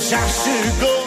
下是个。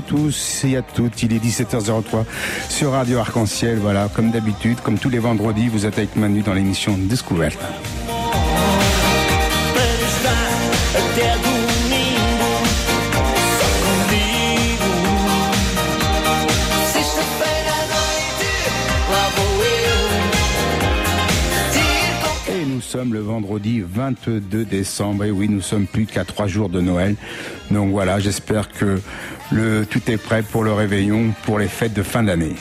À tous et à toutes, il est 17h03 sur Radio Arc-en-Ciel. Voilà, comme d'habitude, comme tous les vendredis, vous êtes avec Manu dans l'émission Découverte. Nous sommes le vendredi 22 décembre. Et oui, nous sommes plus qu'à trois jours de Noël. Donc voilà, j'espère que le, tout est prêt pour le réveillon, pour les fêtes de fin d'année.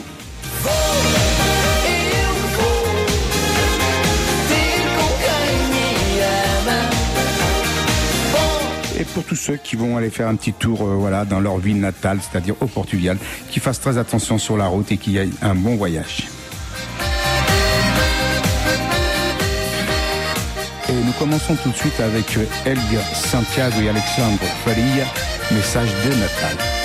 Et pour tous ceux qui vont aller faire un petit tour euh, voilà, dans leur ville natale, c'est-à-dire au Portugal, qu'ils fassent très attention sur la route et qu'il y ait un bon voyage. Et nous commençons tout de suite avec euh, Elga Santiago et Alexandre Faria, message de Natal.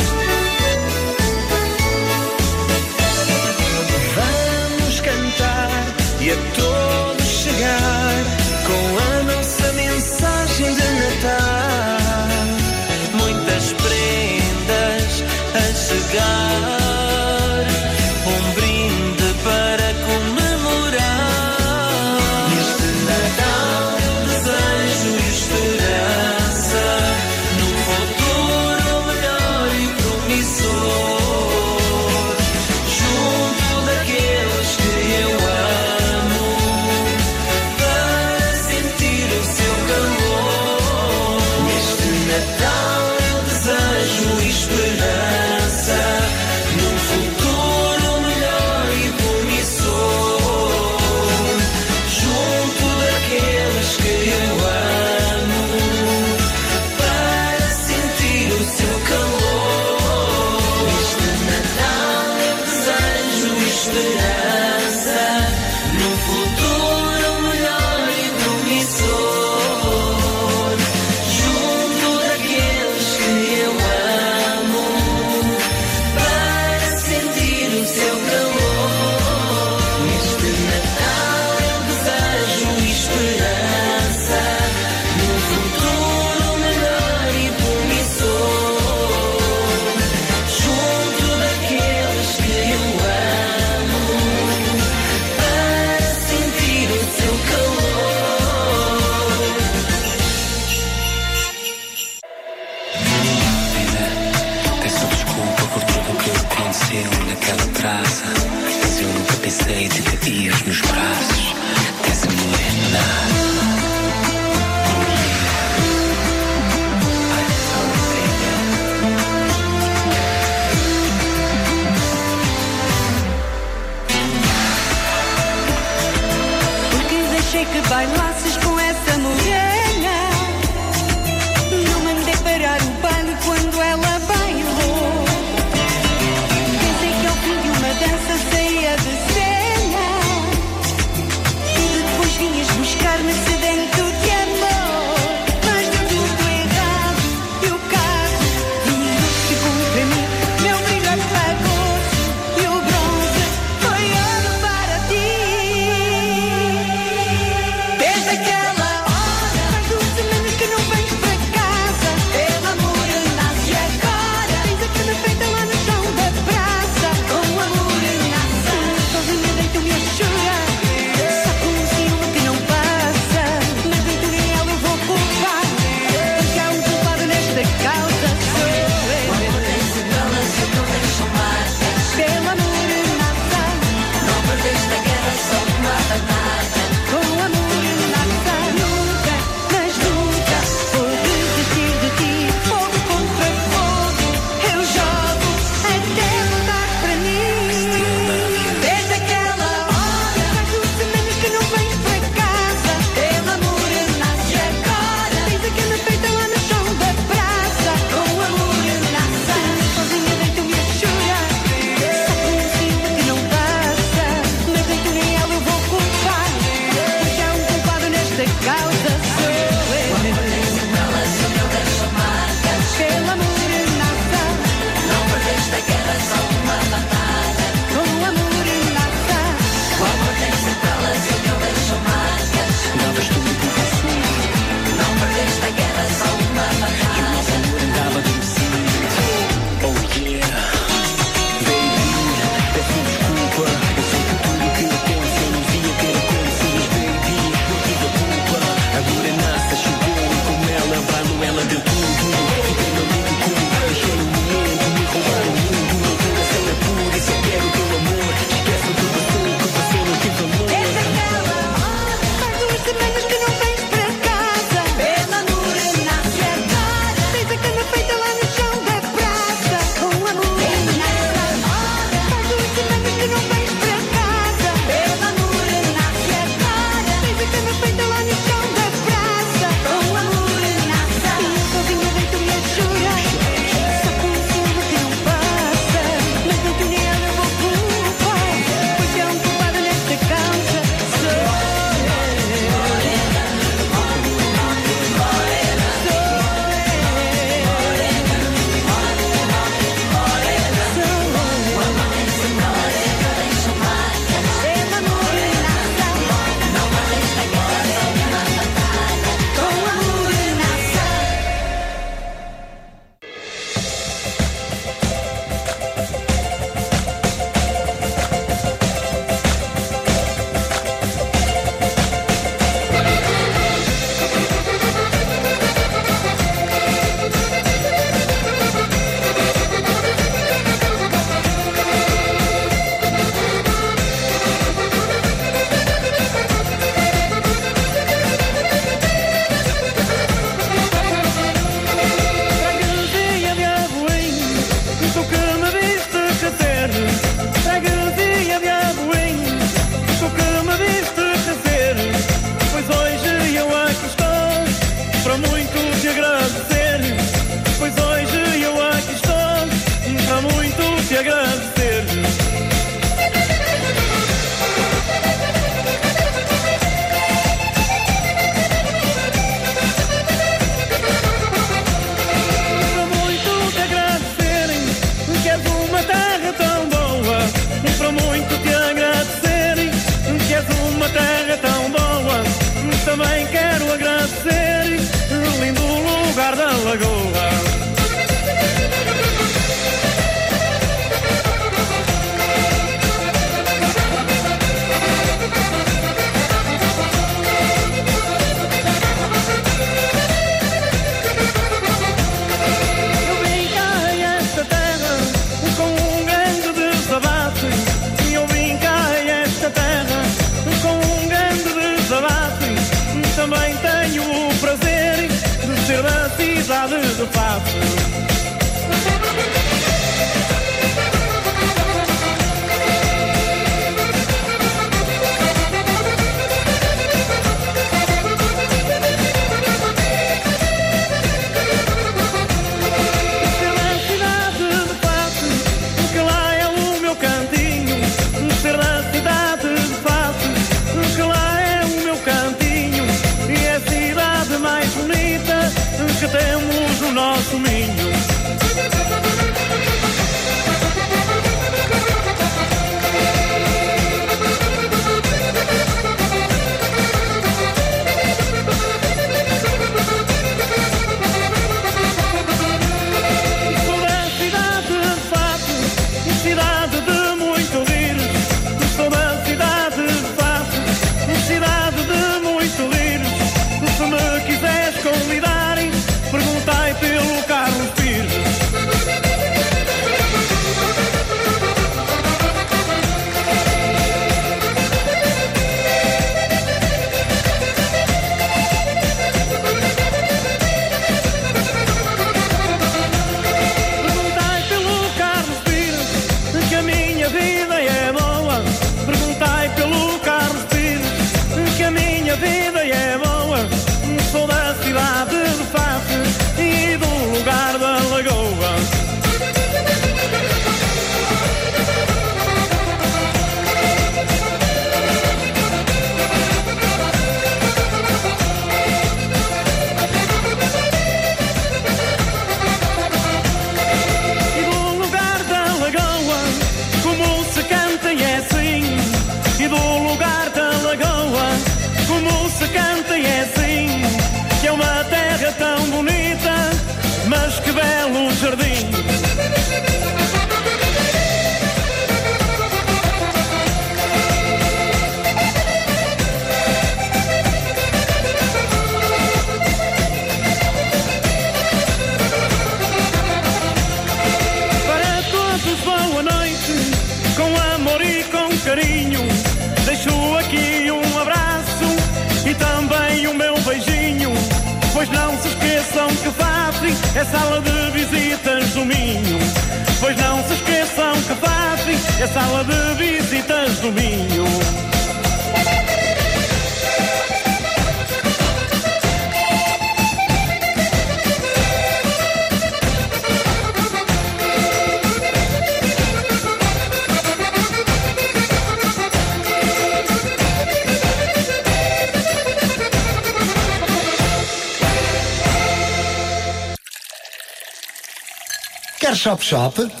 Quer shop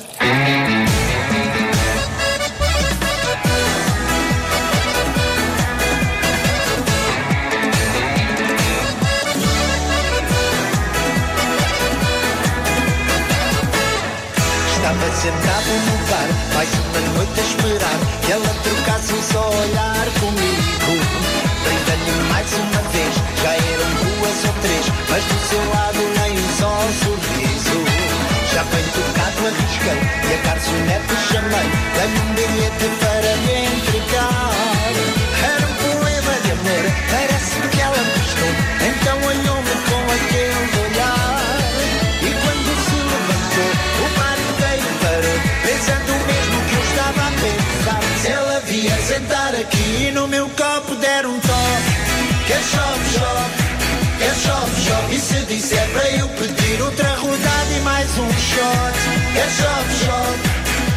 chove. E se disser para eu pedir outra rodada e mais um shot, quer chove, chove,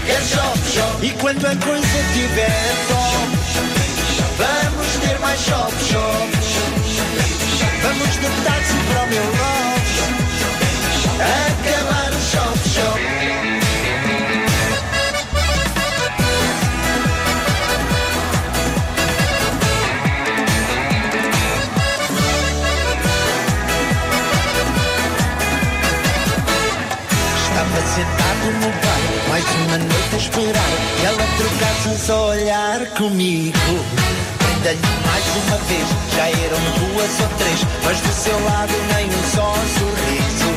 quer chove, chove. E quando a coisa tiver top, vamos ter mais chove, chove. Vamos de táxi para o meu love. Acabar o shop shop no bar Mais uma noite a esperar Que ela trocasse só olhar comigo. Prenda-lhe mais uma vez Já eram duas ou três Mas do seu lado nem um só sorriso.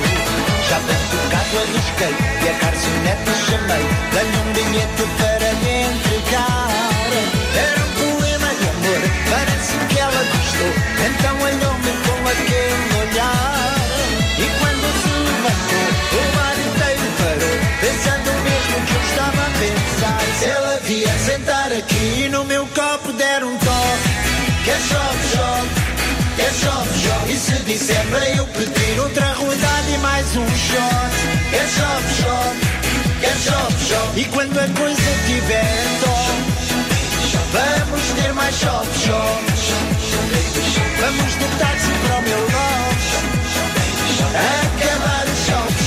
Já bem tocado arrisquei E a garçonete chamei Dei-lhe um bilhete para lhe entregar. Era um poema de amor Parece que ela gostou Então aqui No meu copo der um toque Quer chove, chove Quer chove, chove E se disser para eu pedir outra rodada e mais um shot Quer chove, chove Quer chove, chove E quando a coisa tiver top Vamos ter mais chove, chove Vamos de táxi para o meu love Acabar o shop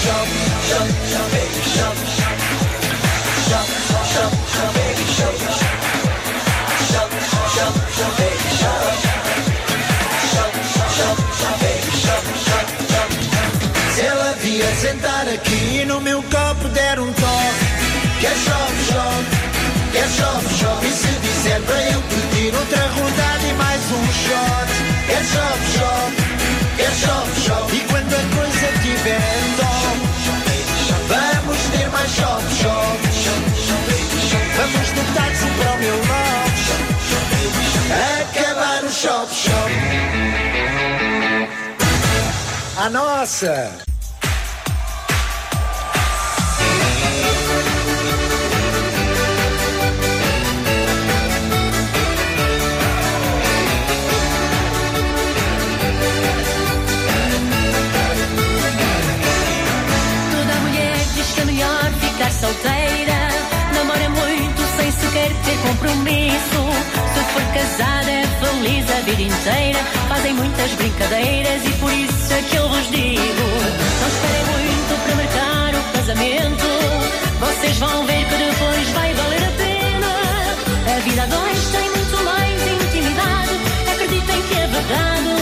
Se sentar aqui e no meu copo der um toque. Quer chove, chove, quer chove, chove. E se disser para eu pedir outra rodada e mais um shot? Quer chove, chove, quer chove, chove. E quando a coisa tiver dó Vamos ter mais chove, chove Vamos de táxi para o meu lote Acabar o chove, chove. A nossa! Solteira. Namora muito sem sequer ter compromisso. Se for casada é feliz a vida inteira. Fazem muitas brincadeiras e por isso é que eu vos digo: não esperem muito para marcar o casamento. Vocês vão ver que depois vai valer a pena. A vida dois tem muito mais intimidade. Acreditem que é verdade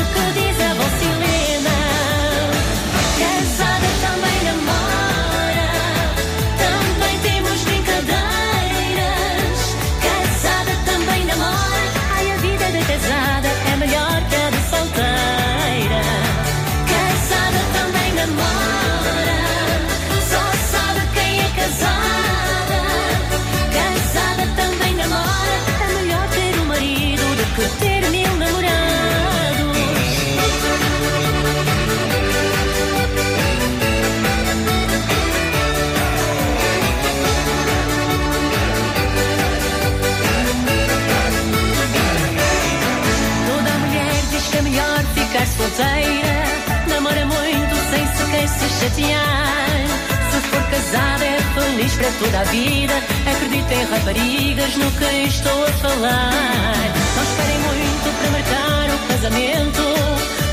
solteira. Namora muito sem sequer se chatear. Se for casada é feliz para toda a vida. Acreditem, raparigas, no que estou a falar. Não esperem muito para marcar o casamento.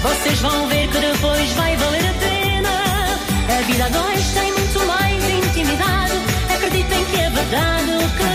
Vocês vão ver que depois vai valer a pena. A vida a dois tem muito mais intimidade. Acreditem que é verdade o que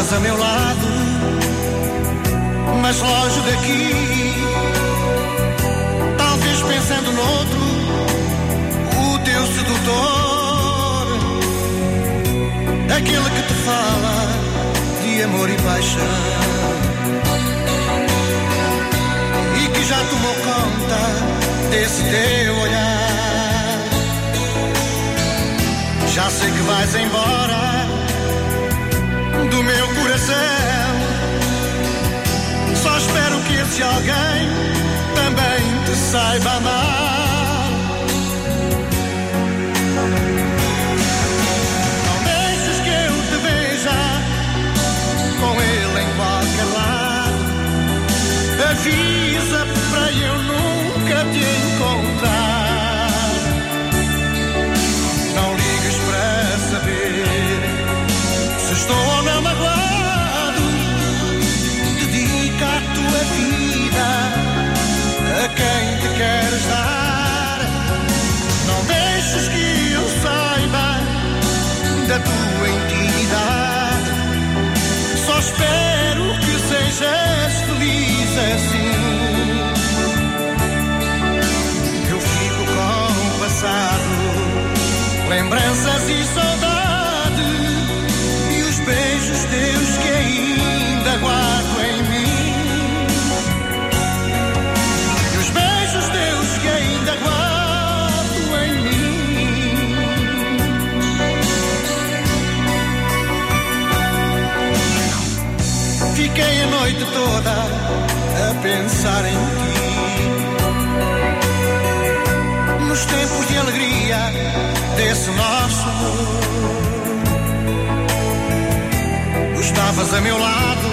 estavas a meu lado, mas longe daqui. Talvez pensando no outro, o teu sedutor, aquele que te fala de amor e paixão. E que já tomou conta desse teu olhar. Já sei que vais embora esse alguém também te saiba amar. Não deixes que eu te veja com ele em qualquer lado. Avisa para eu nunca te encontrar. Da tua intimidade. Só espero que sejas feliz assim. Eu fico com o passado, lembranças e saudade. Noite toda a pensar em ti. Nos tempos de alegria desse nosso amor. Tu estavas a meu lado,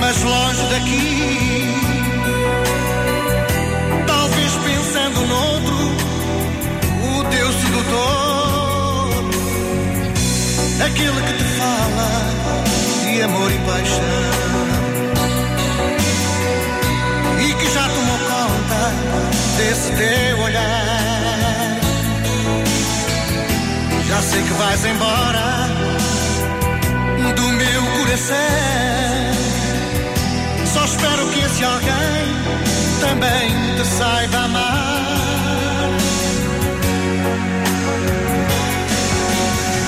mas longe daqui. Talvez pensando noutro, o teu sedutor. Aquele que te fala de amor e paixão. Que já tomou conta desse teu olhar. Já sei que vais embora do meu coração. Só espero que esse alguém também te saiba amar.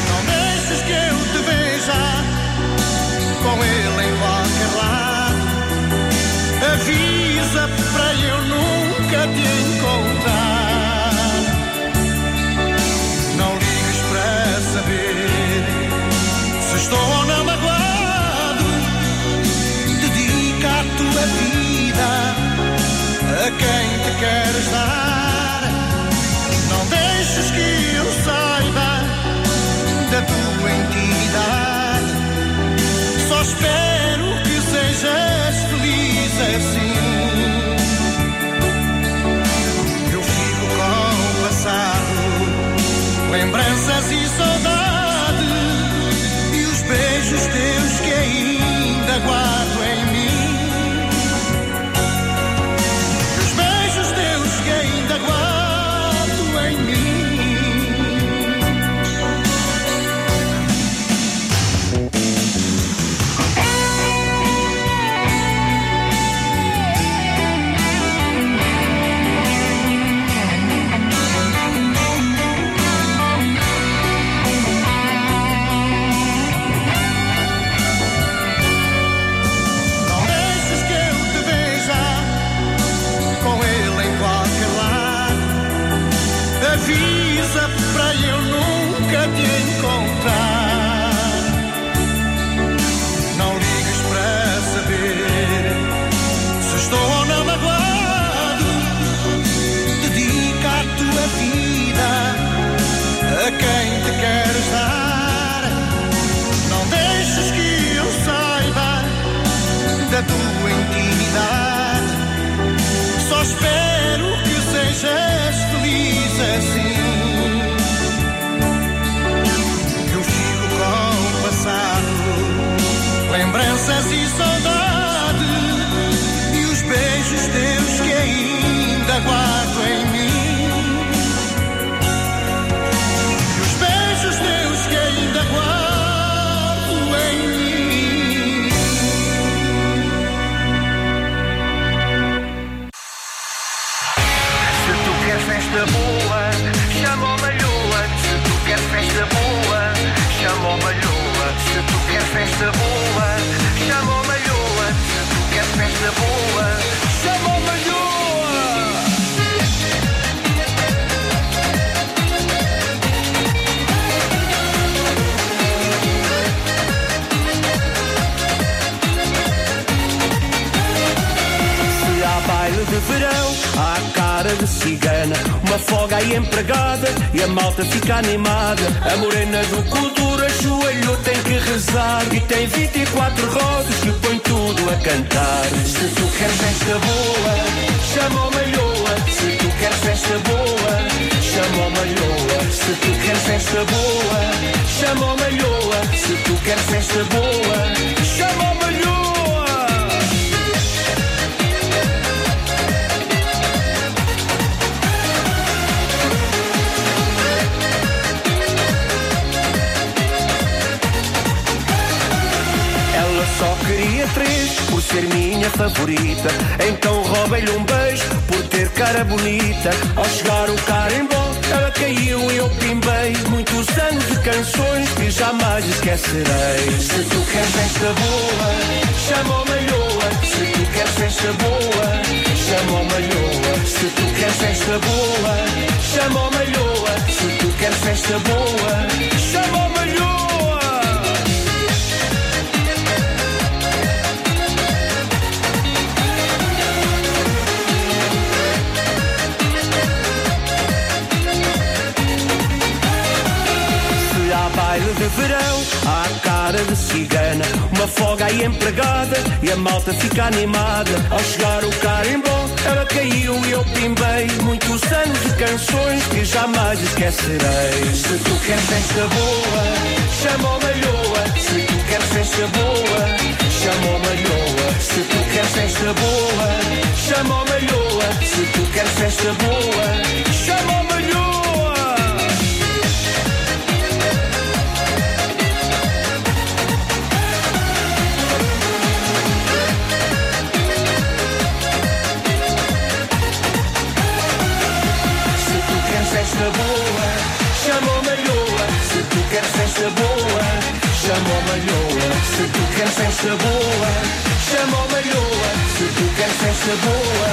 Não deixes que eu te veja com ele em qualquer lado. Avisa para eu nunca te encontrar. Não ligues para saber se estou ou não magoado. Dedica a tua vida a quem te queres dar. Não deixes que eu saiba da tua intimidade. Só espero que sejas feliz assim. Lembranças e saudade. Que Uma folga aí empregada e a malta fica animada. A morena do cultura joelho tem que rezar. E tem 24 rosas que põe tudo a cantar. Se tu queres festa boa, chama o malhoa. Se tu queres festa boa, chama o malhoa. Se tu queres festa boa, chama o malhoa. Se tu queres festa boa, chama o malhoa. Três por ser minha favorita. Então roubei-lhe um beijo por ter cara bonita. Ao chegar o carimbó, ela caiu e eu pimbei. Muitos anos de canções que jamais esquecerei. Se tu queres festa boa, chama o malhoa. Se tu queres festa boa, chama o malhoa. Se tu queres festa boa, chama o malhoa. Se tu queres festa boa, chama o malhoa. De verão, cara de cigana. Uma folga aí empregada e a malta fica animada. Ao chegar o carimbó, ela caiu e eu pimbei. Muitos anos de canções que jamais esquecerei. Se tu queres festa boa, chama o malhoa. Se tu queres festa boa, chama o malhoa. Se tu queres festa boa, chama o malhoa. Se tu queres festa boa, chama o malhoa. Festa boa,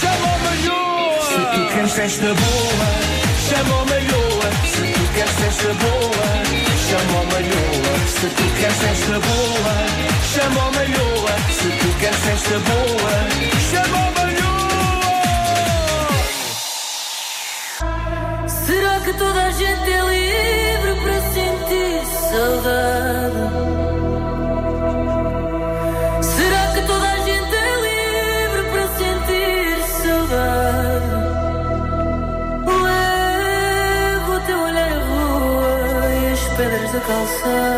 chama o malhoa. Se tu queres festa boa, chama o malhoa. Se tu queres festa boa, chama o malhoa. Se tu queres festa boa, chama o malhoa. Se tu queres festa boa, chama o malhoa. Será que toda a gente é livre para sentir saudade? circles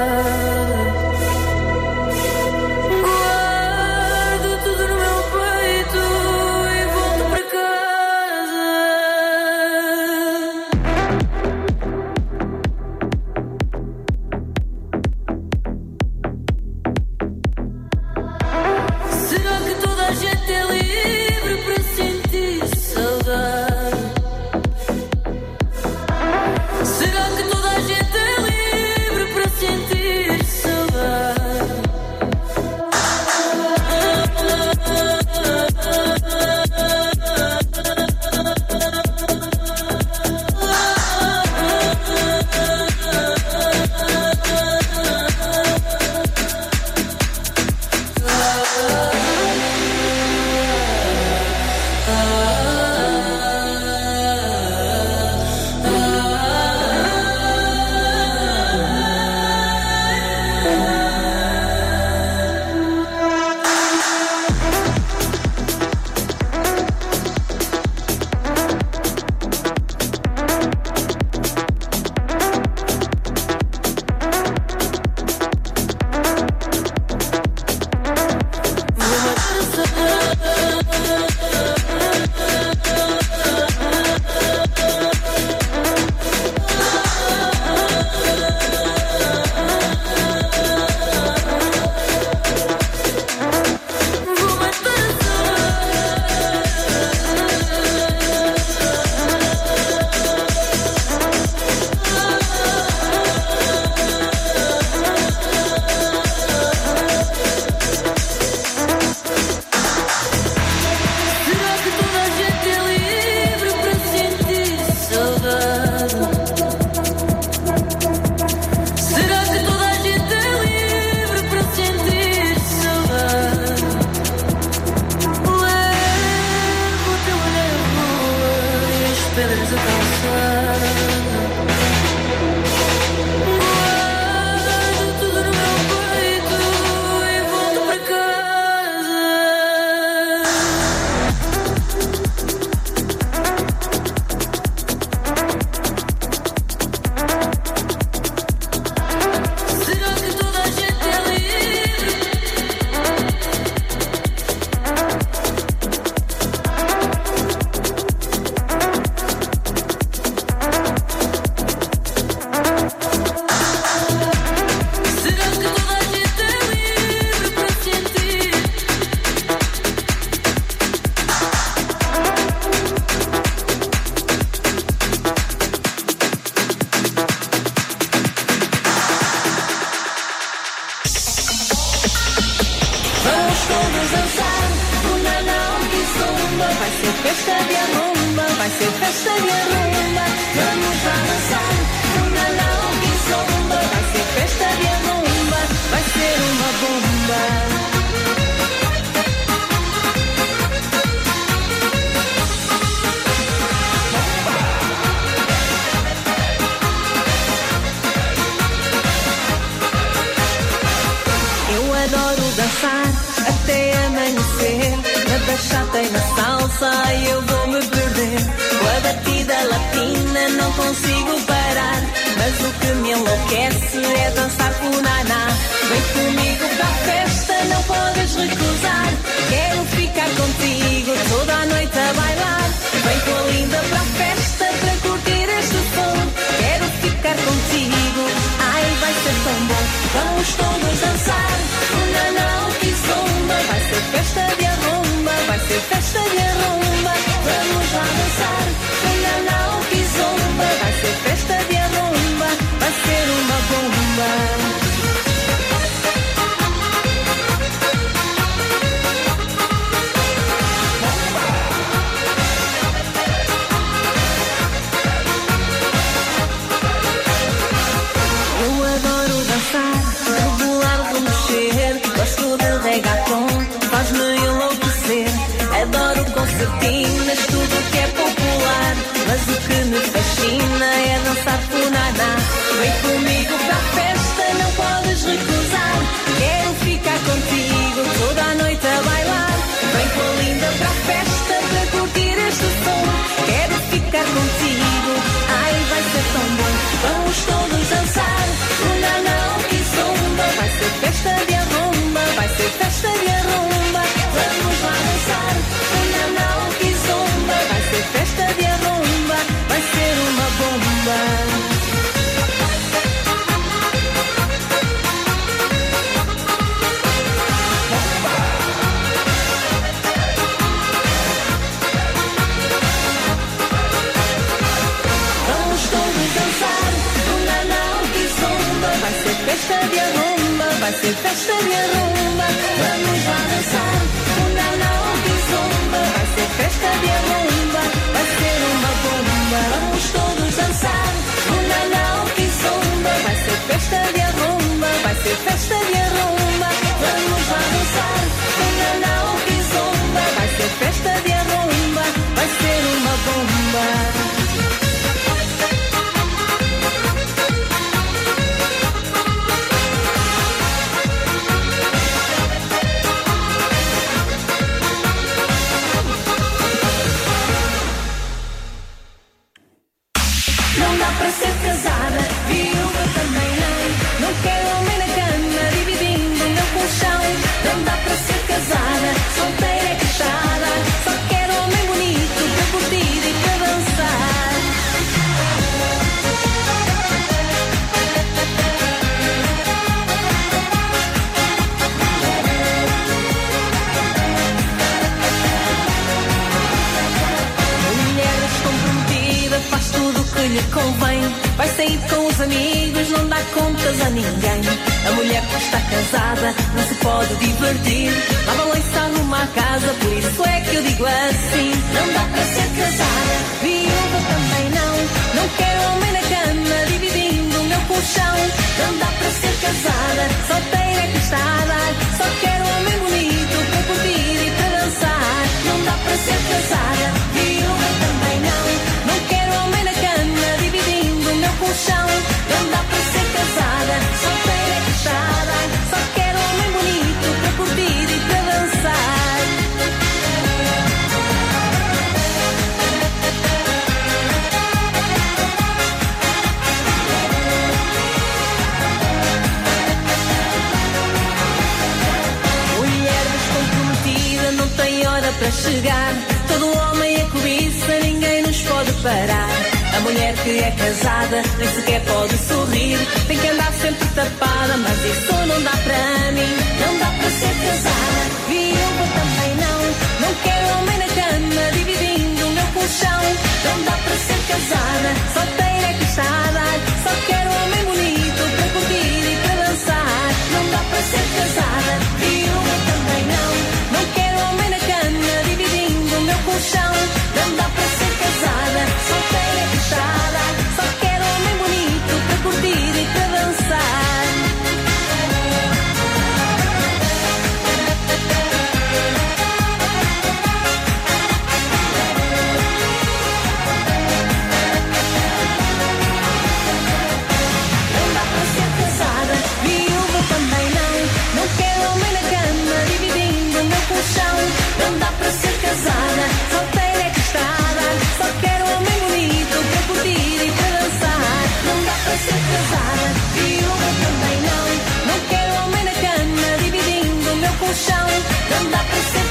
Con la presencia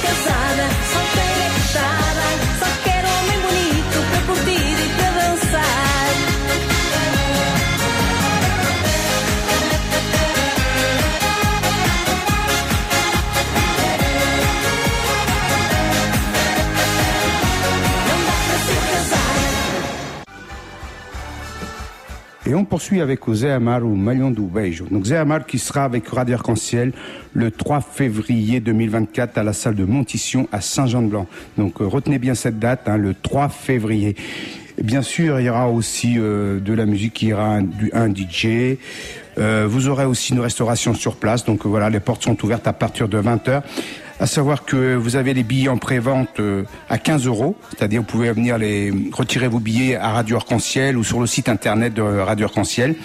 Et on poursuit avec Zé Amar, o Malhão do Beijo. Donc Zé Amar qui sera avec Radio Arc-en-Ciel le 3 février 2024 à la salle de Montition à Saint-Jean-de-Blanc. Donc euh, retenez bien cette date, hein, le 3 février. Bien sûr, il y aura aussi euh, de la musique, il y aura du- un DJ. Euh, vous aurez aussi une restauration sur place. Donc voilà, les portes sont ouvertes à partir de 20h. À savoir que vous avez les billets en pré-vente euh, à 15 euros, c'est-à-dire vous pouvez venir les retirer vos billets à Radio Arc-en-Ciel ou sur le site internet de Radio Arc-en-Ciel.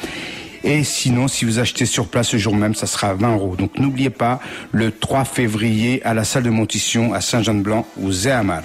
Et sinon, si vous achetez sur place le jour même, ça sera 20 euros. Donc n'oubliez pas, le 3 février à la salle de Montition à Saint-Jean-de-Blanc, au Zéhamar.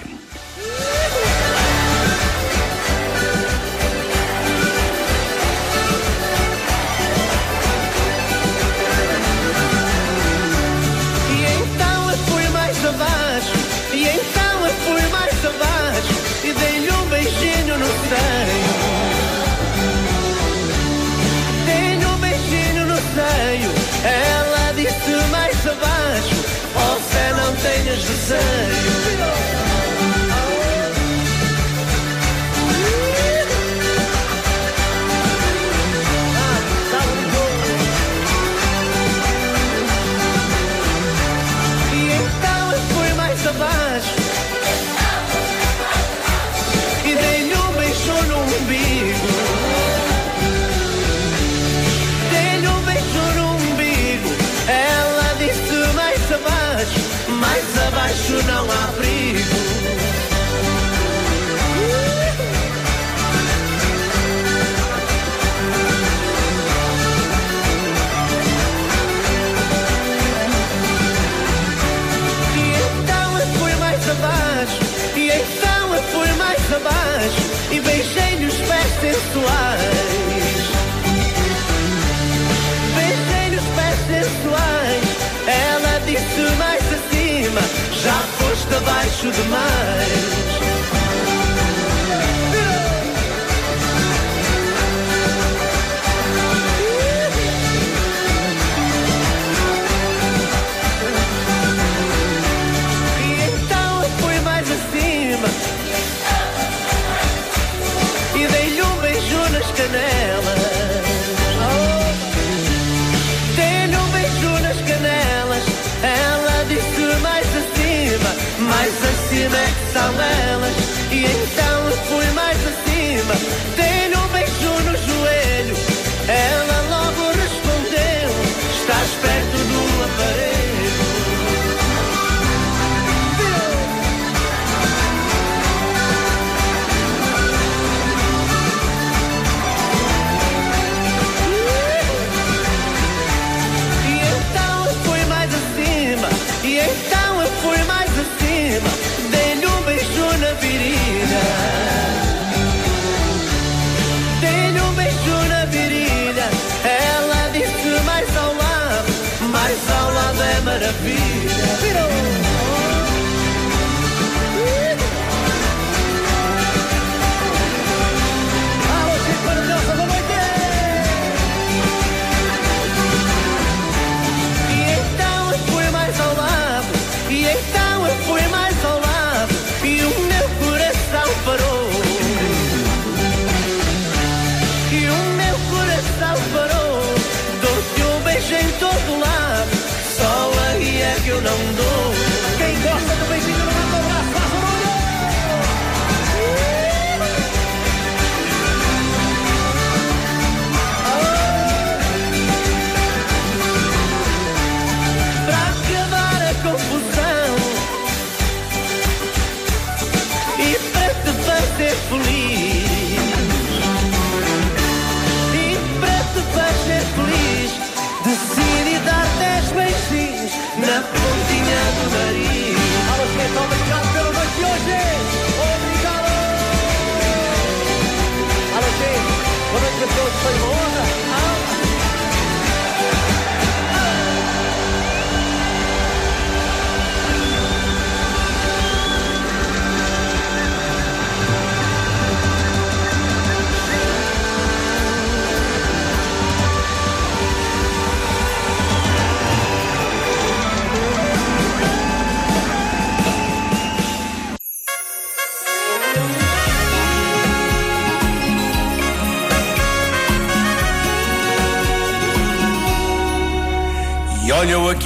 my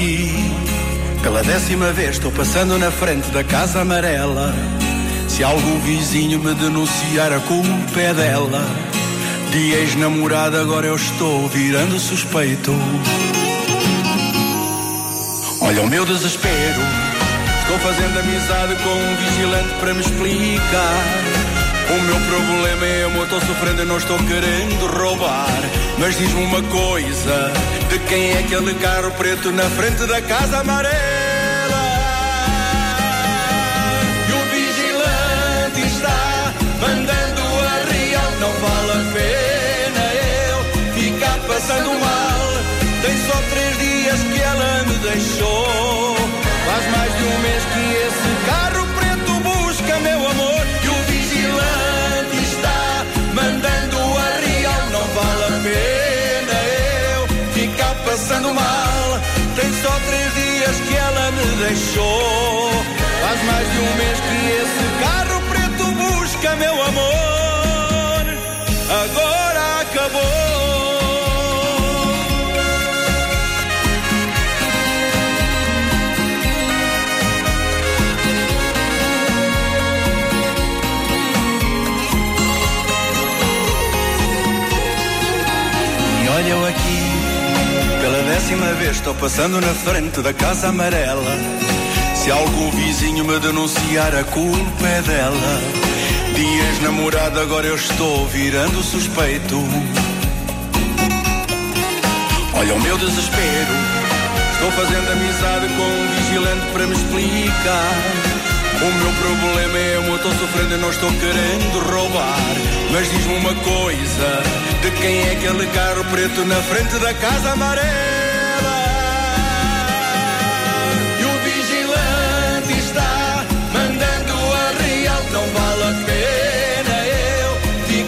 aqui. Pela décima vez estou passando na frente da casa amarela. Se algum vizinho me denunciar, a culpa é dela. De ex-namorada, agora eu estou virando suspeito. Olha o meu desespero. Estou fazendo amizade com um vigilante para me explicar. O meu problema é eu estou sofrendo e não estou querendo roubar. Mas diz-me uma coisa: de quem é aquele carro preto na frente da casa amarela? E o vigilante está mandando a real, não vale a pena eu ficar passando mal. Tem só três dias que ela me deixou. Faz mais de um mês que esse passando mal. Tem só três dias que ela me deixou. Faz mais de um mês que esse carro preto busca meu amor. Agora acabou. Décima vez estou passando na frente da casa amarela. Se algum vizinho me denunciar, a culpa é dela. Dias namorada, agora eu estou virando suspeito. Olha o meu desespero. Estou fazendo amizade com um vigilante para me explicar. O meu problema é eu estou sofrendo e não estou querendo roubar. Mas diz-me uma coisa: de quem é aquele carro preto na frente da casa amarela?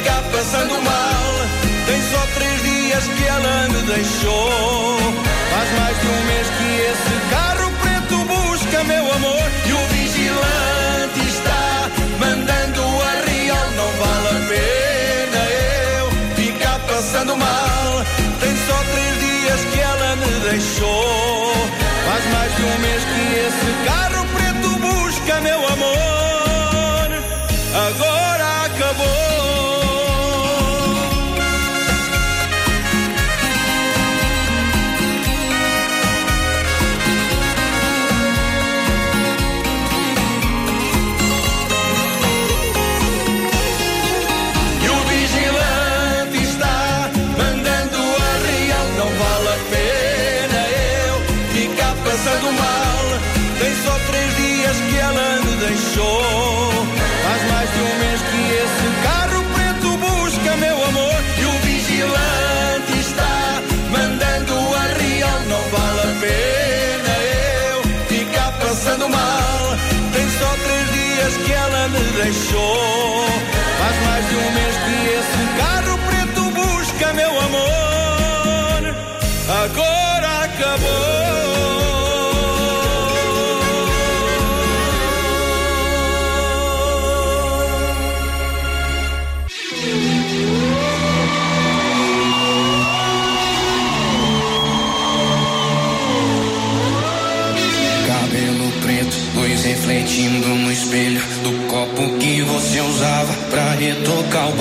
Ficar passando mal. Tem só três dias que ela me deixou. Faz mais de um mês que esse carro preto busca meu amor. E o vigilante está mandando a real, não vale a pena eu ficar passando mal. Tem só três dias que ela me deixou. Faz mais de um mês que esse carro deixou. Faz mais de um mês que esse carro preto busca meu amor.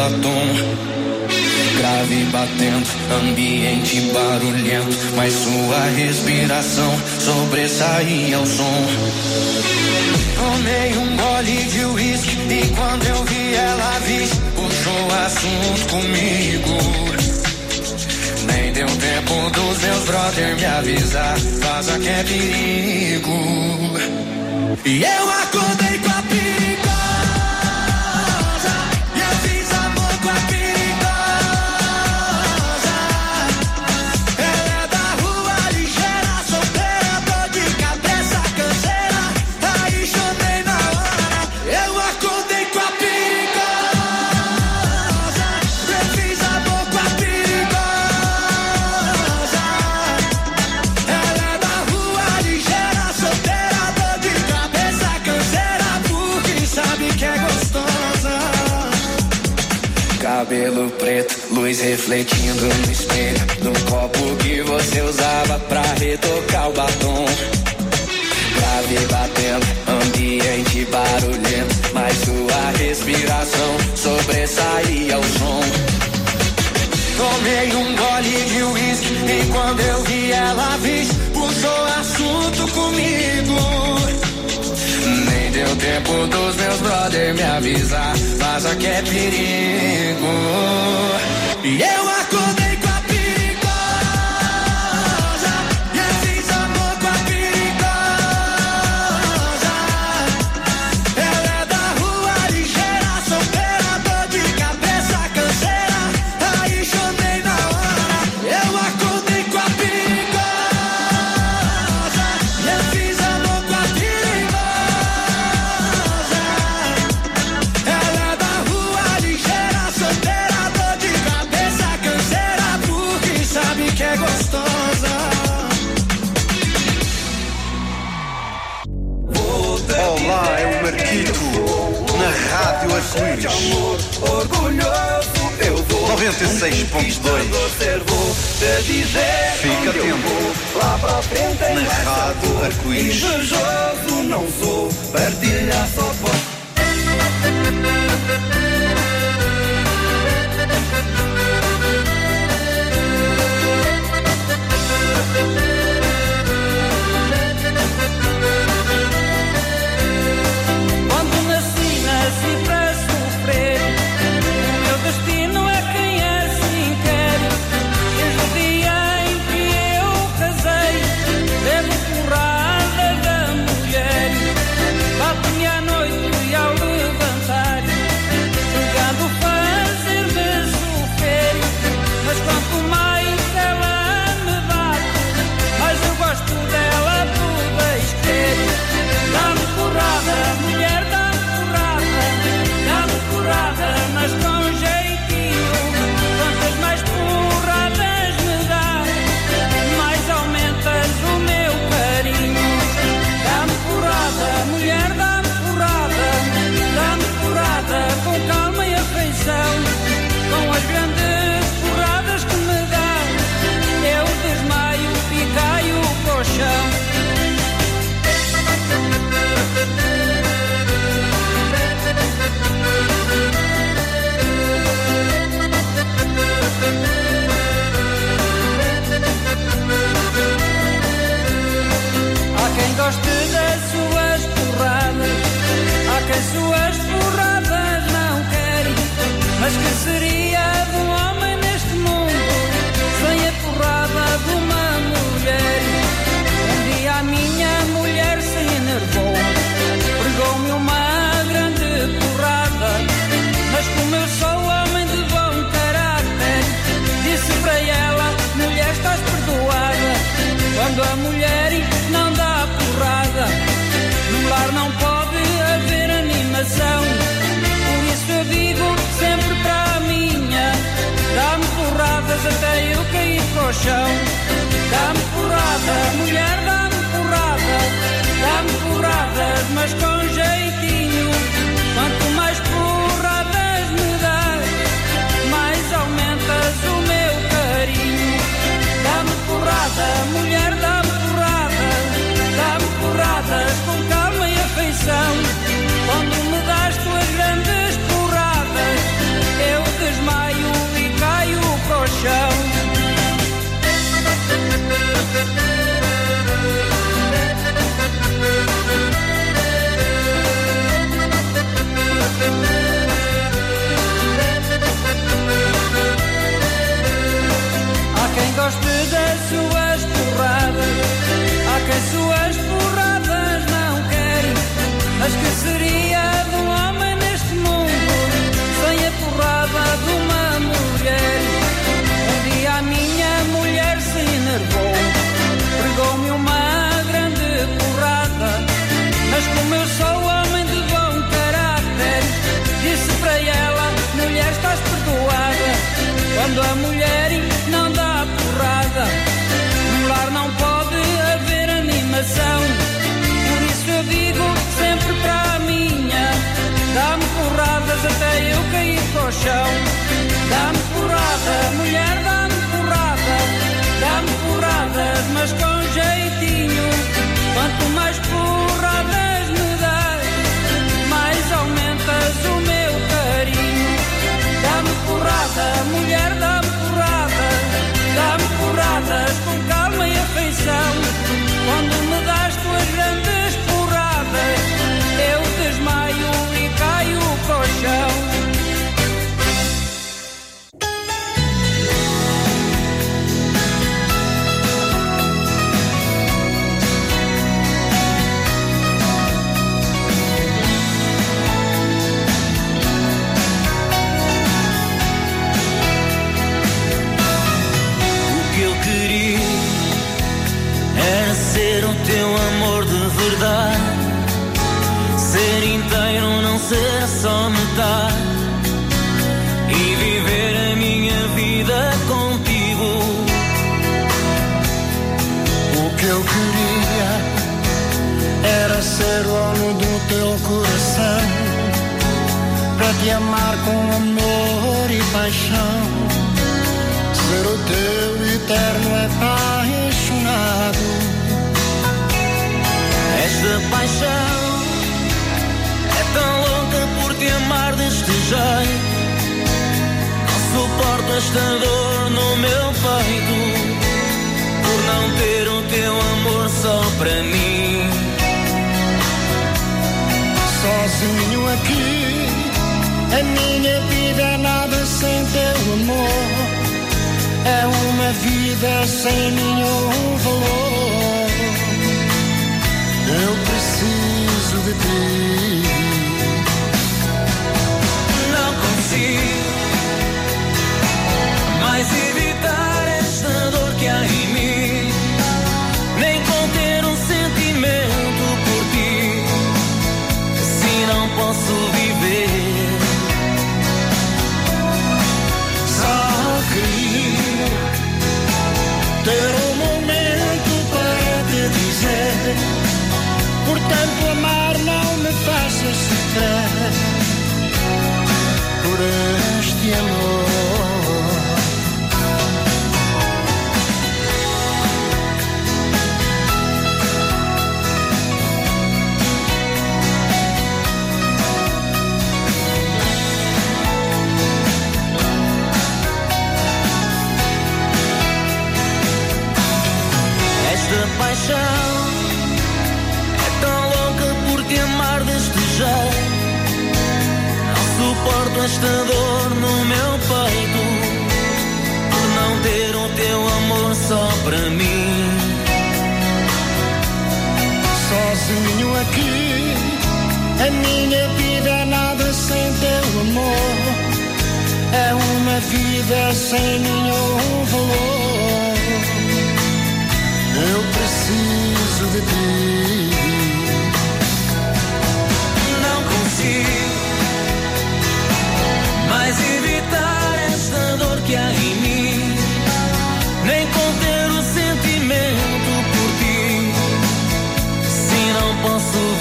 Batom. Grave batendo, ambiente barulhento, mas sua respiração sobressaía ao som. Tomei um gole de uísque e quando eu vi ela vi, puxou assunto comigo. Nem deu tempo dos meus brother me avisar, vaza que é perigo. E eu acordei refletindo no espelho. No copo que você usava pra retocar o batom. Grave batendo, ambiente barulhento. Mas sua respiração sobressaía o som. Tomei um gole de uísque e quando eu vi ela vi, puxou assunto comigo. Nem deu tempo dos meus brother me avisar, vaza que é perigo. E eu acordei Arco-Íris. Orgulhoso eu vou 96.2. Fica atento Lá pra frente em na Rádio Arco-Íris. Invejoso não sou, partilha só pode. Quem das suas porradas, há quem suas porradas não querem. Mas que seria de um homem neste mundo sem a porrada de uma mulher? Um dia a minha mulher se enervou, pregou-me uma grande porrada. Mas como eu sou homem de bom caráter, disse para ela: mulher, estás perdoada. Quando a mulher Por isso eu digo sempre para a minha: dá-me porradas até eu cair para o chão. Dá-me porrada, mulher, dá-me porrada, dá-me porradas, mas com jeitinho. Quanto mais porradas me dás, mais aumentas o meu carinho. Dá-me porrada, mulher, dá-me porrada, dá-me porradas com calma e afeição. Chão. Há quem goste das suas porradas, há quem suas chão. Dá-me porrada, mulher, dá-me porrada. Dá-me porradas, mas com jeitinho. Quanto mais porradas me das, mais aumentas o meu carinho. Dá-me porrada, mulher, dá-me porrada. Dá-me porradas com calma e afeição. Te amar com amor e paixão, ser o teu eterno apaixonado. Esta paixão é tão louca por te amar deste jeito. Não suporto esta dor no meu peito. Por não ter o teu amor só para mim. A minha vida é nada sem teu amor. É uma vida sem nenhum valor. Eu preciso de ti. Não consigo mais evitar Portanto, amar não me faça sofrer por este amor. Paixão suporto esta dor no meu peito. Por não ter o teu amor só para mim. Sozinho aqui, a minha vida é nada sem teu amor. É uma vida sem nenhum valor. Eu preciso de ti. Há em mim. Nem conter o sentimento por ti. Se não posso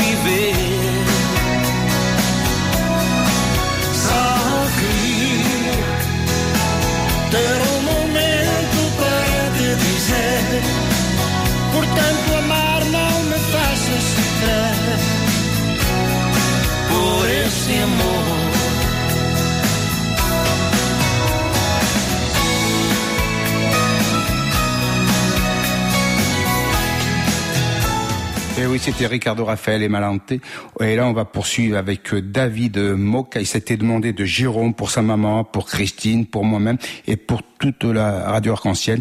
Et oui, c'était Ricardo Raphaël et Malante. Et là, on va poursuivre avec euh, David Moca. Il s'était demandé de Jérôme pour sa maman, pour Christine, pour moi-même et pour toute la Radio Arc-en-Ciel.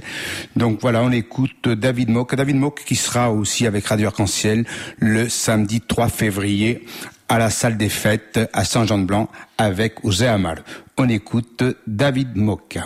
Donc voilà, on écoute David Mock. David Mock qui sera aussi avec Radio Arc-en-Ciel le samedi 3 février à la salle des fêtes à Saint-Jean-de-Blanc avec Ouzé Amar. On écoute David Moka.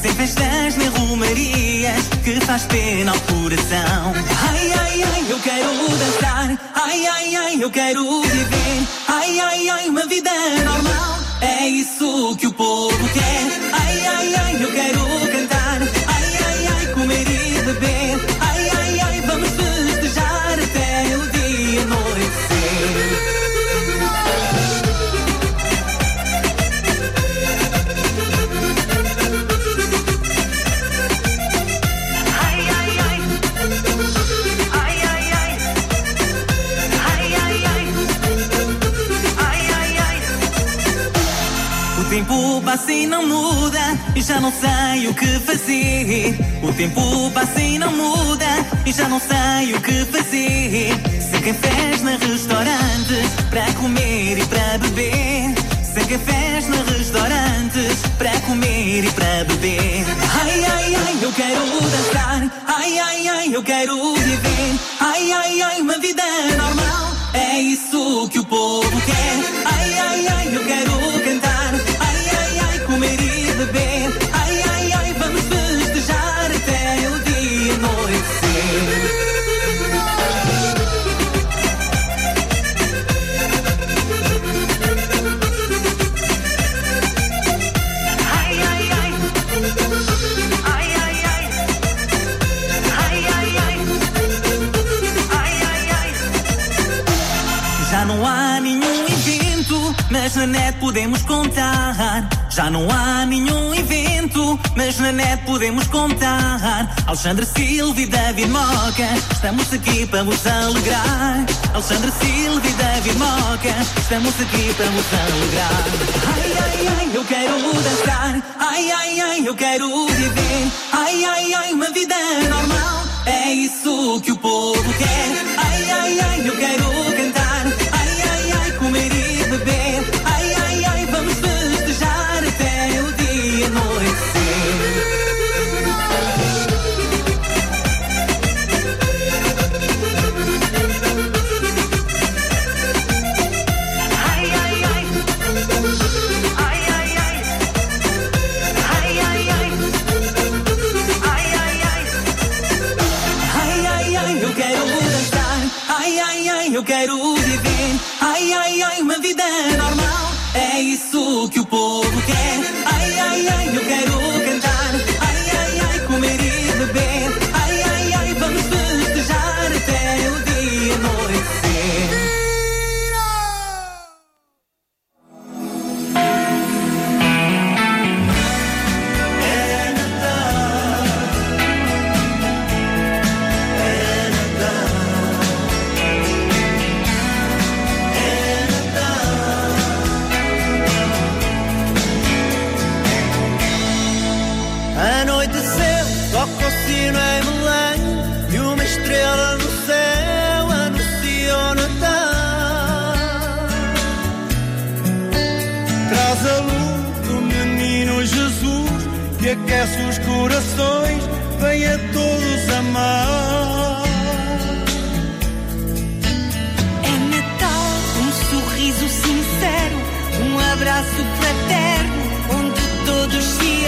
Sem festas nem rumarias, que faz pena ao coração. Ai, ai, ai, eu quero dançar. Ai, ai, ai, eu quero viver. Ai, ai, ai, uma vida normal. É isso que o povo quer. Ai, ai, ai, eu quero cantar. Passa e não muda e já não sei o que fazer. O tempo passa e não muda e já não sei o que fazer. Sem cafés na restaurantes para comer e para beber. Sem cafés na restaurantes para comer e para beber. Ai, ai, ai, eu quero dançar. Ai, ai, ai, eu quero viver. Ai, ai, ai, uma vida normal. É isso que o povo quer. Ai, ai, ai, eu quero mas na net podemos contar. Já não há nenhum evento, mas na net podemos contar. Alexandre Silva e David Moca, estamos aqui para vos alegrar. Alexandre Silva e David Moca, estamos aqui para vos alegrar. Ai, ai, ai, eu quero dançar. Ai, ai, ai, eu quero viver. Ai, ai, ai, uma vida normal. É isso que o povo quer. Ai, ai, ai, eu quero aquece os corações, vem a todos amar. É Natal, um sorriso sincero, um abraço fraterno, onde todos se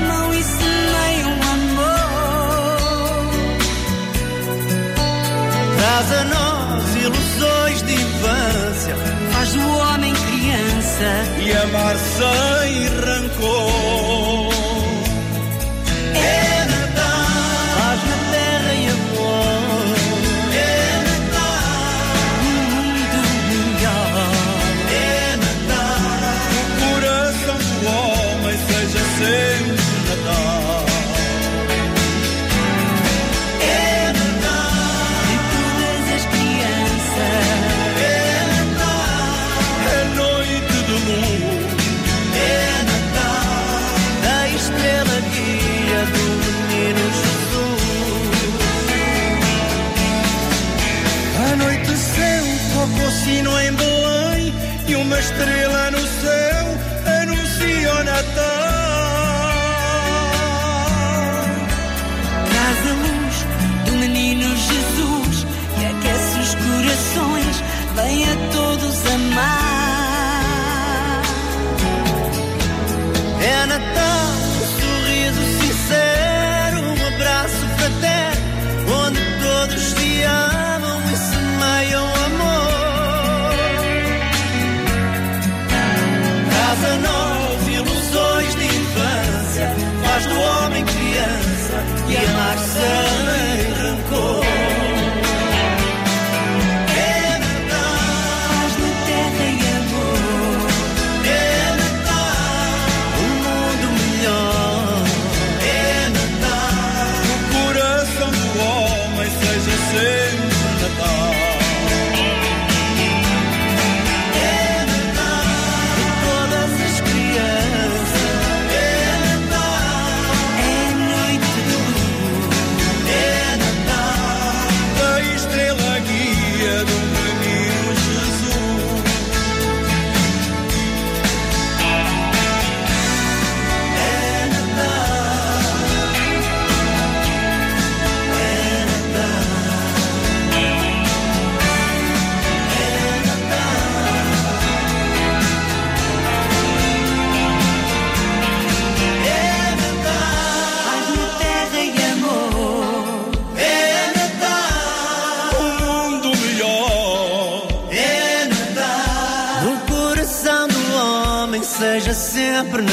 amam e semeiam amor. Traz a nós ilusões de infância Faz o homem criança E amar sem rancor. estrela no céu anuncia o Natal. Traz a luz do menino Jesus e aquece os corações, vem a todos amar. É Natal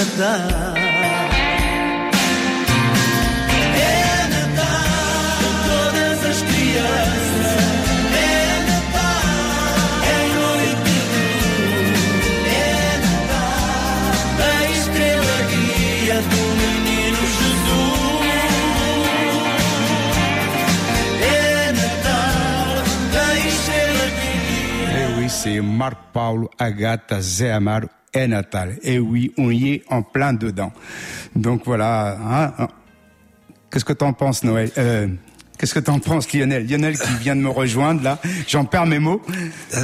Natal. É Natal. Todas as crianças. É Natal. É de luz. É Natal. A estrela guia do menino Jesus. É Natal. A estrela guia. Eh oui, c'est Marc Paulo, Agatha, Zé Amaro et Natal. Et oui, on y est en plein dedans. Donc voilà. hein, hein. Qu'est-ce que t'en penses, Noël? Euh, Qu'est-ce que t'en penses, Lionel? Lionel qui vient de me rejoindre là. J'en perds mes mots.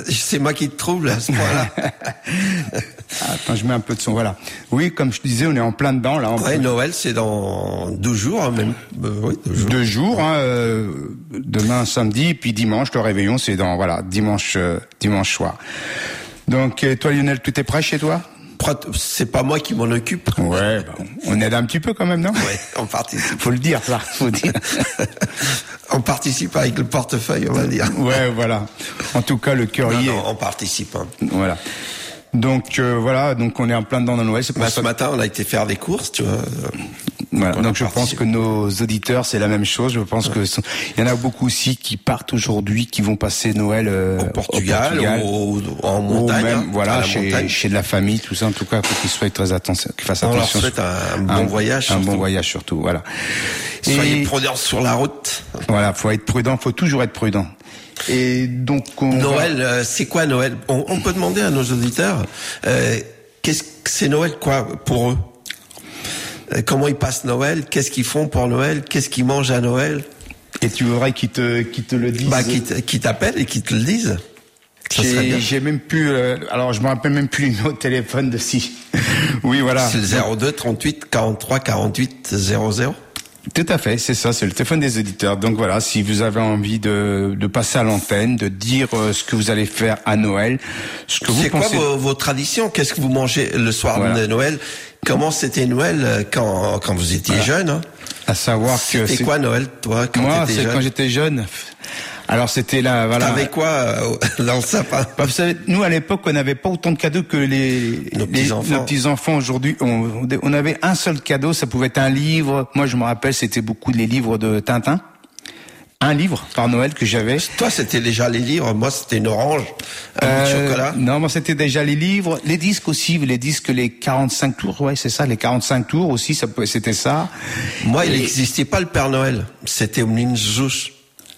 C'est moi qui te trouble à ce point-là. Attends, je mets un peu de son. Voilà. Oui, comme je te disais, on est en plein dedans là. en Ouais, Noël, c'est dans deux jours, hein, même. Euh, oui, deux jours. Deux jours, hein, euh, demain samedi, puis dimanche, le réveillon, c'est dans voilà dimanche euh, dimanche soir. Donc euh, toi Lionel, tout est prêt chez toi? C'est pas moi qui m'en occupe. Ouais, bah, on aide un petit peu quand même, non? Ouais, on participe. Faut le dire, ça. Faut dire. on participe avec le portefeuille, on va dire. Ouais, voilà. En tout cas, le cœur Non, y est. non, on participe. hein. Voilà. Donc euh, voilà, donc on est en plein dedans dans Noël. Bah, ce matin, on a été faire des courses, tu vois. Voilà, donc je pense que nos auditeurs, c'est la même chose. Je pense que il y en a beaucoup aussi qui partent aujourd'hui, qui vont passer Noël euh, Au Portugal, ou, ou en ou montagne. même hein, voilà chez, montagne. chez de la famille, tout ça. En tout cas, faut qu'ils soient très attentifs, qu'ils fassent On leur attention. souhaite un bon voyage, un bon voyage surtout. Voilà. Soyez prudents sur la route. Voilà, faut être prudent, faut toujours être prudent. Et donc on va- Noël, euh, c'est quoi Noël? On, on peut demander à nos auditeurs, euh, qu'est-ce que c'est Noël quoi pour eux? Comment ils passent Noël Qu'est-ce qu'ils font pour Noël Qu'est-ce qu'ils mangent à Noël et tu voudrais qu'ils te, qu'ils te le disent. Bah, qui t- qui t'appellent et qui te le disent. J'ai même plus, euh, alors je me rappelle même plus le numéro de téléphone de si. Oui, voilà. C'est le 02 38 43 48 00. Tout à fait, c'est ça, c'est le téléphone des auditeurs. Donc voilà, si vous avez envie de, de passer à l'antenne, de dire euh, ce que vous allez faire à Noël, ce que vous C'est quoi pensez. vos, vos traditions? Qu'est-ce que vous mangez le soir Voilà. de Noël? Comment c'était Noël euh, quand, quand vous étiez Voilà. jeune hein À savoir que C'était quoi Noël, toi, quand moi, c'est quand j'étais jeune. Alors c'était là, voilà. T'avais quoi euh, dans le sapin Bah, vous savez, nous à l'époque, on n'avait pas autant de cadeaux que les Nos les- petits-enfants. nos petits-enfants aujourd'hui. On, on avait un seul cadeau, ça pouvait être un livre. Moi, je me rappelle, c'était beaucoup les livres de Tintin. Un livre par Noël que j'avais. Toi, c'était déjà les livres. Moi, c'était une orange, un bout de Euh, chocolat. Non, moi c'était déjà les livres, les disques aussi, les disques, les 45 tours, ouais, c'est ça, les 45 tours aussi, ça c'était ça. Moi, il n'existait pas le Père Noël. C'était Jesus.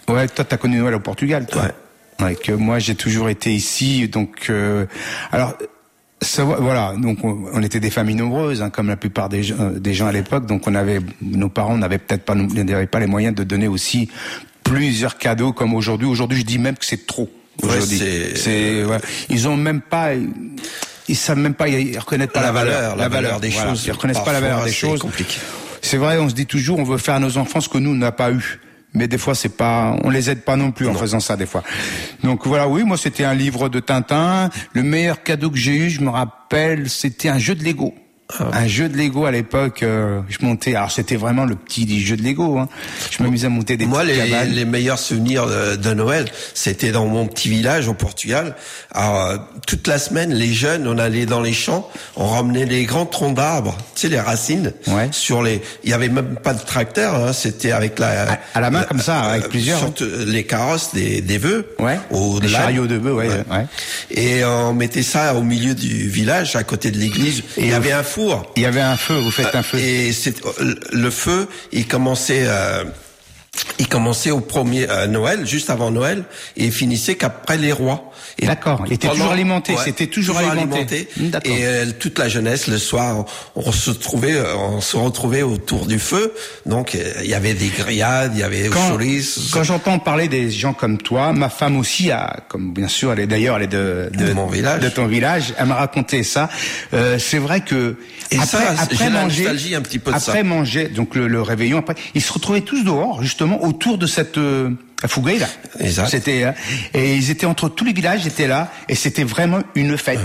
Ouais, toi t'as connu Noël au Portugal, toi. Ouais. que moi j'ai toujours été ici, donc euh, alors. Ça, voilà, donc on, était des familles nombreuses, hein, comme la plupart des, gens- euh, des gens à l'époque. Donc on avait, nos parents n'avaient peut-être pas, n'avaient pas les moyens de donner aussi plusieurs cadeaux comme aujourd'hui. Aujourd'hui, je dis même que c'est trop. Ouais, Aujourd'hui, c'est- c'est, ouais. ils ont même pas, ils savent même pas, ils reconnaissent pas La la, valeur, la valeur des voilà. choses. Ils reconnaissent pas la valeur des c'est choses. C'est vrai, on se dit toujours, on veut faire à nos enfants ce que nous on n'a pas eu. Mais des fois, c'est pas, on les aide pas non plus en faisant ça des fois. Donc voilà, oui, moi c'était un livre de Tintin. Le meilleur cadeau que j'ai eu, je me rappelle, c'était un jeu de Lego. Un jeu de Lego à l'époque, euh, je montais. Alors c'était vraiment le petit jeu de Lego. Hein. Je m'amusais à monter des Moi, les, cabanes. les meilleurs souvenirs de, de Noël, c'était dans mon petit village au Portugal. Alors, euh, toute la semaine, les jeunes, on allait dans les champs, on ramenait les grands troncs d'arbres, tu sais, les racines, sur les. Il y avait même pas de tracteur, hein, c'était avec la. À la main comme ça, avec plusieurs, Surtout les carrosses des, des vœux. Ouais. Au Des chariots de bœufs, ouais, ouais. Et on mettait ça au milieu du village, à côté de l'église. Et il y avait un four. Il y avait un feu. Vous faites un feu. Et c'est le feu, il commençait. euh, il commençait au premier euh, Noël, juste avant Noël, et il finissait qu'après les rois. D'accord, il était pendant- toujours alimenté, c'était toujours alimenté. D'accord. Et euh, toute la jeunesse, le soir, on, se trouvait, euh, on se retrouvait autour du feu. Donc euh, il y avait des grillades, il y avait quand, chourices. quand j'entends parler des gens comme toi, ma femme aussi a, comme bien sûr, elle est d'ailleurs, elle est de, de, De mon village. de ton village. Elle m'a raconté ça. Euh, c'est vrai que Et après, ça, manger, un petit peu de après ça. manger, donc le, le réveillon, après, ils se retrouvaient tous dehors, justement, autour de cette euh, fougueille là. C'était euh, et ils étaient entre tous les villages, étaient là, et c'était vraiment une fête.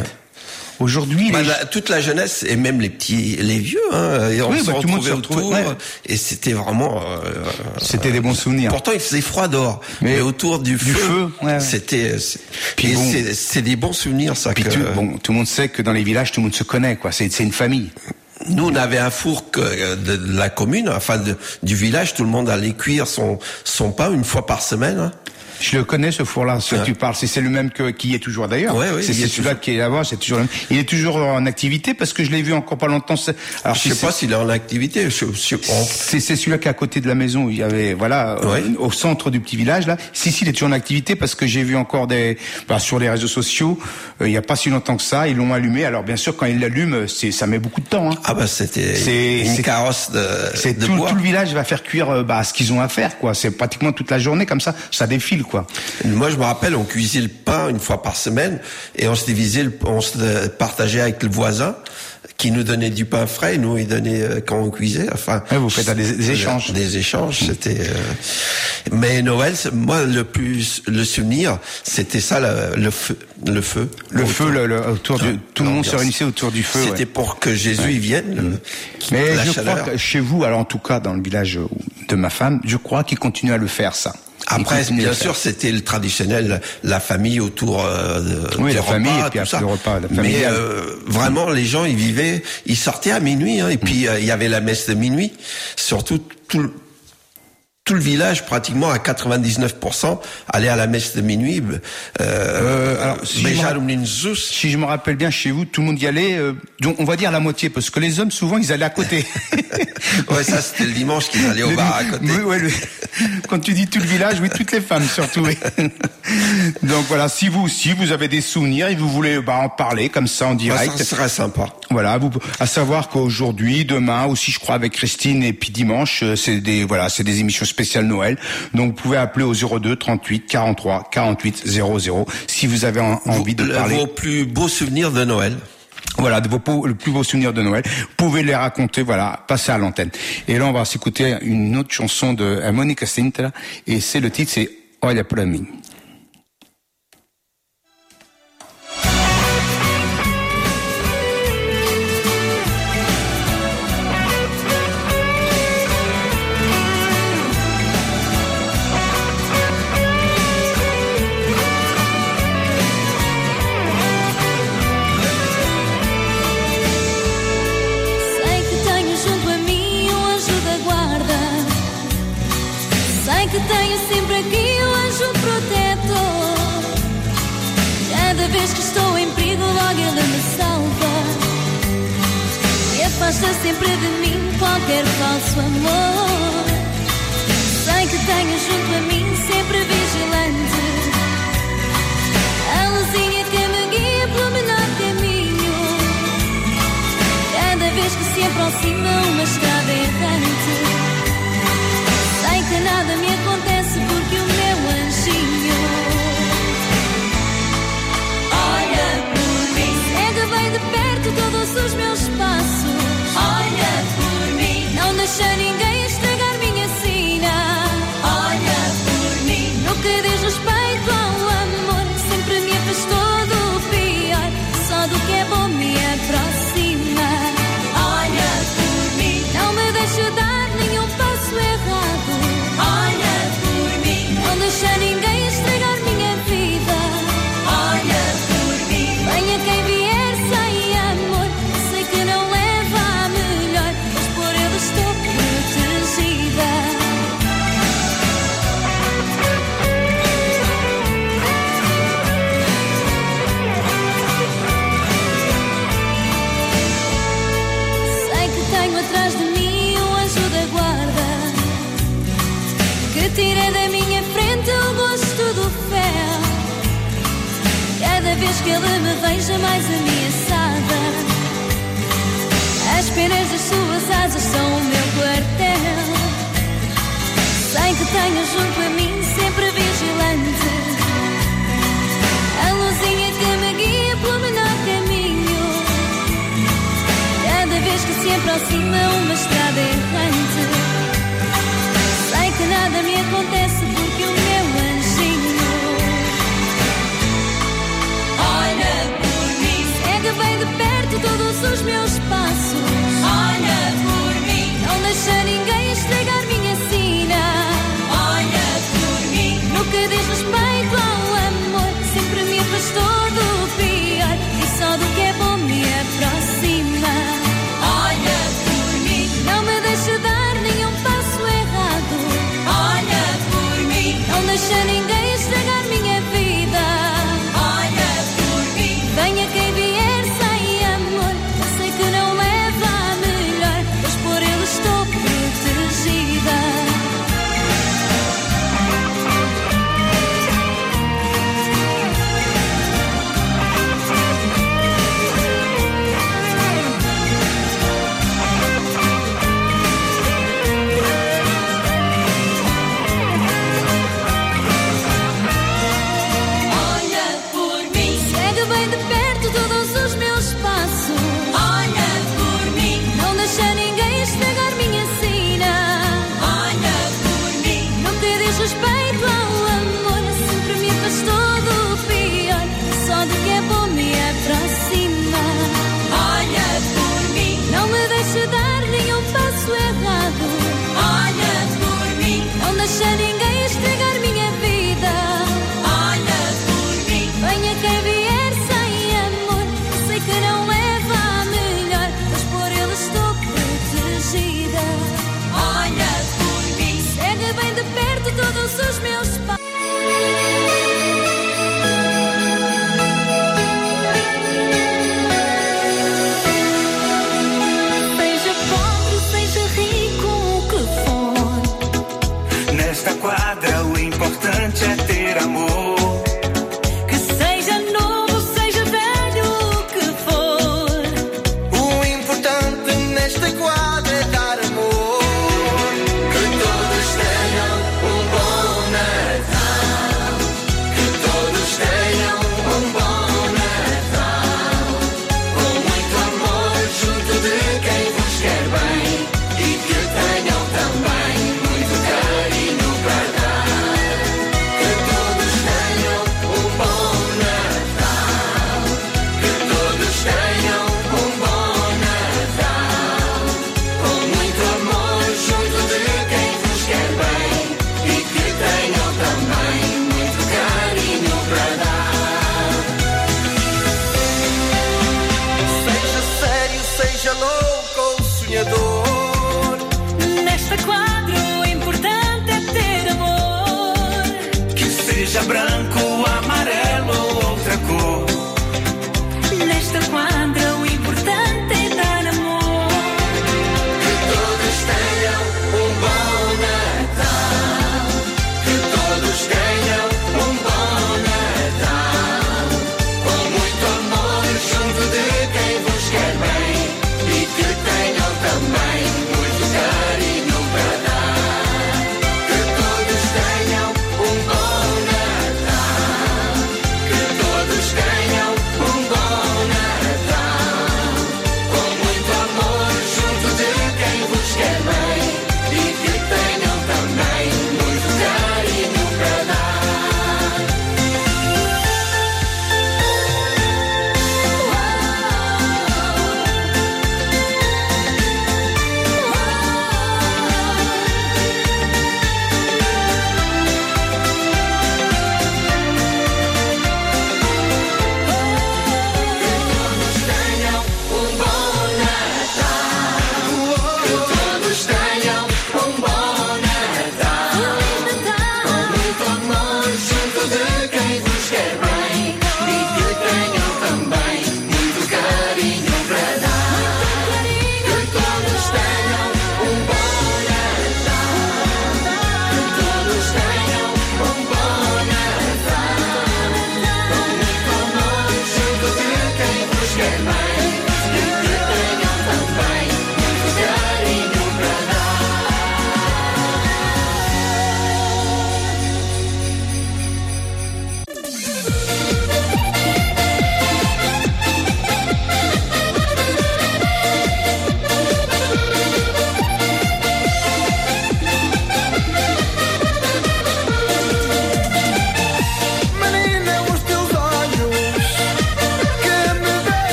Aujourd'hui, Bah, les- toute la jeunesse et même les petits, les vieux, hein, et on Oui, se bah, tout le monde retrouvait se retrouvait, autour, ouais. et c'était vraiment. euh, C'était des bons souvenirs. Pourtant, il faisait froid dehors, mais, autour du, feu, feu, ouais, c'était. c'est- Puis bon. c'est- des bons souvenirs, ça. Puis que- tout, bon, tout le monde sait que dans les villages, tout le monde se connaît, quoi. C'est une famille. Nous, on avait un four que, euh, de, la commune, enfin du village, tout le monde allait cuire son, son pain une fois par semaine. Je le connais ce four-là, ce que tu parles. C'est le même que, qui est toujours d'ailleurs. Ouais, ouais, c'est celui-là qui est là-bas, c'est toujours le même. Il est toujours en activité parce que je l'ai vu encore pas longtemps. Alors Je sais pas s'il est en activité. C'est celui-là qui est à côté de la maison. Il y avait voilà euh, Ouais. au centre du petit village là. Si si, il est toujours en activité parce que j'ai vu encore des bah, sur les réseaux sociaux. euh, il y a pas si longtemps que ça, ils l'ont allumé. Alors bien sûr, quand ils l'allument, c'est ça met beaucoup de temps. Hein. Ah bah c'était C'est- une carrosse de, C'est de tout, bois. tout le village va faire cuire euh, bah, ce qu'ils ont à faire quoi. C'est pratiquement toute la journée comme ça. Ça défile quoi. Moi, je me rappelle, on cuisait le pain une fois par semaine et on se divisait, on se partageait avec le voisin qui nous donnait du pain frais, nous il donnait euh, quand on cuisait. Enfin, Ouais, vous faites des- des échanges. Des échanges, c'était. euh, Mais Noël, moi le plus le souvenir, c'était ça, le, le feu, le feu, Le feu le, le- autour du, tout le monde se réunissait autour du feu. C'était ouais. pour que Jésus y vienne. qui- Mais la je chaleur. crois que chez vous, alors en tout cas dans le village de ma femme, je crois qu'ils continuent à le faire ça. Après, bien sûr, c'était le traditionnel, la famille autour euh, de, Oui, la repas, famille, et puis tout après ça. le repas, la Mais euh, vraiment, les gens, ils vivaient, ils sortaient à minuit, hein, et puis euh, il y avait la messe de minuit. Surtout tout le, tout le village, pratiquement à 99%, allait à la messe de minuit. Euh, Euh, alors, si je me. Si je rappelle bien, chez vous, tout le monde y allait. euh, donc on va dire la moitié, parce que les hommes souvent ils allaient à côté. Ouais, ça c'était le dimanche qu'ils allaient au Le- bar à côté. Oui, ouais, le- quand tu dis tout le village, oui, toutes les femmes surtout. oui. Donc voilà, si vous aussi vous avez des souvenirs et vous voulez bah, en parler comme ça en direct. ça serait sympa. Voilà, vous, à savoir qu'aujourd'hui, demain aussi, je crois avec Christine et puis dimanche, euh, c'est des voilà, c'est des émissions spéciales Noël. Donc vous pouvez appeler au 02 38 43 48 00 si vous avez en- envie de Le- parler. Vos plus beaux souvenirs de Noël. Voilà, de vos beaux- le plus beau souvenir de Noël. Vous pouvez les raconter, voilà, passer à l'antenne. Et là, on va s'écouter une autre chanson de euh, Monica Sintra, et c'est le titre, c'est Olha pra mim. Sempre de mim qualquer falso amor. Sei que tenho junto a mim sempre vigilante. A luzinha que me guia pelo menor caminho. Cada vez que se aproxima uma estrada suas asas são o meu quartel. Sei que tenho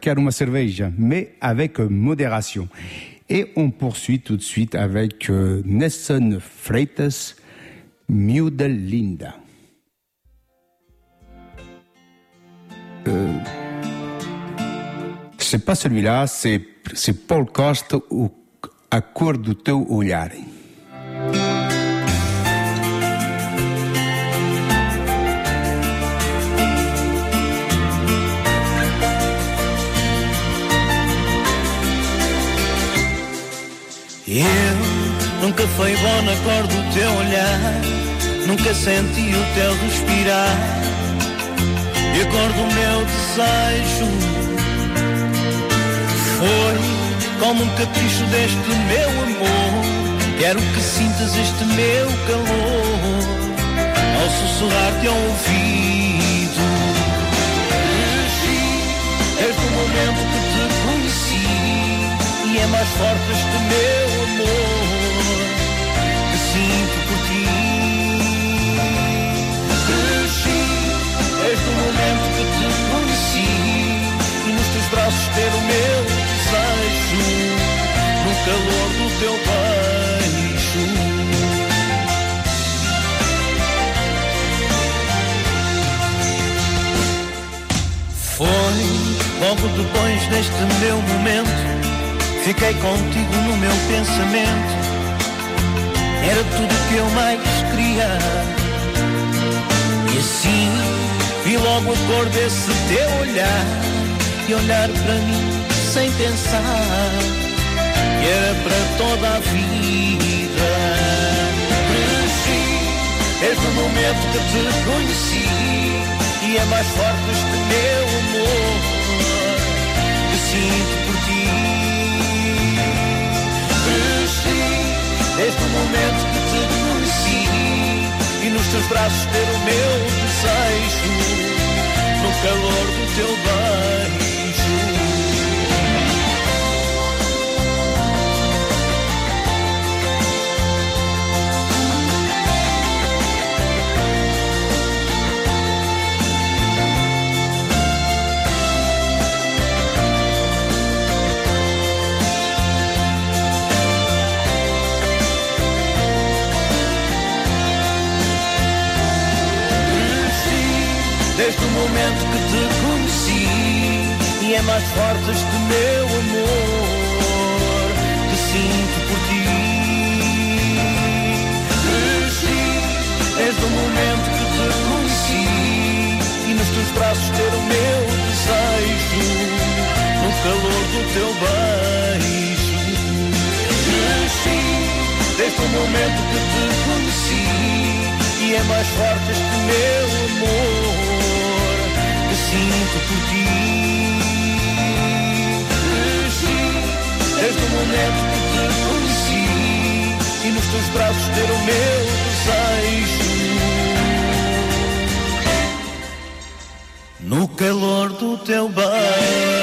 Quer uma cerveja, mais avec modération. Et on poursuit tout de suite avec euh, Nelson Freitas, Miuda Linda. Euh, c'est pas celui-là, c'est, Paul Costa ou A Cor do Teu. Fui bom na cor do teu olhar, nunca senti o teu respirar e a cor do meu desejo foi como um capricho deste meu amor. Quero que sintas este meu calor ao sussurrar-te ao ouvido. Cresci desde o momento que te conheci e é mais forte este meu desde o momento que te conheci e nos teus braços ter o meu desejo no calor do teu beijo. Foi logo depois deste meu momento Fiquei contigo no meu pensamento. Era tudo que eu mais queria. E logo a cor desse teu olhar. E olhar para mim sem pensar. Que era para toda a vida. Cresci desde o momento que te conheci. E é mais forte este meu amor. Que sinto por ti. Desde o momento que teus braços ter o meu desejo. No calor do teu beijo Desde o momento que te conheci E é mais forte este meu amor. Que sinto por ti. Cresci Desde o momento que te conheci E nos teus braços ter o meu desejo No calor do teu beijo. Cresci Desde o momento que te conheci é mais forte este meu amor. Que sinto por ti. Desde o momento que te conheci. E nos teus braços ter o meu desejo. No calor do teu beijo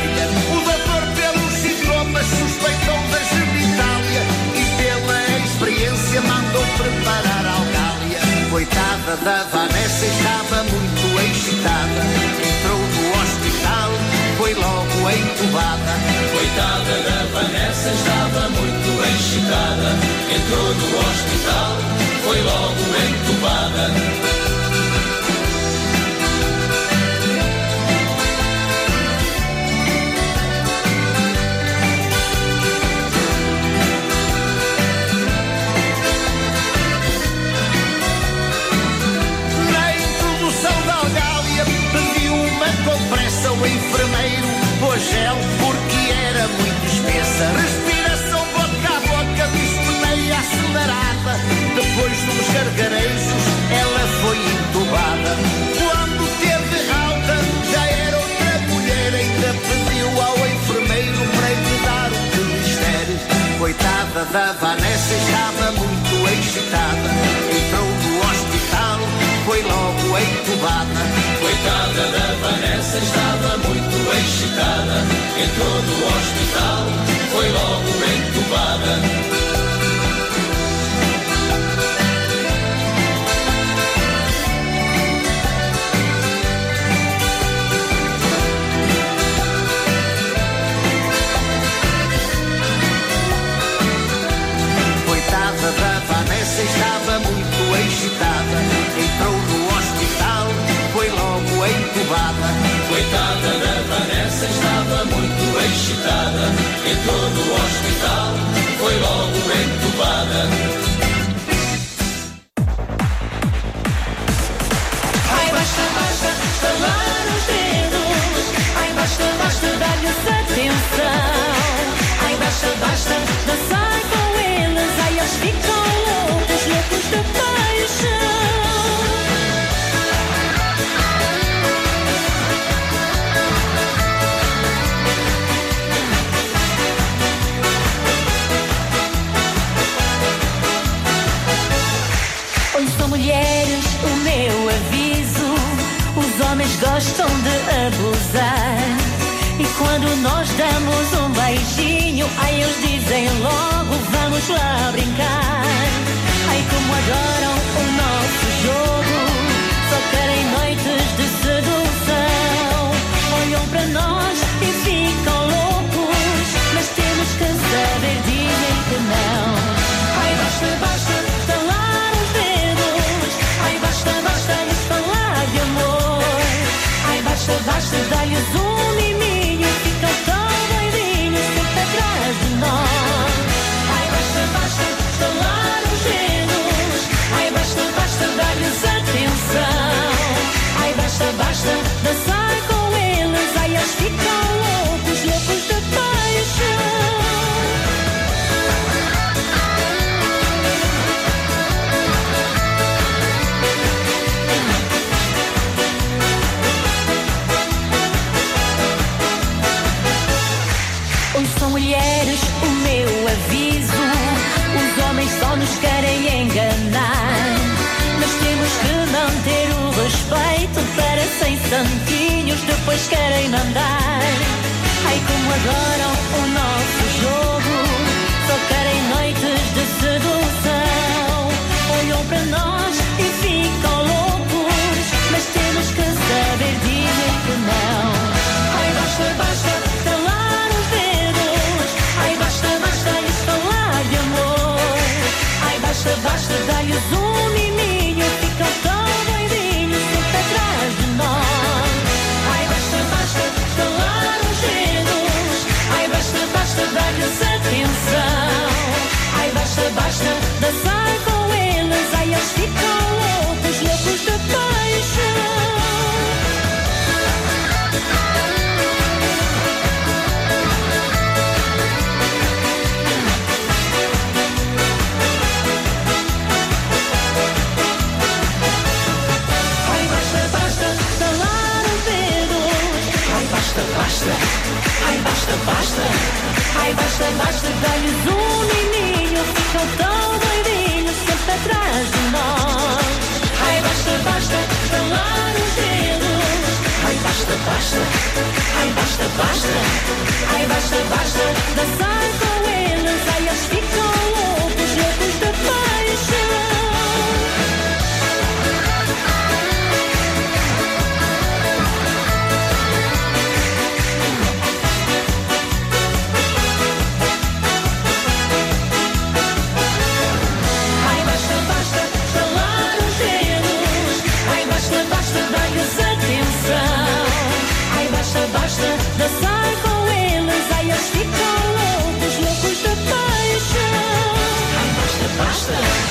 O doutor pelos sintomas suspeitou da genitália E pela experiência mandou preparar algália. Coitada da Vanessa estava muito excitada. Entrou no hospital, foi logo entubada. Coitada da Vanessa estava muito excitada. Entrou no hospital, foi logo entubada gel porque era muito espessa. Respiração boca a boca, disto meia acelerada. Depois dos gargarejos, ela foi entubada. Quando teve alta, já era outra mulher. Ainda pediu ao enfermeiro para lhe dar o que lhes. Coitada da Vanessa, estava muito excitada. Entubada. Coitada da Vanessa estava muito excitada. Entrou no hospital, foi logo entubada. Estava muito excitada. Entrou foi logo entubada. Coitada da Vanessa estava muito excitada. Entrou no hospital, foi logo entubada. Ai, basta, basta, estalar os dedos. Ai, basta, basta, dar-lhes atenção. Ai, basta, basta, gostam de abusar. E quando nós damos um beijinho, aí eles dizem logo: vamos lá brincar. Ai, como adoram куда ж ты далеко? Santinhos depois querem mandar. Ai, como adoram o nosso dançar com eles. Ai, eles ficam loucos, loucos de basta, basta. Ai, basta, basta. Ai, basta, basta. Ai, basta, basta, miminho. Ficam tão doidinhos sempre atrás de nós. Ai, basta, basta, estalar os dedos. Ai, basta, basta. Ai, basta, basta. Ai, basta, basta, dançar com eles. Ai, eles ficam Mas que calor dos loucos da paixão. Ai, basta, basta.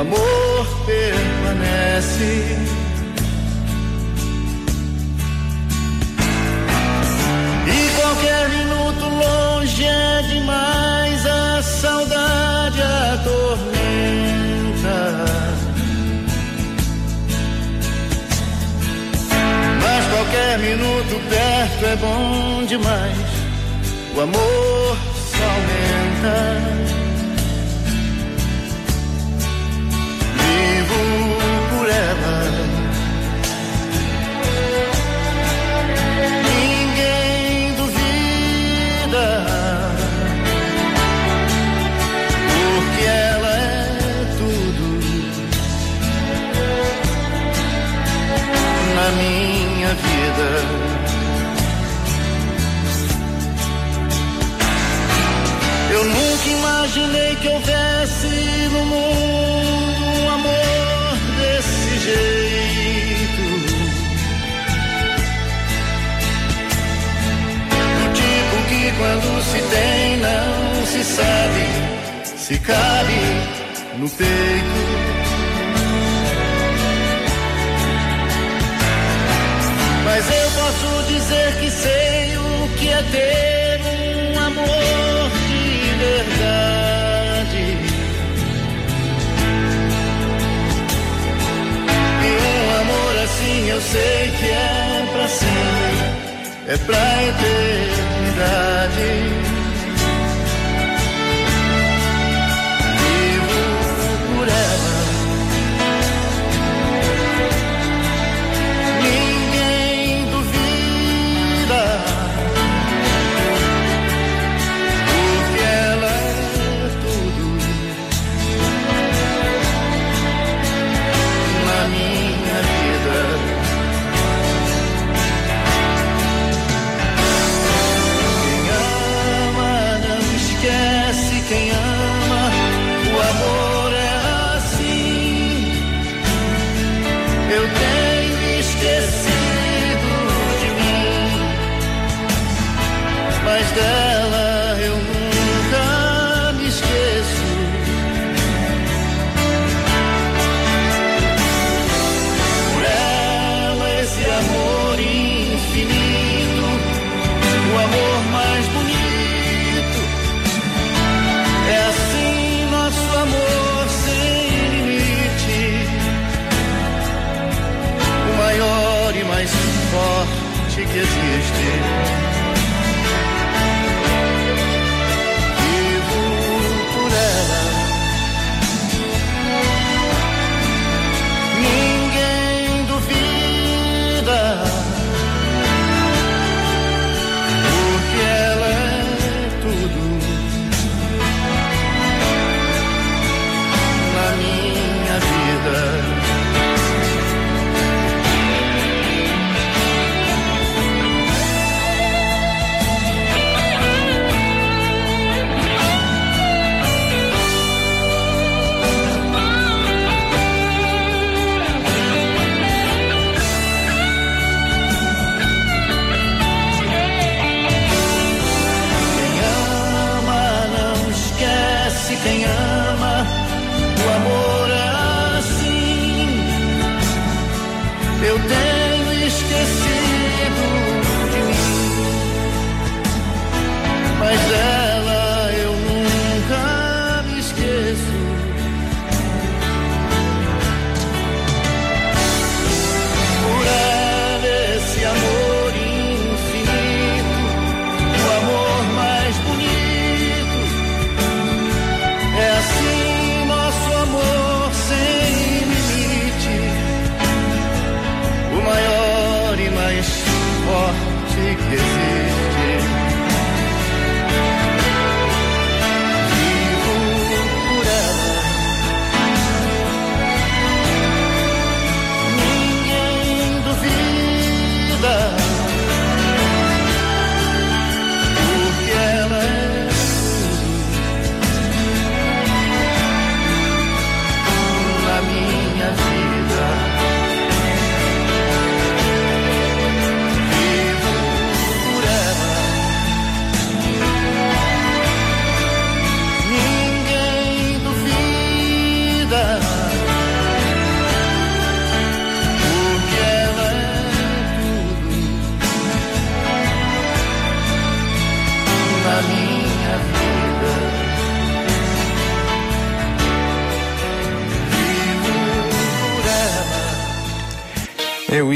amor permanece. E qualquer minuto longe é demais, a saudade atormenta. Mas qualquer minuto perto é bom demais, o amor se aumenta. imaginei que houvesse no mundo um amor desse jeito. do tipo que quando se tem não se sabe se cabe no peito. Mas eu posso dizer que sei o que é ter eu sei que é pra sempre, é pra eternidade.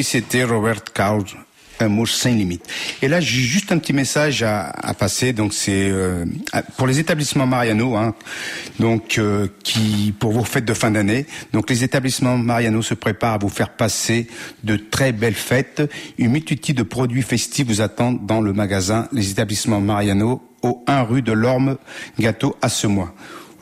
C'était Robert Carl, Amour sans limite. Et là, j'ai juste un petit message à, passer. Donc, c'est euh, pour les établissements Mariano, hein, donc euh, qui pour vos fêtes de fin d'année. Donc, les établissements Mariano se préparent à vous faire passer de très belles fêtes. Une multitude de produits festifs vous attendent dans le magasin Les établissements Mariano au 1 rue de l'Orme, gâteau à ce mois.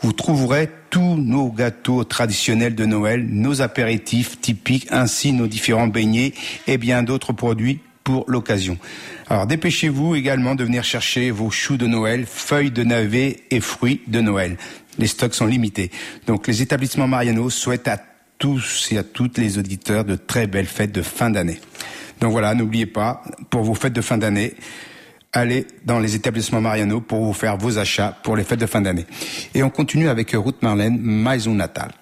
Vous trouverez tous nos gâteaux traditionnels de Noël, nos apéritifs typiques, ainsi nos différents beignets et bien d'autres produits pour l'occasion. Alors dépêchez-vous également de venir chercher vos choux de Noël, feuilles de navet et fruits de Noël. Les stocks sont limités. Donc les établissements Mariano souhaitent à tous et à toutes les auditeurs de très belles fêtes de fin d'année. Donc voilà, n'oubliez pas, pour vos fêtes de fin d'année, allez dans les établissements Mariano pour vous faire vos achats pour les fêtes de fin d'année. Et on continue avec Ruth Marlène, Maison Natale.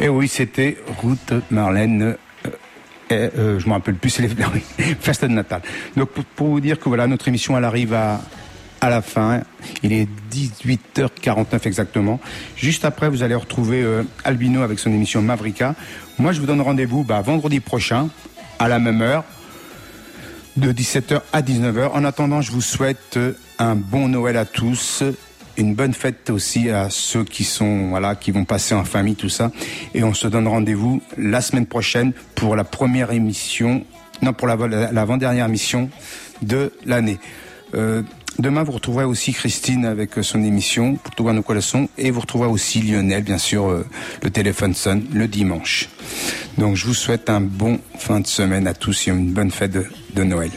Et oui, c'était Ruth Marlène. Euh, euh, euh, je me rappelle plus, c'est les de Natal. Donc pour, vous dire que voilà, notre émission, elle arrive à, à la fin. Il est 18h49 exactement. Juste après, vous allez retrouver euh, Albino avec son émission Mavrika. Moi, je vous donne rendez-vous bah, vendredi prochain, à la même heure, de 17h à 19h. En attendant, je vous souhaite un bon Noël à tous une bonne fête aussi à ceux qui sont voilà qui vont passer en famille tout ça et on se donne rendez-vous la semaine prochaine pour la première émission non pour la l'avant-dernière émission de l'année. Euh, demain, vous retrouverez aussi Christine avec euh, son émission pour trouver nos collations et vous retrouverez aussi Lionel, bien sûr, euh, le téléphone sonne le dimanche. Donc, je vous souhaite un bon fin de semaine à tous et une bonne fête de Noël.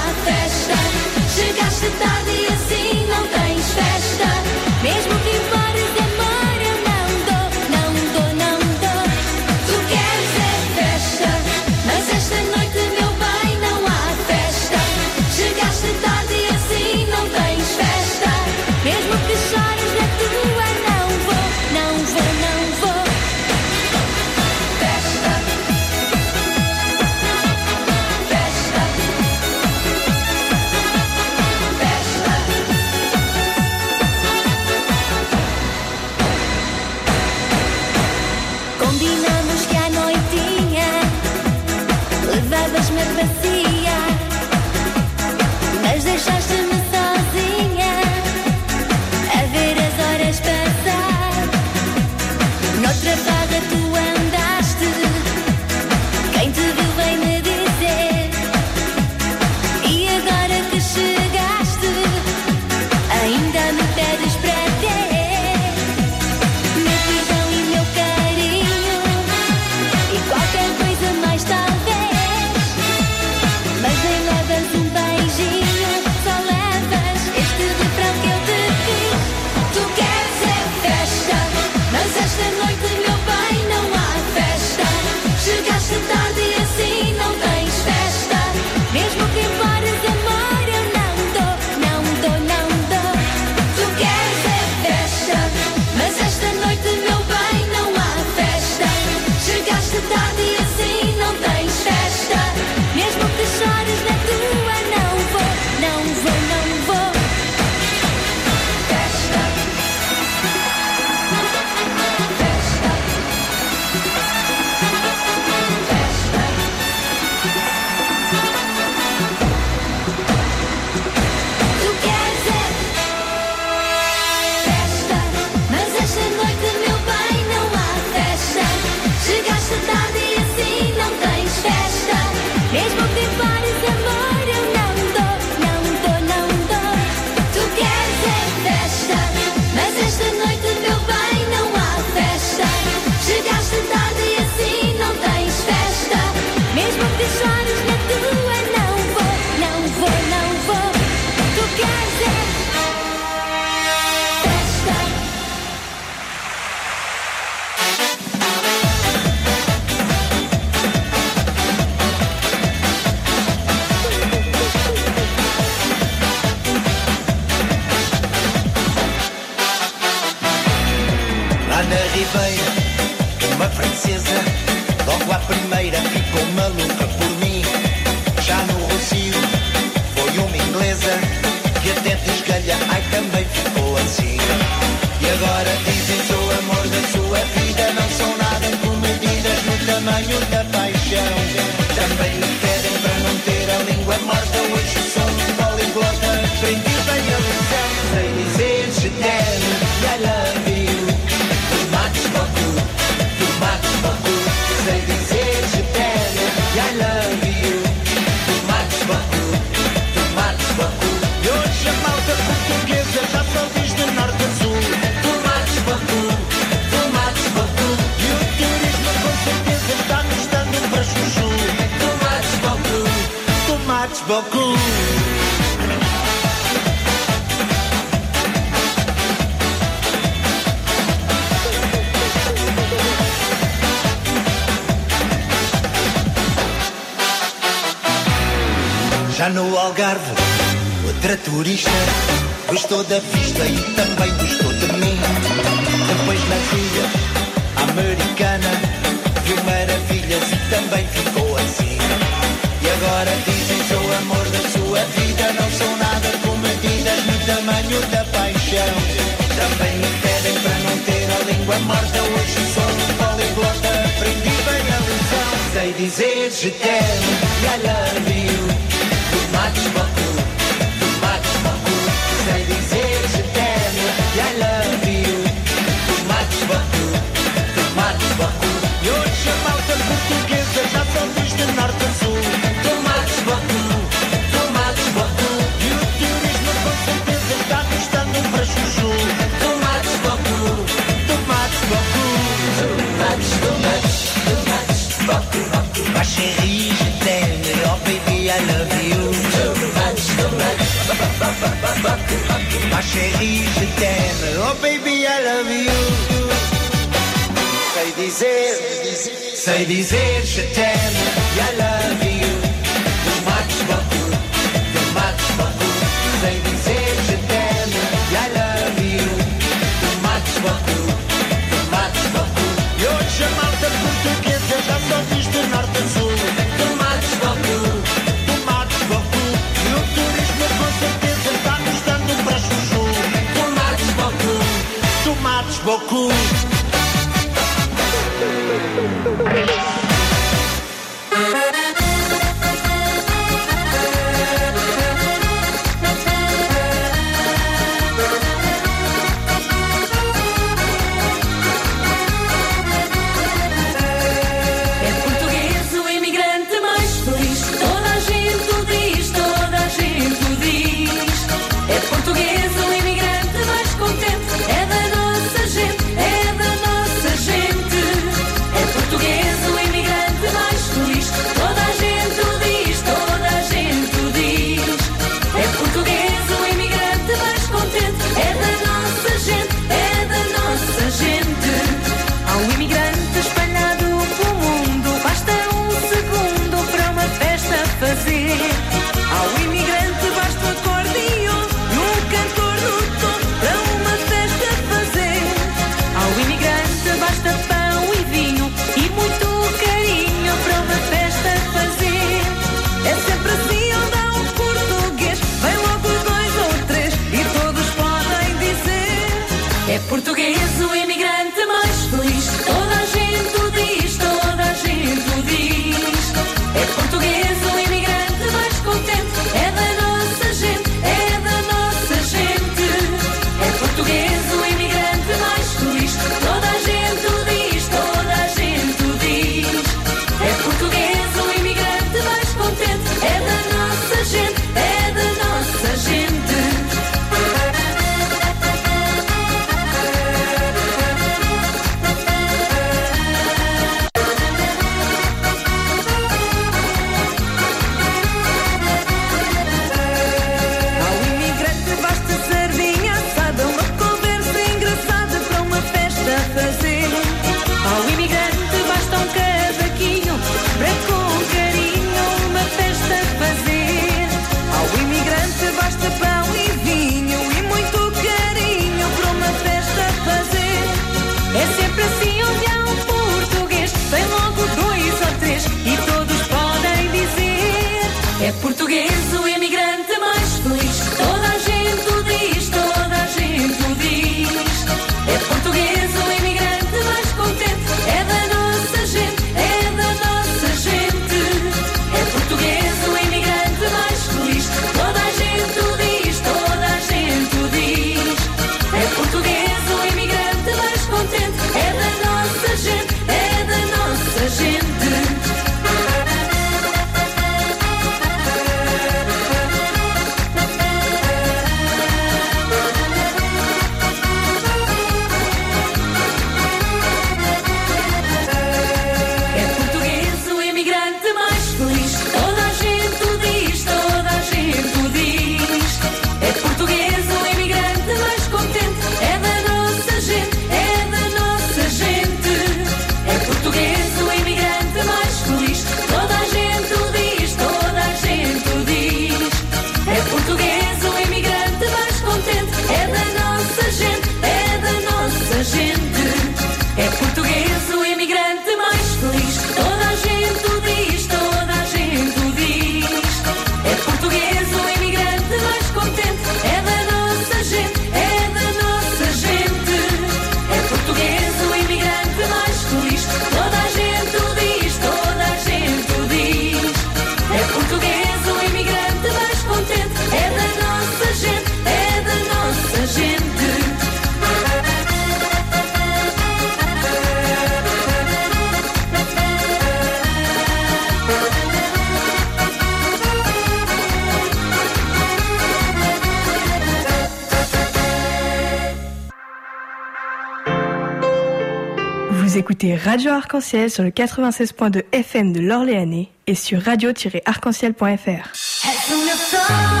Radio Arc-en-Ciel sur le 96.2 FM de l'Orléanais et sur radio-arc-en-ciel.fr.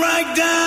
right down.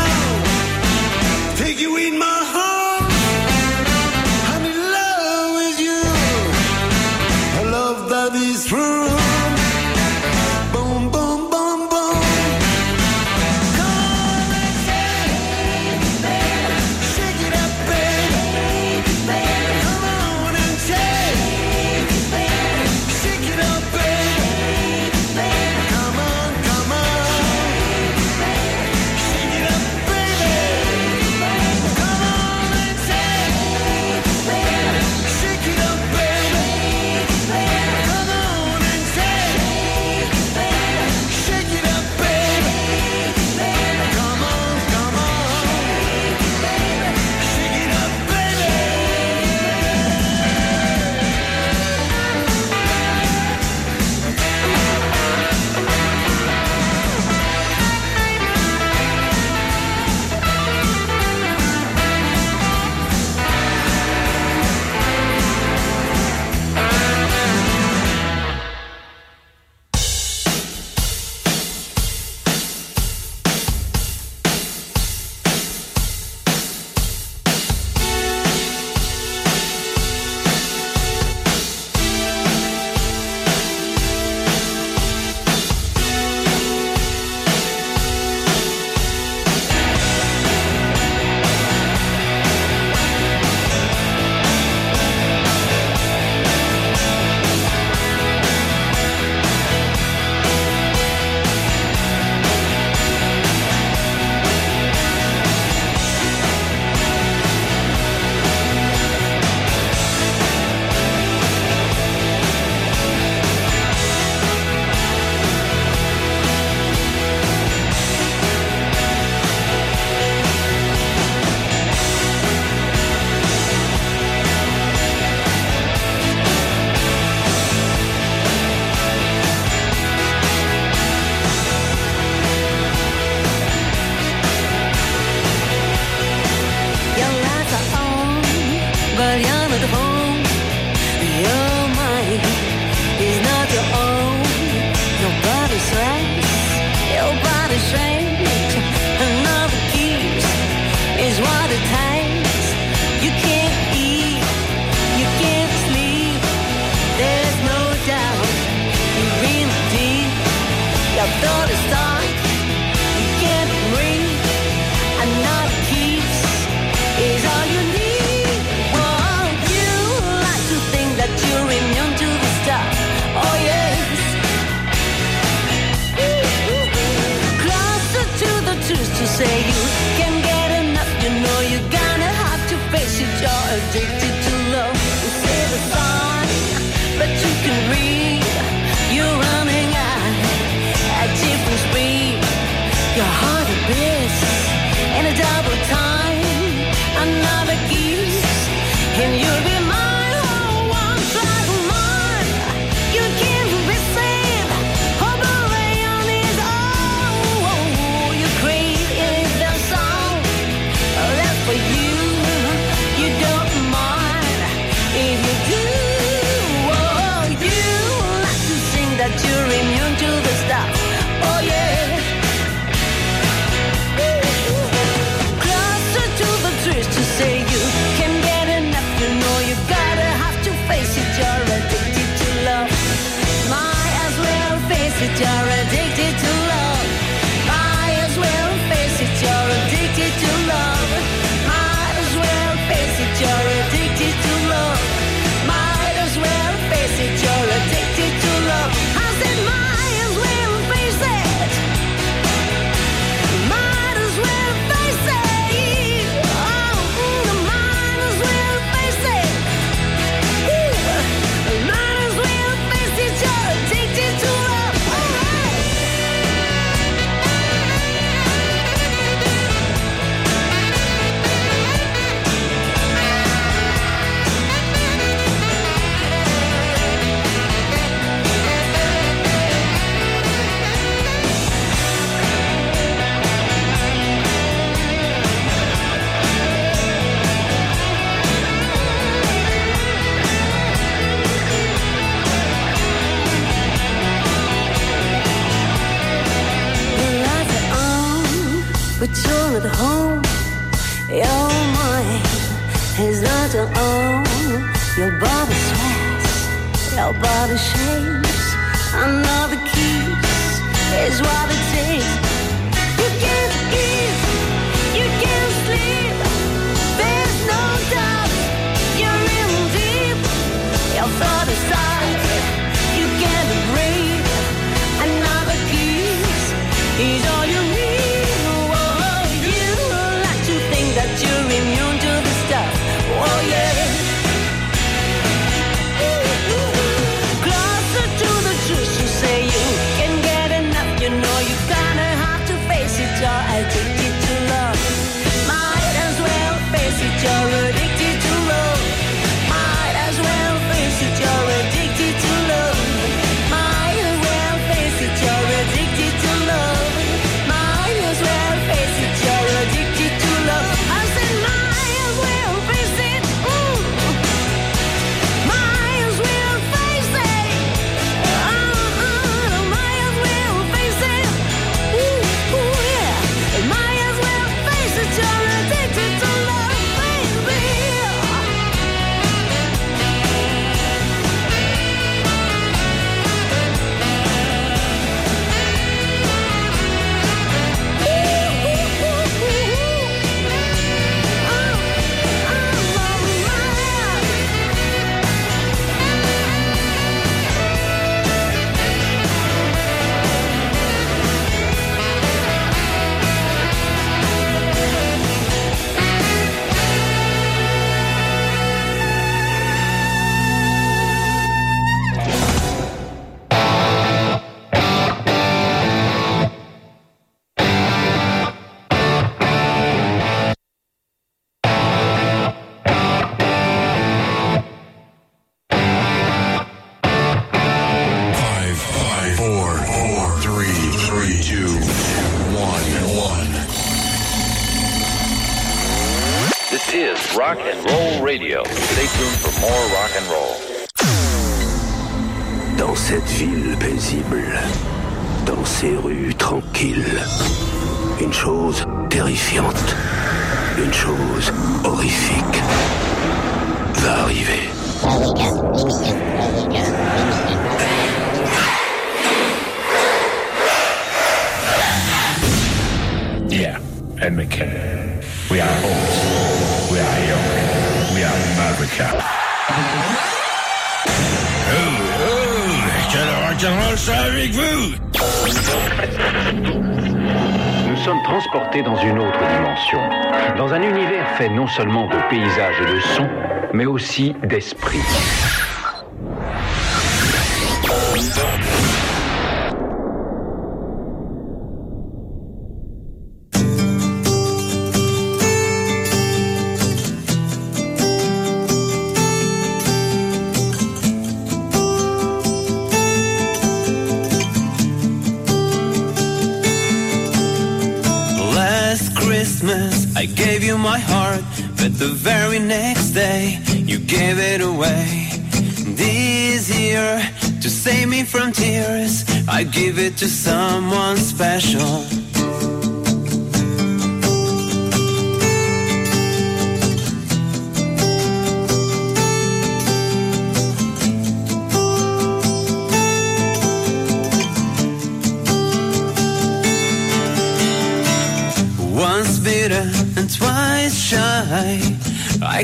Seulement de paysages et de sons, mais aussi d'esprit.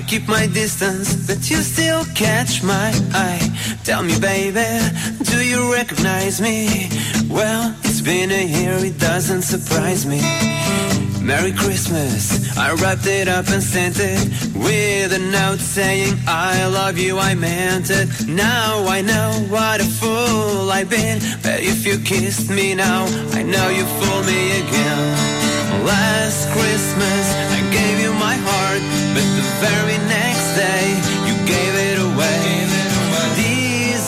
Keep my distance, but you still catch my eye. Tell me, baby, do you recognize me? Well, it's been a year, it doesn't surprise me. Merry Christmas, I wrapped it up and sent it with a note saying, I love you, I meant it. Now I know what a fool I've been, but if you kissed me now, I know you fooled me again. Last Christmas, I gave you the very next day, you gave it away.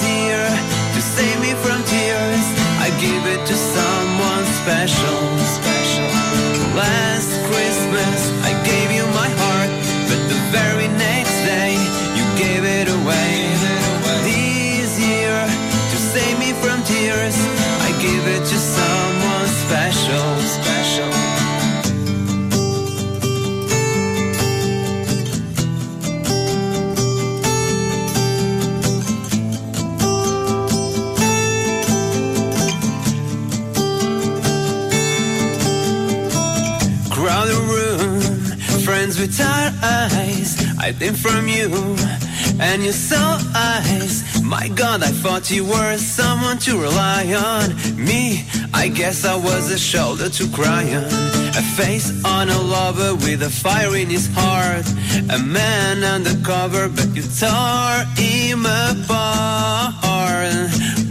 Year, to save me from tears, I give it to someone special. Special. Last Christmas, I think from you and your soul eyes. My God, I thought you were someone to rely on. Me, I guess I was a shoulder to cry on. A face on a lover with a fire in his heart. A man undercover, but you tore him apart.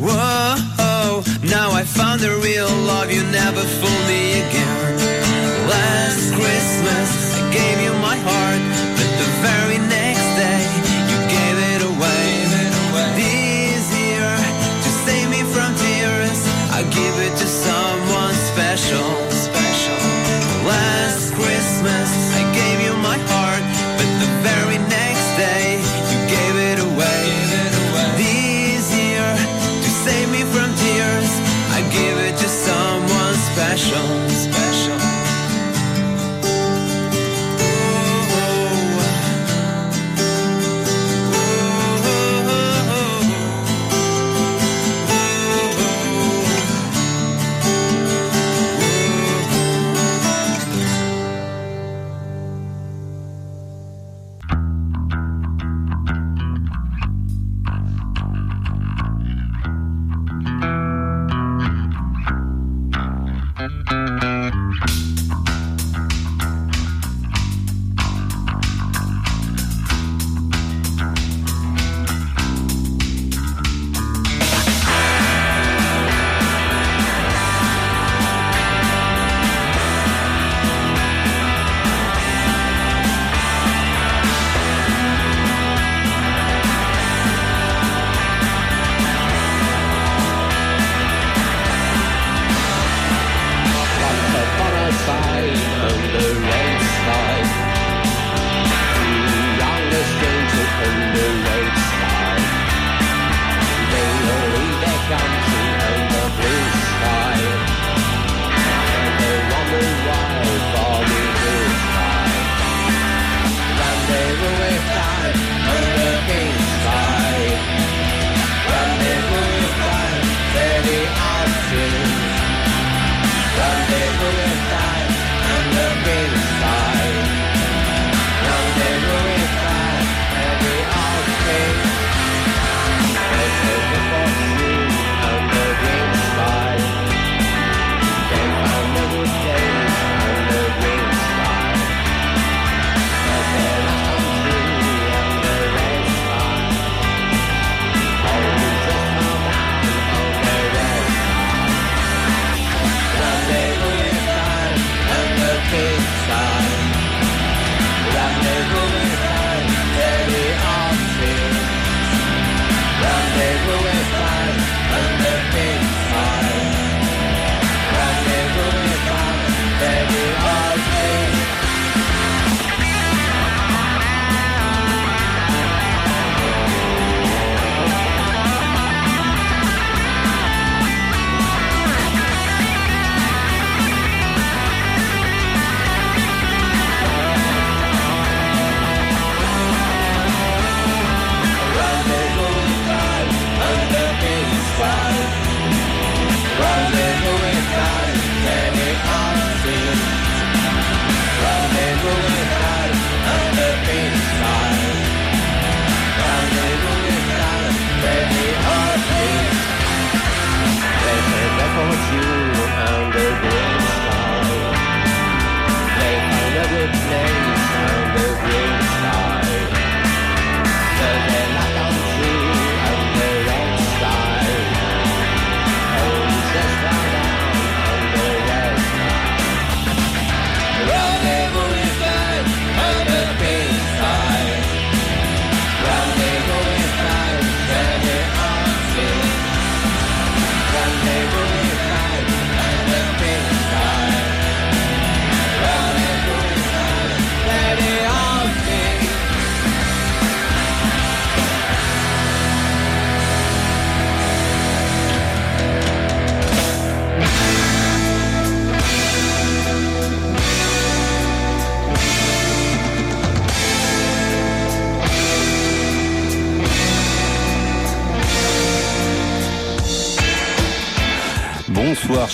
Whoa, now I found the real love. You never fool me again. Last Christmas,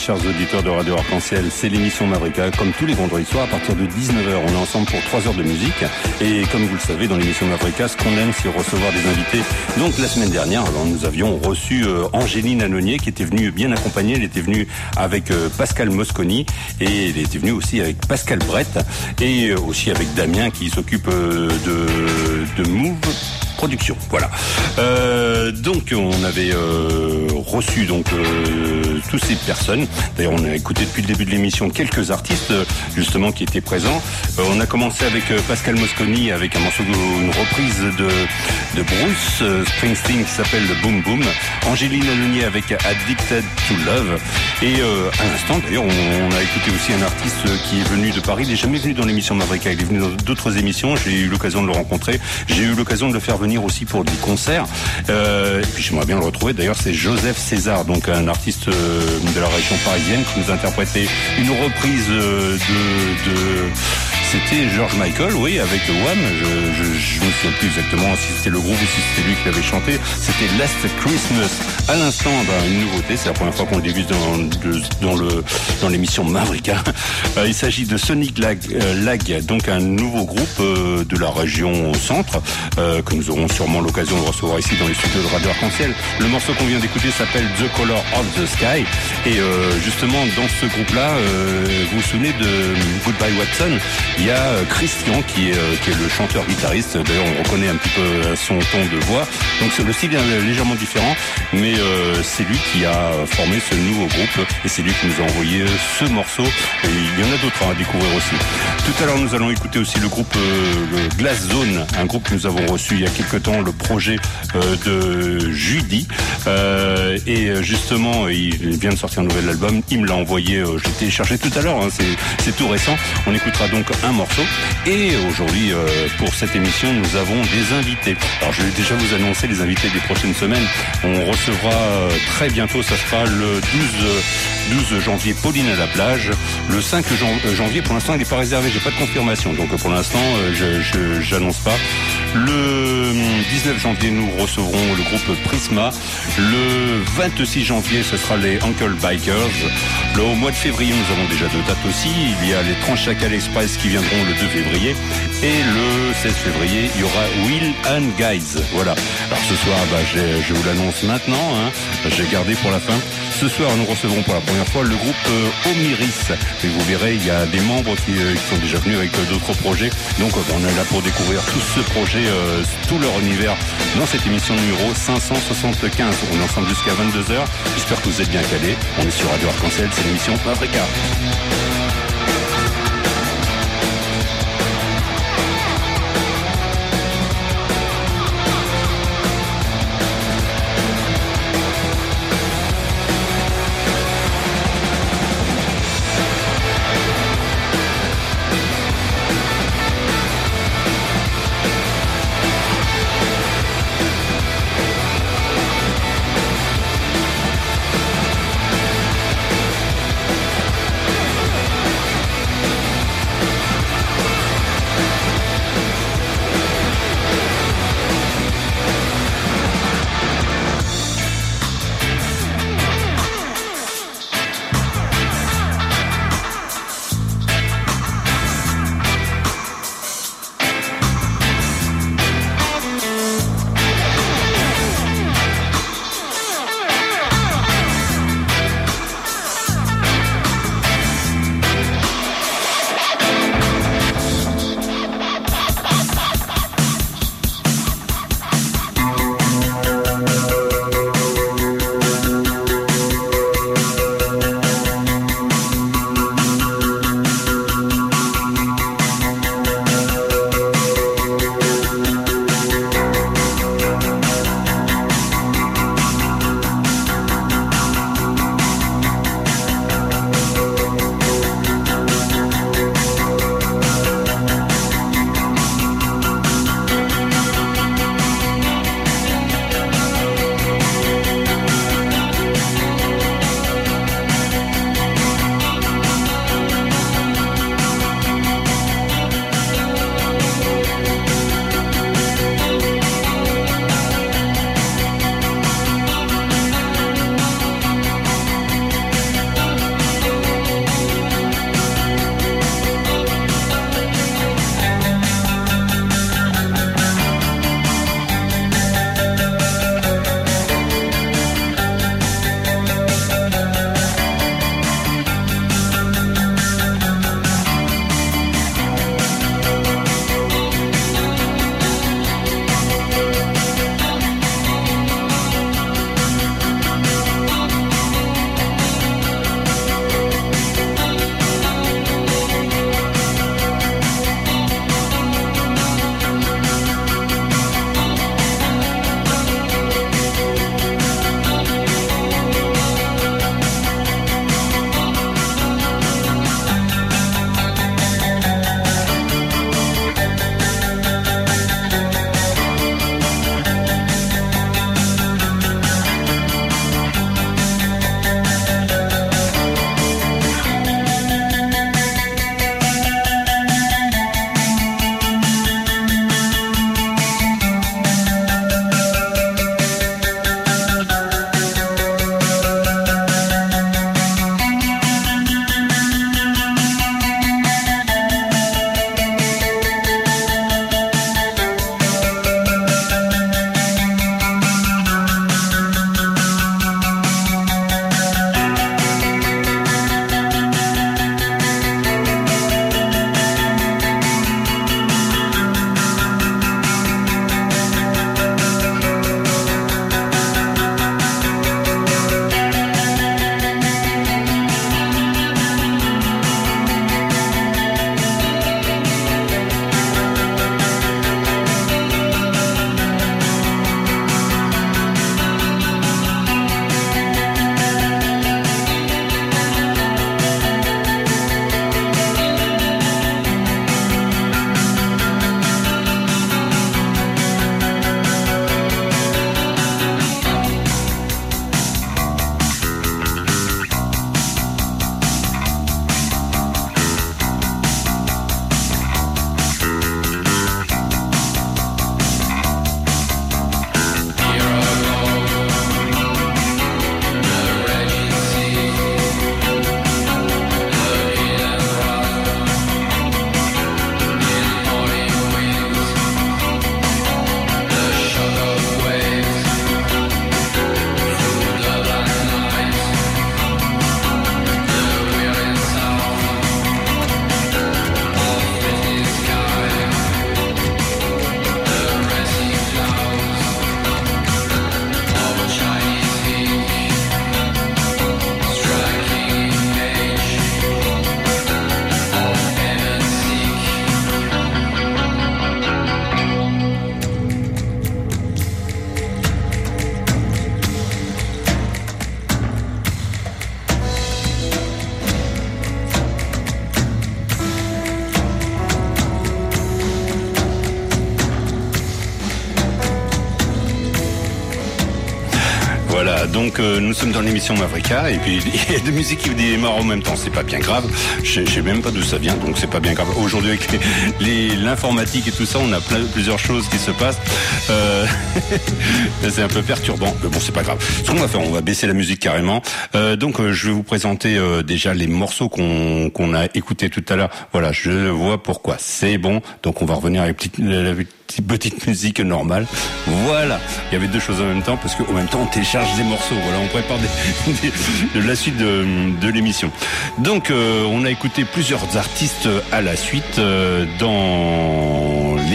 chers auditeurs de Radio Arc-en-Ciel, c'est l'émission Mavrika, comme tous les vendredis soirs à partir de 19h, on est ensemble pour 3 heures de musique. Et comme vous le savez dans l'émission Mavrika, ce qu'on aime c'est recevoir des invités. Donc la semaine dernière, alors, nous avions reçu euh, Angéline Anonier qui était venue bien accompagnée, elle était venue avec euh, Pascal Mosconi. Et elle était venue aussi avec Pascal Brett. Et euh, aussi avec Damien qui s'occupe de, de Move production. Voilà. Euh, donc on avait euh, reçu donc euh, toutes ces personnes. D'ailleurs on a écouté depuis le début de l'émission quelques artistes justement qui étaient présents. On a commencé avec Pascal Mosconi avec un morceau, une reprise de, de Bruce Springsteen qui s'appelle Boom Boom. Angéline Alunier avec Addicted to Love. Et euh, à l'instant d'ailleurs on, on a écouté aussi un artiste euh, qui est venu de Paris. Il n'est jamais venu dans l'émission Mavrika. Il est venu dans d'autres émissions. J'ai eu l'occasion de le rencontrer. J'ai eu l'occasion de le faire venir aussi pour des concerts. Euh, et puis j'aimerais bien le retrouver. D'ailleurs, c'est Joseph César, donc un artiste euh, de la région parisienne, qui nous interprétait une reprise euh, de, de c'était George Michael, oui, avec Wham. Je, je, je me souviens plus exactement si c'était le groupe ou si c'était lui qui l'avait chanté. C'était Last Christmas. À l'instant, ben, une nouveauté. C'est la première fois qu'on le débute dans, dans le dans l'émission Mavrika. Euh, il s'agit de Sonic Lag, euh, donc un nouveau groupe euh, de la région centre euh, que nous aurons sûrement l'occasion de recevoir ici dans les studios de Radio Arc-en-Ciel. Le morceau qu'on vient d'écouter s'appelle The Color of the Sky. Et justement, dans ce groupe-là, vous vous souvenez de Goodbye Watson Il y a euh, Christian qui est, euh, qui est le chanteur-guitariste. D'ailleurs, on reconnaît un petit peu euh, son ton de voix. Donc c'est- le style est légèrement différent, mais c'est lui qui a formé ce nouveau groupe et c'est lui qui nous a envoyé ce morceau. Et il y en a d'autres à découvrir aussi. Tout à l'heure, nous allons écouter aussi le groupe le Glass Zone, un groupe que nous avons reçu il y a quelque temps, le projet de Judy. Et justement, il vient de sortir un nouvel album. Il me l'a envoyé, je l'ai téléchargé tout à l'heure, hein, c'est tout récent. On écoutera donc morceau. Et aujourd'hui, euh, pour cette émission, nous avons des invités. Alors je vais déjà vous annoncer les invités des prochaines semaines. On recevra euh, très bientôt, ça sera le 12, euh, 12 janvier, Pauline à la plage. Le 5 jan- euh, janvier, pour l'instant, il n'est pas réservé, j'ai pas de confirmation. Donc euh, pour l'instant, euh, je, j'annonce pas. Le 19 janvier, nous recevrons le groupe Prisma. Le 26 janvier, ce sera les Uncle Bikers. Le, au mois de février, nous avons déjà deux dates aussi. Il y a les Transchacal Express qui viendront le 2 février. Et le 16 février, il y aura Will and Guys. Voilà. Alors ce soir, bah, je vous l'annonce maintenant. Hein. J'ai gardé pour la fin. Ce soir, nous recevrons pour la première fois le groupe euh, Omiris. Et vous verrez, il y a des membres qui, euh, sont déjà venus avec euh, d'autres projets. Donc, on est là pour découvrir tout ce projet, euh, tout leur univers dans cette émission numéro 575. On est ensemble jusqu'à 22h. J'espère que vous êtes bien calés. On est sur Radio Arc-en-Ciel, c'est l'émission Africa. Dans l'émission Mavrika et puis il y a de musique qui démarre en même temps. C'est pas bien grave. Je sais même pas d'où ça vient, donc c'est pas bien grave. Aujourd'hui avec l'informatique et tout ça, on a plein, plusieurs choses qui se passent. Euh, c'est un peu perturbant, mais bon, c'est pas grave. Ce qu'on va faire, on va baisser la musique carrément. Euh, donc euh, je vais vous présenter euh, déjà les morceaux qu'on qu'on a écoutés tout à l'heure. Voilà, je vois pourquoi. C'est bon. Donc on va revenir avec la petite petite musique normale. Voilà. Il y avait deux choses en même temps parce qu'au même temps on télécharge des morceaux. Voilà, on prépare des, de la suite de, de l'émission. Donc euh, on a écouté plusieurs artistes à la suite euh, dans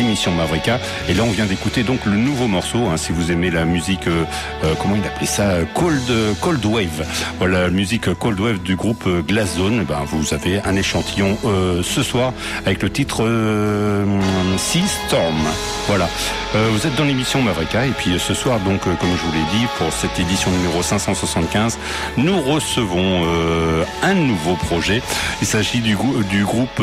l'émission Mavrika et là on vient d'écouter donc le nouveau morceau. hein, si vous aimez la musique, euh, euh, comment il appelait ça, euh, Cold Cold Wave. Voilà, la musique Cold Wave du groupe Glass Zone. Eh Ben vous avez un échantillon ce soir avec le titre Sea Storm. Voilà. Vous êtes dans l'émission Mavrika et puis ce soir donc comme je vous l'ai dit pour cette édition numéro 575 nous recevons un nouveau projet. Il s'agit du, grou- du groupe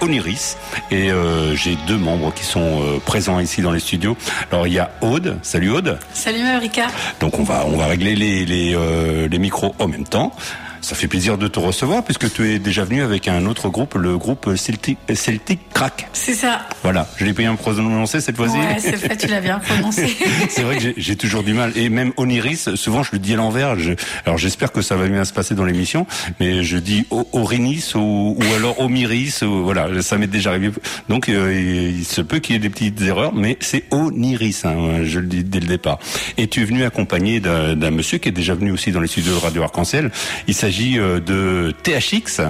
Oniris et j'ai deux membres qui sont euh, présents ici dans les studios. Alors il y a Aude. Salut Aude. Salut Mavrika. Donc on va on va régler les les, euh, les micros en même temps. Ça fait plaisir de te recevoir puisque tu es déjà venu avec un autre groupe, le groupe Celtic, Celtic Crack. C'est ça. Voilà, je l'ai bien prononcé cette fois-ci. Ouais, c'est fait, tu l'as bien prononcé. C'est vrai que j'ai- toujours du mal. Et même Oniris, souvent je le dis à l'envers. Je- alors j'espère que ça va bien se passer dans l'émission, mais je dis Orinis ou, ou alors Omiris. Ou, voilà, ça m'est déjà arrivé. Donc euh, il, se peut qu'il y ait des petites erreurs, mais c'est Oniris, hein, je le dis dès le départ. Et tu es venu accompagné d'un d'un monsieur qui est déjà venu aussi dans les studios de Radio Arc-en-Ciel. Il s'agit euh, de THX,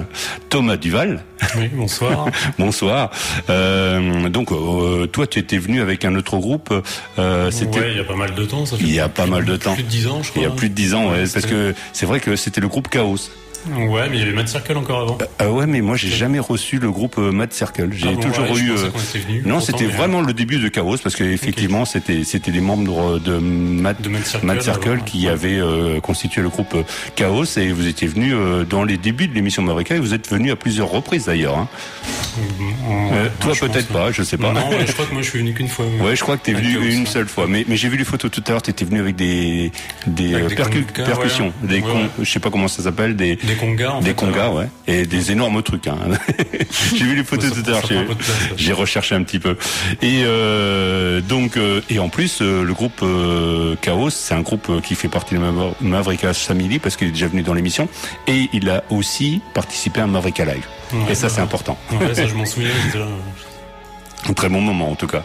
Thomas Duval. Oui, bonsoir. bonsoir. Euh, donc euh, toi tu étais venu avec un autre groupe. Euh, c'était Ouais, il y a pas mal de temps. Ça fait il y a pas mal de temps. Plus de 10 ans, je crois. Il y a plus de 10 ans, ouais, parce que c'est vrai que c'était le groupe Chaos. Ouais, mais il y avait Mad Circle encore avant. Ah ouais, mais moi j'ai jamais reçu le groupe euh, Mad Circle. J'ai Ah bon, toujours ouais, eu. euh, venus, non, c'était vraiment le début de Chaos parce que effectivement c'était c'était des membres de Mad, Mad Circle, alors, qui avaient euh, constitué le groupe euh, Chaos et vous étiez venu euh, dans les débuts de l'émission Mavrika et vous êtes venu à plusieurs reprises d'ailleurs. hein. Euh, toi peut-être pas, je sais pas. Non, ouais, je crois que moi je suis venu qu'une fois. Ouais, je crois que t'es venu Chaos, une ouais. seule fois, mais, mais j'ai vu les photos tout à l'heure. T'étais venu avec des des, Avec euh, des percu- congas, percussions, ouais. des Ouais, ouais. je sais pas comment ça s'appelle, des Des congas, en des fait, congas, ouais. et des énormes trucs. Hein. j'ai vu les photos tout à l'heure. J'ai recherché un petit peu. Et euh, donc euh, et en plus euh, le groupe euh, Chaos, c'est un groupe euh, qui fait partie de Mav- Mavrika Family parce qu'il est déjà venu dans l'émission et il a aussi participé à Mavrika Live. Ouais, et ça ouais. c'est important. Ouais, ça je m'en souviens. Un très bon moment en tout cas.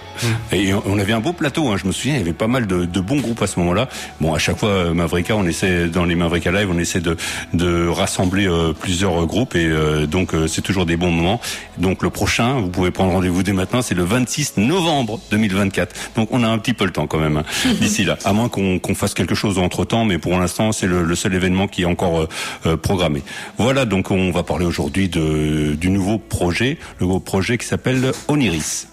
Et on avait un beau plateau, hein, je me souviens, il y avait pas mal de, de bons groupes à ce moment-là. Bon, à chaque fois, euh, Mavrika, on essaie, dans les Mavrika Live, on essaie de, de rassembler euh, plusieurs groupes et euh, donc euh, c'est toujours des bons moments. Donc le prochain, vous pouvez prendre rendez-vous dès maintenant, c'est le 26 novembre 2024. Donc on a un petit peu le temps quand même hein, d'ici là. À moins qu'on fasse quelque chose entre-temps, mais pour l'instant, c'est le, le seul événement qui est encore programmé. Voilà, donc on va parler aujourd'hui du nouveau projet, le nouveau projet qui s'appelle Oniris.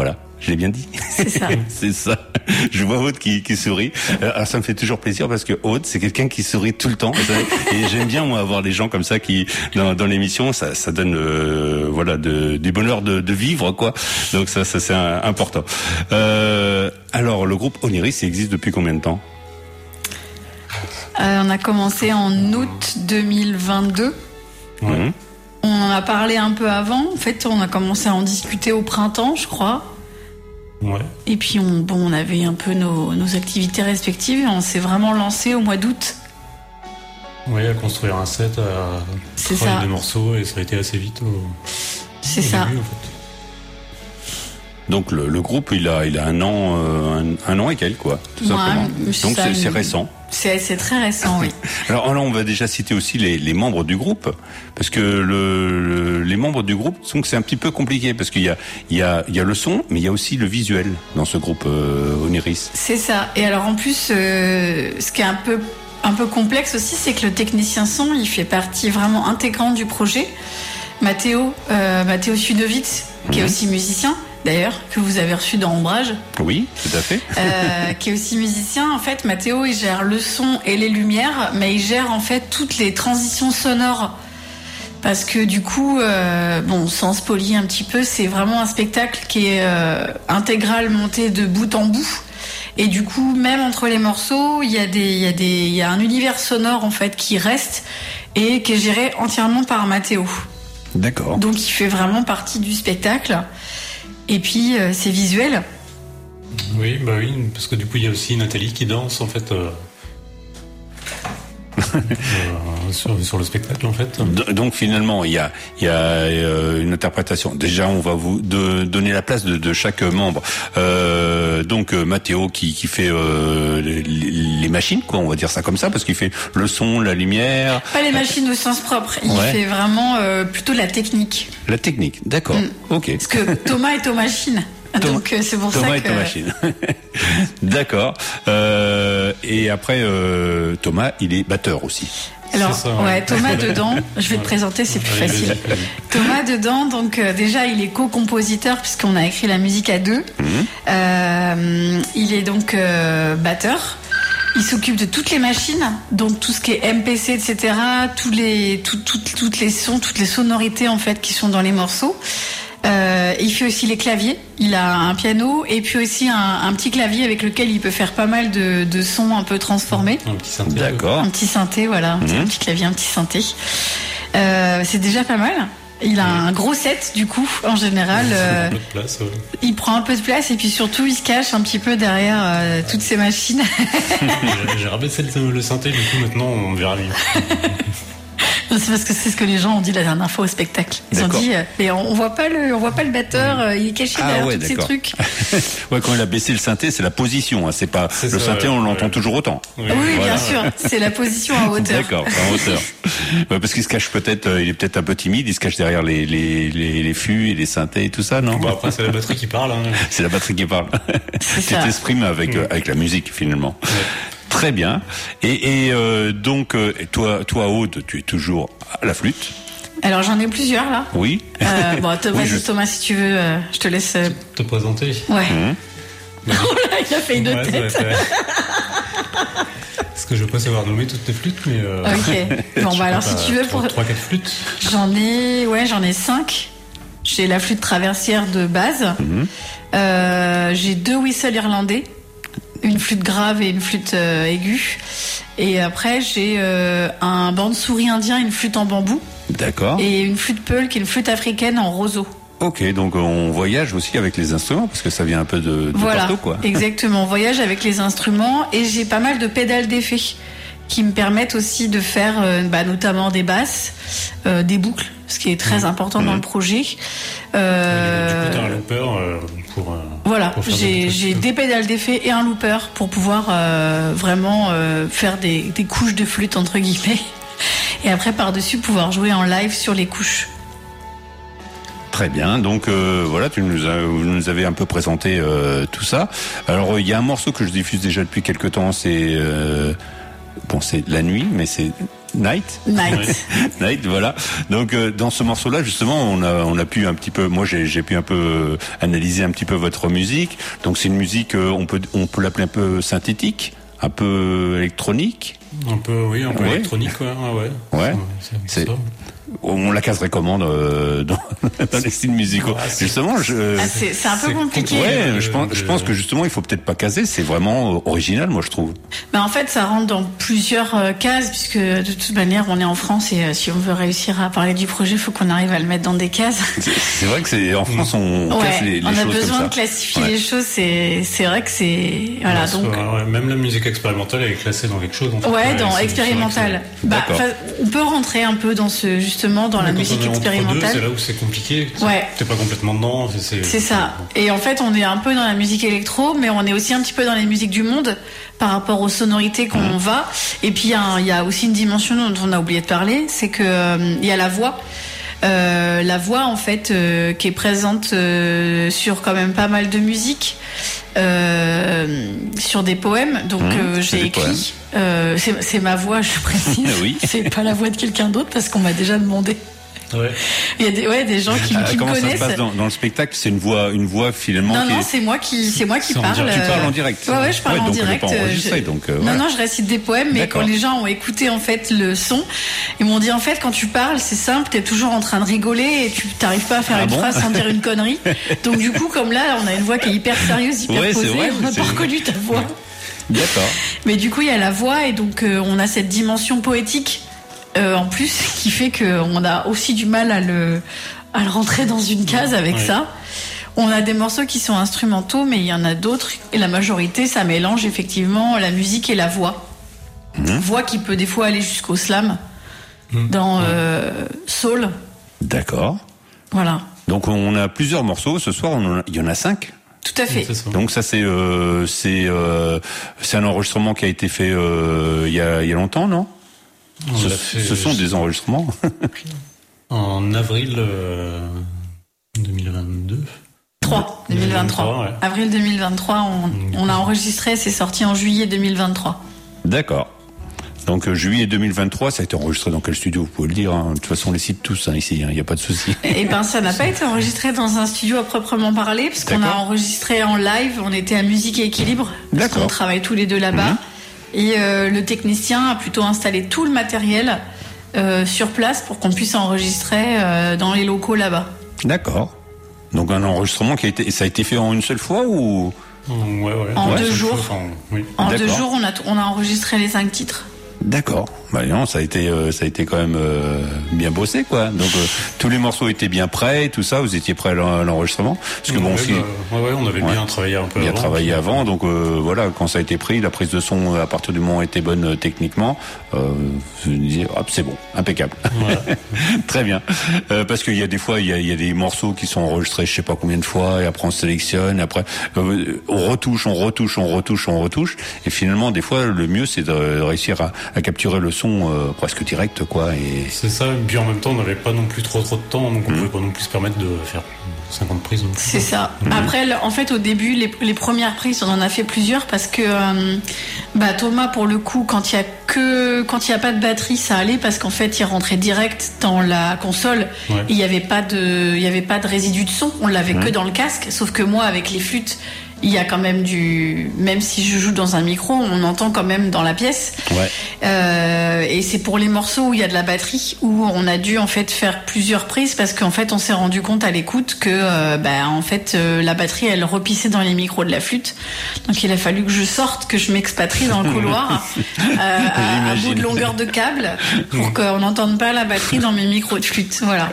Voilà, je l'ai bien dit. C'est ça. c'est ça. Je vois Aude qui, qui sourit. Euh, Alors ça me fait toujours plaisir parce que Aude, c'est quelqu'un qui sourit tout le temps. Et j'aime bien moi avoir des gens comme ça qui dans, dans l'émission, ça, ça donne euh, voilà de, du bonheur de, de vivre quoi. Donc ça, ça c'est important. Euh, alors le groupe Oniris, il existe depuis combien de temps? Euh, on a commencé en août 2022. Mhm. On en a parlé un peu avant. En fait, on a commencé à en discuter au printemps, je crois. Ouais. Et puis, on, bon, on avait un peu nos, nos activités respectives et on s'est vraiment lancé au mois d'août. Ouais, à construire un set, à travailler ça. des morceaux et ça a été assez vite. au- C'est ça. début, en fait. Donc le, le groupe, il a il a un an euh, un, un an et quelques quoi, tout Ouais, simplement. Donc ça, c'est c'est une- récent. C'est très récent, oui. Alors là, on va déjà citer aussi les, les membres du groupe, parce que le, le- les membres du groupe, donc c'est un petit peu compliqué, parce qu'il y a, il y, a, il y a le son, mais il y a aussi le visuel dans ce groupe euh, Oniris. C'est ça. Et alors en plus, euh, ce qui est un peu un peu complexe aussi, c'est que le technicien son, il fait partie vraiment intégrante du projet. Mathéo, euh, Mathéo Sudovitz, qui est Mhm. aussi musicien, d'ailleurs, que vous avez reçu dans Ombrage, Oui, tout à fait. euh, qui est aussi musicien. En fait, Mathéo, il gère le son et les lumières, mais il gère en fait toutes les transitions sonores. Parce que du coup, euh, bon, sans spolier un petit peu, c'est vraiment un spectacle qui est euh, intégral monté de bout en bout. Et du coup, même entre les morceaux, il y a des, il y a des, il y a un univers sonore en fait qui reste et qui est géré entièrement par Mathéo. D'accord. Donc il fait vraiment partie du spectacle. Et puis euh, c'est visuel. Oui, bah oui, parce que du coup, il y a aussi Nathalie qui danse, en fait. euh, euh, sur, sur le spectacle, en fait. Donc finalement, il y a, il y a euh, une interprétation. Déjà, on va vous de- donner la place de, de chaque membre. Euh, donc Mathéo qui, qui fait euh, les, les machines, quoi, on va dire ça comme ça, parce qu'il fait le son, la lumière, Pas les machines au sens propre. Il Ouais. fait vraiment euh, plutôt la technique. la technique. D'accord. Ok. Parce que Thomas est aux machines. Donc euh, c'est pour Thomas ça est que. aux machines. D'accord. Euh, et après, euh, Thomas, il est batteur aussi. Alors, ouais, Thomas dedans, je vais te présenter, c'est plus facile. Thomas dedans, donc euh, déjà, il est co-compositeur puisqu'on a écrit la musique à deux. Euh, il est donc euh, batteur. Il s'occupe de toutes les machines, donc tout ce qui est MPC, etc. Tous les, tout- tout- toutes les sons, toutes les sonorités en fait qui sont dans les morceaux. Euh, il fait aussi les claviers. Il a un piano et puis aussi un, un petit clavier avec lequel il peut faire pas mal de, de sons un peu transformés. Un petit synthé. D'accord. Un petit synthé, voilà, un petit- Mhm. un petit clavier, un petit synthé. Euh, c'est déjà pas mal. Il a un gros set du coup, en général. euh, Un peu de place, ouais. il prend un peu de place et puis surtout il se cache un petit peu derrière euh, toutes ces machines. J'ai- rabaissé le, synthé, du coup, maintenant, on verra mieux. c'est parce que c'est ce que les gens ont dit la dernière fois au spectacle. Ils ont dit, euh, mais on, on voit pas le, on voit pas le batteur, euh, il est caché Ah derrière ouais, tous ces trucs. ouais, quand il a baissé le synthé, c'est la position. Hein, c'est pas le ça, synthé, on l'entend ouais. toujours autant. Oui, bien sûr, c'est la position à hauteur. D'accord, en hauteur. Ouais, parce qu'il se cache peut-être, euh, il est peut-être un peu timide, il se cache derrière les, les, les, les fûts et les synthés et tout ça, non? Bon, après, c'est la batterie qui parle. Hein. C'est la batterie qui parle. tu ça. t'exprimes avec, euh, avec la musique finalement. Très bien. Et, et euh, donc, euh, et toi, toi, Aude, tu es toujours à la flûte Alors j'en ai plusieurs là. Oui. Euh, bon, Thomas, Oui, je- Thomas, si tu veux, euh, je te laisse. euh, Te présenter. Ouais. Mmh. Oh là, il a fait une Ouais, tête. Parce que je vais pas savoir nommer toutes les flûtes, mais. euh, Ok. Bon, bah, alors, si tu veux, pour- Trois, quatre flûtes. J'en ai, ouais, j'en ai cinq. J'ai la flûte traversière de base. Mhm. Euh, j'ai deux whistles irlandais, une flûte grave et une flûte euh, aiguë. Et après, j'ai euh, un bande souris indien, une flûte en bambou, D'accord. et une flûte peul qui est une flûte africaine en roseau. Ok, donc on voyage aussi avec les instruments parce que ça vient un peu de, de voilà, partout, quoi. exactement. On voyage avec les instruments et j'ai pas mal de pédales d'effet qui me permettent aussi de faire euh, bah, notamment des basses, euh, des boucles, ce qui est très important dans le projet. Euh, Du coup, t'as un looper euh, pour. euh, Voilà, pour j'ai des pédales d'effet et un looper pour pouvoir euh, vraiment euh, faire des, des couches de flûte entre guillemets. Et après par-dessus pouvoir jouer en live sur les couches. Très bien. Donc euh, voilà, tu nous, as, vous nous avez un peu présenté euh, tout ça. Alors euh, il y a un morceau que je diffuse déjà depuis quelques temps, c'est euh, bon, c'est la nuit, mais c'est Night. Night. Night, voilà. Donc euh, dans ce morceau-là, justement, on a on a pu un petit peu, moi j'ai j'ai pu un peu euh, analyser un petit peu votre musique. Donc c'est une musique, euh, on peut on peut l'appeler un peu synthétique, un peu électronique. Un peu, oui, un peu Ouais. électronique, ouais. ah ouais. Ouais. C'est- C'est on la caserait comment euh, dans, dans les styles musicaux Justement, je. Ah, c'est- un peu compliqué. Ouais, je pense, je pense que justement, il faut peut-être pas caser. C'est vraiment euh, original, moi, je trouve. Mais en fait, ça rentre dans plusieurs euh, cases, puisque de toute manière, on est en France et euh, si on veut réussir à parler du projet, il faut qu'on arrive à le mettre dans des cases. C'est- vrai que c'est en France, on Ouais, casse les, les on a choses comme besoin ça. de classifier Ouais. les choses. C'est vrai que c'est voilà Ouais, donc. ouais, même la musique expérimentale elle est classée dans quelque chose. En fait. Ouais, dans c'est- expérimental. c'est Bah, on peut rentrer un peu dans ce justement dans la musique expérimentale. C'est là où c'est compliqué. Ouais. T'es pas complètement dedans. c'est- ça. Et en fait, on est un peu dans la musique électro, mais on est aussi un petit peu dans les musiques du monde par rapport aux sonorités qu'on Mmh. va. Et puis, il y, a y aussi une dimension dont on a oublié de parler, c'est que euh, y a la voix. Euh, la voix, en fait, euh, qui est présente euh, sur quand même pas mal de musique, sur des poèmes. Donc, Mmh, c'est j'ai écrit. c'est c'est ma voix, je précise. Oui. C'est pas la voix de quelqu'un d'autre parce qu'on m'a déjà demandé. Il y a des, ouais, des gens qui, Ah, qui me comment ça se connaissent. passe dans, dans le spectacle? C'est une voix, une voix finalement Non, qui non, est- c'est moi qui, c'est moi qui parle. direct. Tu parles en euh, direct. Ouais, ouais, je parle Ouais, en direct. euh, je- donc, euh, non, voilà. non, je récite des poèmes, mais quand les gens ont écouté en fait le son, ils m'ont dit en fait quand tu parles, c'est simple, t'es toujours en train de rigoler et tu t'arrives pas à faire Ah une bon phrase sans dire une connerie. Donc du coup, comme là, on a une voix qui est hyper sérieuse, hyper posée, vrai, on n'a pas reconnu ta voix. D'accord. Mais du coup, il y a la voix et donc euh, on a cette dimension poétique euh, en plus qui fait qu'on a aussi du mal à le, à le rentrer dans une case avec Ouais. ça. On a des morceaux qui sont instrumentaux, mais il y en a d'autres et la majorité, ça mélange effectivement la musique et la voix. Voix qui peut des fois aller jusqu'au slam dans euh, Soul. D'accord. Voilà. Donc on a plusieurs morceaux ce soir. on en a- il y en a cinq. Tout à fait. Donc ça c'est euh, c'est euh, c'est un enregistrement qui a été fait euh, il y a il y a longtemps, non? On ce, l'a fait- ce sont des enregistrements. En avril euh, 2022. 3, 2023. 2023, ouais. Avril 2023, on, on a enregistré, c'est sorti en juillet 2023. D'accord. Donc euh, juillet 2023, ça a été enregistré dans quel studio Vous pouvez le dire. hein. De toute façon, on les cite tous hein, ici. Il n'y a pas de souci. Et ben ça n'a pas été enregistré dans un studio à proprement parler, parce qu'on a enregistré en live, on était à Musique et Équilibre, parce D'accord. qu'on travaille tous les deux là-bas. Et euh, le technicien a plutôt installé tout le matériel euh, sur place pour qu'on puisse enregistrer euh, dans les locaux là-bas. D'accord. Donc un enregistrement qui a été, ça a été fait en une seule fois ou? Ouais, ouais. En Ouais, deux jours. fois, enfin, oui. En deux jours, on a, on a enregistré les cinq titres. D'accord. Bah non, ça a été, euh, ça a été quand même euh, bien bossé, quoi. Donc euh, tous les morceaux étaient bien prêts, tout ça. Vous étiez prêts à l'en- à l'enregistrement Parce que bon, Ouais, si- bah, ouais, ouais, on avait Ouais. bien travaillé un peu bien avant. travaillé avant, donc euh, voilà, quand ça a été pris, la prise de son à partir du moment où elle était bonne euh, techniquement, euh, je me disais, hop, c'est bon, impeccable. Très bien. Euh, parce qu'il y a des fois, il y a, y a des morceaux qui sont enregistrés, je sais pas combien de fois, et après on sélectionne, et après euh, on retouche, on retouche, on retouche, on retouche, et finalement, des fois, le mieux, c'est de réussir à, à capturer le son euh, presque direct, quoi. Et C'est ça, et puis en même temps, on n'avait pas non plus trop trop de temps, donc on pouvait pas non plus se permettre de faire 50 prises. C'est ça. Mhm. Après, le- en fait, au début, les, les premières prises, on en a fait plusieurs parce que euh, bah, Thomas, pour le coup, quand il y a que quand il y a pas de batterie, ça allait parce qu'en fait, il rentrait direct dans la console. Ouais. Et Il y avait pas de, il y avait pas de résidu de son. On l'avait que Mhm. dans le casque. Sauf que moi, avec les flûtes, il y a quand même du, même si je joue dans un micro, on entend quand même dans la pièce. ouais. Euh, et c'est pour les morceaux où il y a de la batterie où on a dû en fait faire plusieurs prises parce qu'en fait on s'est rendu compte à l'écoute que euh, bah, en fait euh, la batterie elle repissait dans les micros de la flûte. Donc il a fallu que je sorte que je m'expatrie dans le couloir à, à bout de longueur de câble pour qu'on n'entende pas la batterie dans mes micros de flûte. Voilà.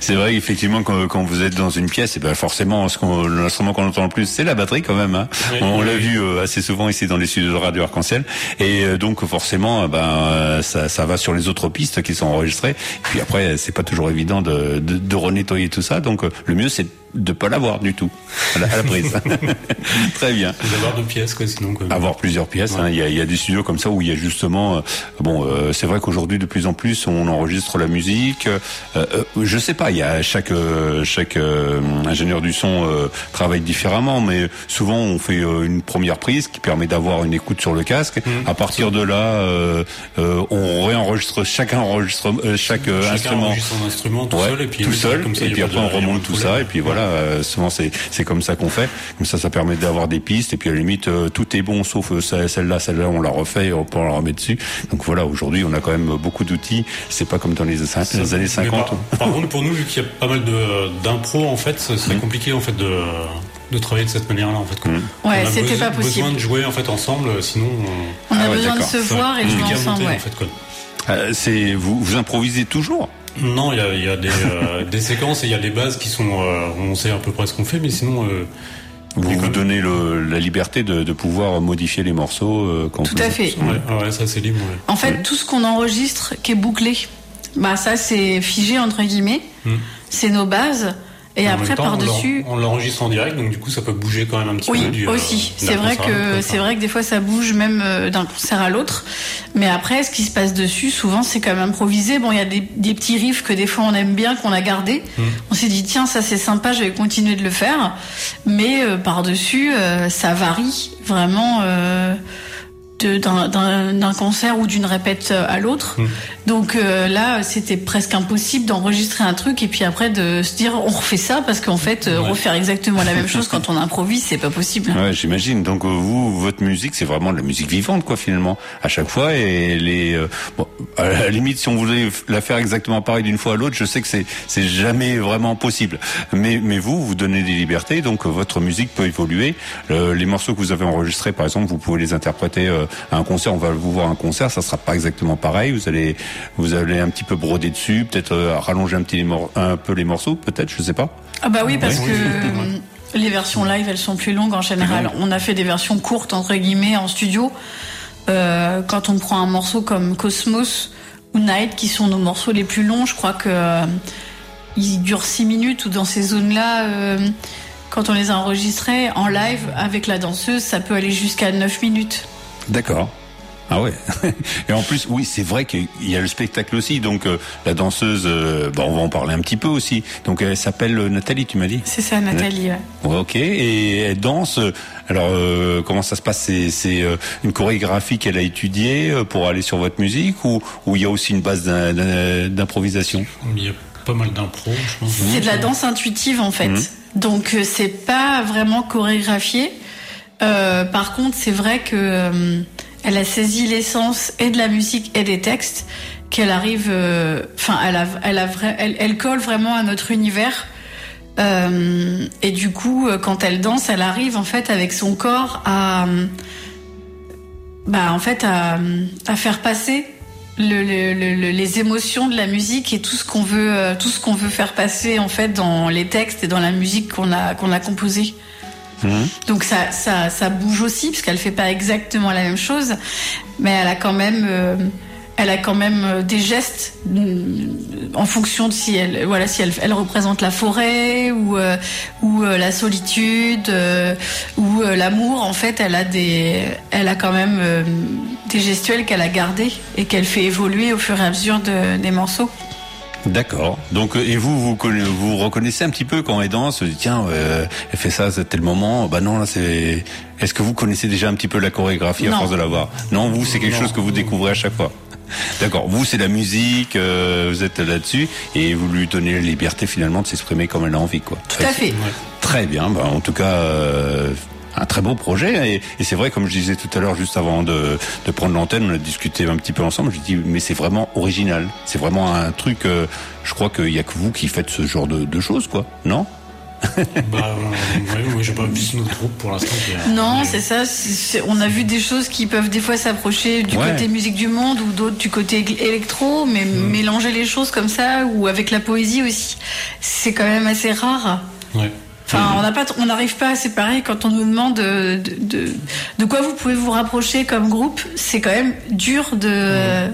C'est vrai, effectivement, quand, quand vous êtes dans une pièce, et ben forcément, ce qu'on- l'instrument qu'on entend le plus, c'est la batterie quand même. Hein. Oui, on oui, l'a vu euh, assez souvent ici dans les studios de Radio Arc-en-Ciel, et euh, donc forcément, euh, ben euh, ça, ça va sur les autres pistes qui sont enregistrées. Puis après, c'est pas toujours évident de, de, de renettoyer tout ça, donc euh, le mieux c'est de pas l'avoir du tout à la, à la prise. Très bien. D'avoir deux pièces, quoi, sinon. Quoi. Avoir plusieurs pièces. hein. Il, y a, il y a des studios comme ça où il y a justement. euh, bon, euh, c'est vrai qu'aujourd'hui de plus en plus on enregistre la musique. Euh, euh, je sais pas. Il y a chaque euh, chaque euh, ingénieur du son euh, travaille différemment, mais souvent on fait une première prise qui permet d'avoir une écoute sur le casque. Mmh. À partir de là, euh, euh, on réenregistre chacun enregistre chaque Chacun instrument. enregistre son instrument tout Ouais, seul, et puis tout seul, comme ça, et puis après on remonte tout ça, et puis voilà, euh, souvent c'est c'est comme ça qu'on fait. Comme ça, ça permet d'avoir des pistes, et puis à la limite euh, tout est bon sauf euh, ce- celle-là, celle-là on la refait, et on peut la remettre dessus. Donc voilà, aujourd'hui on a quand même beaucoup d'outils. C'est pas comme dans les, années Mais 50. Par, par contre, pour nous, vu qu'il y a pas mal d'impro, en fait, ce Mmh. serait compliqué en fait de de travailler de cette manière-là, en fait. quoi. Ouais, On a c'était pas possible. Besoin de jouer en fait ensemble, sinon. On a Ah ouais, besoin de se voir et de jouer ensemble ouais. en fait, quoi. Euh, c'est vous, vous improvisez toujours? Non, il y a, il y a des, euh, des séquences et il y a des bases qui sont. euh, on sait à peu près ce qu'on fait, mais sinon. euh, Vous vous donnez le, la liberté de, de pouvoir modifier les morceaux euh, quand Tout vous- à fait. Ouais, ouais, ça c'est libre. ouais. En fait, tout ce qu'on enregistre qui est bouclé, bah ça c'est figé entre guillemets. Hmm. C'est nos bases. Et après par-dessus, On l'enregistre en direct, donc du coup ça peut bouger quand même un petit oui peu. euh, aussi. d'un C'est vrai que c'est vrai que des fois ça bouge même euh, d'un concert à l'autre. Mais après, ce qui se passe dessus, souvent c'est quand même improvisé. Bon, il y a des, des petits riffs que des fois on aime bien, qu'on a gardé. Hmm. On s'est dit tiens ça c'est sympa, je vais continuer de le faire. Mais euh, par-dessus, euh, ça varie vraiment. Euh, d'un- d'un d'un concert ou d'une répète euh, à l'autre. Donc euh, là, c'était presque impossible d'enregistrer un truc et puis après de se dire on refait ça parce qu'en fait, euh, refaire exactement la même chose quand on improvise, c'est pas possible. Ouais, j'imagine. Donc euh, vous, votre musique, c'est vraiment de la musique vivante, quoi, finalement, à chaque fois. Et les, euh, bon, à la limite, si on voulait la faire exactement pareil d'une fois à l'autre, je sais que c'est c'est jamais vraiment possible. Mais mais vous, vous donnez des libertés, donc votre musique peut évoluer. Euh, les morceaux que vous avez enregistrés, par exemple, vous pouvez les interpréter euh, à un concert. On va vous voir à un concert, ça sera pas exactement pareil. Vous allez vous allez un petit peu broder dessus, peut-être euh, rallonger un petit les mor- un peu les morceaux, peut-être, je sais pas. Ah bah oui, parce que euh, les versions live, elles sont plus longues en général. On a fait des versions courtes, entre guillemets, en studio. Euh, quand on prend un morceau comme Cosmos ou Night, qui sont nos morceaux les plus longs, je crois que euh, ils durent 6 minutes ou dans ces zones-là, euh, quand on les a enregistrés en live avec la danseuse, ça peut aller jusqu'à 9 minutes. D'accord. Ah ouais. Et en plus, oui, c'est vrai qu'il y a le spectacle aussi. Donc euh, la danseuse, euh, bah, on va en parler un petit peu aussi. Donc elle s'appelle euh, Nathalie, tu m'as dit? C'est ça, Nathalie. ouais. Ouais, ok. Et elle danse. euh, Alors euh, comment ça se passe? C'est c'est, euh, une chorégraphie qu'elle a étudiée euh, pour aller sur votre musique ou ou il y a aussi une base d'im- d'im- d'improvisation? Il y a pas mal d'impro, je pense. C'est de la danse intuitive en fait. Mhm. Donc euh, c'est pas vraiment chorégraphié. Euh, par contre, c'est vrai que euh, elle a saisi l'essence et de la musique et des textes qu'elle arrive. euh, Enfin, elle colle vraiment à notre univers. Et du coup, quand elle danse, elle arrive en fait avec son corps à, bah en fait à, faire passer le- le- le- le- les émotions de la musique et tout ce qu'on veut, tout ce qu'on veut faire passer en fait dans les textes et dans la musique qu'on a qu'on a composée. Donc ça, ça, bouge aussi parce qu'elle fait pas exactement la même chose, mais elle a quand même, euh, elle a quand même euh, des gestes euh, en fonction de si elle, voilà, si elle, elle représente la forêt ou ou la solitude ou l'amour. En fait, elle a des, elle a quand même des gestuels qu'elle a gardés et qu'elle fait évoluer au fur et à mesure de- des morceaux. D'accord. Donc euh, et vous vous conna- vous reconnaissez un petit peu quand elle danse, vous dites, tiens, euh, elle fait ça à tel moment. Bah non là c'est. Est-ce que vous connaissez déjà un petit peu la chorégraphie à force de la voir? Non, vous c'est quelque Non. chose que vous découvrez à chaque fois. D'accord. Vous c'est la musique, euh, vous êtes là-dessus et vous lui donnez la liberté finalement de s'exprimer comme elle a envie quoi. Tout à fait. Très bien. Bah, en tout cas. euh, un très beau projet et, et c'est vrai comme je disais tout à l'heure juste avant de, de prendre l'antenne on a discuté un petit peu ensemble j'ai dit mais c'est vraiment original c'est vraiment un truc euh, je crois qu'il y a que vous qui faites ce genre de, de choses quoi non? Bah, euh, ouais, ouais, j'ai pas vu notre groupe pour l'instant. a- Non, c'est ça. c'est- c'est- on a vu des choses qui peuvent des fois s'approcher du Ouais. côté musique du monde ou d'autres du côté éle- électro, mais mélanger les choses comme ça ou avec la poésie aussi, c'est quand même assez rare. Ouais. Enfin, on n'a pas, t- on n'arrive pas à séparer quand on nous demande de, de, de, de quoi vous pouvez vous rapprocher comme groupe. C'est quand même dur de,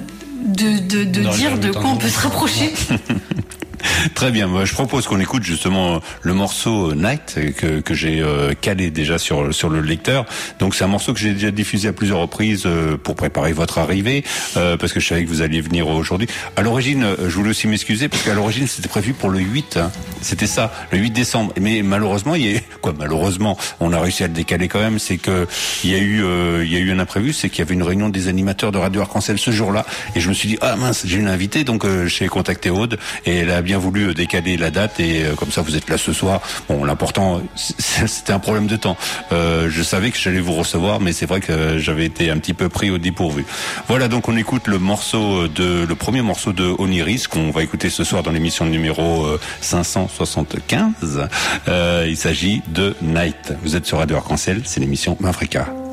dire de quoi on peut se rapprocher. Très bien, je propose qu'on écoute justement euh, le morceau euh, Night euh, que, que j'ai calé déjà sur sur le lecteur. Donc c'est un morceau que j'ai déjà diffusé à plusieurs reprises pour préparer votre arrivée parce que je savais que vous alliez venir aujourd'hui. À l'origine, je voulais aussi m'excuser parce qu'à l'origine c'était prévu pour le 8, hein. c'était ça, le 8 décembre. Mais malheureusement, il y a quoi malheureusement, on a réussi à le décaler quand même, c'est que il y a eu euh, il y a eu un imprévu, c'est qu'il y avait une réunion des animateurs de Radio Arc-en-Ciel ce jour-là et je me suis dit ah mince, j'ai une invitée donc euh, j'ai contacté Aude et elle a bien voulu euh, décaler la date et euh, comme ça vous êtes là ce soir. Bon, l'important c'était un problème de temps. Euh, je savais que j'allais vous recevoir mais c'est vrai que j'avais été un petit peu pris au dépourvu. Voilà donc on écoute le morceau de le premier morceau de Oniris qu'on va écouter ce soir dans l'émission numéro euh, 575. Euh, il s'agit de Night. Vous êtes sur Radio Arc-en-Ciel, c'est l'émission Mafrica.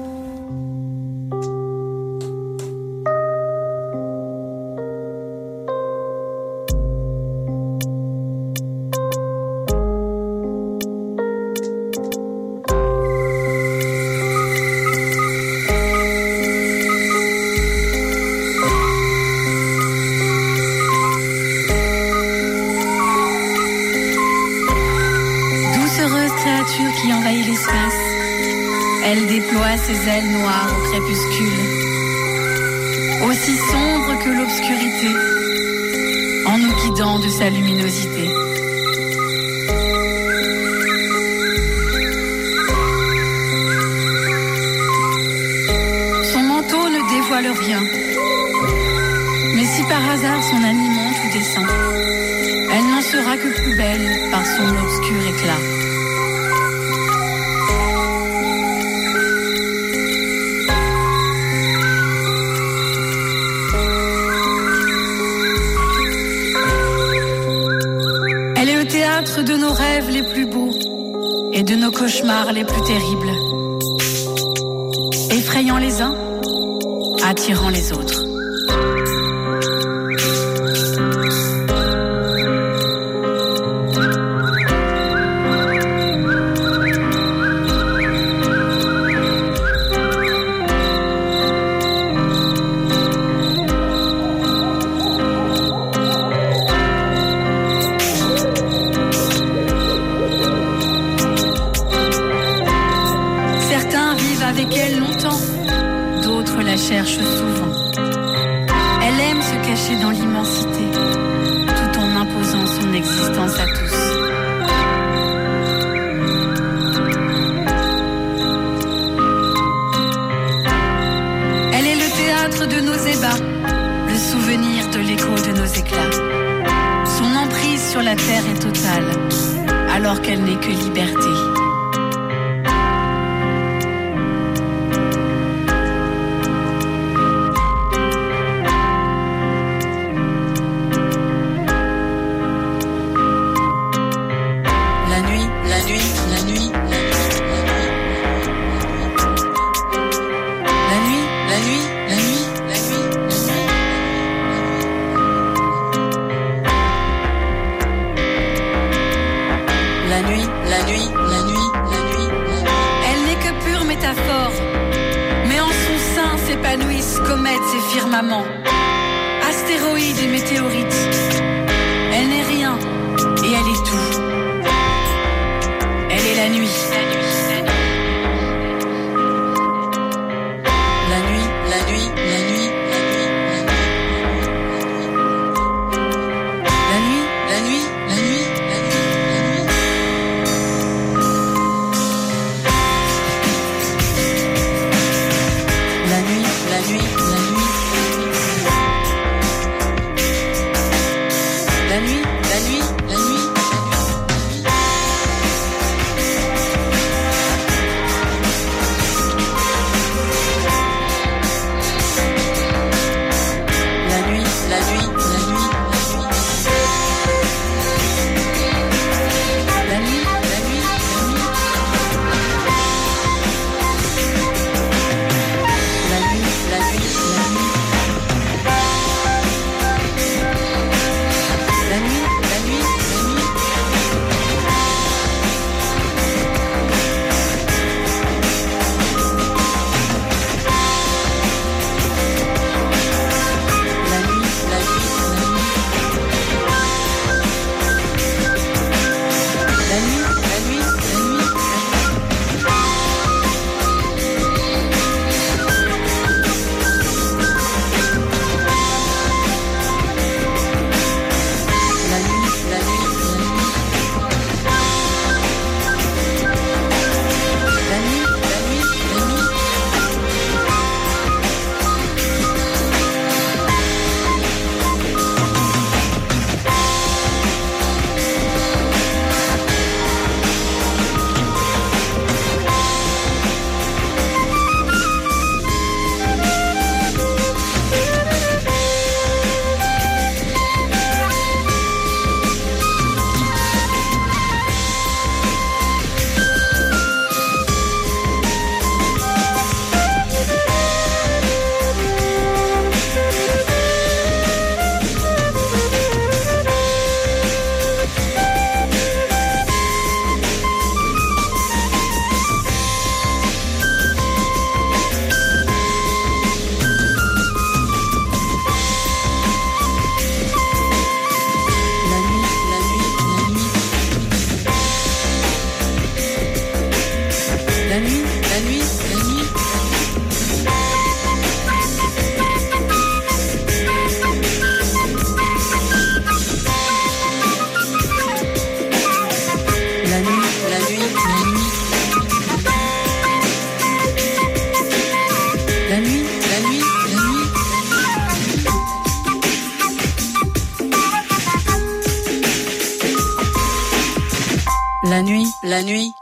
La nuit,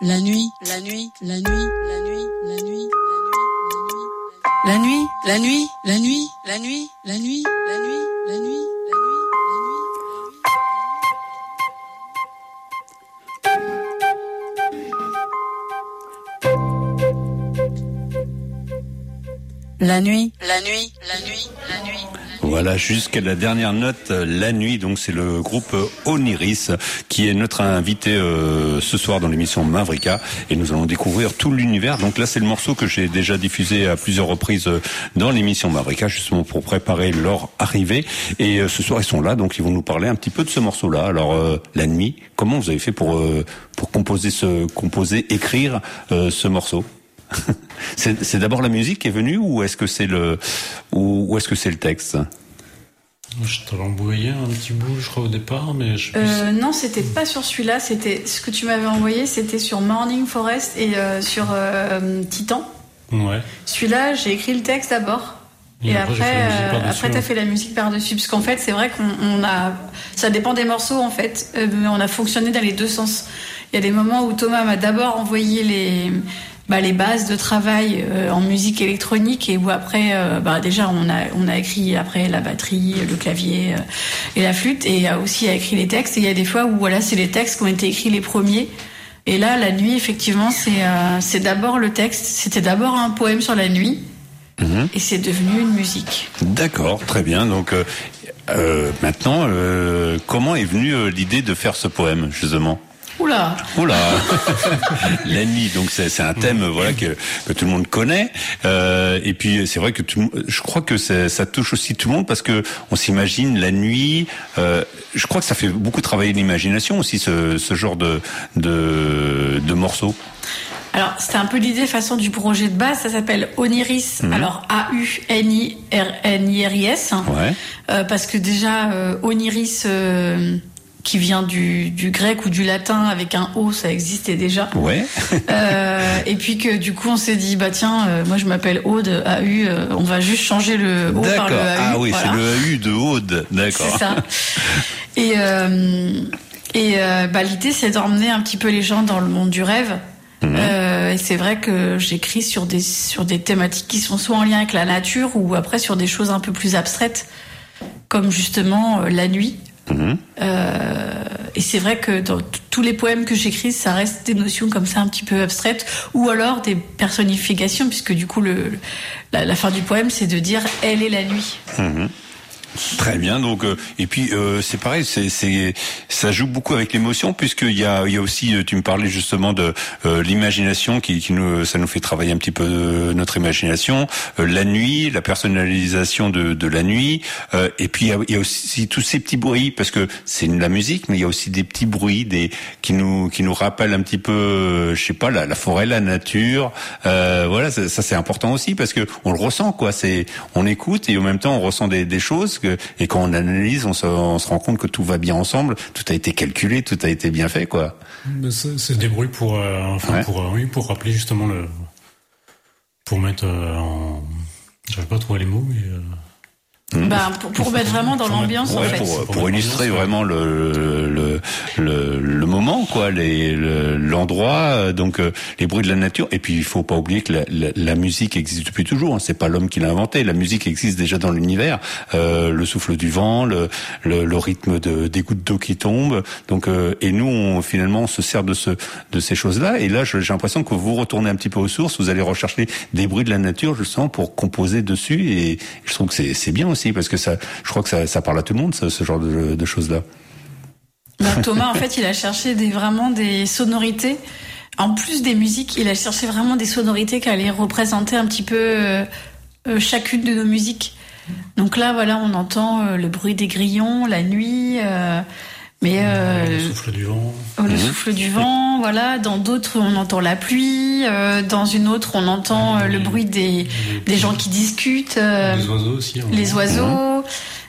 jusqu'à la dernière note, euh, la nuit. Donc c'est le groupe euh, Oniris qui est notre invité euh, ce soir dans l'émission Mavrika et nous allons découvrir tout l'univers. Donc là c'est le morceau que j'ai déjà diffusé à plusieurs reprises dans l'émission Mavrika justement pour préparer leur arrivée. Et ce soir ils sont là, donc ils vont nous parler un petit peu de ce morceau-là. Alors euh, la nuit, comment vous avez fait pour pour composer ce composer écrire ce morceau? C'est d'abord la musique qui est venue ou est-ce que c'est le ou, ou est-ce que c'est le texte? Je envoyé un petit bout, je crois, au départ, mais je Euh, non, c'était pas sur celui-là. C'était ce que tu m'avais envoyé. C'était sur Morning Forest et euh, sur euh, Titan. Ouais. Celui-là, j'ai écrit le texte d'abord. Et Et, après, euh, après, t'as ouais. fait la musique par-dessus. Parce qu'en fait, c'est vrai qu'on on a. Ça dépend des morceaux, en fait. Mais on a fonctionné dans les deux sens. Il y a des moments où Thomas m'a d'abord envoyé les. Bah, les bases de travail euh, en musique électronique et où après euh, bah, déjà on a on a écrit après la batterie le clavier euh, et la flûte et aussi a écrit les textes. Et il y a des fois où voilà c'est les textes qui ont été écrits les premiers. Et là la nuit effectivement c'est c'est d'abord le texte. C'était d'abord un poème sur la nuit. Et c'est devenu une musique. D'accord, très bien. Donc maintenant, comment est venue l'idée de faire ce poème justement? Oula Oula La nuit, donc c'est un thème voilà que, que tout le monde connaît. Euh, et puis c'est vrai que tout, je crois que ça touche aussi tout le monde parce que on s'imagine la nuit. euh, je crois que ça fait beaucoup travailler l'imagination aussi ce, ce genre de de, de morceaux. Alors, c'était un peu l'idée façon du projet de base. Ça s'appelle Oniris. Mhm. Alors, A-U-N-I-R-N-I-R-I-S. Ouais. Euh, parce que déjà, euh, Oniris, euh, qui vient du, du grec ou du latin avec un O, ça existait déjà. Ouais. Euh, et puis que du coup, on s'est dit, bah tiens, euh, moi je m'appelle Aude, AU, euh, on va juste changer le O par le AU. Ah oui, voilà. c'est le AU de Aude. D'accord. C'est ça. Et, euh, et bah, l'idée, c'est d'emmener un petit peu les gens dans le monde du rêve. Mhm. Et c'est vrai que j'écris sur des, sur des thématiques qui sont soit en lien avec la nature ou après sur des choses un peu plus abstraites, comme justement la nuit. Euh, et c'est vrai que dans tous les poèmes que j'écris, ça reste des notions comme ça un petit peu abstraites, ou alors des personnifications, puisque du coup, le, la, fin du poème, c'est de dire elle est la nuit. Mhm. Très bien. Donc euh, et puis euh, c'est pareil, c'est c'est ça joue beaucoup avec l'émotion puisqu'il y a il y a aussi euh, tu me parlais justement de euh, l'imagination qui, qui nous ça nous fait travailler un petit peu euh, notre imagination, Euh, la nuit, la personnalisation de, de la nuit et puis il y, a, aussi tous ces petits bruits parce que c'est de la musique mais il y a aussi des petits bruits des qui nous qui nous rappellent un petit peu je sais pas la, la forêt, la nature. Voilà, ça, ça, c'est important aussi parce que on le ressent quoi, c'est on écoute et en même temps on ressent des, des choses que, et quand on analyse, on se, on se rend compte que tout va bien ensemble, tout a été calculé, tout a été bien fait, quoi. C'est des bruits pour, euh, enfin, Ouais. pour, euh, oui, pour rappeler justement le, pour mettre euh, en, j'arrive pas à trouver les mots, mais Bah, pour, pour mettre vraiment dans l'ambiance, en fait. pour, pour illustrer vraiment le, le, le, le moment, quoi, les, le- l'endroit, euh, donc euh, les bruits de la nature. Et puis il faut pas oublier que la, la, la musique existe depuis toujours. Hein. C'est pas l'homme qui l'a inventé. La musique existe déjà dans l'univers. Euh, le souffle du vent, le, le, le rythme de, des gouttes d'eau qui tombent. Donc euh, et nous, on, finalement, on se sert de ce de ces choses-là. Et là, j'ai l'impression que vous retournez un petit peu aux sources. Vous allez rechercher des bruits de la nature, justement, pour composer dessus. Et je trouve que c'est c'est bien aussi parce que ça, je crois que ça, parle à tout le monde, ce, genre de, choses-là. Bah, Thomas, en fait, il a cherché vraiment des sonorités. En plus des musiques, il a cherché vraiment des sonorités qui allaient représenter un petit peu euh, euh, chacune de nos musiques. Donc là, voilà, on entend euh, le bruit des grillons, la nuit, mais euh, le souffle du vent. Oh, le souffle du vent, voilà. Dans d'autres, on entend la pluie. euh, dans une autre, on entend euh, le bruit des, des gens qui discutent. euh, Les oiseaux aussi. hein. les oiseaux.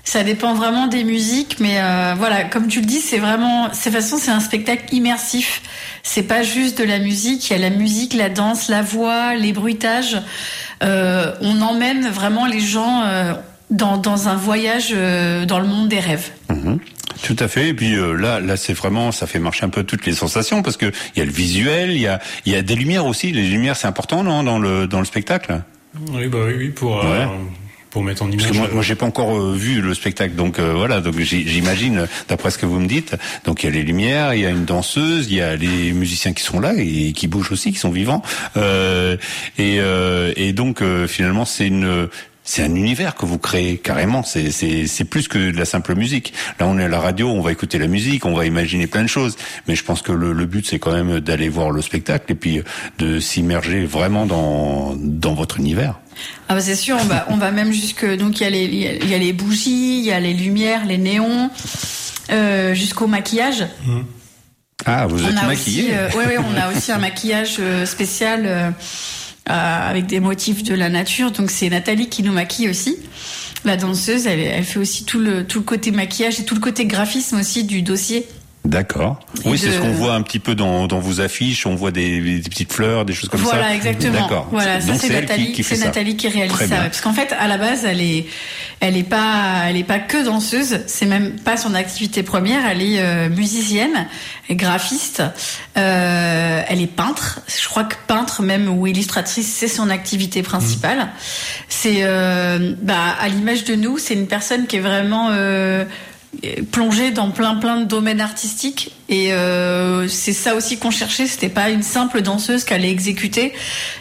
Ça dépend vraiment des musiques, mais euh, voilà, comme tu le dis, c'est vraiment, c'est de toute façon, c'est un spectacle immersif. C'est pas juste de la musique. Il y a la musique, la danse, la voix, les bruitages. Euh, on emmène vraiment les gens euh, dans, dans un voyage euh, dans le monde des rêves. Mhm. Tout à fait. Et puis euh, là, là, c'est vraiment, ça fait marcher un peu toutes les sensations parce que il y a le visuel, il y a, y a des lumières aussi. Les lumières, c'est important, non, dans le dans le spectacle? Oui, bah oui, oui, pour, euh, pour mettre en image. Parce que moi, euh, moi j'ai pas encore euh, vu le spectacle, donc euh, voilà. Donc j'imagine, d'après ce que vous me dites, donc il y a les lumières, il y a une danseuse, il y a les musiciens qui sont là et qui bougent aussi, qui sont vivants. Euh, et, euh, et donc euh, finalement, c'est une c'est un univers que vous créez carrément. C'est c'est c'est plus que de la simple musique. Là, on est à la radio, on va écouter la musique, on va imaginer plein de choses. Mais je pense que le, le but, c'est quand même d'aller voir le spectacle et puis de s'immerger vraiment dans dans votre univers. Ah bah c'est sûr, on va, on va même jusque donc il y a les il y a- il y a les bougies, il y a les lumières, les néons, euh, jusqu'au maquillage. Ah, vous êtes on a maquillé. aussi, euh, ouais, ouais, on a aussi un maquillage euh, spécial euh, euh, avec des motifs de la nature. Donc c'est Nathalie qui nous maquille aussi. La danseuse, elle, elle fait aussi tout le tout le côté maquillage et tout le côté graphisme aussi du dossier. D'accord. Oui, c'est de- ce qu'on voit un petit peu dans, dans vos affiches. On voit des, des petites fleurs, des choses comme ça. voilà, exactement. D'accord. Voilà, ça c'est Nathalie, qui, qui fait c'est ça. Nathalie qui réalise ça. Parce qu'en fait, à la base, elle est, elle est pas, elle est pas que danseuse. C'est même pas son activité première. Elle est euh, musicienne, graphiste. Euh, elle est peintre. Je crois que peintre même ou illustratrice, c'est son activité principale. C'est, euh, bah, à l'image de nous, c'est une personne qui est vraiment plongée dans plein plein de domaines artistiques. Et euh, c'est ça aussi qu'on cherchait. C'était pas une simple danseuse qu'elle allait exécuter.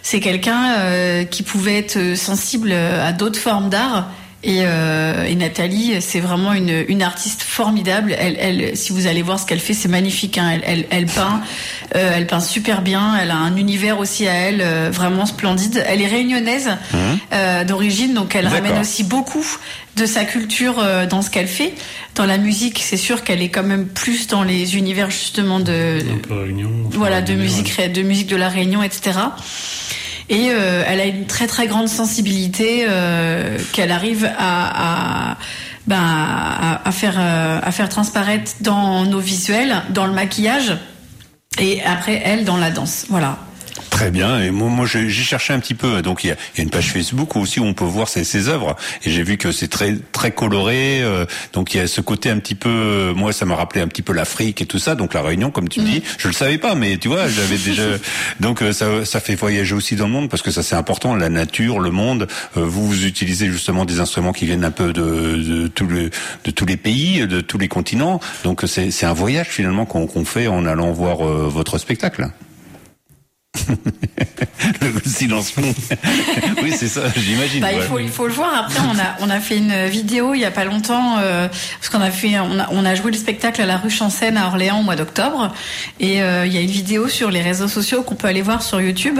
C'est quelqu'un euh, qui pouvait être sensible à d'autres formes d'art et, euh, et Nathalie, c'est vraiment une, une artiste formidable. Elle, elle, si vous allez voir ce qu'elle fait, c'est magnifique. Hein. Elle, elle, elle peint, euh, elle peint super bien. Elle a un univers aussi à elle euh, vraiment splendide. Elle est réunionnaise euh, d'origine, donc elle ramène aussi beaucoup de sa culture euh, dans ce qu'elle fait. Dans la musique, c'est sûr qu'elle est quand même plus dans les univers justement de, voilà, de musique, de musique de la Réunion, etc. Et euh, elle a une très très grande sensibilité euh, qu'elle arrive à, ben, à, à faire euh, à faire transparaître dans nos visuels, dans le maquillage, et après elle dans la danse. Voilà. Très bien. Et moi, moi j'ai cherché un petit peu. Donc il y a, il y a une page Facebook aussi où on peut voir ses, ses œuvres. Et j'ai vu que c'est très très coloré. euh, donc il y a ce côté un petit peu. euh, Moi, ça m'a rappelé un petit peu l'Afrique et tout ça. Donc la Réunion, comme tu dis, je le savais pas, mais tu vois, j'avais déjà. Donc euh, ça ça fait voyager aussi dans le monde parce que ça c'est important. La nature, le monde. Euh, vous vous utilisez justement des instruments qui viennent un peu de, de tous les de tous les pays, de tous les continents. Donc c'est un voyage finalement qu'on qu'on fait en allant voir euh, votre spectacle. Le silence oui, c'est ça, j'imagine. Bah, il faut il faut le voir. Après, on a on a fait une vidéo il y a pas longtemps euh, parce qu'on a fait on a on a joué le spectacle à la rue Chancennes à Orléans au mois d'octobre et euh, il y a une vidéo sur les réseaux sociaux qu'on peut aller voir sur YouTube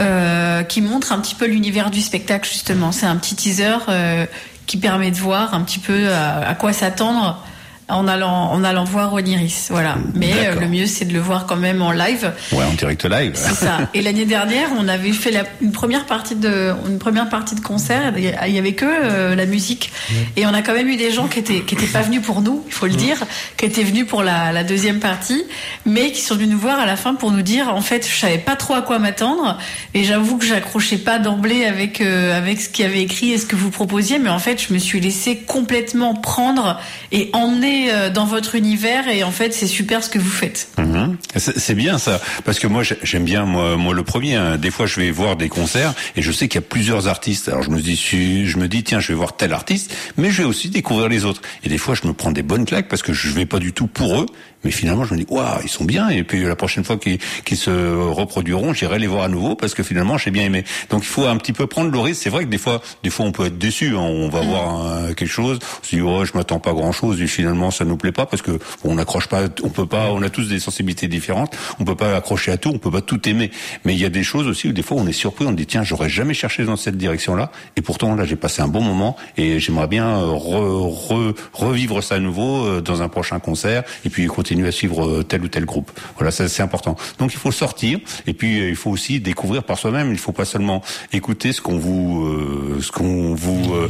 euh, qui montre un petit peu l'univers du spectacle justement. C'est un petit teaser euh, qui permet de voir un petit peu à, à quoi s'attendre. En allant, en allant voir Oniris, voilà. Mais euh, D'accord. le mieux, c'est de le voir quand même en live. Ouais, en direct live. C'est ça. Et l'année dernière, on avait fait la, une première partie de une première partie de concert. Il y avait que euh, la musique. Et on a quand même eu des gens qui étaient qui étaient pas venus pour nous, il faut le dire, qui étaient venus pour la, la deuxième partie, mais qui sont venus nous voir à la fin pour nous dire en fait, je savais pas trop à quoi m'attendre. Et j'avoue que j'accrochais pas d'emblée avec euh, avec ce qu'il y avait écrit et ce que vous proposiez, mais en fait, je me suis laissé complètement prendre et emmener euh, dans votre univers. Et en fait, c'est super ce que vous faites. Mhm. C'est bien ça, parce que moi j'ai- j'aime bien moi, moi le premier. hein. Des fois je vais voir des concerts et je sais qu'il y a plusieurs artistes. Alors je me dis, je me dis tiens je vais voir tel artiste, mais je vais aussi découvrir les autres. Et des fois je me prends des bonnes claques parce que je vais pas du tout pour eux, mais finalement je me dis waouh ils sont bien. Et puis la prochaine fois qu'ils qu'ils se reproduiront, j'irai les voir à nouveau parce que finalement j'ai bien aimé. Donc il faut un petit peu prendre le risque. C'est vrai que des fois des fois on peut être déçu. hein. On va voir euh, quelque chose, on se dit oh je m'attends pas grand chose et finalement ça nous plaît pas parce que bon, on n'accroche pas, on peut pas, on a tous des sensibilités différentes, on peut pas accrocher à tout, on peut pas tout aimer. Mais il y a des choses aussi où des fois on est surpris, on dit tiens j'aurais jamais cherché dans cette direction-là et pourtant là j'ai passé un bon moment et j'aimerais bien euh, re- re- revivre ça à nouveau euh, dans un prochain concert et puis continuer à suivre euh, tel ou tel groupe. Voilà, ça c'est important. Donc il faut sortir et puis il faut aussi découvrir par soi-même. Il faut pas seulement écouter ce qu'on vous euh, ce qu'on vous euh,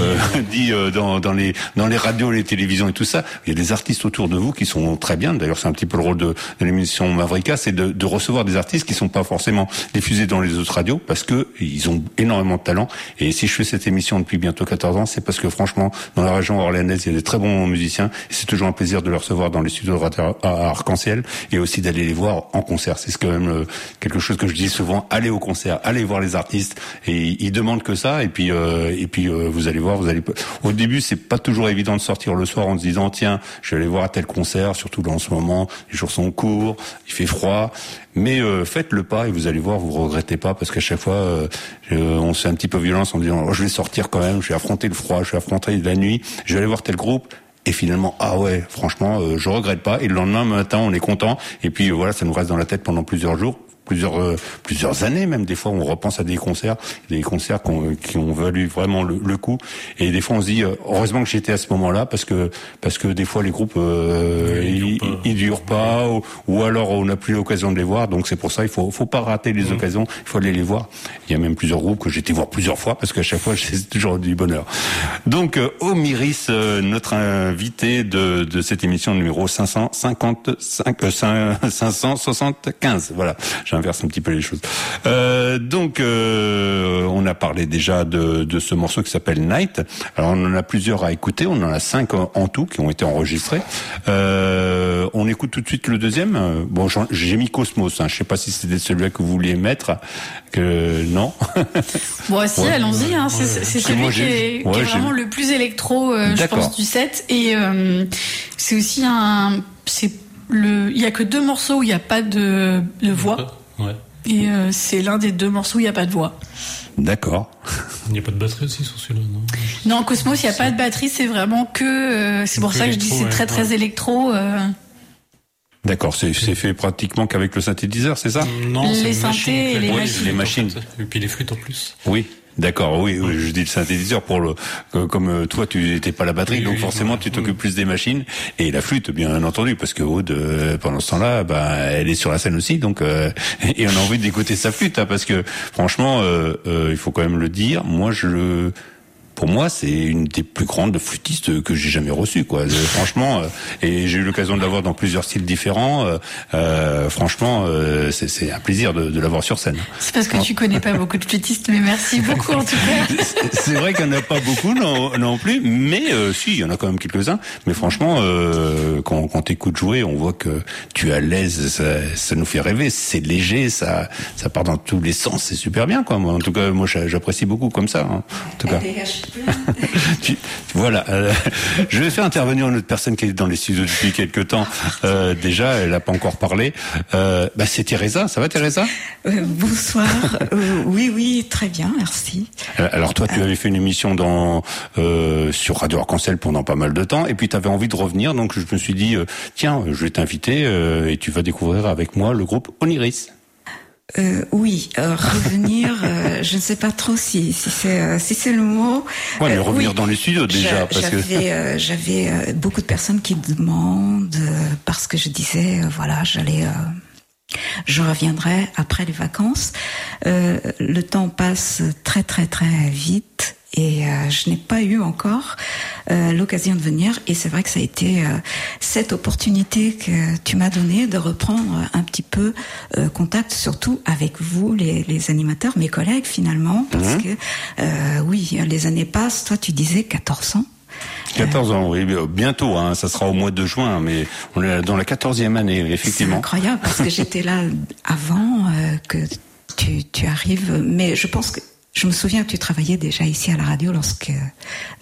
euh, dit euh, dans, dans les dans les radios, les télévisions et tout ça. Il y a des artistes autour de vous qui sont très bien. D'ailleurs, c'est un petit peu le rôle de l'émission Mavrika, c'est de, de recevoir des artistes qui sont pas forcément diffusés dans les autres radios parce que ils ont énormément de talent. Et si je fais cette émission depuis bientôt 14 ans, c'est parce que franchement, dans la région orléanaise, il y a des très bons musiciens. C'est toujours un plaisir de les recevoir dans les studios de Arc-en-Ciel et aussi d'aller les voir en concert. C'est quand même euh, quelque chose que je dis souvent. Allez au concert, allez voir les artistes. Et ils demandent que ça. Et puis, euh, et puis euh, vous allez voir, vous allez. Au début, c'est pas toujours évident de sortir le soir en se disant tiens, je vais aller voir tel concert. Surtout dans ce moment, les jours sont courts, il fait froid. Mais euh, faites le pas et vous allez voir, vous regrettez pas parce qu'à chaque fois, euh, euh, on se fait un petit peu violence en disant oh, je vais sortir quand même, je vais affronter le froid, je vais affronter la nuit, je vais aller voir tel groupe. Et finalement, ah ouais, franchement, euh, je regrette pas. Et le lendemain matin, on est content. Et puis voilà, ça nous reste dans la tête pendant plusieurs jours plusieurs euh, plusieurs années même des fois on repense à des concerts des concerts qui ont valu vraiment le, le coup. Et des fois on se dit euh, heureusement que j'étais à ce moment-là parce que parce que des fois les groupes euh, ils, ils durent pas ou, ou alors on n'a plus l'occasion de les voir. Donc c'est pour ça il faut faut pas rater les occasions. Il faut aller les voir. Il y a même plusieurs groupes que été voir plusieurs fois parce qu'à chaque fois c'est toujours du bonheur. Donc euh, Omiris euh, notre invité de de cette émission numéro 555 euh, cin- 575 voilà j'inverse un petit peu les choses euh, donc euh, on a parlé déjà de, de ce morceau qui s'appelle Night alors on en a plusieurs à écouter on en a cinq en, en tout qui ont été enregistrés euh, on écoute tout de suite le deuxième bon j'ai mis Cosmos hein. je sais pas si c'était celui-là que vous vouliez mettre que non Bon, si, Ouais. allons-y. Hein. C'est celui moi, qui est, qui vraiment le plus électro, euh, je pense, du set. Et euh, c'est aussi un. C'est le. Il y a que deux morceaux où il n'y a pas de, de voix. Ouais. Et euh, c'est l'un des deux morceaux où il n'y a pas de voix. d'accord Il n'y a pas de batterie aussi sur celui-là, non? Non, Cosmos, il n'y a pas de batterie, c'est vraiment que. euh, c'est pour Que ça que je dis c'est ouais, très très ouais. électro. euh. D'accord, c'est fait pratiquement qu'avec le synthétiseur, c'est ça? Non, Les synthés machine, et les Ouais, machines. Les machines. Et puis les flûtes en plus. Oui. D'accord, oui, oui, je dis le synthétiseur pour le, comme euh, toi tu n'étais pas la batterie, donc forcément tu t'occupes plus des machines et la flûte, bien entendu, parce que Aude, euh, pendant ce temps-là, bah, elle est sur la scène aussi, donc euh, et on a envie d'écouter sa flûte, hein, parce que franchement, euh, euh, il faut quand même le dire, moi je pour moi, c'est une des plus grandes flûtistes que j'ai jamais reçues, quoi. Euh, franchement, euh, et j'ai eu l'occasion de l'avoir dans plusieurs styles différents. euh, euh, franchement, euh, c'est- c'est un plaisir de, de l'avoir sur scène. C'est parce que tu connais pas beaucoup de flûtistes, mais merci beaucoup en tout cas. C'est vrai qu'il n'y en a pas beaucoup non, non plus, mais euh, si, il y en a quand même quelques-uns. Mais franchement, euh, quand, quand t'écoutes jouer, on voit que tu es à l'aise, ça, ça nous fait rêver, c'est léger, ça, ça part dans tous les sens, c'est super bien, quoi. Moi, en tout cas, moi, j'a- j'apprécie beaucoup comme ça. hein. En tout cas, voilà. euh, je vais faire intervenir une autre personne qui est dans les studios depuis quelques temps. Euh, déjà, elle n'a pas encore parlé. Euh, bah, c'est Teresa. Ça va, Teresa? Euh, bonsoir. Euh, oui, oui, très bien, merci. Euh, Alors toi, tu avais fait une émission dans euh, sur Radio Arc-en-Ciel pendant pas mal de temps, et puis tu avais envie de revenir, donc je me suis dit euh, tiens, je vais t'inviter euh, et tu vas découvrir avec moi le groupe Oniris. Euh, oui, euh, revenir, euh, je ne sais pas trop si, si c'est euh, si c'est le mot. Ouais, mais Euh, revenir oui. dans les studios déjà, J'a- parce que j'avais euh, j'avais euh, beaucoup de personnes qui demandent euh, parce que je disais euh, voilà j'allais euh, je reviendrai après les vacances. Euh, le temps passe très très très vite et euh, je n'ai pas eu encore euh, l'occasion de venir et c'est vrai que ça a été euh, cette opportunité que tu m'as donnée de reprendre un petit peu euh, contact surtout avec vous les, les animateurs, mes collègues finalement parce Mhm. que euh, oui les années passent, toi tu disais 14 ans 14 ans, oui, euh, bientôt, hein, ça sera au mois de juin, mais on est dans la 14e année, C'est effectivement. incroyable parce que j'étais là avant euh, que tu, tu arrives. Mais je pense que je me souviens que tu travaillais déjà ici à la radio lorsque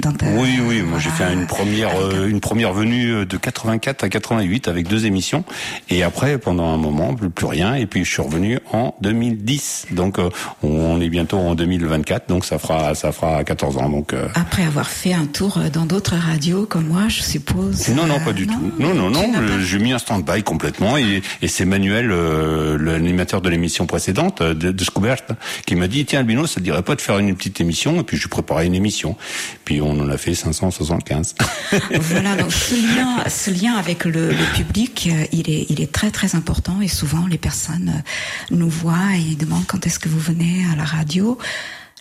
dans ta. Oui, oui, moi j'ai fait une première, euh, une première venue euh, de 84 à 88 avec deux émissions, et après pendant un moment plus, plus rien, et puis je suis revenu en 2010, donc euh, on, est bientôt en 2024, donc ça fera, ça fera 14 ans, donc. euh, Après avoir fait un tour dans d'autres radios comme moi, je suppose. Non, non, pas du tout. Non, non, non. J'ai mis un stand-by complètement et, et c'est Manuel, l'animateur de l'émission précédente de, de Scoubert, qui m'a dit tiens Albino, ça te dirait pas de faire une petite émission et puis je préparais une émission. Puis on en a fait 575. voilà, donc ce lien, ce lien avec le, le public, euh, il est, il est très très important et souvent les personnes euh, nous voient et demandent quand est-ce que vous venez à la radio.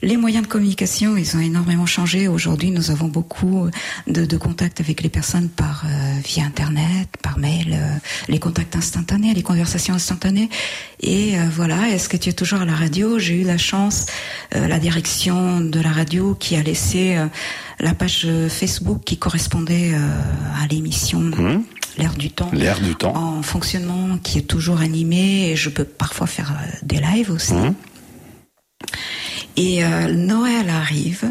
Les moyens de communication, ils ont énormément changé. Aujourd'hui, nous avons beaucoup de, de contacts avec les personnes par euh, via Internet, par mail, euh, les contacts instantanés, les conversations instantanées. Et euh, voilà, est-ce que tu es toujours à la radio? J'ai eu la chance, euh, la direction de la radio qui a laissé euh, la page Facebook qui correspondait euh, à l'émission. L'air du temps. L'air du temps. En fonctionnement, qui est toujours animé, et je peux parfois faire des lives aussi. Et euh, Noël arrive,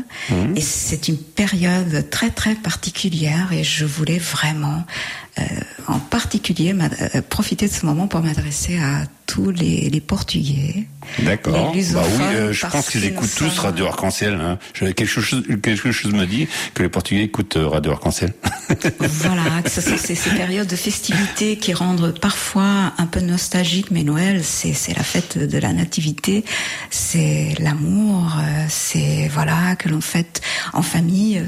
et c'est une période très très particulière, et je voulais vraiment, en particulier, euh, profiter de ce moment pour m'adresser à tous les, les Portugais. D'accord. Bah oui, euh, je pense qu'ils écoutent tous Radio Arc-en-Ciel. Hein. Quelque, chose, quelque chose me dit que les Portugais écoutent euh, Radio Arc-en-Ciel. Voilà, que ce sont ces, ces périodes de festivités qui rendent parfois un peu nostalgique, mais Noël, c'est la fête de la nativité, c'est l'amour, euh, c'est voilà que l'on fête en famille.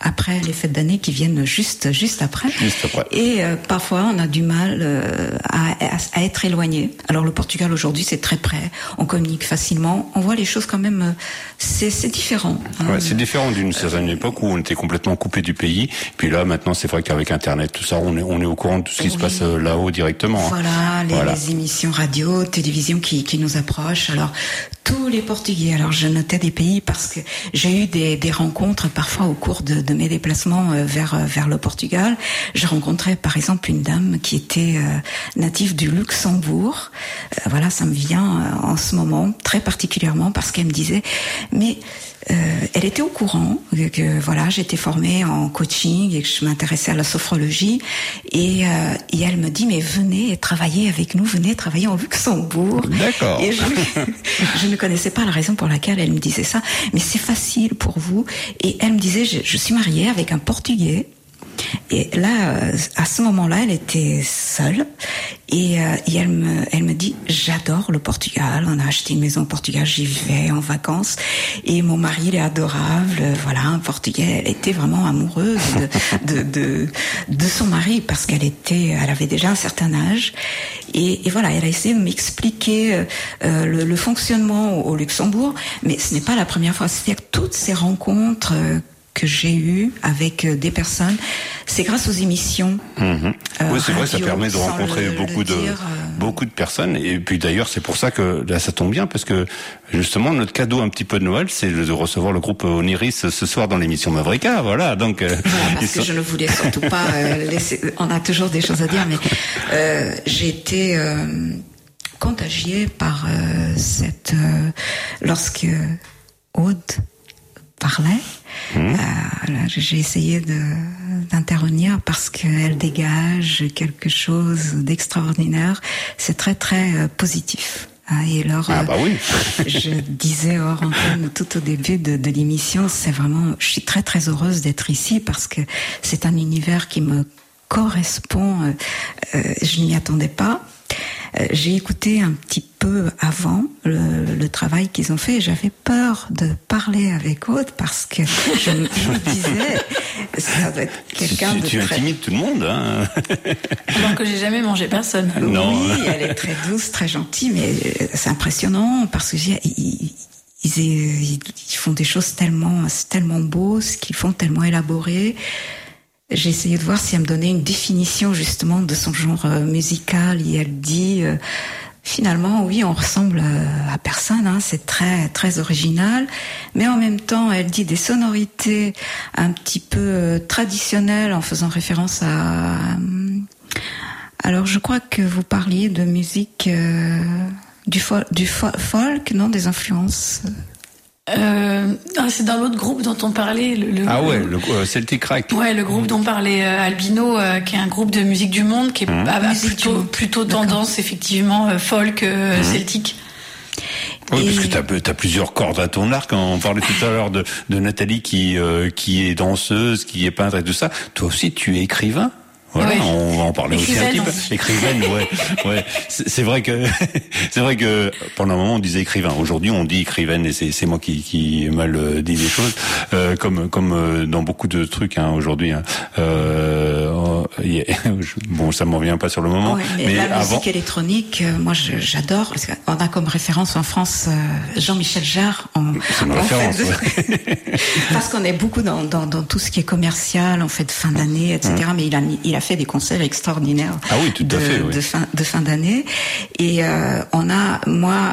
Après les fêtes d'année qui viennent juste juste après. Juste après. Et euh, parfois, on a du mal euh, à, à- à être éloigné. Alors le Portugal aujourd'hui, c'est très près. On communique facilement. On voit les choses quand même. euh, C'est différent. hein. Ouais, c'est différent d'une certaine époque où on était complètement coupé du pays. Puis là, maintenant, c'est vrai qu'avec Internet, tout ça, on est, on est au courant de tout ce qui se passe là-haut directement. hein. Voilà, les, Voilà. les émissions radio, télévision qui, qui nous approchent. Alors, tous les Portugais. Alors, je notais des pays parce que j'ai eu des, des rencontres parfois au cours de, de mes déplacements euh, vers, euh, vers le Portugal. J'ai rencontré, par exemple, une dame qui était euh, native du Luxembourg. Voilà, ça me vient en ce moment très particulièrement parce qu'elle me disait, mais euh, elle était au courant que, que, voilà j'étais formée en coaching et que je m'intéressais à la sophrologie. Et, euh, et elle me dit mais venez travailler avec nous venez travailler en Luxembourg. D'accord. et je, je ne connaissais pas la raison pour laquelle elle me disait ça. Mais c'est facile pour vous. Et elle me disait je, je suis mariée avec un portugais et là, euh, à ce moment-là, elle était seule et, euh, elle me, dit, j'adore le Portugal. On a acheté une maison au Portugal, j'y vais en vacances et mon mari, il est adorable. euh, Voilà, un Portugais. Elle était vraiment amoureuse de son mari parce qu'elle était, elle avait déjà un certain âge et, voilà, elle a essayé de m'expliquer le, fonctionnement au, Luxembourg, mais ce n'est pas la première fois. C'est-à-dire que toutes ces rencontres que j'ai eues avec euh, des personnes, c'est grâce aux émissions. Mhm. Euh, oui, c'est vrai, ça permet de rencontrer le- le beaucoup de dire, euh. beaucoup de personnes. Et puis d'ailleurs, c'est pour ça que là, ça tombe bien parce que justement, notre cadeau un petit peu de Noël, c'est de recevoir le groupe Oniris ce soir dans l'émission Mavrika. Voilà, donc Parce que sont- je ne voulais surtout pas euh, laisser. On a toujours des choses à dire, mais j'ai été contagiée par cette. lorsque Aude parlait, euh, là, j'ai essayé d'intervenir parce qu'elle dégage quelque chose d'extraordinaire. C'est très très euh, positif. hein, Et alors, Ah bah oui. je disais hors antenne tout au début de, de l'émission, c'est vraiment, je suis très très heureuse d'être ici parce que c'est un univers qui me correspond. euh, euh, je n'y attendais pas. Euh, J'ai écouté un petit peu avant le, le travail qu'ils ont fait. et J'avais peur de parler avec Aude parce que je, me- je me disais, ça doit être quelqu'un tu, de tu très intimides tout le monde. Hein Alors que j'ai jamais mangé personne. Non. Oui, elle est très douce, très gentille, mais euh, c'est impressionnant parce que ils, ils, font des choses tellement, tellement beau, ce qu'ils font tellement élaboré. J'ai essayé de voir si elle me donnait une définition justement de son genre euh, musical et elle dit euh, finalement oui on ressemble euh, à personne, hein, c'est très très original, mais en même temps elle dit des sonorités un petit peu euh, traditionnelles en faisant référence à euh, alors, je crois que vous parliez de musique du, fol- du fo- folk, non Des influences. Euh, ah, c'est dans l'autre groupe dont on parlait. Le, le- Ah ouais, le euh, Celtic Crack. Ouais, le groupe dont parlait euh, Albino, euh, qui est un groupe de musique du monde, qui est Mmh. plutôt, tendance effectivement euh, folk euh, Mmh. celtique. Oui, parce que t'as as plusieurs cordes à ton arc. On parlait tout à l'heure de, de Nathalie qui euh, qui est danseuse, qui est peintre et tout ça. Toi aussi, tu es écrivain? Voilà, Oui. on va en parler aussi un petit peu. Écrivaine, ouais, ouais. C'est vrai que c'est vrai que pendant un moment on disait écrivain. Aujourd'hui on dit écrivaine et c'est c'est moi qui qui mal euh, dit les choses. Euh, comme comme euh, dans beaucoup de trucs hein, aujourd'hui. Hein. Euh, a- bon, ça m'en vient pas sur le moment, Ouais, mais, mais la avant. musique électronique, euh, moi j'adore. qu'on a comme référence en France Jean-Michel Jarre. En, C'est une en référence, fait, ouais. parce qu'on est beaucoup dans, dans, dans tout ce qui est commercial, en fait, fin d'année, etc. Mais il a, il a fait des concerts extraordinaires Ah oui, tout à de, fait, oui. de fin, de fin d'année. Et euh, on a, moi,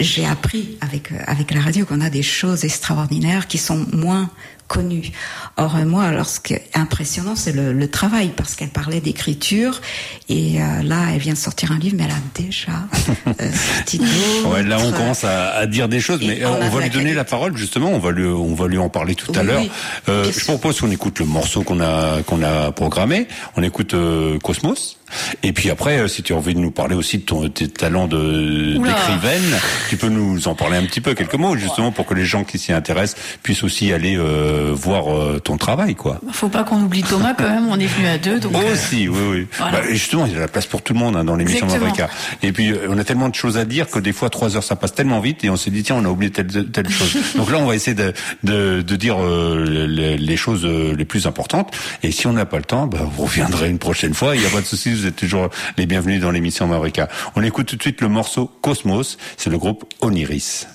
j'ai appris avec, avec la radio qu'on a des choses extraordinaires qui sont moins connues. Or, euh, moi, alors, ce qui est impressionnant, c'est le, le travail, parce qu'elle parlait d'écriture, et euh, là, elle vient de sortir un livre, mais elle a déjà euh, sorti. Ouais, là on commence à, à dire des choses, mais Et euh, on on, va lui donner la parole justement. On va lui, on va lui en parler tout à l'heure. oui. Euh, je propose qu'on écoute le morceau qu'on a qu'on a programmé. On écoute euh, Cosmos. Et puis après, euh, si tu as envie de nous parler aussi de ton, tes talents d'écrivaine, tu peux nous en parler un petit peu, quelques mots, justement pour que les gens qui s'y intéressent puissent aussi aller euh, voir euh, ton travail, quoi. Faut pas qu'on oublie Thomas quand même, on est venu à deux. Donc, euh, Aussi, oui, oui. Voilà. Bah, justement, il y a de la place pour tout le monde hein, dans l'émission. Mavrika. Et puis, euh, on a tellement de choses à dire que des fois, trois heures, ça passe tellement vite et on s'est dit, tiens, on a oublié telle, telle chose. Donc là, on va essayer de, de, de dire euh, les, les choses les plus importantes. Et si on n'a pas le temps, bah, vous reviendrez une prochaine fois. Il n'y a pas de souci, vous êtes toujours les bienvenus dans l'émission Mavrika. On écoute tout de suite le morceau Cosmos. C'est le groupe Oniris.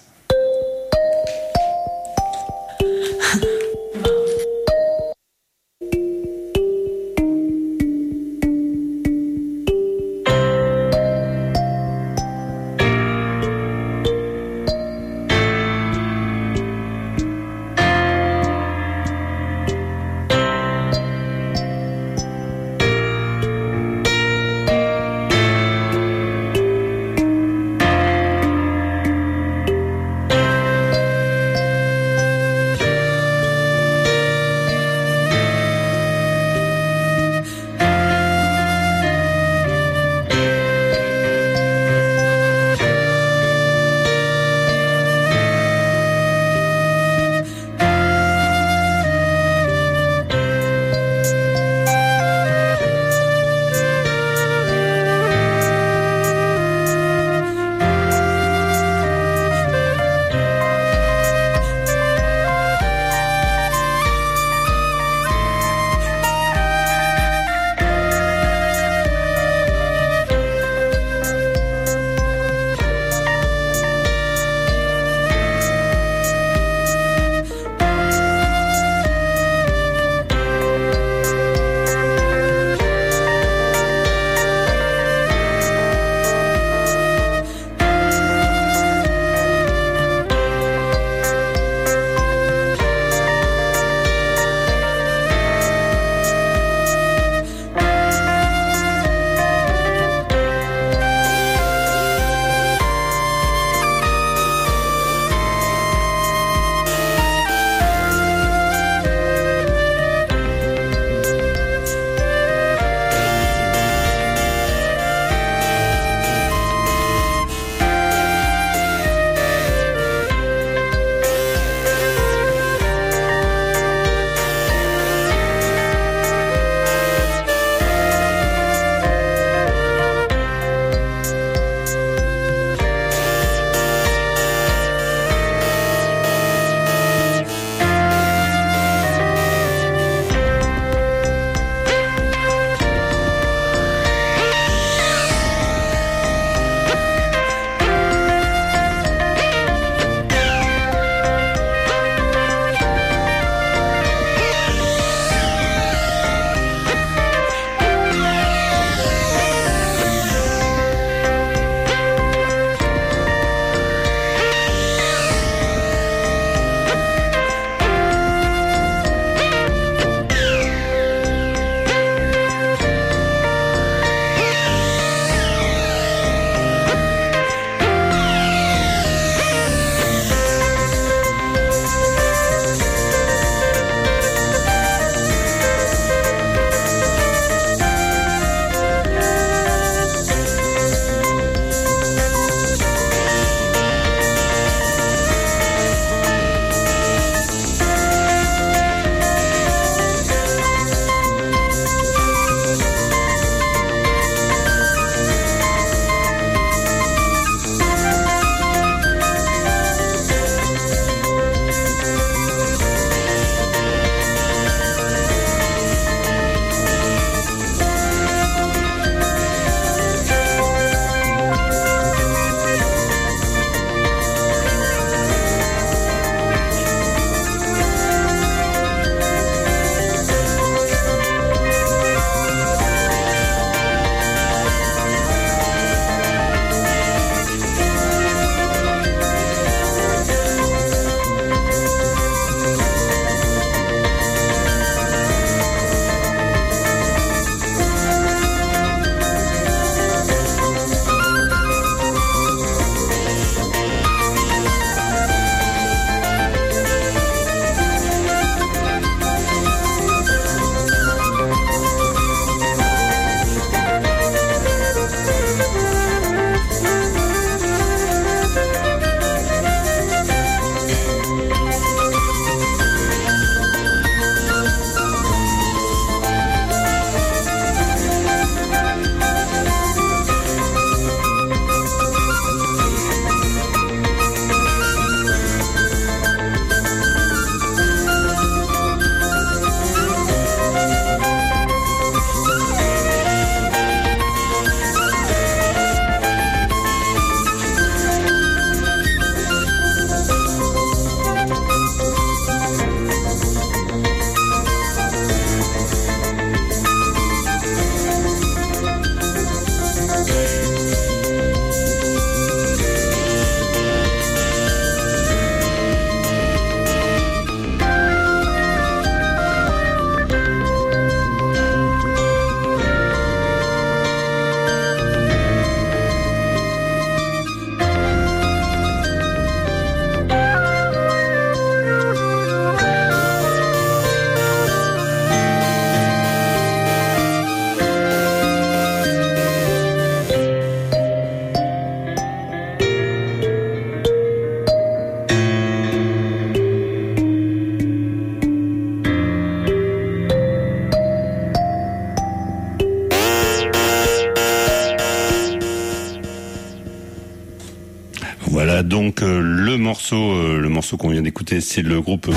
C'est le groupe.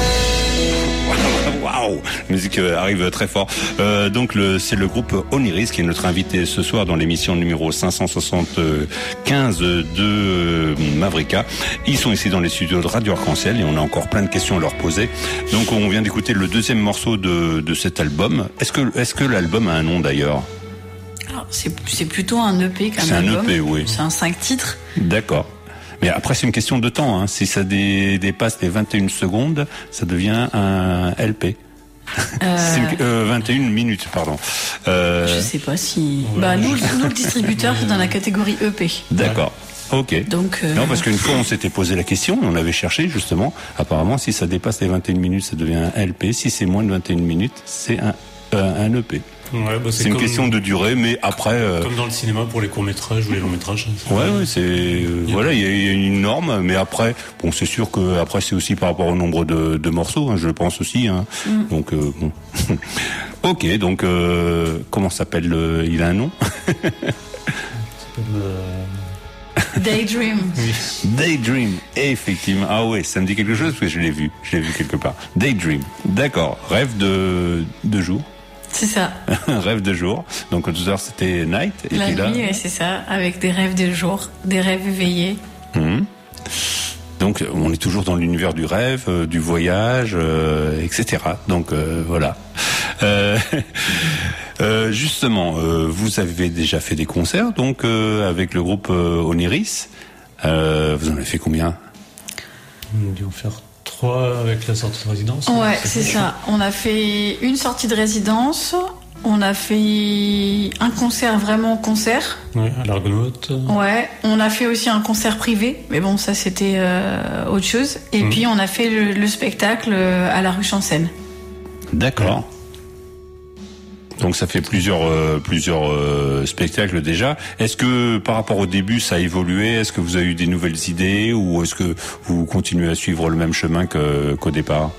Waouh, la musique euh, arrive très fort. Euh, donc le, c'est le groupe Oniris qui est notre invité ce soir dans l'émission numéro 575 de euh, Mavrika. Ils sont ici dans les studios de Radio Arc-en-Ciel et on a encore plein de questions à leur poser. Donc on vient d'écouter le deuxième morceau de, de cet album. Est-ce que, est-ce que l'album a un nom d'ailleurs? Alors, C'est c'est plutôt un EP qu'un C'est un. EP, oui. C'est un 5 titres. D'accord. Mais après, c'est une question de temps. Hein. Si ça dé- dépasse les 21 secondes, ça devient un LP. Euh, 21 minutes, pardon. Euh, Je sais pas si. Bah, nous, nous, le distributeur, c'est dans la catégorie EP. D'accord. Ok. Donc, euh, Non, parce qu'une fois, on s'était posé la question, on avait cherché justement. Apparemment, si ça dépasse les 21 minutes, ça devient un LP. Si c'est moins de 21 minutes, c'est un, euh, un EP. Ouais, bah, c'est une comme- question de durée, mais après. euh, Comme dans le cinéma pour les courts métrages ou les longs métrages. Ouais, ouais, c'est euh, voilà, il y, a- il y a une norme, mais après, bon, c'est sûr que après c'est aussi par rapport au nombre de, de morceaux, hein, je pense aussi. Hein. Mm. Donc euh, bon, ok, donc euh, comment s'appelle le Il a un nom? Daydream. Daydream, effectivement. Ah ouais, ça me dit quelque chose parce que je l'ai vu, je l'ai vu quelque part. Daydream, d'accord. Rêve de de jour, C'est ça. rêve de jour. Donc tout à l'heure c'était night et La puis là. nuit, ouais, c'est ça. Avec des rêves de jour, des rêves éveillés. Mhm. Donc on est toujours dans l'univers du rêve, euh, du voyage, euh, etc. Donc euh, voilà. Euh, euh, justement, euh, vous avez déjà fait des concerts donc euh, avec le groupe euh, Oniris. Euh, vous en avez fait combien? On a dû en faire trois avec la sortie de résidence. Ouais, c'est ça. On a fait une sortie de résidence. On a fait un concert vraiment concert. Ouais, à l'Argonaute. Ouais, on a fait aussi un concert privé, mais bon, ça c'était euh, autre chose. Et Mhm. puis on a fait le, le spectacle euh, à la rue Chancel. D'accord. Donc ça fait plusieurs euh, plusieurs euh, spectacles déjà. Est-ce que par rapport au début ça a évolué? Est-ce que vous avez eu des nouvelles idées ou est-ce que vous continuez à suivre le même chemin qu'au départ?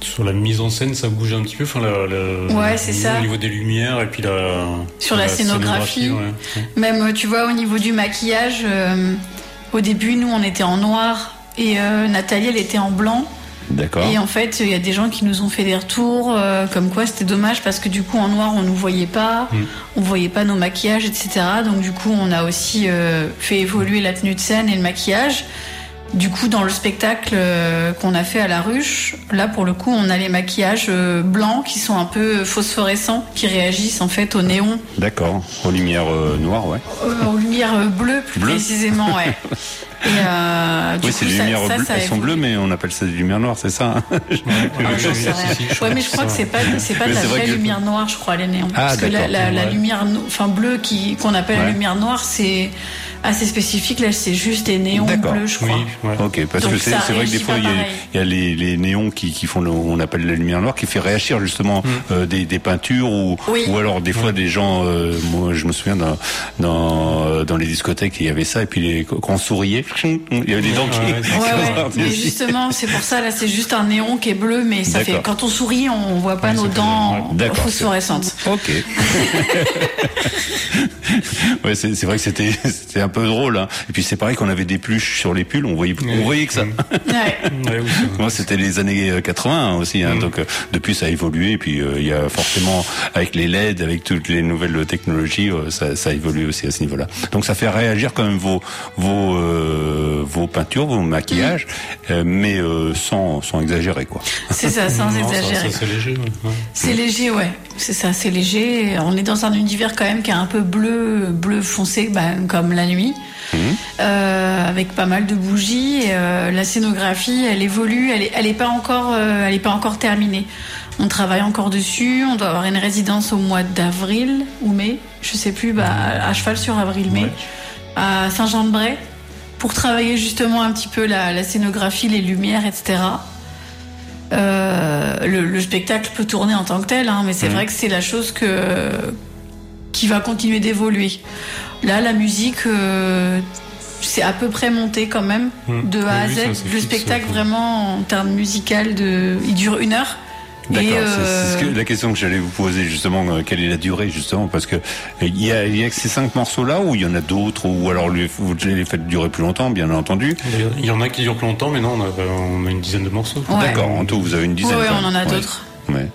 Sur la mise en scène, ça bouge un petit peu. Enfin, la, la- Ouais, c'est ça. Au niveau des lumières et puis la. Sur la scénographie. ouais. Même, euh, tu vois, au niveau du maquillage, euh, au début, nous, on était en noir et euh, Nathalie, elle était en blanc. D'accord. Et en fait, il y a des gens qui nous ont fait des retours, euh, comme quoi c'était dommage parce que du coup, en noir, on nous voyait pas, Mm. on voyait pas nos maquillages, etc. Donc du coup, on a aussi euh, fait évoluer la tenue de scène et le maquillage. Du coup, dans le spectacle euh, qu'on a fait à la ruche, là pour le coup, on a les maquillages euh, blancs qui sont un peu phosphorescents, qui réagissent en fait au néon, D'accord. Aux lumières euh, noires, ouais. euh, aux lumières euh, bleues plus Bleu. précisément, ouais. Et euh, du oui, c'est des lumières ça, bleues. ça Elles sont bleues, mais on appelle ça des lumières noires, c'est ça hein Ah, j'en sais rien. Ouais, mais je crois que c'est pas, c'est pas de la vraie que- lumière noire, je crois, les néons. Ah, Parce que la, d'accord. la, la Ouais. lumière, no- enfin bleue, qui qu'on appelle la Ouais. lumière noire, c'est assez spécifique. Là, c'est juste des néons bleus, je crois. Ok, parce Donc que c'est vrai que des fois il y a, y les, les néons qui, qui font le, on appelle la lumière noire qui fait réagir justement euh, des, des peintures ou Oui. ou alors des fois des gens euh, moi je me souviens dans dans dans les discothèques il y avait ça et puis les, quand on souriait il y avait des dents qui, Ouais, Mais justement, c'est pour ça, là, c'est juste un néon qui est bleu, mais ça fait, D'accord. quand on sourit, on voit pas nos dents D'accord, phosphorescentes. Ok. ouais, c'est c'est vrai que c'était c'était un peu drôle. Hein. Et puis c'est pareil qu'on avait des pluches sur les pulls, on voyait on voyait que ça. Moi, c'était les années euh, 80 aussi. Hein, Donc euh, depuis, ça a évolué. Et puis euh, il y a forcément avec les LED, avec toutes les nouvelles technologies, euh, ça, ça a évolué aussi à ce niveau-là. Donc ça fait réagir quand même vos vos euh, vos peintures, vos maquillages, euh, mais euh, sans sans exagérer quoi. C'est ça, sans Non, exagérer. C'est léger. ouais. Ouais. C'est léger, ouais. C'est c'est léger. On est dans un univers quand même qui est un peu bleu, bleu foncé, bah, comme la nuit, euh, avec pas mal de bougies. Euh, la scénographie, elle évolue. Elle est, elle est pas encore, euh, elle est pas encore terminée. On travaille encore dessus. On doit avoir une résidence au mois d'avril ou mai, je sais plus, bah, à cheval sur avril-mai, à Saint-Jean-de-Bray, pour travailler justement un petit peu la, la scénographie, les lumières, etc. Euh, le, le spectacle peut tourner en tant que tel, hein, mais c'est Mhm. vrai que c'est la chose que qui va continuer d'évoluer. Là, la musique, euh, c'est à peu près monté quand même, Mhm. de A Oui, à oui, Z. ça, le fixe, spectacle, vraiment, en termes musical, de... il dure une heure. D'accord, c'est- euh, c'est ce que- la question que j'allais vous poser justement, euh, quelle est la durée justement, parce que euh, il y a, il y a que ces cinq morceaux-là ou il y en a d'autres ou alors vous les faites durer plus longtemps, bien entendu. Il y en a qui durent plus longtemps, mais non, on a, on a une dizaine de morceaux. Ouais. D'accord, en tout vous avez une dizaine. Ouais, quand on en a Ouais. d'autres. Ouais.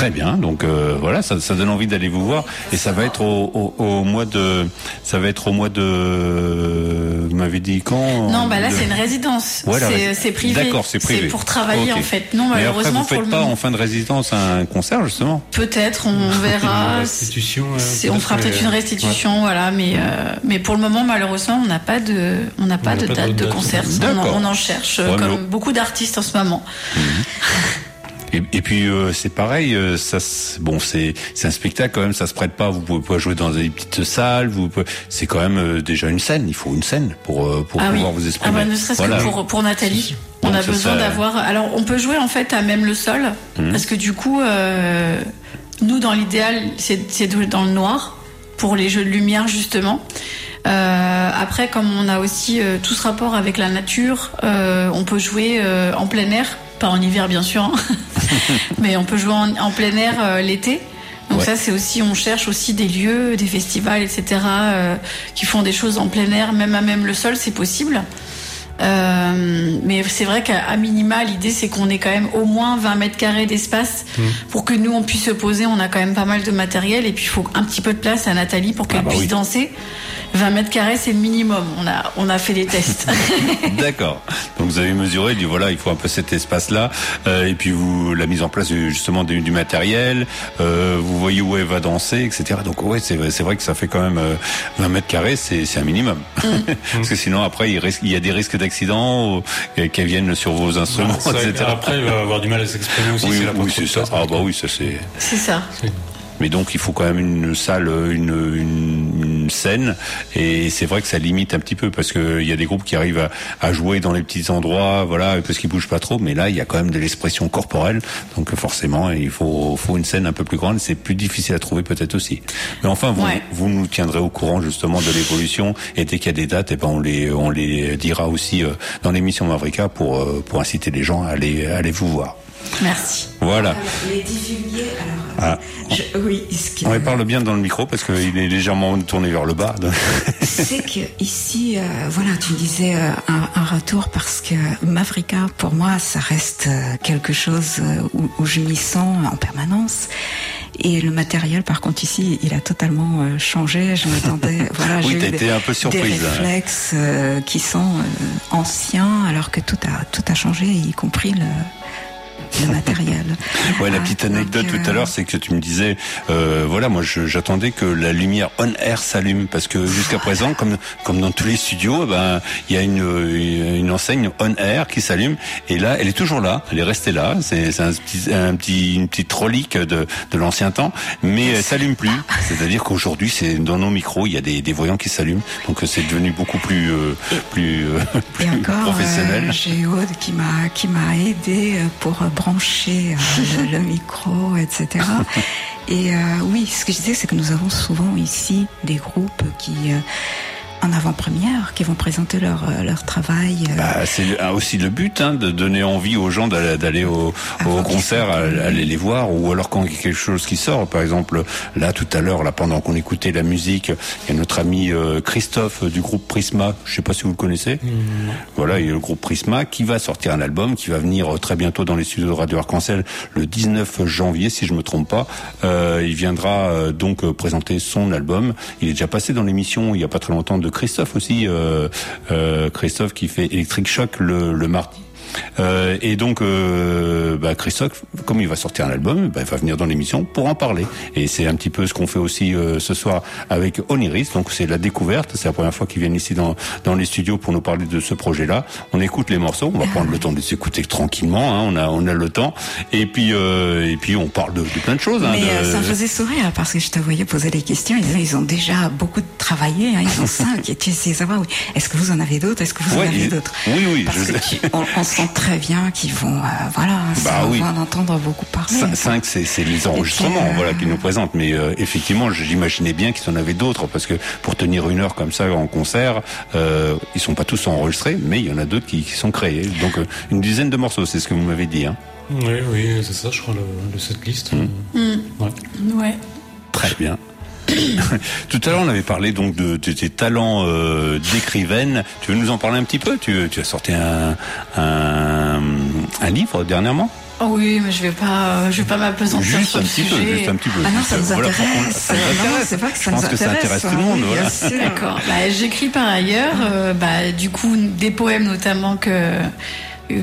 Très bien, donc euh, voilà, ça, ça donne envie d'aller vous voir et ça va être au, au, au mois de, ça va être au mois de, vous m'avez dit quand Non, bah là De- c'est une résidence. La c'est c'est privé. D'accord, c'est privé. pour travailler en fait. Non, Mais après, malheureusement vous faites pour pas en fin de résidence un concert justement? Peut-être, on verra. Une restitution, euh, C'est- on fera peut-être une restitution, voilà. Mais euh, mais pour le moment, malheureusement, on n'a pas de, on n'a pas de pas de date de concert. On, on en cherche, euh, Ouais, comme au- beaucoup d'artistes en ce moment. Et, et puis euh, c'est pareil, euh, ça, bon c'est c'est un spectacle quand même, ça se prête pas. Vous pouvez pas jouer dans des petites salles. Vous pouvez- c'est quand même euh, déjà une scène. Il faut une scène pour euh, pour ah oui. pouvoir vous Ah exprimer. bah, ne serait-ce Voilà. que pour pour Nathalie. On a ça, besoin ça- d'avoir. Alors, on peut jouer en fait à même le sol, Mhm. parce que du coup, euh, nous, dans l'idéal, c'est dans le noir pour les jeux de lumière justement. Euh, après, comme on a aussi euh, tout ce rapport avec la nature, euh, on peut jouer euh, en plein air, pas en hiver bien sûr, hein. mais on peut jouer en, en plein air euh, l'été. Donc Ouais. ça, c'est aussi, on cherche aussi des lieux, des festivals, etc., euh, qui font des choses en plein air, même à même le sol, c'est possible. Euh, mais c'est vrai qu'à minima, l'idée c'est qu'on ait quand même au moins 20 mètres carrés d'espace pour que nous on puisse se poser. On a quand même pas mal de matériel et puis il faut un petit peu de place à Nathalie pour qu'elle Ah bah puisse oui. danser. 20 mètres carrés c'est le minimum. On a on a fait des tests. D'accord. Donc vous avez mesuré, dit voilà, il faut un peu cet espace-là, euh, et puis vous la mise en place justement du, du matériel, euh, vous voyez où elle va danser, etc. Donc ouais, c'est vrai- c'est vrai que ça fait quand même euh, 20 mètres carrés, c'est c'est un minimum, parce que sinon après il, risque, il y a des risques d'accident ou, euh, qu'elles viennent sur vos instruments, C'est vrai etc. qu'après, il va avoir du mal à s'exprimer aussi. oui, oui, c'est ça. Ah bah oui, ça c'est. c'est ça. Mais donc il faut quand même une salle, une, une, une scène, et c'est vrai que ça limite un petit peu parce que il y a des groupes qui arrivent à, à jouer dans les petits endroits, voilà, parce qu'ils bougent pas trop. Mais là, il y a quand même de l'expression corporelle, donc forcément, il faut, faut une scène un peu plus grande. C'est plus difficile à trouver peut-être aussi. Mais enfin, vous, Ouais. vous nous tiendrez au courant justement de l'évolution, et dès qu'il y a des dates, et ben on les, on les dira aussi euh, dans l'émission Mavrika pour, euh, pour inciter les gens à aller, à aller vous voir. Merci. Voilà. Les divulguer, alors. Ah. Je- oui, ce qui- On lui parle bien dans le micro parce qu'il est légèrement tourné vers le bas. c'est que ici, euh, voilà, tu me disais euh, un, un retour parce que Mavrica, pour moi, ça reste euh, quelque chose euh, où, où je m'y sens en permanence. Et le matériel, par contre, ici, il a totalement euh, changé. Je m'attendais, voilà, Oui, j'ai eu été des- un peu surprise, Des hein. réflexes euh, qui sont euh, anciens, alors que tout a tout a changé, y compris le le matériel. Ouais, la Ah, petite anecdote donc, tout à euh, l'heure, c'est que tu me disais, euh, voilà, moi j'attendais que la lumière on air s'allume parce que jusqu'à présent, comme comme dans tous les studios, eh ben il y a une une enseigne on air qui s'allume et là, elle est toujours là, elle est restée là. C'est un petit un petit une petite relique de de l'ancien temps, mais elle s'allume plus. C'est-à-dire qu'aujourd'hui, c'est dans nos micros, il y a des des voyants qui s'allument, donc c'est devenu beaucoup plus euh, plus euh, plus Et encore, professionnel. euh, j'ai Aude qui m'a qui m'a aidé euh, pour brancher euh, le, micro, etc. Et euh, oui, ce que je disais, c'est que nous avons souvent ici des groupes qui euh, en avant-première, qui vont présenter leur euh, leur travail. euh, Bah, c'est ah, aussi le but hein, de donner envie aux gens d'aller d'aller au, au concert, aller les voir, ou alors quand il y a quelque chose qui sort. Par exemple, là tout à l'heure, là pendant qu'on écoutait la musique, il y a notre ami euh, Christophe du groupe Prisma. Je sais pas si vous le connaissez. Voilà, il y a le groupe Prisma qui va sortir un album qui va venir très bientôt dans les studios de Radio Arc-en-Ciel le 19 janvier, si je me trompe pas. Euh, il viendra euh, donc présenter son album. Il est déjà passé dans l'émission il y a pas très longtemps de Christophe aussi, euh, euh, Christophe qui fait Electric Shock le, le mardi. Euh, et donc, euh, bah, Christophe, comme il va sortir un album, bah, il va venir dans l'émission pour en parler. Et c'est un petit peu ce qu'on fait aussi euh, ce soir avec Oniris. Donc, c'est la découverte. C'est la première fois qu'ils viennent ici dans, dans les studios pour nous parler de ce projet-là. On écoute les morceaux. On va prendre le temps de les écouter tranquillement. Hein, on a on a le temps. Et puis euh, et puis on parle de, de plein de choses. hein, Mais de- euh, ça me faisait sourire parce que je te voyais poser des questions. Ils, ont déjà beaucoup travaillé. Hein, ils ont cinq. Et tu sais savoir, est-ce que vous en avez d'autres? Est-ce que vous Ouais, en avez d'autres? oui, oui, Parce je que tu- on, on sent très bien, qui vont, euh, voilà, Bah oui. en entendre beaucoup parler. 5, c'est c'est les enregistrements euh, voilà, qu'ils nous présentent. Mais euh, effectivement, j'imaginais bien qu'ils en avaient d'autres, parce que pour tenir une heure comme ça en concert, euh, ils sont pas tous enregistrés, mais il y en a d'autres qui, qui sont créés. Donc euh, une dizaine de morceaux, c'est ce que vous m'avez dit. Hein. Oui, oui, c'est ça, je crois, le, le setlist. Hmm. Mm. Ouais. Ouais. Très bien. Tout à l'heure, on avait parlé donc de, de tes talents euh, d'écrivaine. Tu veux nous en parler un petit peu? Tu, tu as sorti un, un, un livre dernièrement? Oh oui, mais je vais pas, euh, je vais pas m'apesantir Juste sur un peu, sujet. juste un petit peu. Ah non, ça nous Voilà, intéresse. ça nous Non, intéresse. c'est pas que ça Je pense nous que ça intéresse, intéresse tout le hein, monde. oui, voilà. D'accord. Bah, J'écris par ailleurs, euh, bah, du coup, des poèmes notamment que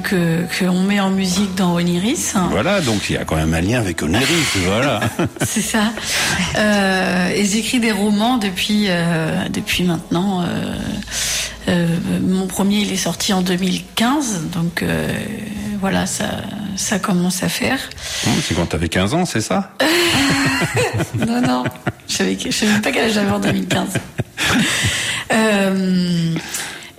que qu'on met en musique dans Oniris. Voilà, donc il y a quand même un lien avec Oniris, voilà. C'est ça. Euh, et j'écris des romans depuis euh, depuis maintenant. euh, mon premier, il est sorti en 2015, donc voilà, ça ça commence à faire. Hum, C'est quand t'avais 15 ans, c'est ça? Non, non, je savais, je savais pas quel âge j'avais en 2015.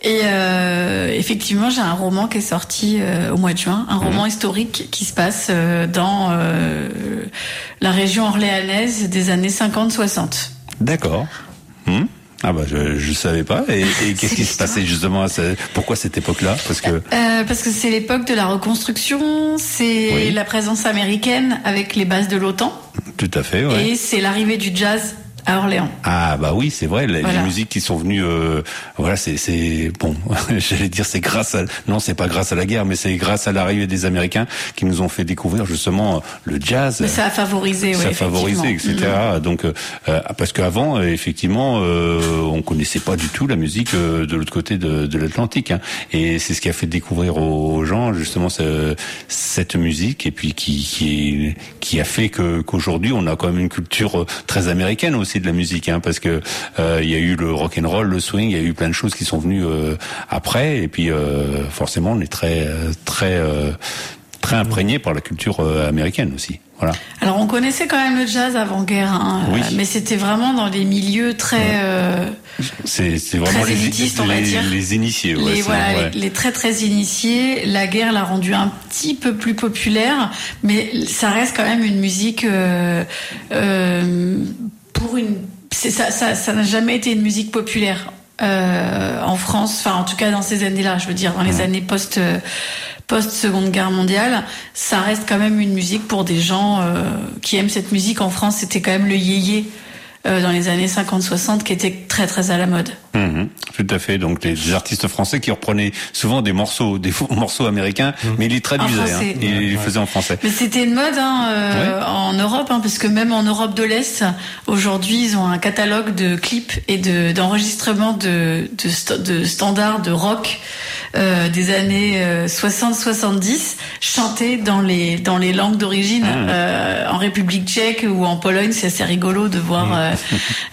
Et euh, effectivement, j'ai un roman qui est sorti euh, au mois de juin, un roman historique qui se passe euh, dans euh, la région orléanaise des années 50-60. D'accord. Hum ah bah je je savais pas et, et qu'est-ce qui se passait justement à ce- pourquoi cette époque-là? Parce que Euh, parce que c'est l'époque de la reconstruction, c'est Oui. la présence américaine avec les bases de l'OTAN, tout à fait ouais. et c'est l'arrivée du jazz à Orléans. Ah bah oui, c'est vrai, les, Voilà. les musiques qui sont venues, euh, voilà, c'est bon, j'allais dire c'est grâce à non, c'est pas grâce à la guerre, mais c'est grâce à l'arrivée des Américains qui nous ont fait découvrir justement le jazz. Mais ça a favorisé, ça a favorisé, etc. Donc, euh, parce qu'avant, euh, effectivement, euh, on connaissait pas du tout la musique euh, de l'autre côté de, de l'Atlantique, hein. et c'est ce qui a fait découvrir aux gens justement ce- cette musique, et puis qui qui, qui a fait que qu'aujourd'hui on a quand même une culture euh, très américaine aussi de la musique, hein, parce que euh, il y a eu le rock and roll, le swing, il y a eu plein de choses qui sont venues euh, après, et puis euh, forcément on est très très très imprégné par la culture américaine aussi. Voilà. Alors on connaissait quand même le jazz avant-guerre, hein, Oui. euh, mais c'était vraiment dans des milieux très... euh, C'est vraiment Très les, élitiste, on va les, dire. les initiés. Ouais, les, c'est- voilà, ouais. les, les très très initiés, la guerre l'a rendu un petit peu plus populaire, mais ça reste quand même une musique euh, euh, pour une. Ça, ça, ça n'a jamais été une musique populaire euh, en France, enfin en tout cas dans ces années-là, je veux dire dans les années post post Seconde Guerre mondiale, ça reste quand même une musique pour des gens euh, qui aiment cette musique. En France, c'était quand même le yéyé euh, dans les années 50-60 qui était très très à la mode. Mhm, tout à fait. Donc les, des artistes français qui reprenaient souvent des morceaux, des morceaux américains, mais ils les traduisaient, En hein, ils les faisaient en français. Mais c'était une mode hein, euh, en Europe, hein, parce que même en Europe de l'Est, aujourd'hui, ils ont un catalogue de clips et de d'enregistrements de, de, st- de standards de rock euh, des années 60-70 chantés dans les dans les langues d'origine. Ah. Euh, en République Tchèque ou en Pologne, c'est assez rigolo de voir euh,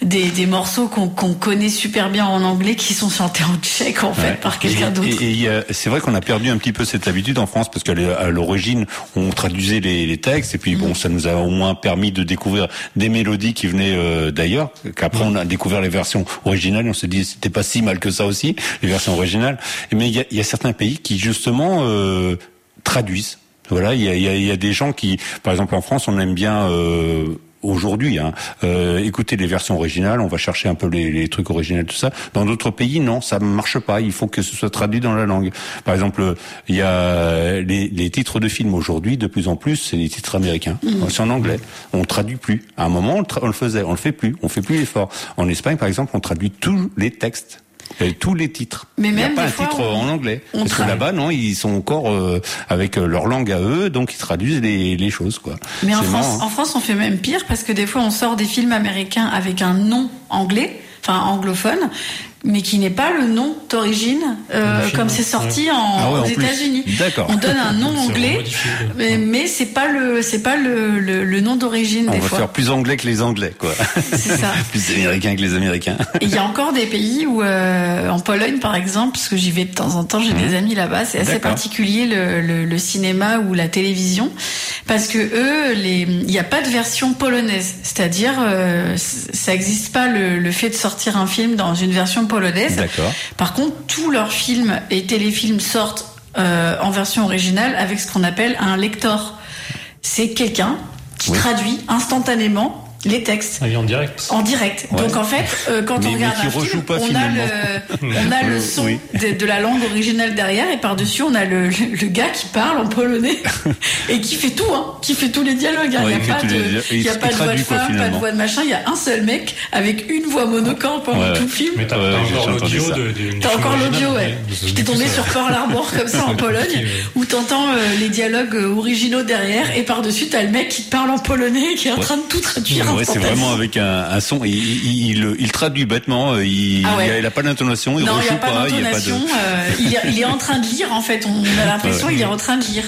des, des morceaux qu'on qu'on connaît super bien en anglais qui sont chantés en tchèque en fait Ouais. par quelqu'un Et- d'autre. Et, et y a- c'est vrai qu'on a perdu un petit peu cette habitude en France parce qu'à l'origine, on traduisait les, les textes et puis Mm. bon, ça nous a au moins permis de découvrir des mélodies qui venaient euh, d'ailleurs. Qu'après, Mm. on a découvert les versions originales et on se dit c'était pas si mal que ça aussi, les versions originales. Mais il y a, il y a certains pays qui justement euh, traduisent. Voilà, il y a, y a- y a des gens qui, par exemple en France, on aime bien. Euh, aujourd'hui, hein, euh, écouter les versions originales, on va chercher un peu les, les trucs originaux, tout ça. Dans d'autres pays, non, ça marche pas. Il faut que ce soit traduit dans la langue. Par exemple, il y a les, les titres de films aujourd'hui, de plus en plus, c'est les titres américains. Mm. C'est en anglais. On traduit plus. À un moment, on on le faisait, on le fait plus. On fait plus l'effort. En Espagne, par exemple, on traduit tous les textes. Et tous les titres. Mais Il n'y a même pas un titre on- en anglais. on Parce que là-bas, non, ils sont encore euh, avec euh, leur langue à eux, donc ils traduisent les, les choses, quoi. Mais en France, marrant, hein. en France, on fait même pire parce que des fois, on sort des films américains avec un nom anglais, enfin anglophone, mais qui n'est pas le nom d'origine, euh, comme c'est sorti en, Ah ouais, aux en. États-Unis. D'accord. On donne un nom anglais, mais, mais c'est pas le, c'est pas le, le, le nom d'origine On des va fois. faire plus anglais que les anglais, quoi. C'est ça. plus américains que les américains. Et il y a encore des pays où, euh, en Pologne par exemple, parce que j'y vais de temps en temps, j'ai des amis là-bas, c'est assez particulier le, le, le cinéma ou la télévision, parce que eux, les, il n'y a pas de version polonaise, c'est-à-dire euh, ça n'existe pas le, le fait de sortir un film dans une version polonaise. Par contre, tous leurs films et téléfilms sortent euh, en version originale avec ce qu'on appelle un lector. C'est quelqu'un qui Oui. traduit instantanément les textes. Ah oui, en direct. En direct. Ouais. Donc en fait, euh, quand Mais- on regarde un film, pas on, a le, on a le son Oui. de, de la langue originale derrière et par-dessus on a le, le, le gars qui parle en polonais et qui fait tout, hein, qui fait tous les dialogues. hein. Ouais, il n'y a pas de, il y a pas de voix de femme, pas de voix de machin. Il y a un seul mec avec une voix monocorde pendant Ouais. tout le film. Mais t'as encore l'audio T'as encore l'audio, ouais. t'ai tombé sur Pearl Harbor comme ça en Pologne, où t'entends euh, les dialogues euh, originaux derrière, et par-dessus t'as le mec qui parle en polonais, qui est en train de tout traduire. Ouais, c'est vraiment avec un, un son. Il, il, il, il traduit bêtement. euh, Il, Ah ouais. pas d'intonation. Il n'y rejoue pas Il y a pas de. d'intonation. euh, il, est, en train de lire, en fait. On a l'impression Ouais. qu'il est en train de lire.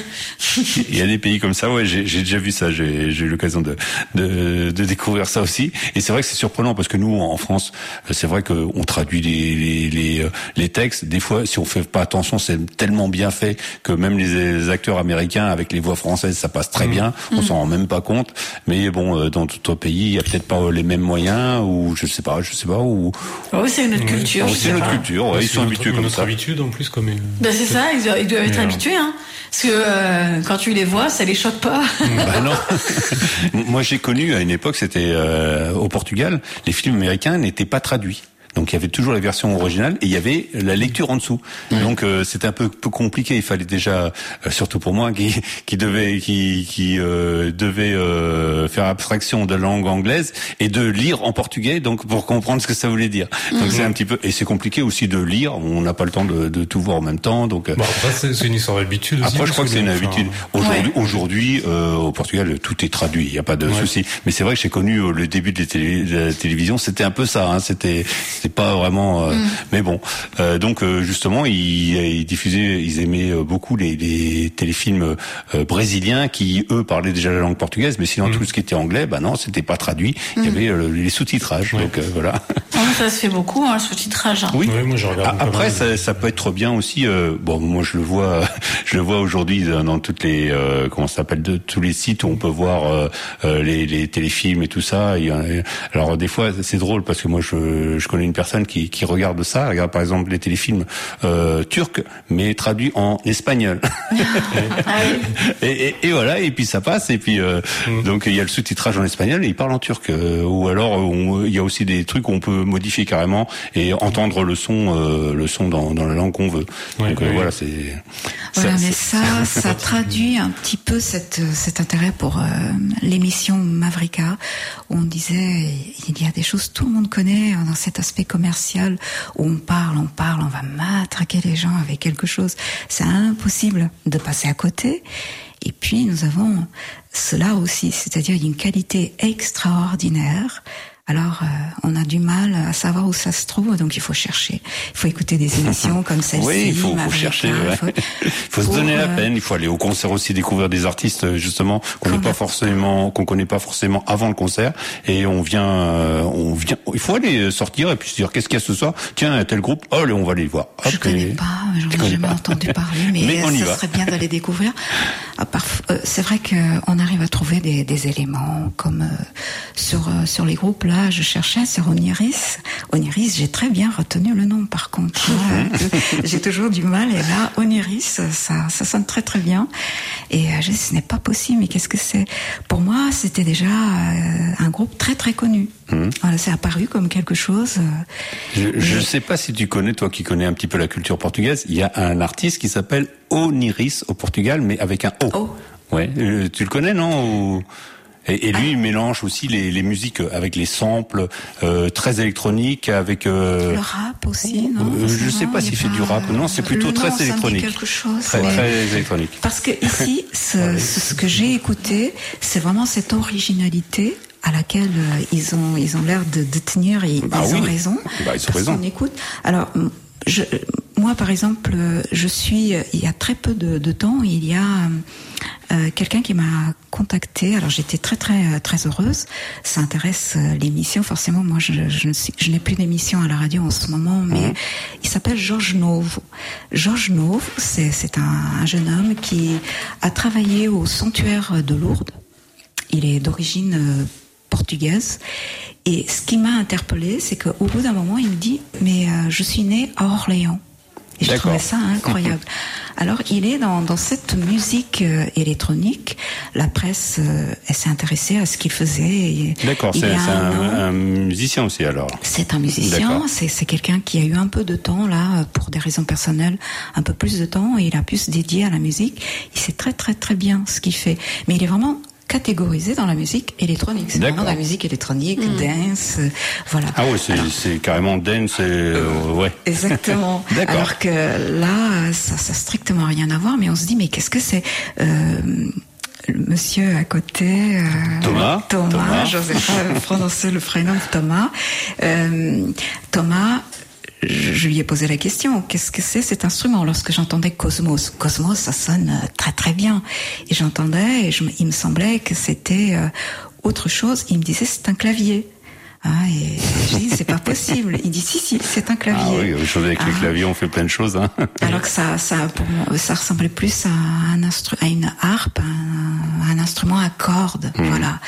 Il y a des pays comme ça, ouais, j'ai déjà vu ça, j'ai eu l'occasion de, de, de découvrir ça aussi. Et c'est vrai que c'est surprenant parce que nous, en France, c'est vrai qu'on traduit les, les, les, euh, les textes. Des fois, si on fait pas attention, c'est tellement bien fait que même les, acteurs américains avec les voix françaises, ça passe très bien. On Mhm. s'en rend même pas compte. Mais bon, dans tout autre pays, il y a peut-être pas les mêmes moyens ou je sais pas, je sais pas ou. Oh, c'est notre culture. Oh, c'est notre culture, ouais, ils C'est sont notre- habitués comme notre ça. habitude en plus comme. Ben, c'est ça, ils doivent, ils doivent être euh, habitués. Hein. Parce que euh, quand tu les vois, ça les choque pas. Bah non. Moi, j'ai connu à une époque, c'était euh, au Portugal, les films américains n'étaient pas traduits. Donc il y avait toujours la version originale et il y avait la lecture en dessous. Donc euh, c'était un peu, peu compliqué. Il fallait déjà, euh, surtout pour moi, qui, qui devait, qui, qui euh, devait euh, faire abstraction de la langue anglaise et de lire en portugais, donc pour comprendre ce que ça voulait dire. Donc Mhm. c'est un petit peu et c'est compliqué aussi de lire. On n'a pas le temps de, de tout voir en même temps. Donc euh, Bon, après, c'est une histoire d'habitude après, je crois que c'est une habitude. Aujourd'hui, aujourd'hui, euh, au Portugal, tout est traduit. Il n'y a pas de Ouais. souci. Mais c'est vrai que j'ai connu le début de la, télé- de la télévision. C'était un peu ça. Hein. C'était, c'était pas vraiment. euh, Mm. Mais bon. Euh, donc euh, justement, ils, ils diffusaient, ils aimaient euh, beaucoup les, les téléfilms euh, brésiliens qui eux parlaient déjà la langue portugaise. Mais sinon, tout ce qui était anglais, bah non, c'était pas traduit. Il y Mm. avait euh, les sous-titrages. Donc euh, voilà. Ah, ça se fait beaucoup, hein, ce titrage. hein. Oui. moi je regarde. A- Après, ça, ça peut être bien aussi. euh, bon, moi je le vois, je le vois aujourd'hui dans toutes les euh, comment ça s'appelle de tous les sites où on peut voir euh, euh, les, les téléfilms et tout ça. Alors des fois c'est drôle parce que moi je, je connais une personne qui, qui regarde ça, elle regarde par exemple les téléfilms euh, turcs mais traduits en espagnol. et, et, et voilà et puis ça passe et puis euh, donc il y a le sous-titrage en espagnol et il parle en turc euh, ou alors il y a aussi des trucs où on peut modifier carrément et entendre le son euh, le son dans, dans la langue qu'on veut. donc euh, voilà c'est Voilà, ça- mais ça- ça, traduit un petit peu cette, cet intérêt pour euh, l'émission Mavrika, où on disait, il y a des choses tout le monde connaît euh, dans cet aspect commercial, où on parle, on parle, on va matraquer les gens avec quelque chose. C'est impossible de passer à côté. Et puis, nous avons cela aussi, c'est-à-dire une qualité extraordinaire. Alors, euh, on a du mal à savoir où ça se trouve, donc il faut chercher. Il faut écouter des émissions comme celle-ci. Oui, il faut, faut chercher. il ouais. faut- Il faut se donner la euh, peine. Il faut aller au concert aussi, découvrir des artistes euh, justement qu'on n'est pas forcément, qu'on connaît pas forcément avant le concert. Et on vient, euh, on vient. Il faut aller sortir et puis se dire qu'est-ce qu'il y a ce soir? Tiens, tel groupe. Oh, on va aller les voir. Hop, Je connais et- pas, j'en ai jamais pas. entendu parler, mais, Mais on y ça va. serait bien d'aller découvrir. Ah, c'est vrai qu'on arrive à trouver des, des éléments comme euh, sur euh, sur les groupes là. Je cherchais sur Oniris. Oniris, j'ai très bien retenu le nom. Par contre, euh, j'ai toujours du mal. Et là, Oniris, ça ça sonne très très bien. Et euh, j'ai dit, ce n'est pas possible. Mais qu'est-ce que c'est? Pour moi, c'était déjà euh, un groupe très très connu. Voilà, c'est apparu comme quelque chose. euh, Je ne sais pas si tu connais, toi qui connais un petit peu la culture portugaise, il y a un artiste qui s'appelle Oniris au Portugal, mais avec un O. Ouais, euh, tu le connais, non Ou- Et, et lui, il mélange aussi les, les musiques avec les samples euh, très électroniques, avec. euh, Le rap aussi, non euh, je sais pas s'il fait du rap. Non, c'est plutôt Non, très ça électronique. quelque chose, Très, mais- très électronique. Parce que ici, ce, ce- que j'ai écouté, c'est vraiment cette originalité à laquelle euh, ils ont ils ont l'air de, de tenir et Bah ils oui. ont raison. Bah, ils ont raison. qu'on écoute. Alors je, moi par exemple, je suis il y a très peu de, de temps, il y a euh, quelqu'un qui m'a contacté. Alors j'étais très très très heureuse. Ça intéresse euh, l'émission forcément. Moi je, n'ai plus d'émission à la radio en ce moment, mais il s'appelle Georges Novo. Georges Novo, c'est un jeune homme qui a travaillé au sanctuaire de Lourdes. Il est d'origine euh, portugaise. Et ce qui m'a interpellée, c'est qu'au bout d'un moment, il me dit, mais euh, je suis né à Orléans. Et je trouvais ça incroyable. Alors, il est dans, dans cette musique euh, électronique. La presse, euh, elle s'est intéressée à ce qu'il faisait. D'accord, c'est un un, un musicien aussi alors. c'est un musicien, c'est quelqu'un qui a eu un peu de temps là, pour des raisons personnelles, un peu plus de temps, et il a pu se dédier à la musique. Il sait très très très bien ce qu'il fait, mais il est vraiment catégorisé dans la musique électronique. C'est vraiment la musique électronique, Mm. dance, euh, voilà. Ah ouais, c'est c'est carrément dance, euh, ouais. Exactement. D'accord. Alors que là, ça, ça a strictement rien à voir, mais on se dit, mais qu'est-ce que c'est euh, le Monsieur à côté, euh, Thomas. Thomas, Thomas. je sais pas prononcer le prénom de Thomas. Euh, Thomas, je, je lui ai posé la question, qu'est-ce que c'est cet instrument Lorsque j'entendais Cosmos, Cosmos, ça sonne euh, très très bien. Et j'entendais, et je il me semblait que c'était euh, autre chose. Il me disait, c'est un clavier. Ah, et j'ai dit, c'est pas possible. Il dit, si, si, c'est un clavier. Ah oui, chose avec les Ah. claviers, on fait plein de choses. Hein. Alors que ça, ça, pour moi, ça ressemblait plus à un instru- à une harpe, un, un instrument à cordes, Hmm. voilà.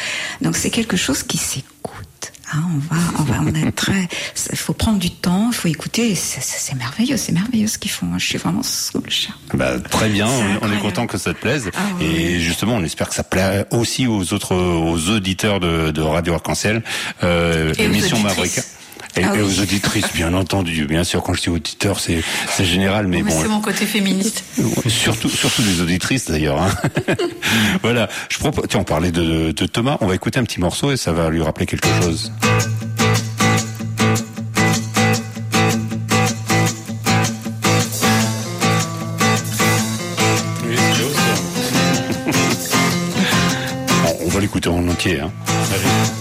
Donc c'est quelque chose qui s'écoute. Hein. on va, on va, on est très. Faut prendre du temps, il faut écouter. C'est merveilleux, c'est merveilleux ce qu'ils font. Je suis vraiment sous le charme. Bah, très bien, on est- on est incroyable. content que ça te plaise. Ah oui. Et justement, on espère que ça plaît aussi aux autres, aux auditeurs de, de Radio Arc-en-Ciel. Euh, auditrices. Mavrika. Et, Ah et aux auditrices, bien entendu. Bien sûr, quand je dis auditeur, c'est c'est général, mais Mais bon. c'est mon côté féministe. Surtout, surtout les auditrices d'ailleurs. hein. voilà. Je propose. Tiens, on parlait de, de Thomas. On va écouter un petit morceau et ça va lui rappeler quelque chose. On va l'écouter en entier. Hein. All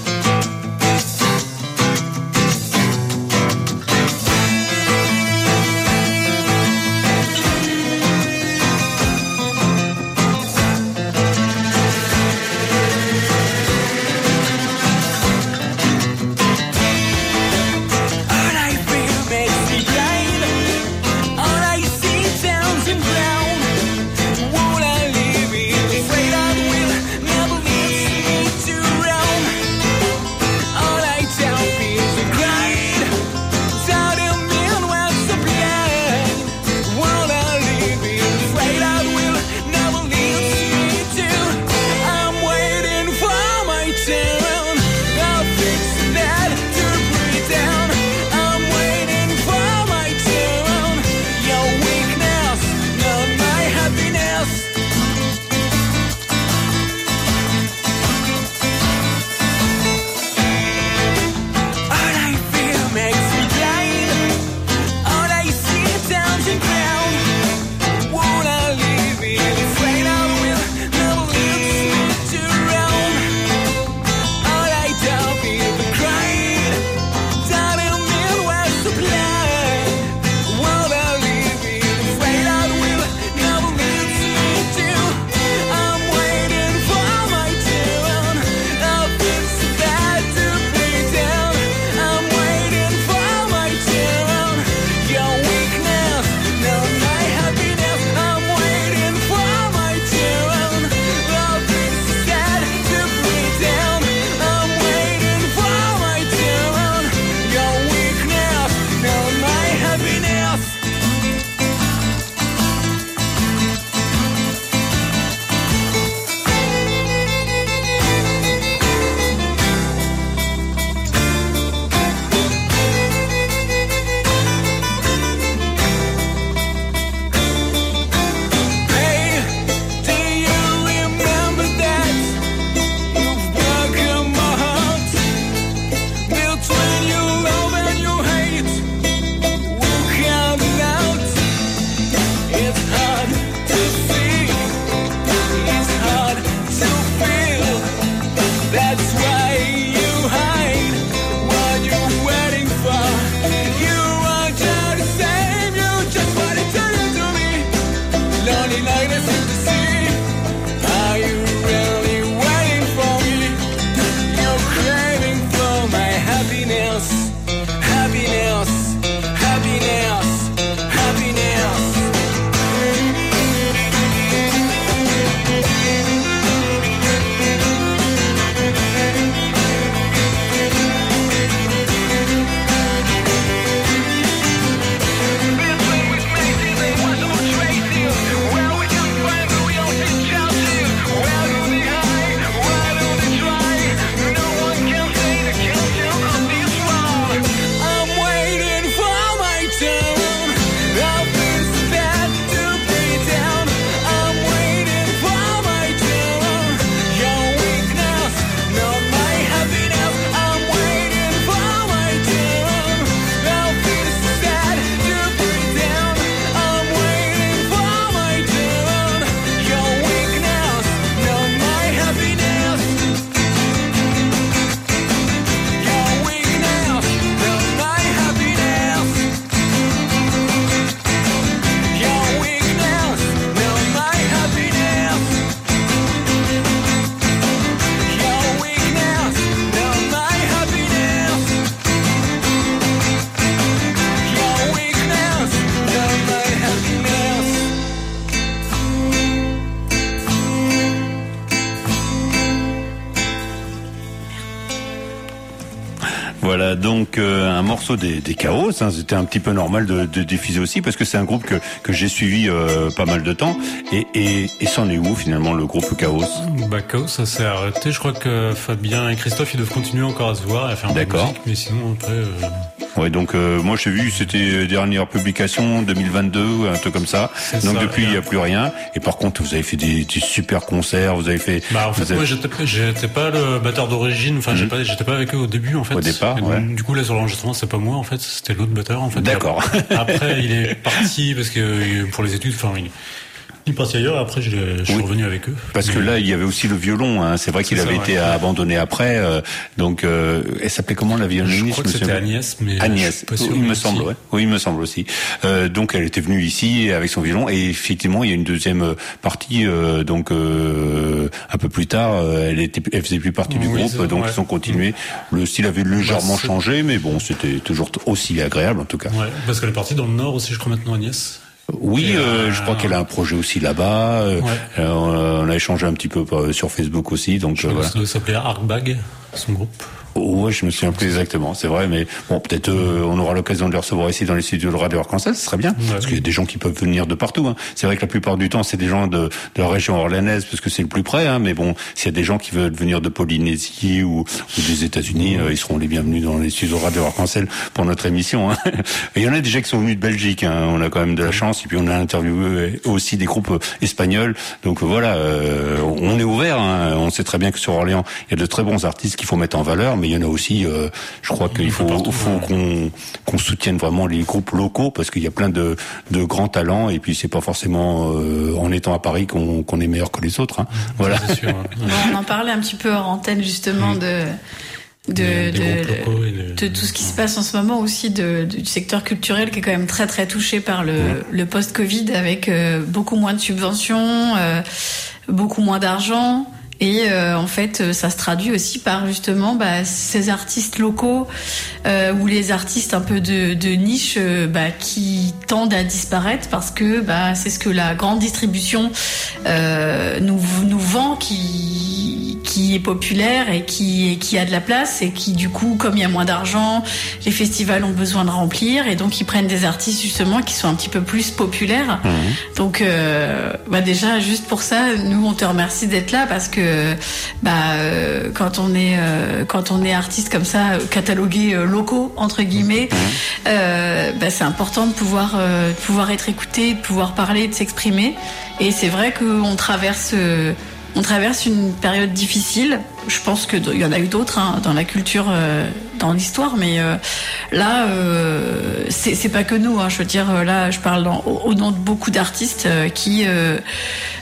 morceau des, des Chaos, hein, c'était un petit peu normal de, de diffuser aussi parce que c'est un groupe que, que j'ai suivi euh, pas mal de temps. Et, et, et c'en est où finalement le groupe Chaos? Bah, Chaos, ça s'est arrêté. Je crois que Fabien et Christophe, ils doivent continuer encore à se voir et à faire de la D'accord. musique, mais sinon après. euh, Ouais, donc euh, moi j'ai vu c'était dernière publication 2022, un truc comme ça. Donc ça, depuis il et, y a plus rien. Et par contre vous avez fait des, des super concerts, vous avez fait. Bah en fait avez- moi j'étais pas- le batteur d'origine, enfin pas j'étais pas avec eux au début en fait. Au départ, donc, ouais. Du coup là sur l'enregistrement c'est pas moi en fait, c'était l'autre batteur en fait. D'accord. Après il est parti parce que euh, pour les études, enfin il, parti ailleurs. Après je, je suis revenu avec eux. Parce que là, il y avait aussi le violon. Hein. C'est vrai qu'il avait été abandonné après. euh, donc, euh, elle s'appelait comment la violoniste Je crois que c'était Agnès, mais Agnès, je suis pas sûr, il me semble. Ouais. Oui, il me semble aussi. Euh, donc, elle était venue ici avec son violon. Et effectivement, il y a une deuxième partie. euh, donc, un peu plus tard, elle était, elle faisait plus partie du Oui, groupe. Donc, ouais. ils ont continué. Le style avait légèrement Bah, changé, mais bon, c'était toujours aussi agréable en tout cas. Ouais, parce qu'elle est partie dans le nord aussi, je crois maintenant Agnès. Oui, euh, je crois qu'elle a un projet aussi là-bas. euh, Ouais. euh, on a échangé un petit peu euh, sur Facebook aussi. Donc, Je euh, voilà. ça s'appeler Arkbag, son groupe. Ouais, je me souviens plus exactement, c'est vrai, mais bon, peut-être euh, on aura l'occasion de les recevoir ici dans les studios de Radio Arc-en-Ciel, ce serait bien, parce qu'il y a des gens qui peuvent venir de partout. Hein. C'est vrai que la plupart du temps, c'est des gens de, de la région orléanaise, parce que c'est le plus près, hein, mais bon, s'il y a des gens qui veulent venir de Polynésie ou, ou des États-Unis, euh, ils seront les bienvenus dans les studios de Radio Arc-en-Ciel pour notre émission. Hein. Et il y en a déjà qui sont venus de Belgique, hein. on a quand même de la chance, et puis on a interviewé aussi des groupes euh, espagnols, donc voilà, euh, on est ouvert, hein. on sait très bien que sur Orléans, il y a de très bons artistes qu'il faut mettre en valeur, mais il y en a aussi, euh, je crois qu'il faut, faut qu'on soutienne vraiment les groupes locaux, parce qu'il y a plein de, de grands talents, et puis c'est pas forcément euh, en étant à Paris qu'on est meilleur que les autres. Hein. Voilà. Bon, on en parlait un petit peu hors antenne justement de tout ce qui se passe en ce moment aussi de, du secteur culturel qui est quand même très très touché par le, le post-Covid avec euh, beaucoup moins de subventions, euh, beaucoup moins d'argent. Et euh, en fait, euh, ça se traduit aussi par justement bah, ces artistes locaux euh, ou les artistes un peu de, de niche euh, bah, qui tendent à disparaître parce que bah, c'est ce que la grande distribution euh, nous, nous vend, qui, qui est populaire et qui, et qui a de la place et qui du coup, comme il y a moins d'argent, les festivals ont besoin de remplir et donc ils prennent des artistes justement qui sont un petit peu plus populaires. Donc euh, bah déjà juste pour ça, nous on te remercie d'être là parce que bah euh, quand on est euh, quand on est artiste comme ça euh, catalogué euh, locaux entre guillemets, euh, bah, c'est important de pouvoir euh, de pouvoir être écouté, de pouvoir parler, de s'exprimer. Et c'est vrai qu'on traverse euh, on traverse une période difficile. Je pense que d- il y en a eu d'autres hein, dans la culture, euh, dans l'histoire, mais euh, là, euh, c'est pas que nous. Hein, je veux dire, euh, là, je parle au, nom de beaucoup d'artistes qui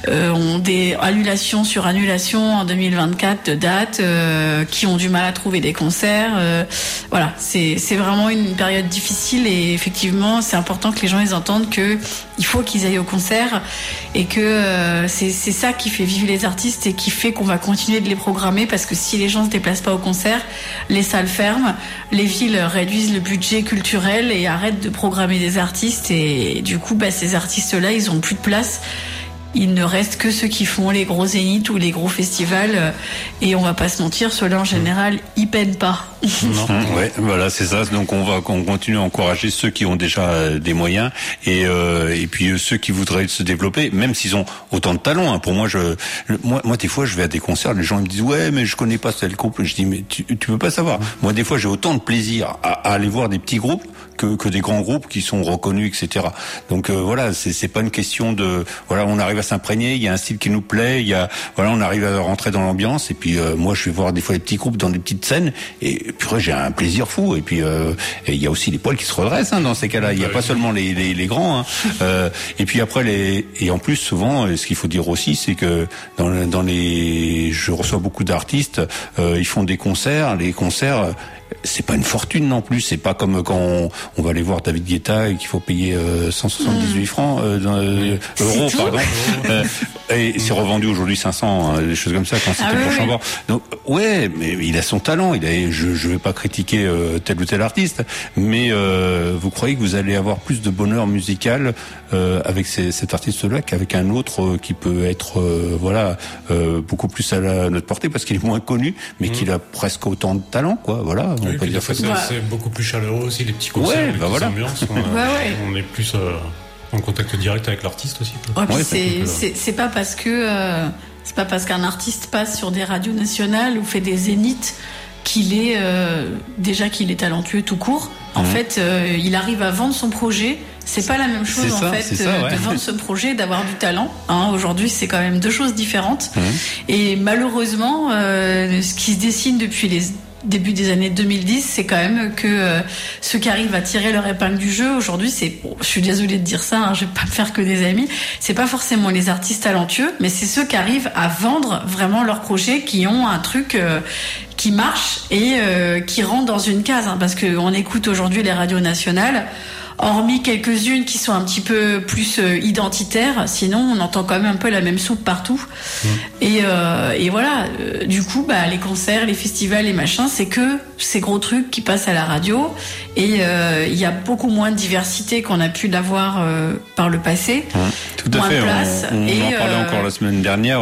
ont des annulations sur annulations en 2024 de dates, qui ont du mal à trouver des concerts. voilà, c'est vraiment une période difficile et effectivement, c'est important que les gens ils entendent que il faut qu'ils aillent au concert et que c'est ça qui fait vivre les artistes et qui fait qu'on va continuer de les programmer parce que si les gens se déplacent pas au concert, les salles ferment, les villes réduisent le budget culturel et arrêtent de programmer des artistes et du coup bah, ces artistes là ils ont plus de place. Il ne reste que ceux qui font les gros zéniths ou les gros festivals euh, et on va pas se mentir, ceux-là en général ils peinent pas. Hum, ouais, voilà, c'est ça. Donc on va on continue à encourager ceux qui ont déjà euh, des moyens et euh, et puis euh, ceux qui voudraient se développer, même s'ils ont autant de talent. hein. Pour moi, je moi moi des fois je vais à des concerts, les gens ils me disent ouais mais je connais pas tel groupe. Je dis mais tu tu peux pas savoir. Moi des fois j'ai autant de plaisir à, à aller voir des petits groupes que que des grands groupes qui sont reconnus etc. Donc euh, voilà, c'est pas une question de voilà on arrive à s'imprégner, il y a un style qui nous plaît, il y a voilà on arrive à rentrer dans l'ambiance et puis euh, moi je vais voir des fois les petits groupes dans des petites scènes et purée j'ai un plaisir fou et puis euh, il y a aussi les poils qui se redressent hein, dans ces cas-là il y a pas seulement les, les, les grands hein. Euh, et puis après les et en plus souvent ce qu'il faut dire aussi c'est que dans, dans les je reçois beaucoup d'artistes euh, ils font des concerts les concerts c'est pas une fortune non plus. C'est pas comme quand on, on va aller voir David Guetta et qu'il faut payer euh, 178 francs euh, dans, euh, euros, pardon. Euh, et c'est revendu aujourd'hui 500, hein, des choses comme ça quand c'était Ah le oui, prochain oui. bord. Donc ouais, mais il a son talent. Il a, je je vais pas critiquer euh, tel ou tel artiste, mais euh, vous croyez que vous allez avoir plus de bonheur musical euh, avec ces- cet artiste-là qu'avec un autre euh, qui peut être euh, voilà euh, beaucoup plus à la, notre portée parce qu'il est moins connu, mais qu'il a presque autant de talent, quoi. Voilà. Oui, Dire ça. c'est- beaucoup plus chaleureux aussi, les petits concerts, Ouais, les bah petites voilà. ambiances. On, Ouais, ouais. on est plus euh, en contact direct avec l'artiste aussi. quoi. Ouais, puis Ouais, c'est- donc, euh, c'est pas parce que euh, c'est pas parce qu'un artiste passe sur des radios nationales ou fait des zéniths qu'il est euh, déjà qu'il est talentueux tout court. En Mhm. fait, euh, il arrive à vendre son projet. C'est pas la même chose en fait c'est ça, euh, ouais. de vendre ce projet, et d'avoir du talent. Hein, Aujourd'hui, c'est quand même deux choses différentes. Mhm. Et malheureusement, euh, ce qui se dessine depuis les débuts des années 2010, c'est quand même que euh, ceux qui arrivent à tirer leur épingle du jeu aujourd'hui, c'est, je suis désolée de dire ça, hein, je vais pas me faire que des amis, c'est pas forcément les artistes talentueux, mais c'est ceux qui arrivent à vendre vraiment leur projet, qui ont un truc euh, qui marche et euh, qui rentre dans une case, hein, parce que on écoute aujourd'hui les radios nationales. Hormis quelques-unes qui sont un petit peu plus euh, identitaires, sinon on entend quand même un peu la même soupe partout. Et, euh, et voilà, euh, du coup, bah, les concerts, les festivals, les machins, c'est que ces gros trucs qui passent à la radio. Et euh, il y a beaucoup moins de diversité qu'on a pu l'avoir euh, par le passé. Tout à Moins de fait. place. On, on Et, en parlait encore la semaine dernière.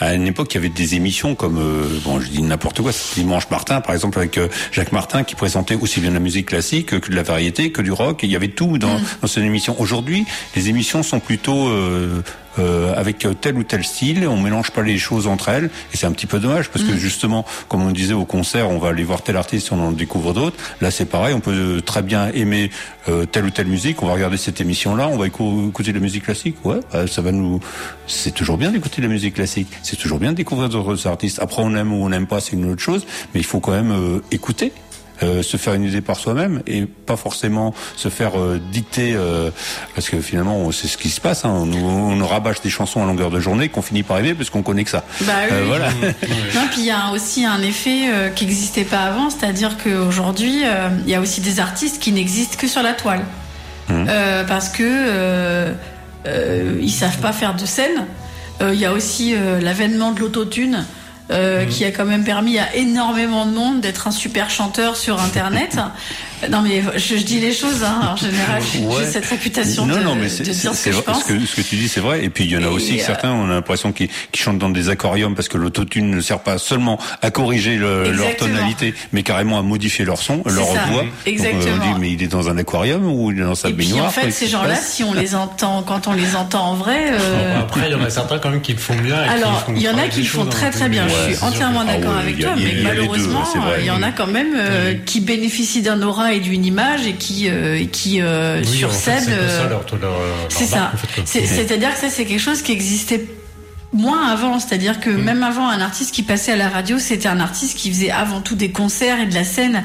à une époque, il y avait des émissions comme, bon, je dis n'importe quoi, c'était Dimanche Martin, par exemple, avec Jacques Martin, qui présentait aussi bien de la musique classique que de la variété, que du rock. Il y avait tout dans, dans cette émission. Aujourd'hui, les émissions sont plutôt euh, euh, avec tel ou tel style. On mélange pas les choses entre elles. Et c'est un petit peu dommage parce que justement, comme on disait au concert, on va aller voir tel artiste, on en découvre d'autres. Là, c'est pareil. On peut très bien aimer euh, telle ou telle musique. On va regarder cette émission-là. On va écou- écouter de la musique classique. Ouais, bah, ça va nous. C'est toujours bien d'écouter de la musique classique. C'est toujours bien de découvrir d'autres artistes. Après, on aime ou on n'aime pas, c'est une autre chose. Mais il faut quand même euh, écouter. Euh, se faire une idée par soi-même et pas forcément se faire euh, dicter euh, parce que finalement c'est ce qui se passe hein. on, nous, on rabâche des chansons à longueur de journée qu'on finit par aimer parce qu'on connaît que ça Bah oui. Euh, voilà Non, puis il y a aussi un effet qui n'existait pas avant, c'est-à-dire qu'aujourd'hui, il y a aussi des artistes qui n'existent que sur la toile. Euh, parce que ils savent pas faire de scène. Il y a aussi l'avènement de l'autotune. Euh, qui a quand même permis à énormément de monde d'être un super chanteur sur internet. Non mais je, je dis les choses, hein. en général j'ai Ouais. j'ai cette réputation non de, non mais de c'est dire c'est- ce que je vrai pense. ce que, ce que tu dis c'est vrai et puis il y en a Et, aussi euh, certains on a l'impression qu'ils qu'ils chantent dans des aquariums parce que l'autotune ne sert pas seulement à corriger le- leur Exactement. tonalité mais carrément à modifier leur son leur ça. voix Donc, Exactement. on dit mais il est dans un aquarium ou il est dans sa Et puis baignoire? en fait, ces gens-là, si on les entend, quand on les entend en vrai, euh, Après, il y en a certains quand même qui le font bien. et qui alors font il y en a qui le font très peu très bien. je suis entièrement Ah d'accord avec toi, mais deux, malheureusement, il y en a quand même euh, qui bénéficient d'un aura et d'une image et qui et qui euh, Oui, sur scène. C'est euh, ça, C'est-à-dire que ça, c'est quelque chose qui existait moins avant. C'est-à-dire que même avant, un artiste qui passait à la radio, c'était un artiste qui faisait avant tout des concerts et de la scène.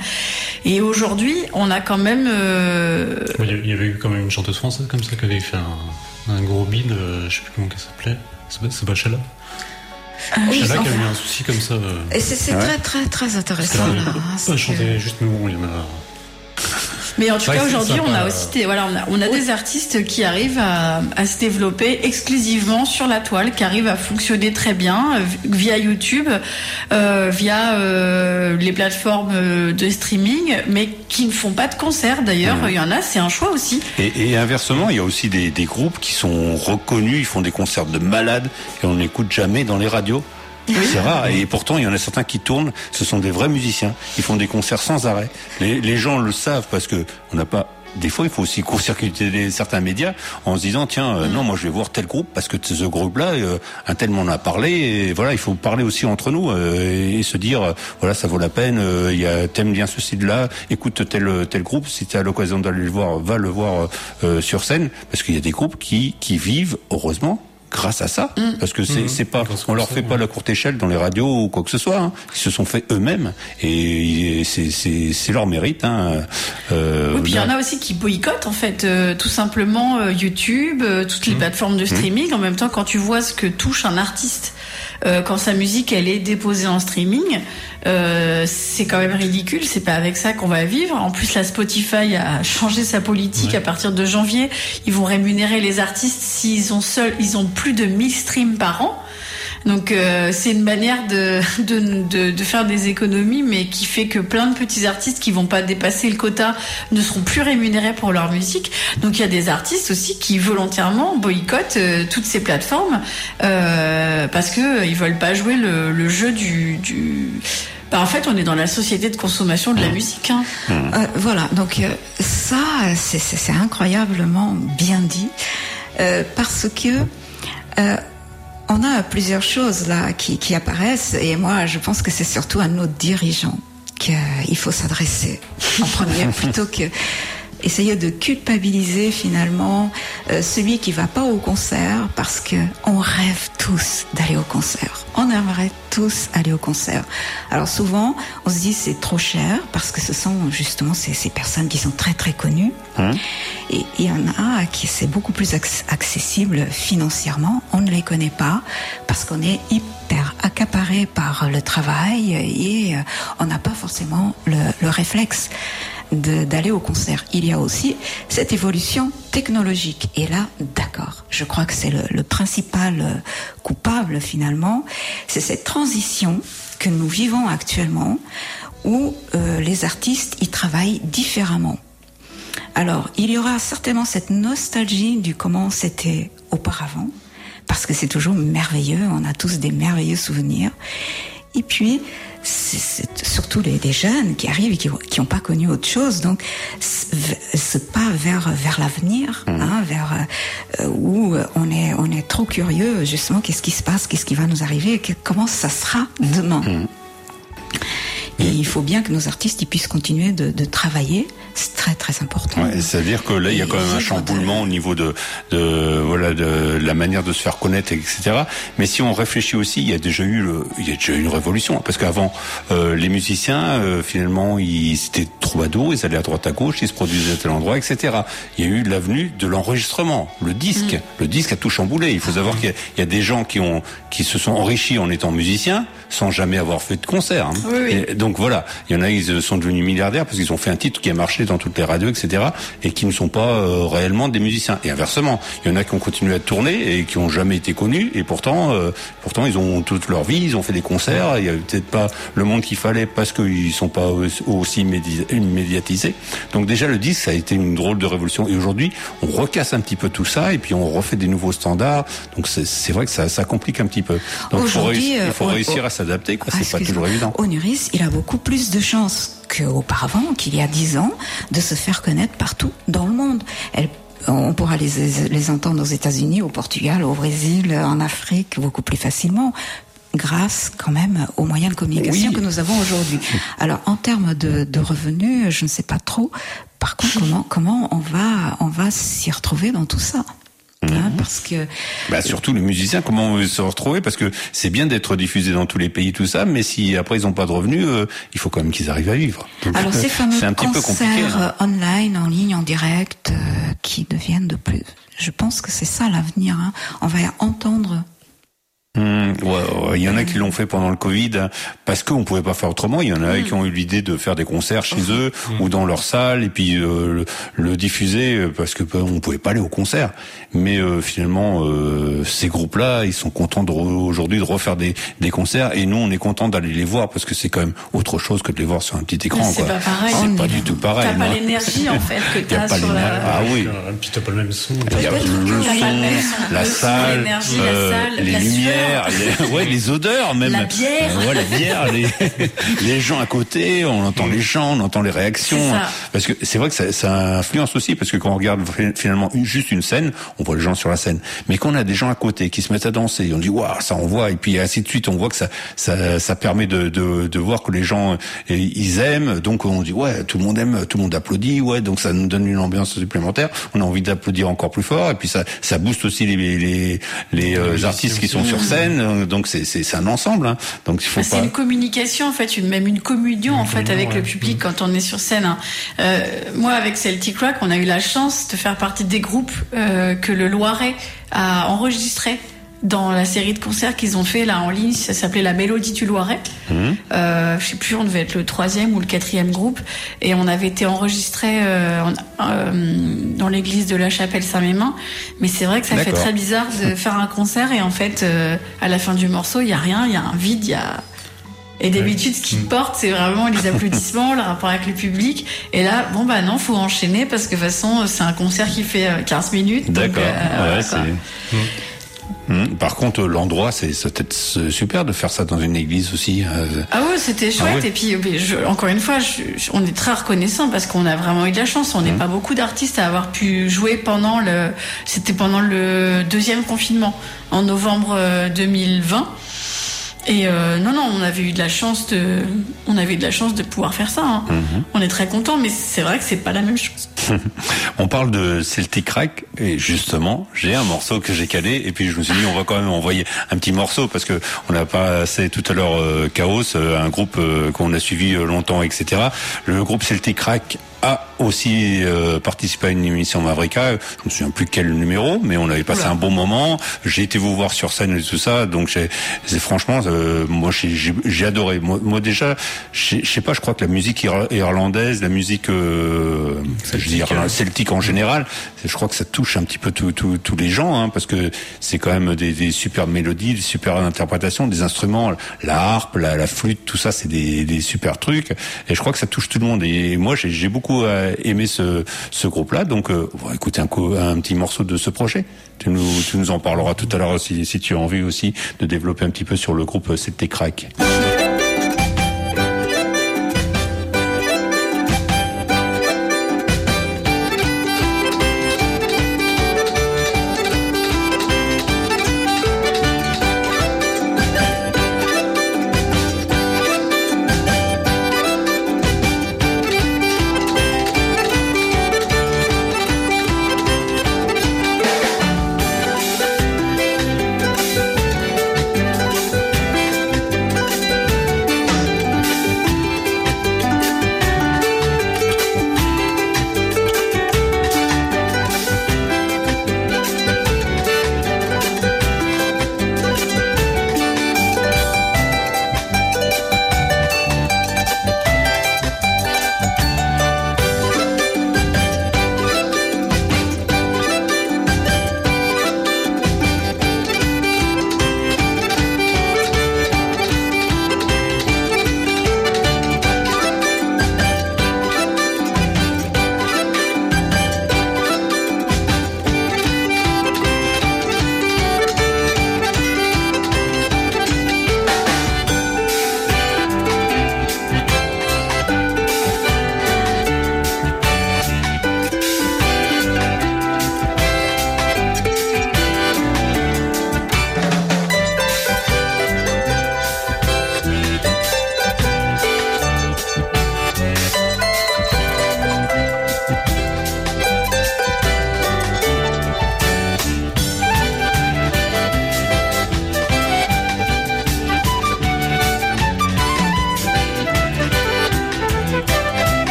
Et aujourd'hui, on a quand même. euh, Il y avait- eu quand même une chanteuse française comme ça qui avait fait un, un gros bid, euh, je sais plus comment elle s'appelait. C'est pas- Chala Ah oui, Chala qui a eu un souci comme ça. euh, Et c'est Ouais. très très très intéressant là. hein, pas que- juste nous, il y en a. Mais en tout Ouais, cas, aujourd'hui, on a aussi des, voilà, on a, on a des artistes qui arrivent à, à se développer exclusivement sur la toile, qui arrivent à fonctionner très bien euh, via YouTube, euh, via euh, les plateformes euh, de streaming, mais qui ne font pas de concerts. D'ailleurs, Mhm. il y en a, c'est un choix aussi. Et, et inversement, il y a aussi des, des groupes qui sont reconnus, ils font des concerts de malades et on n'écoute jamais dans les radios. C'est rare. Et pourtant, il y en a certains qui tournent. Ce sont des vrais musiciens. Ils font des concerts sans arrêt. Les, gens le savent parce que on n'a pas. Des fois, il faut aussi court-circuiter certains médias en se disant tiens, euh, non, moi je vais voir tel groupe parce que ce groupe-là, euh, un tel m'en a parlé. Et voilà, il faut parler aussi entre nous euh, et, se dire euh, voilà, ça vaut la peine. Il y a t'aimes bien ce style-là, écoute tel tel groupe. Si tu as l'occasion d'aller le voir, va le voir sur scène parce qu'il y a des groupes qui qui vivent heureusement grâce à ça. Parce que c'est c'est pas on leur fait pas la courte échelle dans les radios ou quoi que ce soit hein. ils se sont fait eux-mêmes. Et c'est leur mérite hein. Euh, Oui, puis il y en a aussi qui boycottent en fait euh, tout simplement euh, YouTube, euh, toutes les plateformes de streaming. En même temps, quand tu vois ce que touche un artiste euh, quand sa musique elle est déposée en streaming, euh, c'est quand même ridicule. C'est pas avec ça qu'on va vivre. En plus, la Spotify a changé sa politique à partir de janvier. Ils vont rémunérer les artistes s'ils ont seul, ils ont plus de 1000 streams par an. Donc euh, c'est une manière de, de, de, de faire des économies, mais qui fait que plein de petits artistes qui vont pas dépasser le quota ne seront plus rémunérés pour leur musique. Donc il y a des artistes aussi qui volontairement boycottent euh, toutes ces plateformes euh, parce que euh, ils veulent pas jouer le, le jeu du, du Bah, en fait, on est dans la société de consommation de la musique. hein. Euh, voilà, donc euh, ça, c'est- c'est c'est incroyablement bien dit, euh, parce que euh, on a plusieurs choses là qui, qui apparaissent, et moi, je pense que c'est surtout à nos dirigeants qu'il faut s'adresser en premier, plutôt que essayer de culpabiliser finalement euh, celui qui va pas au concert parce que on rêve tous d'aller au concert. On aimerait tous aller au concert. Alors souvent, on se dit c'est trop cher parce que ce sont justement ces, ces personnes qui sont très très connues. Et il y en a qui c'est beaucoup plus acc- accessible financièrement. On ne les connaît pas parce qu'on est hyper accaparé par le travail et euh, on n'a pas forcément le, le réflexe d'aller au concert. Il y a aussi cette évolution technologique. Et là, d'accord, je crois que c'est le, le principal euh, coupable finalement. C'est cette transition que nous vivons actuellement où euh, les artistes y travaillent différemment. Alors, il y aura certainement cette nostalgie du comment c'était auparavant, parce que c'est toujours merveilleux, on a tous des merveilleux souvenirs. Et puis, c'est surtout les, les jeunes qui arrivent et qui n'ont pas connu autre chose, donc ce pas vers vers l'avenir, hein, vers euh, où on est on est trop curieux justement qu'est-ce qui se passe, qu'est-ce qui va nous arriver, que- comment ça sera demain. Et il faut bien que nos artistes ils puissent continuer de, de travailler, c'est très très important. Ouais, C'est-à-dire que là, il y a quand même un chamboulement au niveau de, de voilà de la manière de se faire connaître, etc. Mais si on réfléchit aussi, il y a déjà eu le, il y a déjà eu une révolution, parce qu'avant, euh, les musiciens, euh, finalement, ils étaient troubadours, ils allaient à droite à gauche, ils se produisaient à tel endroit, etc. Il y a eu l'avenue de l'enregistrement, le disque. Le disque a tout chamboulé. Il faut savoir qu'il y a- il y, a des gens qui ont qui se sont enrichis en étant musiciens sans jamais avoir fait de concert. hein. Oui, oui. Et donc voilà, il y en a, ils sont devenus milliardaires parce qu'ils ont fait un titre qui a marché dans toutes les radios, etc. Et qui ne sont pas euh, réellement des musiciens. Et inversement, il y en a qui ont continué à tourner et qui ont jamais été connus. Et pourtant, euh, pourtant, ils ont toute leur vie, ils ont fait des concerts. Il y a peut-être pas le monde qu'il fallait parce qu'ils sont pas aussi- aussi médi- médiatisés. Donc déjà, le disque, ça a été une drôle de révolution. Et aujourd'hui, on recasse un petit peu tout ça et puis on refait des nouveaux standards. Donc c'est vrai que ça, ça complique un petit peu. Donc il faut, réussir, il euh, faut on- réussir à s'adapter. quoi. Ah, C'est pas toujours évident. Onuris, il a beaucoup plus de chances qu'auparavant, qu'il y a dix ans, de se faire connaître partout dans le monde. On pourra les, les entendre aux États-Unis, au Portugal, au Brésil, en Afrique, beaucoup plus facilement grâce quand même aux moyens de communication que nous avons aujourd'hui. Alors en termes de, de revenus, je ne sais pas trop. Par contre, comment comment on va on va s'y retrouver dans tout ça Hein, Parce que Bah surtout les musiciens, comment se retrouver Parce que c'est bien d'être diffusé dans tous les pays, tout ça, mais si après ils n'ont pas de revenus, euh, il faut quand même qu'ils arrivent à vivre. Donc, Alors ces fameux un concerts hein. euh, online, en ligne, en direct, euh, qui deviennent de plus. Je pense que c'est ça l'avenir. hein. On va entendre. Ouais, ouais, il y en a qui l'ont fait pendant le Covid parce qu'on pouvait pas faire autrement. Il y en a qui ont eu l'idée de faire des concerts chez eux ou dans leur salle et puis euh, le, le diffuser euh, parce que bah, on pouvait pas aller au concert. Mais euh, finalement, euh, ces groupes-là, ils sont contents de re- aujourd'hui de refaire des, des concerts et nous, on est contents d'aller les voir parce que c'est quand même autre chose que de les voir sur un petit écran. C'est pas pareil. C'est pas du tout pareil. T'as pas l'énergie en fait que t'as pas sur la. Ah oui. Puis t'as pas le même son. Il y a le T'as pas le son, la salle, euh, salle, les la les, ouais, les odeurs même. La bière. Euh, ouais, la bière, les, les gens à côté, on entend les gens, on entend les réactions. Parce que c'est vrai que ça, ça influence aussi, parce que quand on regarde finalement une- juste une scène, on voit les gens sur la scène. Mais quand on a des gens à côté qui se mettent à danser, on dit waouh, ça envoie, et puis ainsi de suite, on voit que ça, ça, ça permet de, de, de voir que les gens ils aiment, donc on dit ouais, tout le monde aime, tout le monde applaudit, ouais, donc ça nous donne une ambiance supplémentaire. On a envie d'applaudir encore plus fort, et puis ça, ça booste aussi les les, les euh, artistes qui sont sur scène. Euh, Donc c'est un ensemble. Hein. Donc il faut Bah, C'est une communication en fait, une, même une communion en fait avec le public quand on est sur scène. hein. Euh, moi avec Celtic Rock, on a eu la chance de faire partie des groupes euh, que le Loiret a enregistré dans la série de concerts qu'ils ont fait là en ligne. Ça s'appelait La Mélodie du Loiret. Euh, je sais plus, on devait être le troisième ou le quatrième groupe, et on avait été enregistré euh, euh, dans l'église de la Chapelle Saint-Mémin. Mais c'est vrai que ça fait très bizarre de faire un concert et en fait, euh, à la fin du morceau, il y a rien, il y a un vide, il y a et d'habitude, ce qui porte, c'est vraiment les applaudissements, le rapport avec le public. Et là, bon bah non, faut enchaîner parce que de toute façon, c'est un concert qui fait euh, 15 minutes. donc, D'accord. euh, ouais, voilà, Hum, Par contre, l'endroit, c'est peut-être super de faire ça dans une église aussi. euh, Ah ouais, c'était chouette. ouais. Et puis, euh, je- encore une fois, je- je- on est très reconnaissant parce qu'on a vraiment eu de la chance. On Mmh. n'est pas beaucoup d'artistes à avoir pu jouer pendant le. C'était pendant le deuxième confinement en novembre euh, 2020. Et euh, non, non, on avait eu de la chance de, on avait eu de la chance de pouvoir faire ça. hein. Mhm. On est très content, mais c'est vrai que c'est pas la même chose. On parle de Celtic Crack et justement, j'ai un morceau que j'ai calé et puis je me suis dit on va quand même envoyer un petit morceau parce que on a passé tout à l'heure euh, Chaos, euh, un groupe euh, qu'on a suivi euh, longtemps, etc. Le groupe Celtic Crack a aussi euh, participé à une émission Mavrika. Je me souviens plus quel numéro, mais on avait passé Oula. un bon moment. J'ai été vous voir sur scène et tout ça, donc j'ai, franchement, euh, moi j'ai, j'ai- j'ai adoré. Moi, moi déjà, je sais pas, je crois que la musique ir- irlandaise, la musique, euh, je veux dire, celtique en général, je crois que ça touche un petit peu tous les gens, hein, parce que c'est quand même des, des super mélodies, des super interprétations, des instruments, la harpe, la, la flûte, tout ça, c'est des, des super trucs. Et je crois que ça touche tout le monde. Et moi, j'ai j'ai beaucoup euh, aimé ce, ce groupe-là. Donc, euh, on va écouter un, un petit morceau de ce projet. Tu nous, tu nous en parleras tout à l'heure si, si tu as envie aussi de développer un petit peu sur le groupe euh, C'était Crack.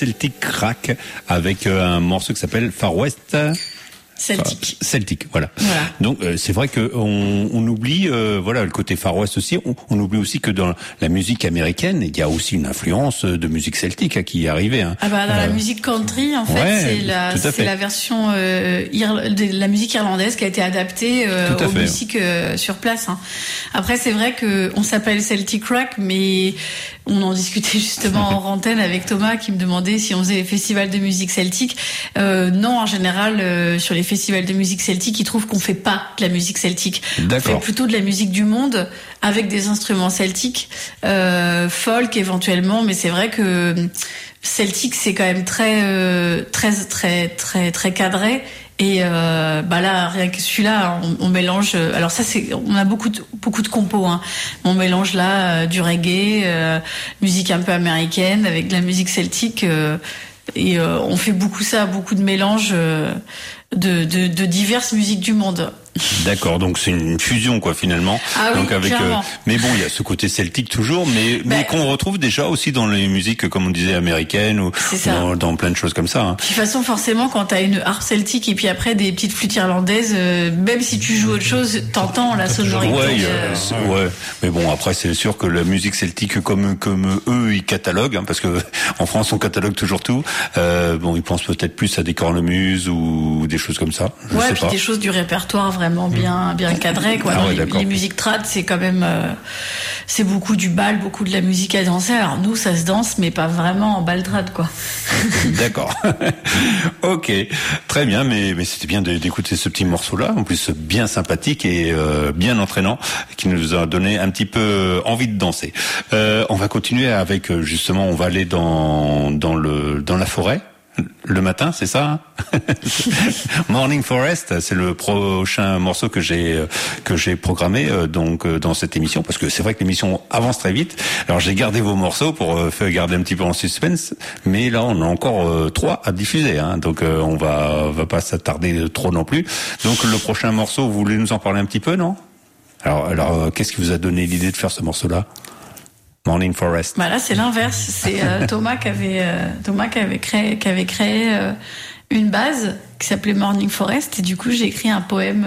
Celtic Crack avec euh, un morceau qui s'appelle Far West. Celtic. Enfin, Celtic, voilà. Donc euh, c'est vrai que on, on oublie, euh, voilà, le côté Far West aussi. On, on oublie aussi que dans la musique américaine, il y a aussi une influence de musique celtique hein, qui est arrivée. Hein. Ah bah dans la Euh, musique country en fait ouais, c'est la c'est la version euh, de la musique irlandaise qui a été adaptée euh, aux fait. musiques euh, sur place. hein. Après c'est vrai que on s'appelle Celtic Rock mais on en discutait justement en antenne avec Thomas qui me demandait si on faisait les festivals de musique celtique. Euh, non en général euh, sur les festivals de musique celtique ils trouvent qu'on fait pas de la musique celtique. On fait plutôt de la musique du monde avec des instruments celtiques, euh, folk éventuellement, mais c'est vrai que hum, celtique c'est quand même très euh, très très très très cadré. Et euh, bah là, rien que celui-là, on, mélange. euh, Alors ça, c'est, on a beaucoup de beaucoup de compos. Hein. On mélange là euh, du reggae, euh, musique un peu américaine avec de la musique celtique. et on fait beaucoup ça, beaucoup de mélanges de, de, de diverses musiques du monde. D'accord, donc c'est une fusion quoi finalement. Ah oui, donc avec, clairement. mais bon, il y a ce côté celtique toujours, mais mais Ben- qu'on retrouve déjà aussi dans les musiques comme on disait américaines ou C'est ça. dans, dans plein de choses comme ça. hein. De toute façon, forcément, quand t'as une harpe celtique et puis après des petites flûtes irlandaises, euh, même si tu joues autre chose, t'entends la sonorité. Ouais, euh, ouais, mais bon après c'est sûr que la musique celtique comme comme eux ils cataloguent hein, parce que en France on catalogue toujours tout. Euh, bon ils pensent peut-être plus à des cornemuses ou des choses comme ça. Je ouais, sais puis pas. des choses du répertoire vraiment bien, bien cadrées, quoi. Ah ouais, les, musiques trad, c'est quand même, euh, c'est beaucoup du bal, beaucoup de la musique à danser. Alors nous, ça se danse, mais pas vraiment en bal trad, quoi. D'accord. ok, très bien, mais, mais c'était bien d'écouter ce petit morceau-là, en plus bien sympathique et euh, bien entraînant, qui nous a donné un petit peu envie de danser. Euh, on va continuer avec euh, justement, on va aller dans dans le dans la forêt. Le matin, c'est ça hein Morning Forest, c'est le prochain morceau que j'ai euh, que j'ai programmé euh, donc euh, dans cette émission parce que c'est vrai que l'émission avance très vite. Alors j'ai gardé vos morceaux pour faire garder un petit peu en suspense, mais là on a encore trois à diffuser, hein, donc on va va pas s'attarder trop non plus. Donc le prochain morceau, vous voulez nous en parler un petit peu, non? Alors alors qu'est-ce qui vous a donné l'idée de faire ce morceau-là? Morning Forest. Bah là, c'est l'inverse. C'est euh, Thomas qui avait euh, Thomas qui avait créé qui avait créé euh, une base qui s'appelait Morning Forest et du coup j'ai écrit un poème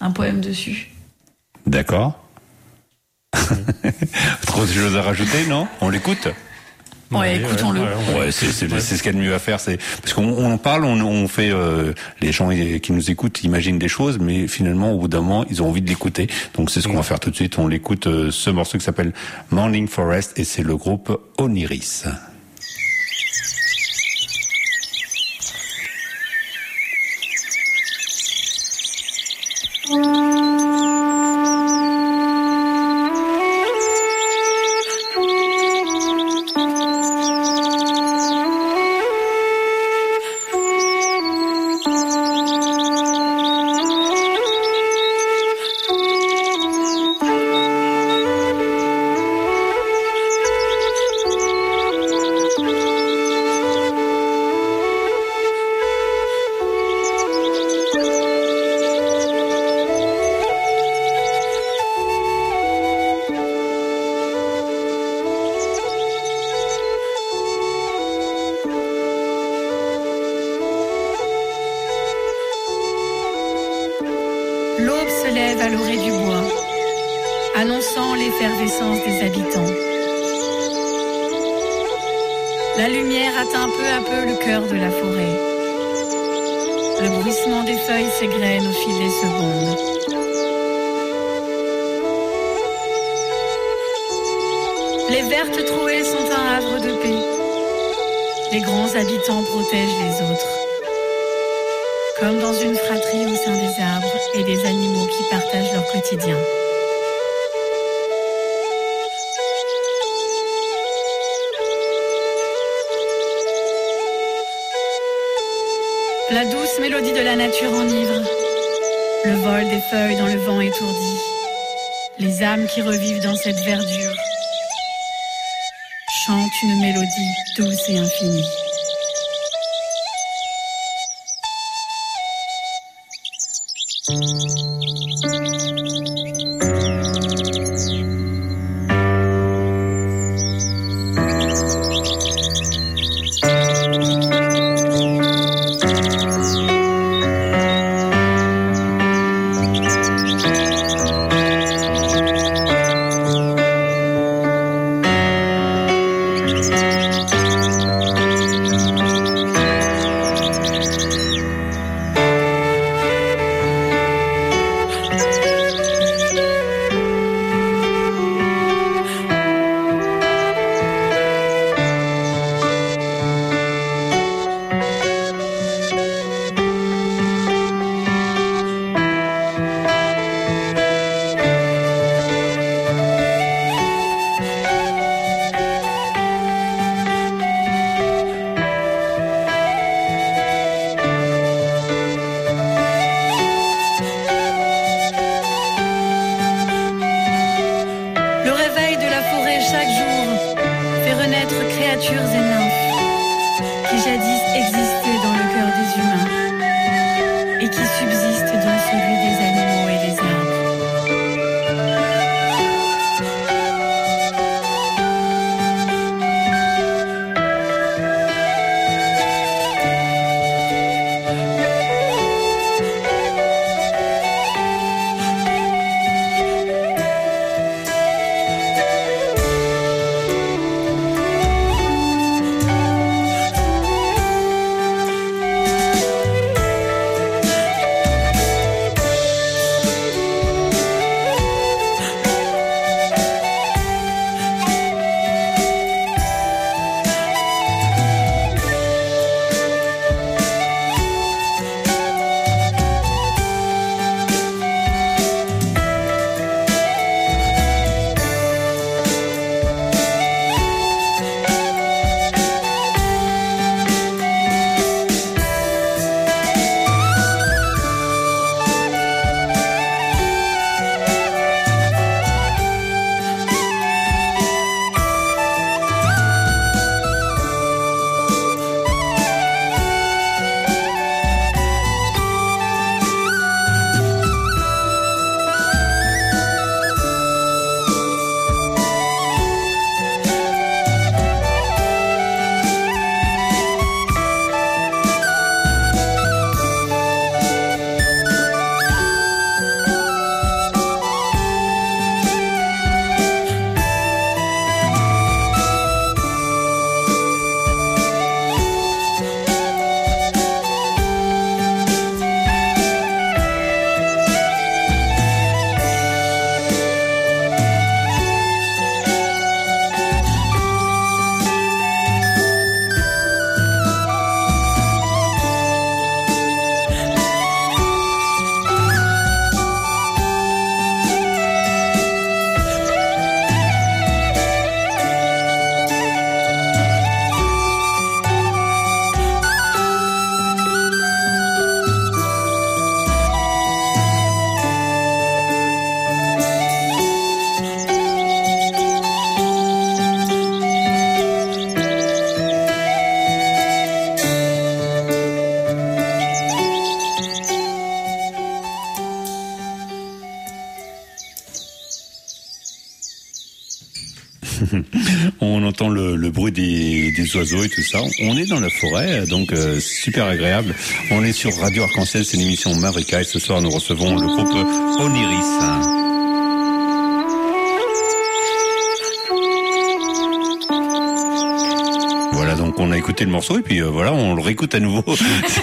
un poème dessus. D'accord. Trop de choses à rajouter, non? On l'écoute? Ouais, écoutons-le. Ouais, c'est c'est c'est ce qu'il y a de mieux à faire, c'est parce qu'on on en parle, on, on fait euh, les gens qui nous écoutent imaginent des choses, mais finalement au bout d'un moment ils ont envie de l'écouter. Donc c'est ce qu'on va faire tout de suite. On l'écoute euh, ce morceau qui s'appelle Morning Forest et c'est le groupe Oniris. On est dans la forêt, donc euh, super agréable. On est sur Radio Arc-en-Ciel, c'est l'émission Mavrika et ce soir nous recevons le groupe Oniris. Le morceau et puis euh, voilà, on le réécoute à nouveau.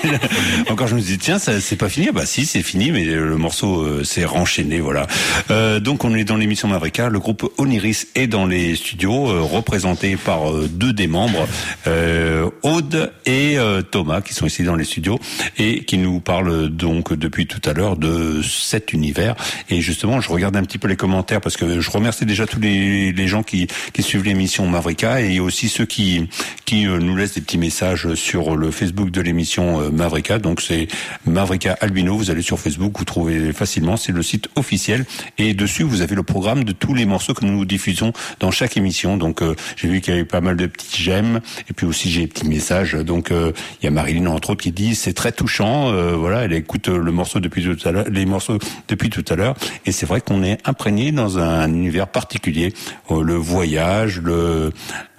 Encore, je me dis tiens, c'est pas fini. Bah si, c'est fini, mais le morceau euh, s'est renchaîné. Voilà. Euh, donc on est dans l'émission Mavrika. Le groupe Oniris est dans les studios, euh, représenté par euh, deux des membres, euh, Aude et euh, Thomas, qui sont ici dans les studios et qui nous parlent donc depuis tout à l'heure de cet univers. Et justement, je regarde un petit peu les commentaires parce que je remercie déjà tous les, gens qui, qui suivent l'émission Mavrika et aussi ceux qui qui euh, nous laissent des petits messages sur le Facebook de l'émission euh, Mavrika. Donc c'est Mavrika Albino. Vous allez sur Facebook, vous trouvez facilement. C'est le site officiel et dessus vous avez le programme de tous les morceaux que nous diffusons dans chaque émission. Donc j'ai vu qu'il y avait pas mal de petits j'aime et puis aussi j'ai des petits Donc euh, il y a Marilyn entre autres qui dit c'est très touchant. Euh, voilà, elle écoute le morceau depuis tout à l'heure, les morceaux depuis tout à l'heure et c'est vrai qu'on est imprégné dans un univers particulier. Euh, le voyage, le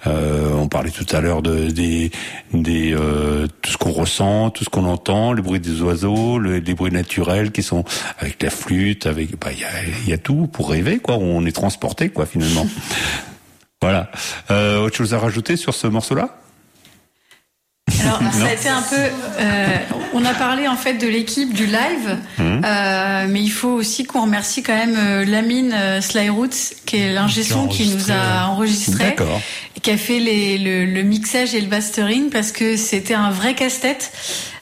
euh, on parlait tout à l'heure de, des, des euh, tout ce qu'on ressent, tout ce qu'on entend, le bruit des oiseaux, le, les bruits naturels qui sont avec la flûte, avec bah il y a, tout pour rêver quoi. On est transporté quoi finalement. voilà. Euh, autre chose à rajouter sur ce morceau-là? Alors, ça a été un peu. euh, on a parlé en fait de l'équipe du live, Mhm. euh, mais il faut aussi qu'on remercie quand même euh, Lamine euh, Slyroots, qui est l'ingé Qui a son qui nous a enregistré, D'accord. et qui a fait les, le, le mixage et le mastering parce que c'était un vrai casse-tête.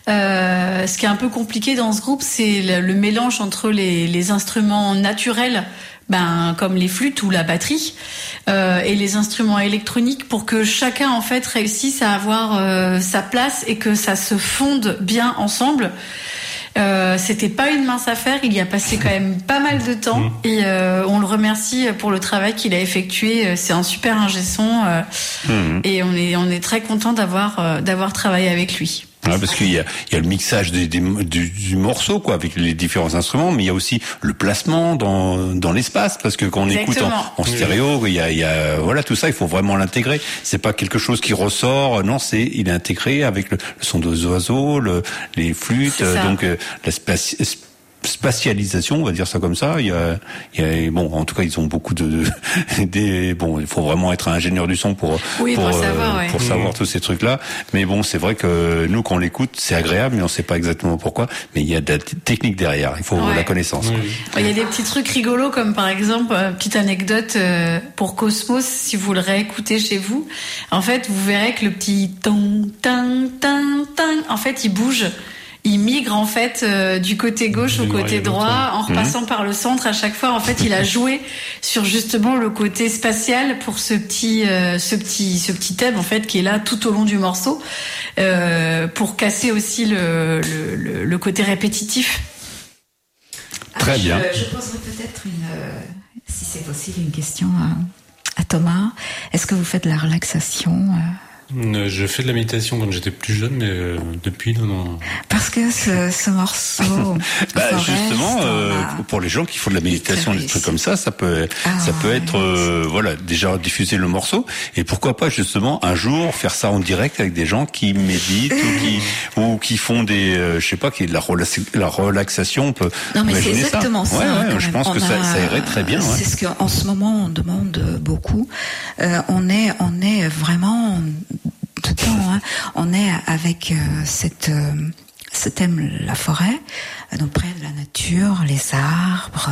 Euh, ce qui est un peu compliqué dans ce groupe, c'est le, le mélange entre les, les instruments naturels, ben comme les flûtes ou la batterie, euh, et les instruments électroniques pour que chacun en fait réussisse à avoir euh, sa place et que ça se fonde bien ensemble. Euh, C'était pas une mince affaire. Il y a passé quand même pas mal de temps et euh, on le remercie pour le travail qu'il a effectué. C'est un super ingé son euh, Mhm. et on est on est très content d'avoir euh, d'avoir travaillé avec lui. Ouais, parce qu'il y a, il y a le mixage des, des- du, du morceau, quoi, avec les différents instruments, mais il y a aussi le placement dans, dans l'espace, parce que quand on écoute en, stéréo, il y a, il y a, voilà, tout ça, il faut vraiment l'intégrer. C'est pas quelque chose qui ressort, non, c'est, il est intégré avec le, le son des oiseaux, le, les flûtes, donc euh, la spatialisation, on va dire ça comme ça. Il y a, il y a- bon, en tout cas, ils ont beaucoup de, de- des, bon, il faut vraiment être un ingénieur du son pour, Oui, pour pour, le savoir, ouais. pour savoir tous ces trucs-là. Mais bon, c'est vrai que nous, quand on l'écoute, c'est agréable, mais on sait pas exactement pourquoi. Mais il y a de la technique derrière. Il faut Ouais. la connaissance. quoi. Il y a des petits trucs rigolos comme par exemple, euh, petite anecdote euh, pour Cosmos, si vous le réécoutez chez vous, en fait vous verrez que le petit tang tang tang tang, en fait il bouge. Il migre en fait euh, du côté gauche au côté droit en repassant par le centre à chaque fois. En fait, il a joué sur justement le côté spatial pour ce petit, euh, ce petit, ce petit thème en fait qui est là tout au long du morceau euh, pour casser aussi le, le, le- le côté répétitif. Très je, bien. Je poserai peut-être une, si c'est possible, une question à, à Thomas. Est-ce que vous faites de la relaxation Je fais de la méditation quand j'étais plus jeune, mais euh, depuis, non, non. Parce que ce, ce morceau, Bah, Forest, justement, euh, a- pour- les gens qui font de la méditation, des trucs comme ça, ça peut, Ah, ça peut être, euh, voilà, déjà diffuser le morceau, et pourquoi pas justement un jour faire ça en direct avec des gens qui méditent ou qui, ou qui font des, euh, je sais pas, qui est de la, relax- la relaxation. On peut Non, mais c'est imaginer exactement ça. Ouais, ouais, je même. pense que On ça, a- ça irait très bien. ouais. C'est ce qu'en ce moment on demande beaucoup. Euh, on est, on est vraiment hein. On est avec euh, cette, euh, ce thème, la forêt, euh, donc près de la nature, les arbres,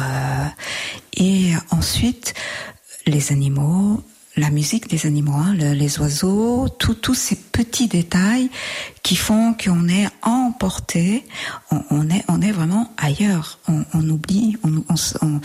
et ensuite les animaux. La musique des animaux, hein, le- les oiseaux, tous ces petits détails qui font qu'on est emporté, on, on est, on est vraiment ailleurs. On, on oublie, on, on,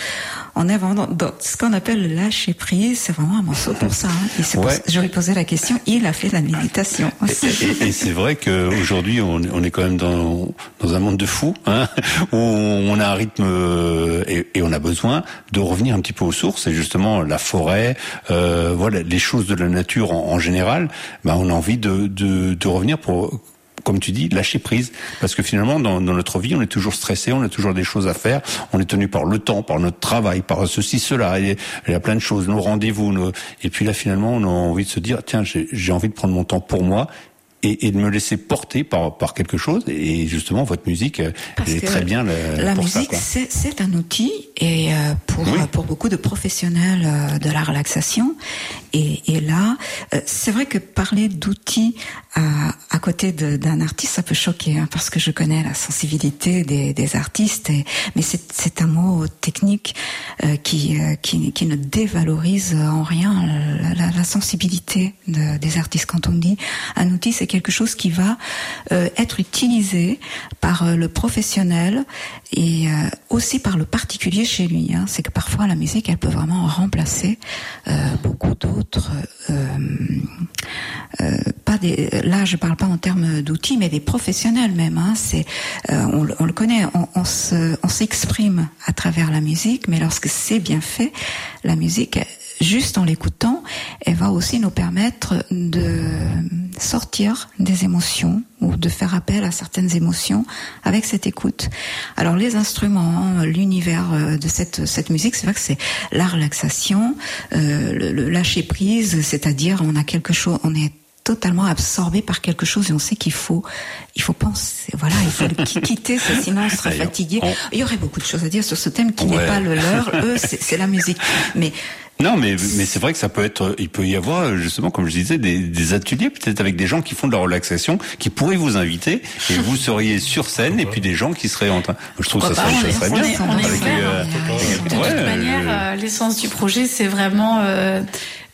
on, est vraiment dans, ce qu'on appelle le lâcher prise. C'est vraiment un morceau pour ça. hein. Et pour Ouais. ça- je lui ai posé la question. Il a fait de la méditation. aussi. Et, et c'est vrai qu'aujourd'hui, on, on est quand même dans, dans un monde de fous, hein, où on a un rythme euh, et, et on a besoin de revenir un petit peu aux sources. Et justement, la forêt, euh, voilà, les choses de la nature en, en général, ben, on a envie de, de, de revenir pour comme tu dis, lâcher prise. Parce que finalement, dans, notre vie, on est toujours stressé, on a toujours des choses à faire, on est tenu par le temps, par notre travail, par ceci, cela. Il y a plein de choses, nos rendez-vous. Nos... Et puis là, finalement, on a envie de se dire, tiens, j'ai envie de prendre mon temps pour moi. Et, et de me laisser porter par, par quelque chose. Et justement, votre musique, euh, Parce elle est très bien là, la pour musique, c'est un outil et euh, pour euh, pour beaucoup de professionnels euh, de la relaxation. Et, et là, euh, c'est vrai que parler d'outils à, à côté de- d'un artiste, ça peut choquer, hein, parce que je connais la sensibilité des, des artistes. Et, mais c'est c'est un mot technique euh, qui, euh, qui qui ne dévalorise en rien la, la- la sensibilité de- des artistes. Quand on dit un outil, c'est quelque chose qui va euh, être utilisé par euh, le professionnel et euh, aussi par le particulier chez lui. hein. C'est que parfois la musique, elle peut vraiment remplacer beaucoup d'autres. là, je parle pas en termes d'outils, mais des professionnels même. Hein. On, le- on le connaît, on s'exprime à travers la musique, mais lorsque c'est bien fait, la musique, juste en l'écoutant, elle va aussi nous permettre de sortir des émotions ou de faire appel à certaines émotions avec cette écoute. Alors les instruments, l'univers euh, de cette cette musique, c'est vrai que c'est la relaxation, euh, le, le lâcher prise, c'est-à-dire on a quelque chose, on est totalement absorbé par quelque chose et on sait qu'il faut il faut penser. Voilà il faut le quitter sinon on sera fatigué. il y aurait beaucoup de choses à dire sur ce thème qui n'est pas le leur. Eux c'est c'est la musique. Mais Non, mais mais c'est vrai que ça peut être, il peut y avoir justement, comme je disais, des, des ateliers peut-être avec des gens qui font de la relaxation, qui pourraient vous inviter et vous seriez sur scène et puis des gens qui seraient en train. Je trouve ça, Pourquoi serait, pas, ça serait on bien. est- on est Avec, ouvert, euh, De toute manière, euh, l'essence du projet, c'est vraiment euh,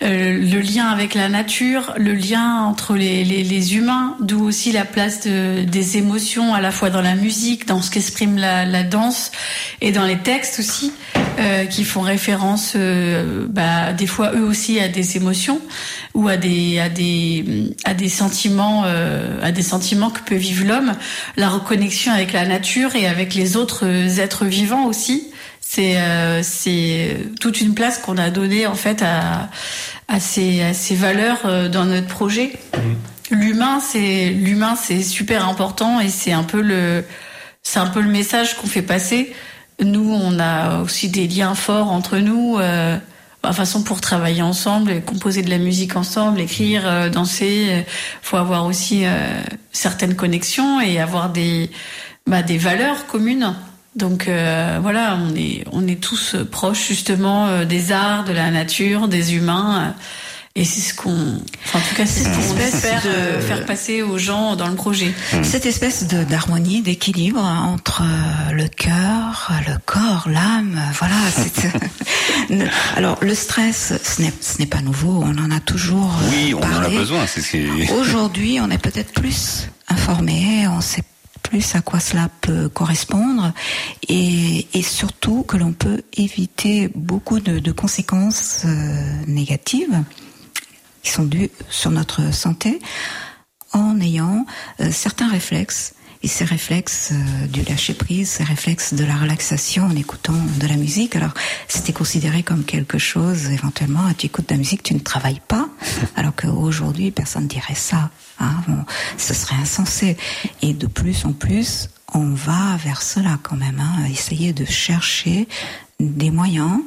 euh, le lien avec la nature, le lien entre les, les, les humains, d'où aussi la place de, des émotions à la fois dans la musique, dans ce qu'exprime la, la danse et dans les textes aussi, euh, qui font référence euh, bah, des fois eux aussi à des émotions ou à des à des à des sentiments euh, à des sentiments que peut vivre l'homme, la reconnexion avec la nature et avec les autres êtres vivants aussi. C'est euh, c'est toute une place qu'on a donnée en fait à à ces à ces valeurs euh, dans notre projet. L'humain c'est l'humain c'est super important et c'est un peu le c'est un peu le message qu'on fait passer. Nous on a aussi des liens forts entre nous. Euh, de façon pour travailler ensemble, composer de la musique ensemble, écrire, euh, danser, euh, faut avoir aussi euh, certaines connexions et avoir des bah, des valeurs communes. Donc euh, voilà, on est on est tous euh, proches justement euh, des arts, de la nature, des humains. euh, et c'est ce qu'on, enfin, en tout cas, c'est ce qu'on espèce espère de- euh, faire passer aux gens dans le projet. Cette espèce de d'harmonie, d'équilibre entre euh, le cœur, le corps, l'âme, euh, voilà. Alors le stress, ce n'est ce n'est pas nouveau. On en a toujours euh, Oui, on en a parlé. besoin. C'est ce qui- Aujourd'hui, on est peut-être plus informé, on sait plus à quoi cela peut correspondre et, surtout que l'on peut éviter beaucoup de, de conséquences euh, négatives qui sont dues sur notre santé en ayant euh, certains réflexes. Et ces réflexes euh, du lâcher prise, ces réflexes de la relaxation en écoutant de la musique. Alors, c'était considéré comme quelque chose, éventuellement, ah, tu écoutes de la musique, tu ne travailles pas. Alors qu'aujourd'hui, personne dirait ça. Hein, on- ce serait insensé. Et de plus en plus, on va vers cela quand même. Hein, essayer de chercher des moyens.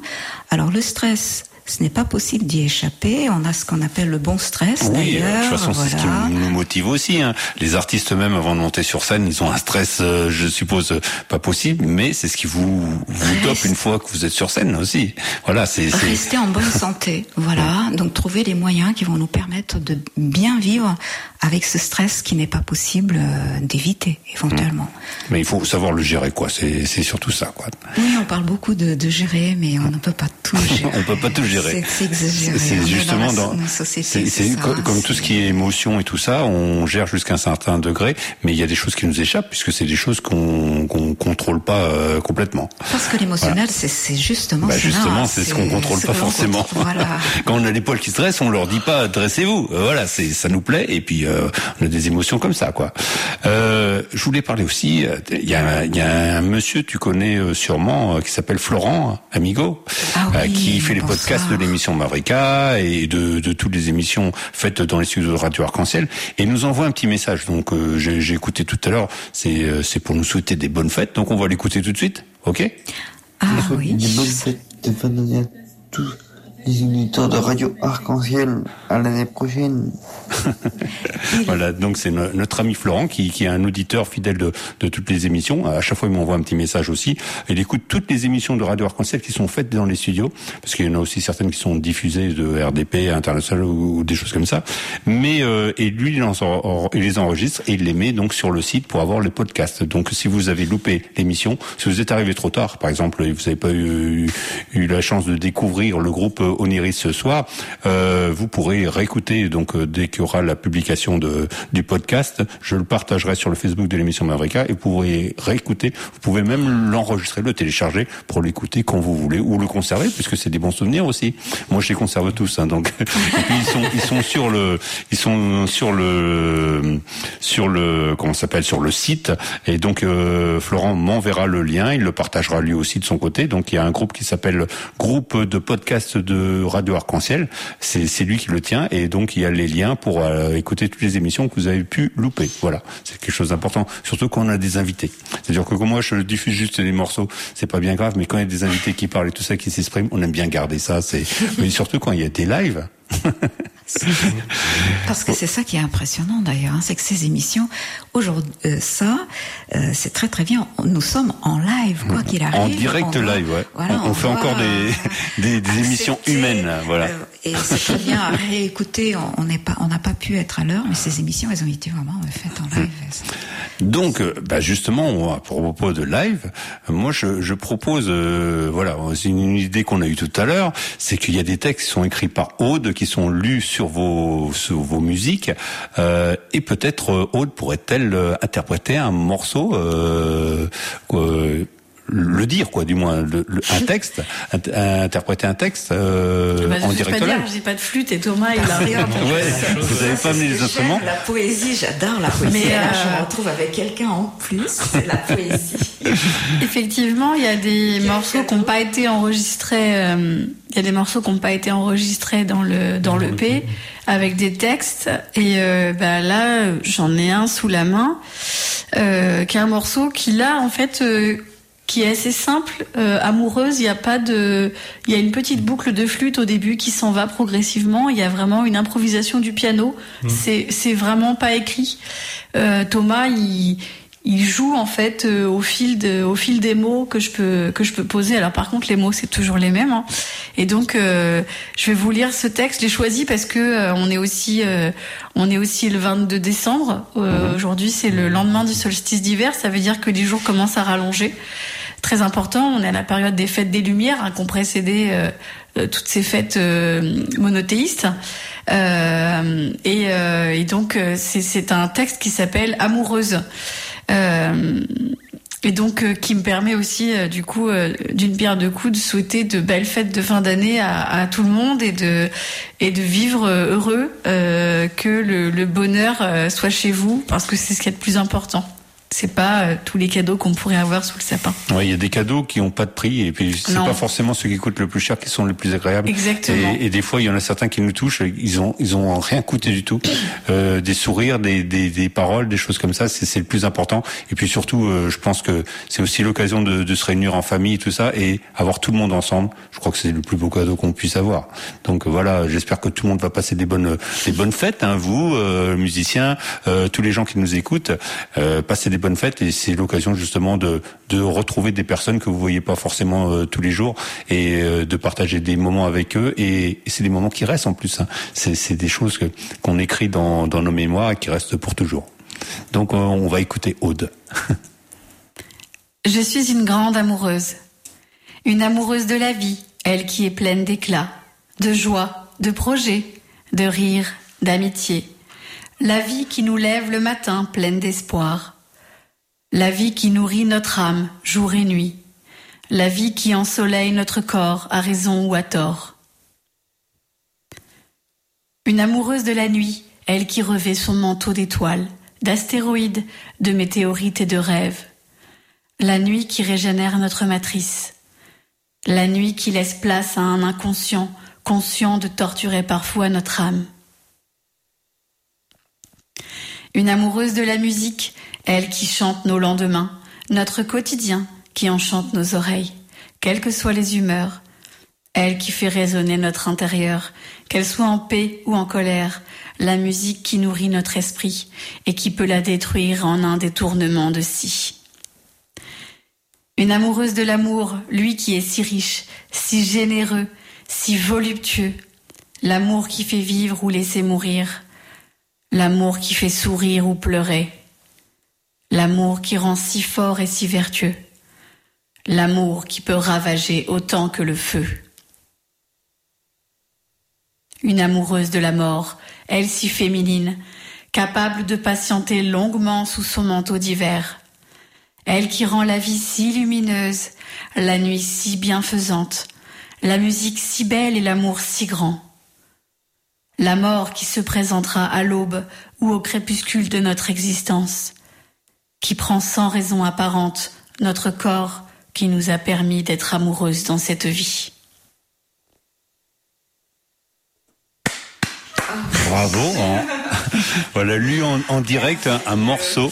Alors, le stress, ce n'est pas possible d'y échapper. On a ce qu'on appelle le bon stress, Oui, euh, de d'ailleurs. toute façon, c'est ce qui voilà. nous motive aussi. hein. Les artistes même, avant de monter sur scène, ils ont un stress, euh, je suppose, pas possible, mais c'est ce qui vous vous dope une fois que vous êtes sur scène aussi. Voilà, c'est Rester en bonne santé, voilà. Donc trouver les moyens qui vont nous permettre de bien vivre avec ce stress qui n'est pas possible euh, d'éviter éventuellement. Mais il faut savoir le gérer, quoi. C'est c'est surtout ça, quoi. Oui, on parle beaucoup de, de gérer, mais on ne peut pas tout gérer. On peut pas tout gérer. C'est- c'est exagéré. C'est est justement dans la- dans, société, ça, co- comme tout ce qui est émotion et tout ça, on gère jusqu'à un certain degré, mais il y a des choses qui nous échappent puisque c'est des choses qu'on qu'on contrôle pas euh, complètement. Parce que l'émotionnel, c'est c'est justement Bah justement, c'est ce qu'on contrôle pas forcément. contrôle, Voilà. Quand on a les poils qui se dressent, on leur dit pas dressez-vous. Euh, Voilà, c'est ça nous plaît et puis euh, on a des émotions comme ça, quoi. Euh, je voulais parler aussi. euh, Il y a, y a un monsieur, tu connais euh, sûrement, qui s'appelle Florent Amigo, Ah oui, qui fait les podcasts de l'émission Mavrika et de, de toutes les émissions faites dans les studios de Radio Arc-en-Ciel et nous envoie un petit message. Donc euh, j'ai j'ai écouté tout à l'heure, c'est euh, c'est pour nous souhaiter des bonnes fêtes. Donc on va l'écouter tout de suite, ok? Ah oui. Des bonnes fêtes de fin d'année à tous les auditeurs de Radio Arc-en-Ciel. À l'année prochaine. Voilà, donc c'est no- notre ami Florent qui, qui est un auditeur fidèle de, de toutes les émissions. À chaque fois, il m'envoie un petit message aussi. Il écoute toutes les émissions de Radio Arc-en-Ciel qui sont faites dans les studios, parce qu'il y en a aussi certaines qui sont diffusées de RDP international ou, ou des choses comme ça. Mais euh, et lui, il, les enregistre et il les met donc sur le site pour avoir les podcasts. Donc, si vous avez loupé l'émission, si vous êtes arrivé trop tard, par exemple, et vous n'avez pas eu, eu la chance de découvrir le groupe Oniris ce soir, euh, vous pourrez réécouter donc euh, dès qu'il y aura la publication de, du podcast. Je le partagerai sur le Facebook de l'émission Mavrika et vous pourrez réécouter. Vous pouvez même l'enregistrer, le télécharger pour l'écouter quand vous voulez ou le conserver puisque c'est des bons souvenirs aussi. Moi, je les conserve tous. Hein, donc, et puis ils sont ils sont sur le ils sont sur le sur le comment s'appelle sur le site et donc euh, Florent m'enverra le lien. Il le partagera lui aussi de son côté. Donc il y a un groupe qui s'appelle groupe de podcast de Radio Arc-en-Ciel. C'est c'est lui qui le tient et donc il y a les liens pour euh, écouter toutes les émissions que vous avez pu louper. Voilà, c'est quelque chose d'important, surtout quand on a des invités. C'est-à-dire que comme moi je diffuse juste des morceaux, c'est pas bien grave, mais quand il y a des invités qui parlent et tout ça qui s'expriment, on aime bien garder ça. C'est mais surtout quand il y a des lives. Parce que c'est ça qui est impressionnant d'ailleurs, hein, c'est que ces émissions, aujourd'hui, euh, ça, euh, c'est très très bien. Nous sommes en live, quoi qu'il arrive. En direct on live, ouais. voilà, on, on on fait encore des, des, des émissions humaines, là, voilà. Et c'est très bien à réécouter. On- n'est pas, n'a pas pu être à l'heure, mais ces émissions, elles ont été vraiment euh, faites en live. Donc, euh, bah justement, à propos de live, euh, moi je, je propose, euh, voilà, c'est une, idée qu'on a eue tout à l'heure, c'est qu'il y a des textes qui sont écrits par Aude, qui sont lus sur vos sur vos musiques, euh, et peut-être Aude pourrait-elle interpréter un morceau, euh, le dire quoi, du moins, le- le- un texte, int- interpréter un texte euh, Bah, en direct pas dire, live. j'ai pas de flûte et Thomas il a rien. Ouais, vous avez pas amené les instruments. La poésie, j'adore la poésie. Mais, Mais là, euh, je me retrouve avec quelqu'un en plus. C'est la poésie. Effectivement, il y a des morceaux qui n'ont pas été enregistrés. euh, Il y a des morceaux qui n'ont pas été enregistrés dans le dans le P avec des textes. Et euh, bah, là, j'en ai un sous la main, euh, qui est un morceau qui là, en fait. Qui est assez simple, euh, amoureuse. Il y a pas de, il y a une petite boucle de flûte au début qui s'en va progressivement. Il y a vraiment une improvisation du piano. Mm. C'est, c'est vraiment pas écrit. Euh, Thomas, il, il joue en fait euh, au fil de, au fil des mots que je peux que je peux poser. Alors par contre, les mots c'est toujours les mêmes. hein. Et donc, euh, je vais vous lire ce texte. Je l'ai choisi parce que euh, on est aussi euh, on est aussi le 22 décembre. Euh, Aujourd'hui, c'est le lendemain du solstice d'hiver. Ça veut dire que les jours commencent à rallonger. Très important. On est à la période des fêtes des Lumières, hein, qui ont précédé euh, euh, toutes ces fêtes euh, monothéistes. Euh, et, euh, et donc, euh, c'est- un texte qui s'appelle Amoureuse. Et donc qui me permet aussi du coup d'une pierre deux coups de souhaiter de belles fêtes de fin d'année à, à tout le monde et de et de vivre heureux que le, le bonheur soit chez vous parce que c'est ce qui est le plus important c'est pas euh, tous les cadeaux qu'on pourrait avoir sous le sapin Ouais, il y a des cadeaux qui ont pas de prix et puis c'est pas forcément ceux qui coûtent le plus cher qui sont les plus agréables. Exactement. Et, et des fois, il y en a certains qui nous touchent, ils ont ils ont rien coûté du tout. Euh, des sourires, des, des des paroles, des choses comme ça, c'est c'est le plus important. Et puis surtout, euh, je pense que c'est aussi l'occasion de, de se réunir en famille tout ça et avoir tout le monde ensemble. Je crois que c'est le plus beau cadeau qu'on puisse avoir. Donc voilà, j'espère que tout le monde va passer des bonnes des bonnes fêtes. Hein, vous, euh, musiciens, euh, tous les gens qui nous écoutent, euh, passez des bonnes fêtes et c'est l'occasion justement de de retrouver des personnes que vous voyez pas forcément euh, tous les jours et euh, de partager des moments avec eux et, c'est des moments qui restent en plus. Hein. C'est des choses qu'on écrit dans dans nos mémoires et qui restent pour toujours. Donc euh, on va écouter Aude. Je suis une grande amoureuse. Une amoureuse de la vie, elle qui est pleine d'éclat, de joie, de projets, de rire, d'amitié. La vie qui nous lève le matin pleine d'espoir. La vie qui nourrit notre âme jour et nuit. La vie qui ensoleille notre corps à raison ou à tort. Une amoureuse de la nuit, elle qui revêt son manteau d'étoiles, d'astéroïdes, de météorites et de rêves. La nuit qui régénère notre matrice. La nuit qui laisse place à un inconscient conscient de torturer parfois notre âme. Une amoureuse de la musique, elle qui chante nos lendemains, notre quotidien qui enchante nos oreilles, quelles que soient les humeurs, elle qui fait résonner notre intérieur, qu'elle soit en paix ou en colère, la musique qui nourrit notre esprit et qui peut la détruire en un détournement de si. Une amoureuse de l'amour, lui qui est si riche, si généreux, si voluptueux, l'amour qui fait vivre ou laisser mourir, l'amour qui fait sourire ou pleurer, l'amour qui rend si fort et si vertueux, l'amour qui peut ravager autant que le feu. Une amoureuse de la mort, elle si féminine, capable de patienter longuement sous son manteau d'hiver, elle qui rend la vie si lumineuse, la nuit si bienfaisante, la musique si belle et l'amour si grand. La mort qui se présentera à l'aube ou au crépuscule de notre existence, qui prend sans raison apparente notre corps qui nous a permis d'être amoureuses dans cette vie. Bravo. hein. voilà, lu en, direct un, morceau,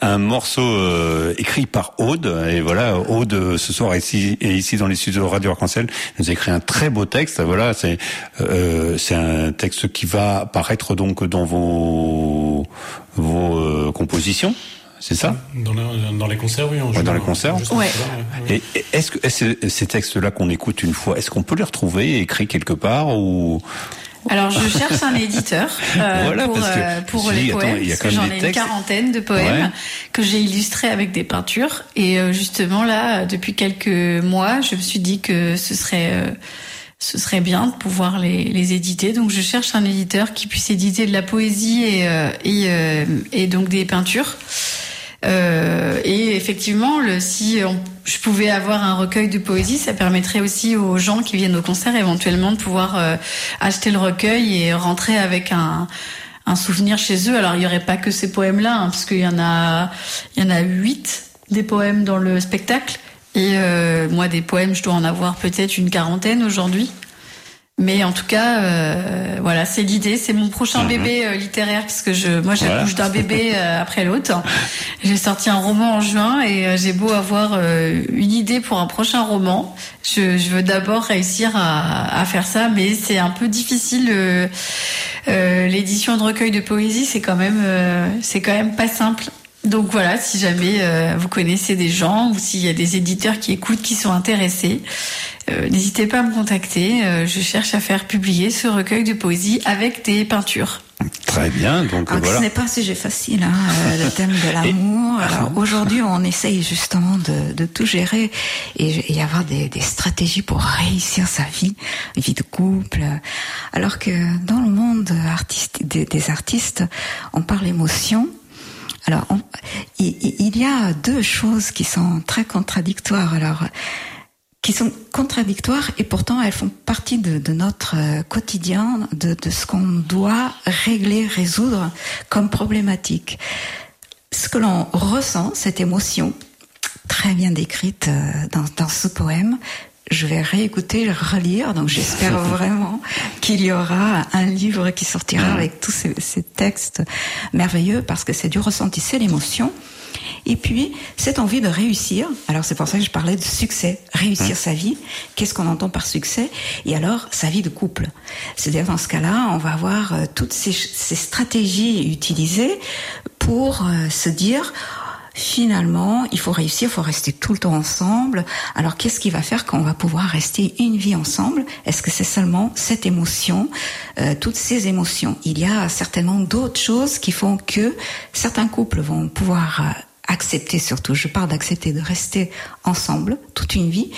un morceau euh, écrit par Aude. Et voilà, Aude euh, ce soir ici et ici dans les studios Radio Arc-en-Ciel nous a écrit un très beau texte. Voilà, c'est euh, un texte qui va apparaître donc dans vos vos compositions. C'est ça Dans, la- dans les concerts, oui. en Ouais, dans les concerts Ouais. Et est-ce que est-ce- ces textes-là qu'on écoute une fois, est-ce qu'on peut les retrouver écrits quelque part ou Alors je cherche un éditeur euh, Voilà, pour, parce que euh, pour dis, les attends, poèmes, il y a parce que quand même j'en des ai une quarantaine de poèmes Ouais. que j'ai illustrés avec des peintures. Et euh, justement là, depuis quelques mois, je me suis dit que ce serait euh, ce serait bien de pouvoir les, les éditer. Donc je cherche un éditeur qui puisse éditer de la poésie et euh, et, euh, et donc des peintures. Euh, et effectivement, si je pouvais avoir un recueil de poésie, ça permettrait aussi aux gens qui viennent au concert éventuellement de pouvoir euh, acheter le recueil et rentrer avec un, souvenir chez eux. Alors il y aurait pas que ces poèmes-là, hein, parce qu'il y en a, il y en a huit des poèmes dans le spectacle. Et euh, moi, des poèmes, je dois en avoir peut-être une quarantaine aujourd'hui. Mais en tout cas, euh, voilà, c'est l'idée. C'est mon prochain Mhm. bébé euh, littéraire parce que je, moi, Voilà. j'accouche d'un bébé euh, après l'autre. J'ai sorti un roman en juin et euh, j'ai beau avoir euh, une idée pour un prochain roman, je, je veux d'abord réussir à, à faire ça, mais c'est un peu difficile. euh, euh, L'édition de recueil de poésie, c'est quand même, euh, c'est quand même pas simple. Donc voilà, si jamais euh, vous connaissez des gens ou s'il y a des éditeurs qui écoutent, qui sont intéressés, euh, n'hésitez pas à me contacter. Euh, je cherche à faire publier ce recueil de poésie avec des peintures. Très bien, donc Alors que voilà. ce n'est pas un sujet facile, hein, le thème de l'amour. Alors aujourd'hui, on essaye justement de, de tout gérer et, et avoir des, des stratégies pour réussir sa vie, vie de couple. Alors que dans le monde artistique, des, des artistes, on parle émotion. Alors, il, y a deux choses qui sont très contradictoires. Alors, qui sont contradictoires et pourtant elles font partie de, notre euh, quotidien, de, ce qu'on doit régler, résoudre comme problématique. Ce que l'on ressent, cette émotion, très bien décrite euh, dans ce poème, je vais réécouter, relire, donc j'espère vraiment qu'il y aura un livre qui sortira avec tous ces, ces textes merveilleux parce que c'est du ressenti, c'est l'émotion. Et puis, cette envie de réussir. Alors, c'est pour ça que je parlais de succès. Réussir sa vie. Qu'est-ce qu'on entend par succès? Et alors, sa vie de couple. C'est-à-dire, dans ce cas-là, on va avoir euh, toutes ces, ces stratégies utilisées pour euh, se dire, finalement, il faut réussir, il faut rester tout le temps ensemble. Alors, qu'est-ce qui va faire qu'on va pouvoir rester une vie ensemble? Est-ce que c'est seulement cette émotion, euh, toutes ces émotions Il y a certainement d'autres choses qui font que certains couples vont pouvoir euh, accepter surtout, je parle d'accepter de rester ensemble toute une vie,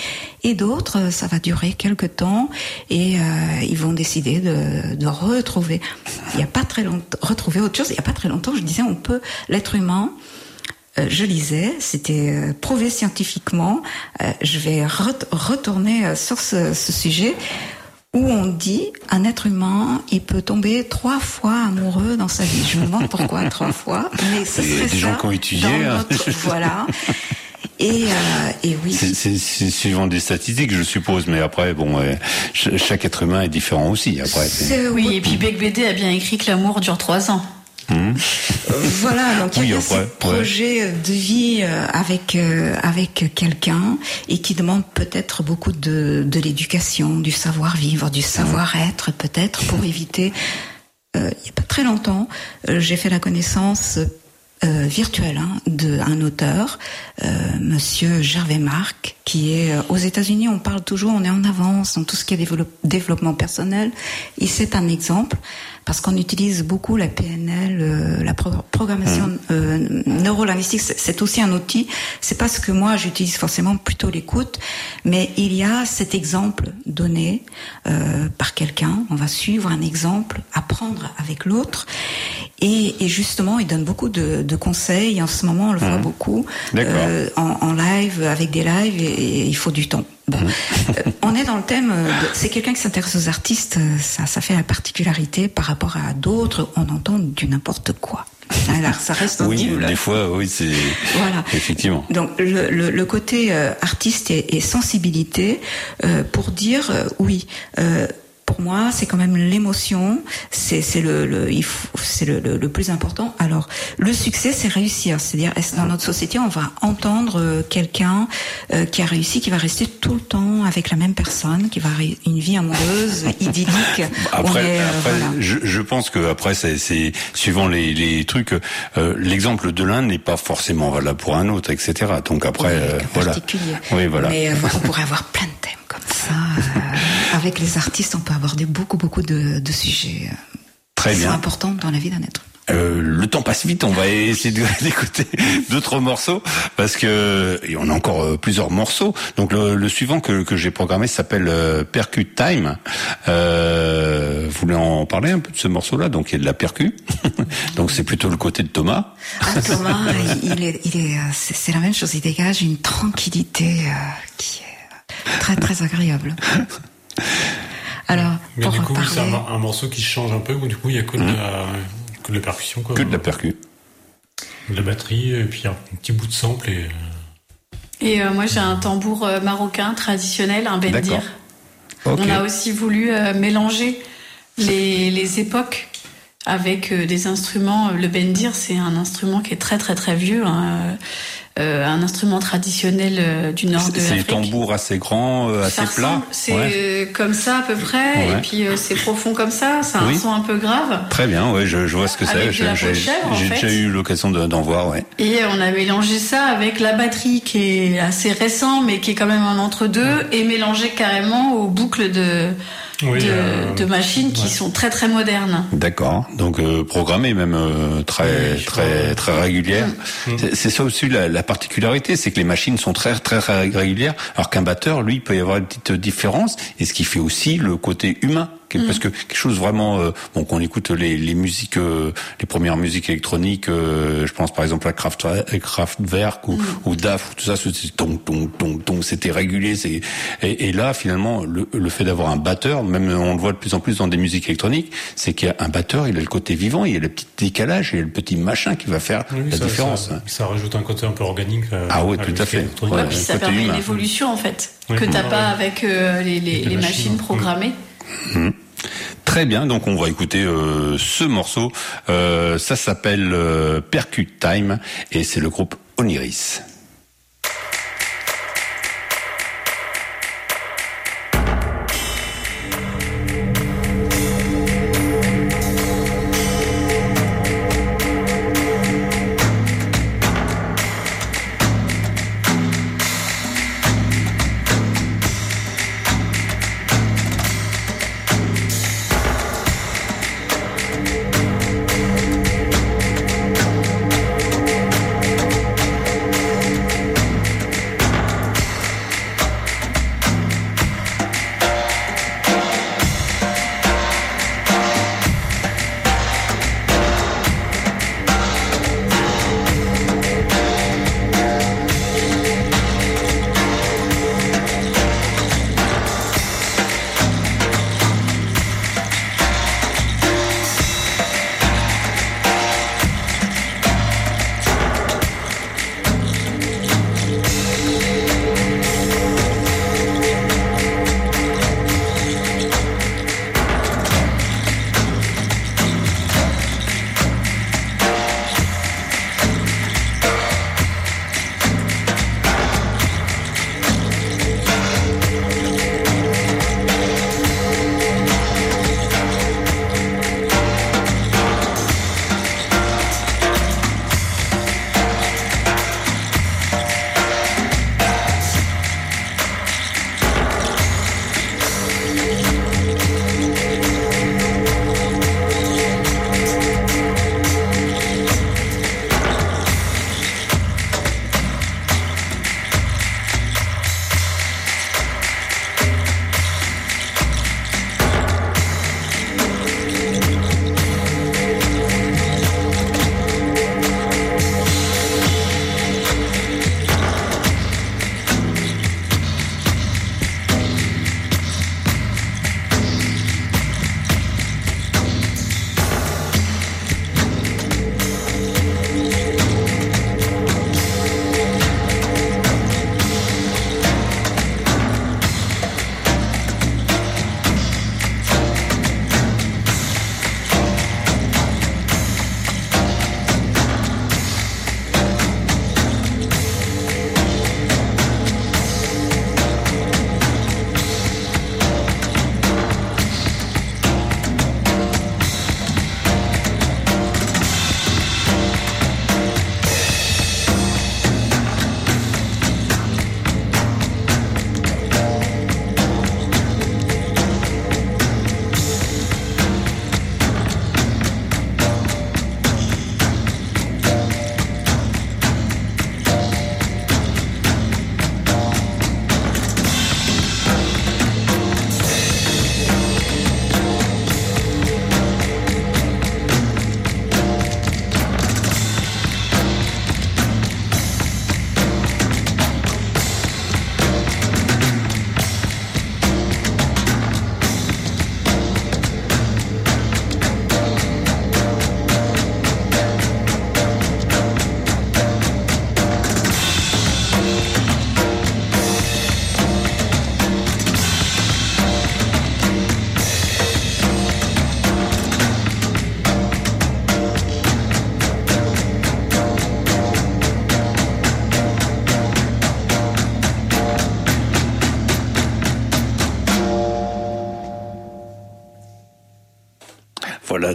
et d'autres, euh, ça va durer quelques temps, et euh, ils vont décider de, de retrouver. Il n'y a pas très longtemps, retrouver autre chose. Il n'y a pas très longtemps, je disais, on peut l'être humain je lisais, c'était euh, prouvé scientifiquement. euh, je vais ret- retourner euh, sur ce, ce sujet où on dit un être humain, il peut tomber trois fois amoureux dans sa vie. Je me demande pourquoi trois fois, mais ce serait des gens ça qui ont étudié, dans hein. notre- voilà. Et, euh, et oui. C'est- suivant des statistiques, je suppose, mais après, bon, euh, ch- chaque être humain est différent aussi. Après, Oui, et puis Bec BD a bien écrit que l'amour dure trois ans. Voilà, donc il Oui, y a ce ouais. projet de vie euh, avec euh, avec quelqu'un et qui demande peut-être beaucoup de, de l'éducation, du savoir-vivre, du savoir-être peut-être pour éviter. euh, il n'y a pas très longtemps, euh, j'ai fait la connaissance euh, virtuelle hein, d'un auteur, euh, Monsieur Gervais Marc, qui est euh, aux États-Unis. On parle toujours, on est en avance dans tout ce qui est développe- développement personnel, et c'est un exemple parce qu'on utilise beaucoup la PNL, euh, la pro- programmation euh, neurolinguistique. C'est- aussi un outil. C'est pas ce que moi j'utilise forcément, plutôt l'écoute, mais il y a cet exemple donné euh, par quelqu'un. On va suivre un exemple, apprendre avec l'autre, et, et justement, il donne beaucoup de, de conseils. En ce moment, on le voit Mhm. beaucoup euh, en, en live, avec des lives, et, et il faut du temps. Bon, Euh, on est dans le thème. euh, de- C'est quelqu'un qui s'intéresse aux artistes. euh, Ça, ça fait la particularité par rapport à d'autres. On entend du n'importe quoi. Alors, ça reste oui, des fois, oui, c'est Voilà. effectivement. Donc le, le, le côté euh, artiste et, et sensibilité euh, pour dire euh, oui. Euh, pour moi, c'est quand même l'émotion, c'est c'est le, le c'est le, le, le plus important. Alors, le succès, c'est réussir. C'est-à-dire, est-ce dans notre société, on va entendre euh, quelqu'un euh, qui a réussi, qui va rester tout le temps avec la même personne, qui va une vie amoureuse idyllique. Après, est, euh, après voilà. je, je pense que après c'est c'est suivant les, les trucs. euh, L'exemple de l'un n'est pas forcément valable pour un autre, etc. Donc après, euh, voilà. Oui, voilà. Mais euh, on pourrait avoir plein de ça. euh, avec les artistes, on peut aborder beaucoup, beaucoup de, de sujets euh, Très qui sont bien. importants dans la vie d'un être. Euh, le temps passe vite, on va essayer d'écouter d'autres morceaux parce que et on a encore euh, plusieurs morceaux. Donc le, le suivant que, que j'ai programmé s'appelle euh, Percu Time. Euh, vous voulez en parler un peu de ce morceau-là? Donc il y a de la percu. Donc c'est plutôt le côté de Thomas. Ah, Thomas, il, il est, il est, c'est la même chose. Il dégage une tranquillité euh, qui est très, très agréable. Alors, Mais pour du coup, oui, c'est parler, un, un morceau qui change un peu, où du coup, il y a que de, la, que de la percussion. Quoi. Que de la percu. De la batterie, et puis un petit bout de sample. Et, Et euh, moi, j'ai un tambour euh, marocain traditionnel, un bendir. D'accord. Ok. On a aussi voulu euh, mélanger les, les époques avec euh, des instruments. Le bendir, c'est un instrument qui est très très très vieux, hein, euh, un instrument traditionnel euh, du nord de C'est l'Afrique. assez grands, euh, assez Ça plats. ressemble, c'est Ouais. euh, comme ça à peu près, Ouais. et puis euh, c'est profond comme ça, c'est un Oui. son un peu grave. Très bien, ouais, je, je vois ce que c'est. J'ai déjà eu l'occasion de- d'en voir, ouais. Et on a mélangé ça avec la batterie qui est assez récent, mais qui est quand même un entre-deux, et mélangé carrément aux boucles de, Oui, de, euh, de machines qui sont très très modernes. D'accord. Donc euh, programmé même euh, très très très régulière. C'est- C'est ça aussi la, la particularité, c'est que les machines sont très très régulières, alors qu'un batteur, lui, il peut y avoir une petite différence. Et ce qui fait aussi le côté humain. Parce que quelque chose vraiment, euh, bon, qu'on écoute les, les musiques, euh, les premières musiques électroniques, euh, je pense par exemple à Kraft, Kraftwerk ou, ou DAF, ou tout ça, c'était ton ton ton ton, c'était régulier. C'est et, et là finalement le, le fait d'avoir un batteur, même on le voit de plus en plus dans des musiques électroniques, c'est qu'il y a un batteur, il a le côté vivant, il y a le petit décalage, il y a le petit machin qui va faire Oui, la ça, différence. Ça, ça rajoute un côté un peu organique. euh, Ah oui, tout à fait. Ouais, Puis ça permet humain. une évolution en fait, Oui. que t'as Ouais. pas avec euh, les, les, Avec les les machines, machines ouais. programmées. Mhm. Très bien, donc on va écouter euh, ce morceau. Euh, ça s'appelle euh, Percute Time et c'est le groupe Oniris.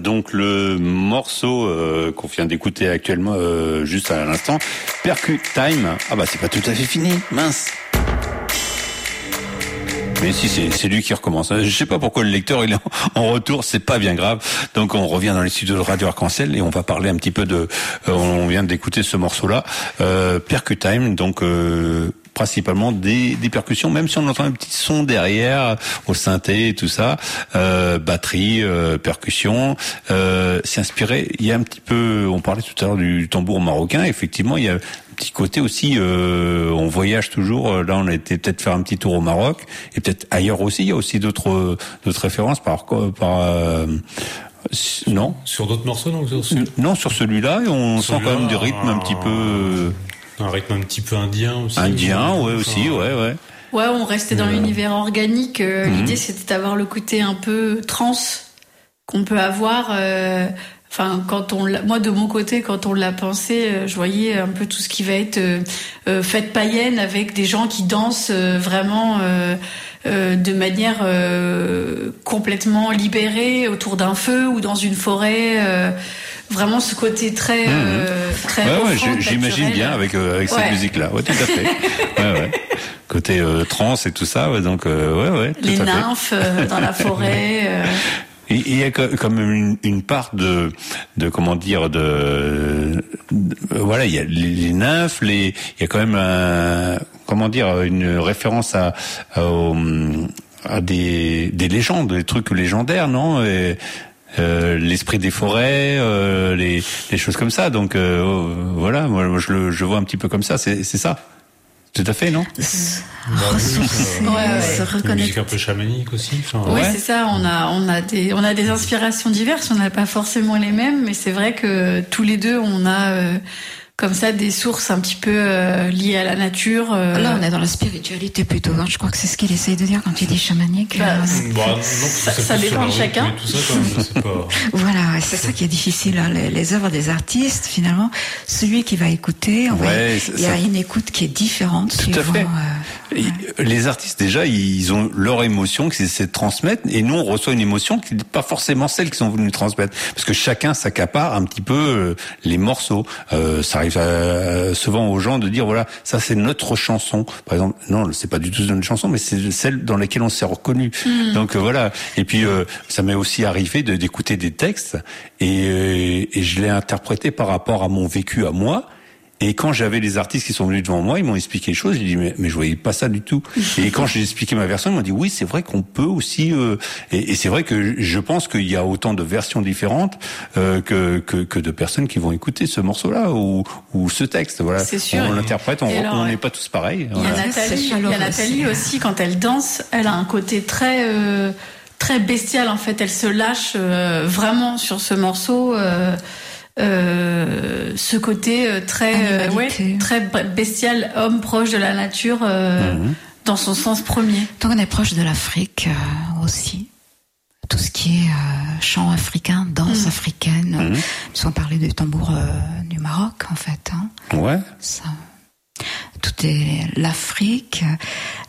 Donc le morceau euh, qu'on vient d'écouter actuellement, euh, juste à l'instant, Percute Time. Ah bah c'est pas tout à fait fini, mince. Mais si, c'est lui qui recommence. Je sais pas pourquoi le lecteur il est en- retour, c'est pas bien grave. Donc on revient dans les studios de Radio Arc-en-Ciel et on va parler un petit peu de. euh, on vient d'écouter ce morceau-là, euh, Percute Time, donc. Euh, principalement des, des percussions, même si on entend un petit son derrière au synthé et tout ça, euh, batterie, euh, percussion, euh, c'est inspiré. Il y a un petit peu, on parlait tout à l'heure du tambour marocain. Effectivement, il y a un petit côté aussi. Euh, on voyage toujours. Là, on a été peut-être faire un petit tour au Maroc et peut-être ailleurs aussi. Il y a aussi d'autres d'autres références par par. euh, non? Sur d'autres morceaux, donc sur Non, sur celui-là, on sent quand même des rythmes un petit peu Un rythme un petit peu indien aussi. indien, ouais Enfin, aussi, ouais, ouais. Ouais, on restait dans Euh. l'univers organique. Euh, Mhm. L'idée, c'était d'avoir le côté un peu trans qu'on peut avoir. euh, Enfin, quand on, moi de mon côté, quand on l'a pensé, euh, je voyais un peu tout ce qui va être euh, euh, fête païenne avec des gens qui dansent euh, vraiment euh, euh, de manière euh, complètement libérée autour d'un feu ou dans une forêt. Vraiment ce côté très, euh, très. Ouais, ouais, j'imagine bien avec euh, avec Ouais. cette musique-là. Ouais, tout à fait. ouais, ouais. Côté euh, trans et tout ça, ouais, donc euh, ouais, ouais. Tout Les à nymphes euh, dans la forêt. euh, il y a co- quand même une, une part de, de comment dire, de, de- voilà, il y a les, les nymphes, les, il y a quand même un, comment dire, une référence à, à, au- à des, des légendes, des trucs légendaires, non? Et, euh, l'esprit des forêts, euh, les, les choses comme ça. Donc euh, oh, voilà, moi, moi, je le je vois un petit peu comme ça. C'est c'est ça. Tout à fait, non? Ouais, ouais. se reconnaître. Une musique un peu chamanique aussi. enfin, Oui, c'est ça. On a, on a des, on a des inspirations diverses. On n'a pas forcément les mêmes, mais c'est vrai que tous les deux, on a euh, comme ça des sources un petit peu euh, liées à la nature. euh. Là, on est dans la spiritualité plutôt. hein. Je crois que c'est ce qu'il essaye de dire quand il dit chamanique. Bah, Euh, c'est- Bah, non, ça, dépend de chacun. et Tout ça, quand même, je sais pas. Voilà, c'est ça qui est difficile. hein. Les, les œuvres des artistes, finalement, celui qui va écouter, on va- Ouais, il y a une écoute qui est différente Tout à fait. euh, Les artistes déjà, ils ont leur émotion qu'ils essaient de transmettre, et nous on reçoit une émotion qui n'est pas forcément celle qu'ils ont voulu nous transmettre, parce que chacun s'accapare un petit peu euh, les morceaux. Euh, ça arrive souvent aux gens de dire voilà, ça c'est notre chanson. Par exemple, non, c'est pas du tout notre chanson, mais c'est celle dans laquelle on s'est reconnu. Mm. Donc euh, voilà. Et puis euh, ça m'est aussi arrivé de d'écouter des textes et, euh, et je l'ai interprété par rapport à mon vécu à moi. Et quand j'avais les artistes qui sont venus devant moi, ils m'ont expliqué les choses. J'ai dit mais, mais je voyais pas ça du tout. et quand j'ai expliqué ma version, ils m'ont dit oui c'est vrai qu'on peut aussi. euh, et et c'est vrai que je pense qu'il y a autant de versions différentes euh, que, que que de personnes qui vont écouter ce morceau-là ou ou ce texte. Voilà. C'est sûr. On l'interprète. On n'est pas tous pareils. Il y a. Nathalie, il y a Nathalie aussi quand elle danse, elle a un côté très euh, très bestial en fait. Elle se lâche euh, vraiment sur ce morceau. Euh, ce côté euh, très euh, ouais, très bestial, homme proche de la nature euh, Mhm. dans son sens premier. Donc on est proche de l'Afrique euh, aussi. Tout ce qui est euh, chant africain, danse Mhm. africaine, Mhm. sans parler du tambour euh, du Maroc en fait. Hein. Ouais. Ça, tout est l'Afrique,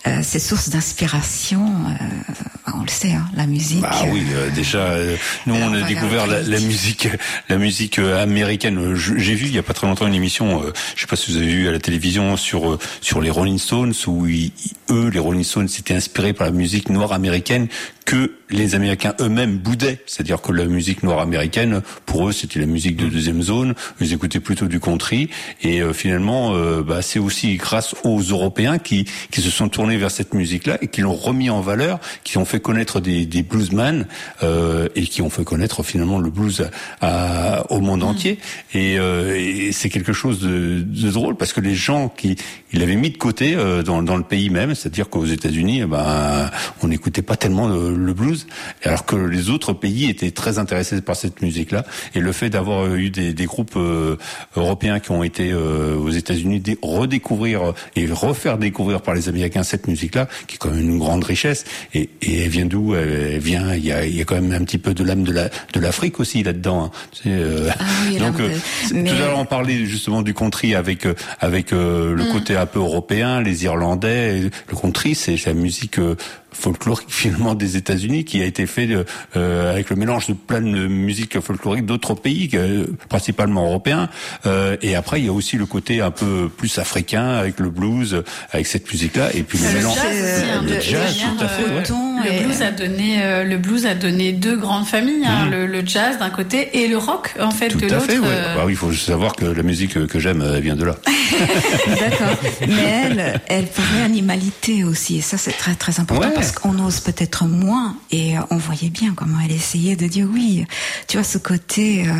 euh, ses sources d'inspiration. euh, on le sait, hein, la musique. Bah oui, euh, déjà, euh, nous on a découvert la, la musique, la musique euh, américaine. Euh, J'ai vu il y a pas très longtemps une émission, euh, je sais pas si vous avez vu à la télévision sur euh, sur les Rolling Stones où ils- eux, les Rolling Stones, s'étaient inspirés par la musique noire américaine que les Américains eux-mêmes boudaient. C'est-à-dire que la musique noire américaine, pour eux, c'était la musique de deuxième zone. Ils écoutaient plutôt du country. Et euh, finalement, euh, bah, c'est aussi grâce aux Européens qui qui se sont tournés vers cette musique-là et qui l'ont remis en valeur, qui ont fait connaître des, des bluesmen euh, et qui ont fait connaître finalement le blues à- à- au monde entier. Et, euh, et c'est quelque chose de, de drôle parce que les gens qui ils l'avaient mis de côté euh, dans, dans le pays même, c'est-à-dire qu'aux États-Unis, eh ben, on n'écoutait pas tellement le, le blues, alors que les autres pays étaient très intéressés par cette musique-là. Et le fait d'avoir eu des, des groupes euh, européens qui ont été euh, aux États-Unis dé- redécouvrir et refaire découvrir par les Américains cette musique-là, qui est quand même une grande richesse. Et, et elle vient d'où? Elle vient. Il y a, il y a quand même un petit peu de l'âme de la de l'Afrique aussi là-dedans. hein. Euh, oui, donc euh, de- mais- tout à l'heure on parlait justement du country avec euh, avec euh, le Mm. côté un peu européen, les Irlandais. Le country, c'est la musique euh, folklorique finalement des États-Unis qui a été fait euh, avec le mélange de plein de musiques folkloriques d'autres pays, euh, principalement européens. Euh, et après, il y a aussi le côté un peu plus africain avec le blues, avec cette musique-là, et puis le, Le mélange. jazz hein, le de- jazz, tout à fait. ouais. Le blues a donné, euh, le blues a donné deux grandes familles, hein, Mhm. le, le jazz d'un côté et le rock en fait Tout de à l'autre. fait, ouais. euh, Bah oui, il faut savoir que la musique que, que j'aime elle vient de là. D'accord. Mais elle, elle parlait animalité aussi. Et ça, c'est très, très important Ouais. Parce qu'on ose peut-être moins. Et euh, on voyait bien comment elle essayait de dire oui. Tu vois, ce côté, euh,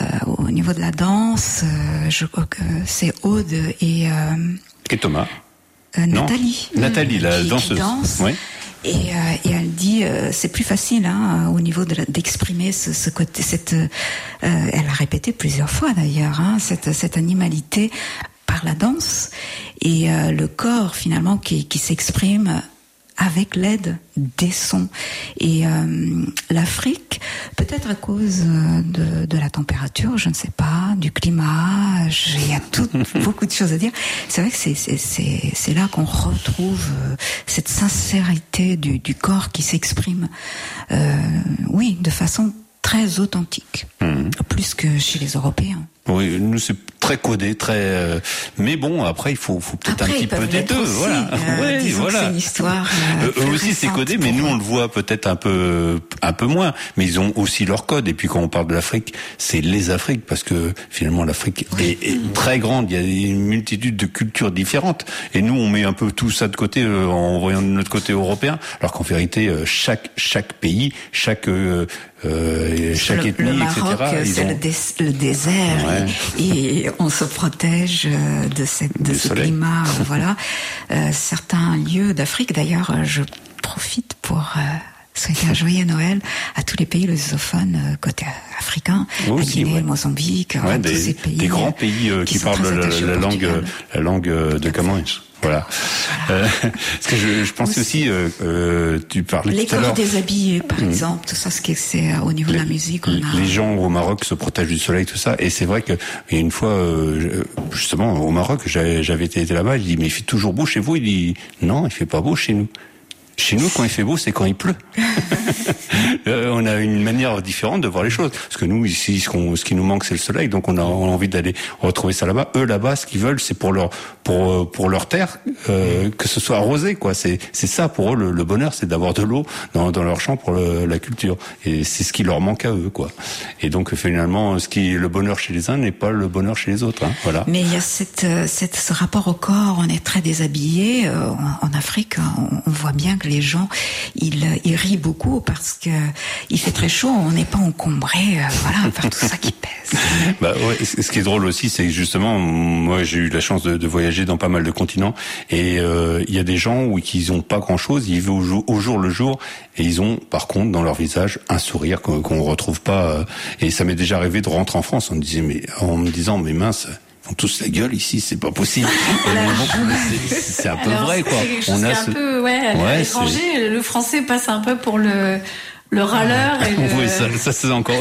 euh, au niveau de la danse, je crois que c'est Aude et Et Thomas Non. Nathalie. Nathalie, la qui, qui danseuse. danse. Et, euh, et elle dit, euh, c'est plus facile hein, au niveau de d'exprimer ce, ce côté, cette, euh, elle a répété plusieurs fois d'ailleurs, hein, cette, cette animalité par la danse et le corps finalement qui, qui s'exprime avec l'aide des sons. Et euh, l'Afrique, peut-être à cause euh, de, de la température, je ne sais pas, du climat, il y a tout, beaucoup de choses à dire. C'est vrai que c'est- là qu'on retrouve euh, cette sincérité du, du corps qui s'exprime, euh, oui, de façon très authentique, plus que chez les Européens. Oui, nous c'est très codé, très. euh, mais bon, après il faut, faut peut-être un petit peu des deux, aussi, voilà. euh, Ouais, voilà. une histoire, euh, eux aussi c'est codé, mais nous on le voit peut-être un peu, un peu moins. Mais ils ont aussi leur code. Et puis quand on parle de l'Afrique, c'est les Afriques parce que finalement l'Afrique est, est très grande. Il y a une multitude de cultures différentes. Et nous on met un peu tout ça de côté euh, en voyant de notre côté européen, alors qu'en vérité euh, chaque chaque pays, chaque euh, chaque le, ethnie, le Maroc, etc. c'est ont- le, dés- le désert Ouais. et, et on se protège euh, de, cette, de Du ce soleil. climat. euh, voilà. Euh, certains lieux d'Afrique, d'ailleurs, euh, je profite pour euh, souhaiter un joyeux Noël à tous les pays lusophones côté africain, aussi, Guinée, ouais. le Mozambique, Ouais, des, tous ces pays. des grands pays qui, parlent la, langue, la langue de Camões. Voilà. Euh, parce que je, je pensais aussi, euh, euh, tu parlais Les tout à l'heure. corps déshabillés, par Mhm. exemple, tout ça, ce qui c'est euh, au niveau de la musique, on a. Les gens au Maroc se protègent du soleil, tout ça. Et c'est vrai que il y a une fois, euh, justement, au Maroc, j'avais été là-bas. Je dis, mais il fait toujours beau chez vous? Il dit, non, il fait pas beau chez nous. Chez nous, quand il fait beau, c'est quand il pleut. Euh, on a une manière différente de voir les choses. Parce que nous, ici, ce, qu'on- ce qui nous manque, c'est le soleil. Donc, on a, on a envie d'aller retrouver ça là-bas. Eux, là-bas, ce qu'ils veulent, c'est pour leur, pour, euh, pour leur terre, euh, que ce soit arrosé, quoi. C'est, c'est ça pour eux, le, le bonheur, c'est d'avoir de l'eau dans, dans leur champ pour le- la culture. Et c'est ce qui leur manque à eux, quoi. Et donc, finalement, ce qui est le bonheur chez les uns n'est pas le bonheur chez les autres, hein. Voilà. Mais il y a cette, cette, ce rapport au corps, on est très déshabillé. En, en Afrique, on, on voit bien que les gens, ils, euh, ils rient beaucoup parce que il fait très chaud, on n'est pas encombré, euh, voilà, par tout ça qui pèse. Bah ouais, ce qui est drôle aussi, c'est justement, moi j'ai eu la chance de, voyager dans pas mal de continents, et euh, il y a des gens où ils ont pas grand-chose, ils vivent au jour, le jour, et ils ont par contre dans leur visage un sourire qu'on qu'on retrouve pas. et ça m'est déjà arrivé de rentrer en France, mais en me disant mais mince. Ils ont tous la gueule ici, c'est pas possible. Bon, c'est- un peu Alors, vrai, quoi. Est ce- un peu, ouais, à Ouais, l'étranger, le français passe un peu pour le, le râleur et le... Oui, ça, ça c'est encore.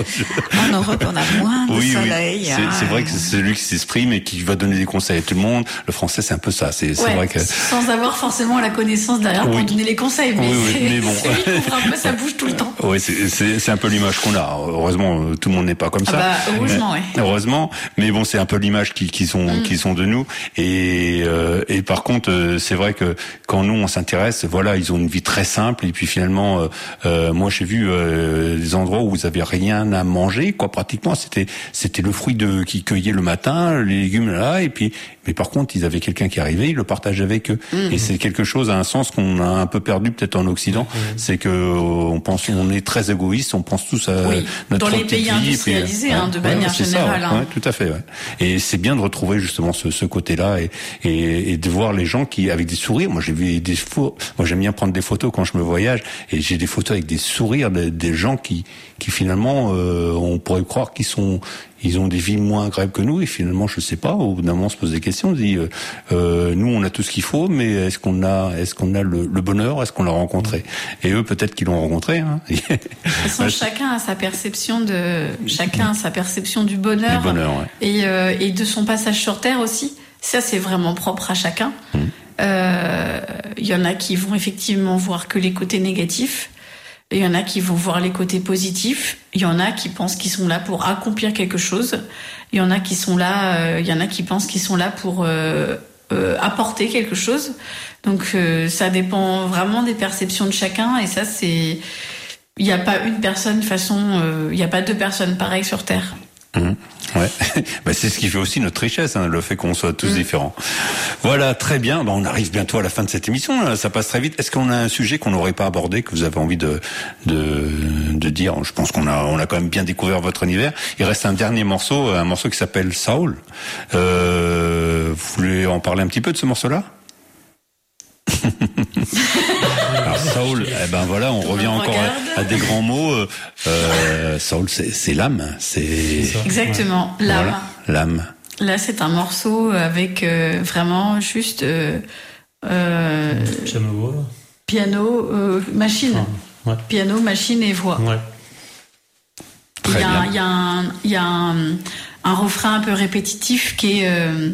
En Europe, on a moins de Oui, oui. soleil. C'est hein. vrai que c'est celui qui s'exprime et qui va donner des conseils à tout le monde. Le français, c'est un peu ça. C'est Ouais, vrai que. Sans avoir forcément la connaissance derrière pour Oui. donner les conseils, mais Oui, oui, mais bon. c'est lui qui ouvre un peu sa bouche tout le temps. Oui, c'est- un peu l'image qu'on a. Heureusement, tout le monde n'est pas comme Ah ça. bah, heureusement, Mais- ouais. Heureusement, mais bon, c'est un peu l'image qui, qui sont Mm. qui sont de nous. Et euh, et par contre, euh, c'est vrai que quand nous on s'intéresse, voilà, ils ont une vie très simple. Et puis finalement, euh, euh, moi j'ai vu euh, des endroits où vous avez rien à manger, quoi. Pratiquement, c'était c'était le fruit de qui cueillait le matin, les légumes là, et puis mais par contre, ils avaient quelqu'un qui arrivait, ils le partageaient avec eux. Mhm. Et c'est quelque chose à un sens qu'on a un peu perdu peut-être en Occident, c'est que euh, on pense, on est très égoïste, on pense tous à Oui, notre dans les pays et industrialisés, hein, de manière ça, générale, ouais, hein. ouais, tout à fait. Ouais. Et c'est bien de retrouver justement ce, ce côté-là et, et, et de voir les gens qui avec des sourires. Moi, j'ai vu des. Moi, j'aime bien prendre des photos quand je me voyage et j'ai des photos avec des sourires des, des gens qui qui finalement, euh, on pourrait croire qu'ils sont ils ont des vies moins agréables que nous et finalement je sais pas au bout d'un moment on se pose des questions on se dit euh, euh, nous on a tout ce qu'il faut mais est-ce qu'on a est-ce qu'on a le, le bonheur? Est-ce qu'on l'a rencontré? Et eux peut-être qu'ils l'ont rencontré hein. De toute façon, chacun a sa perception de, chacun a sa perception du bonheur, Du bonheur, ouais. et, euh, et de son passage sur Terre aussi. Ça, c'est vraiment propre à chacun. Mmh. Euh, Il y en a qui vont effectivement voir que les côtés négatifs. Il y en a qui vont voir les côtés positifs. Il y en a qui pensent qu'ils sont là pour accomplir quelque chose. Il y en a qui sont là. euh, il y en a qui pensent qu'ils sont là pour euh, euh, apporter quelque chose. Donc ça dépend vraiment des perceptions de chacun. Et ça, c'est. Il n'y a pas une personne façon. Il n'y a pas deux personnes pareilles sur Terre. Mhm. Ouais, bah, c'est ce qui fait aussi notre richesse, hein, le fait qu'on soit tous différents. Voilà, très bien. Bah, on arrive bientôt à la fin de cette émission. là. Ça passe très vite. Est-ce qu'on a un sujet qu'on n'aurait pas abordé, que vous avez envie de de, de dire? Je pense qu'on a on a quand même bien découvert votre univers. Il reste un dernier morceau, un morceau qui s'appelle Saul. Euh, vous voulez en parler un petit peu de ce morceau-là? Alors Saul, eh ben voilà, on revient encore à, à des grands mots. Euh, euh, Saul, c'est l'âme, c'est Exactement, l'âme. Voilà, l'âme. Là, c'est un morceau avec euh, vraiment juste euh, euh, Piano voix. piano, euh, machine. ouais. Piano, machine et voix. Ouais. Il y a, bien. il y a, un, il y a un, un refrain un peu répétitif qui est euh,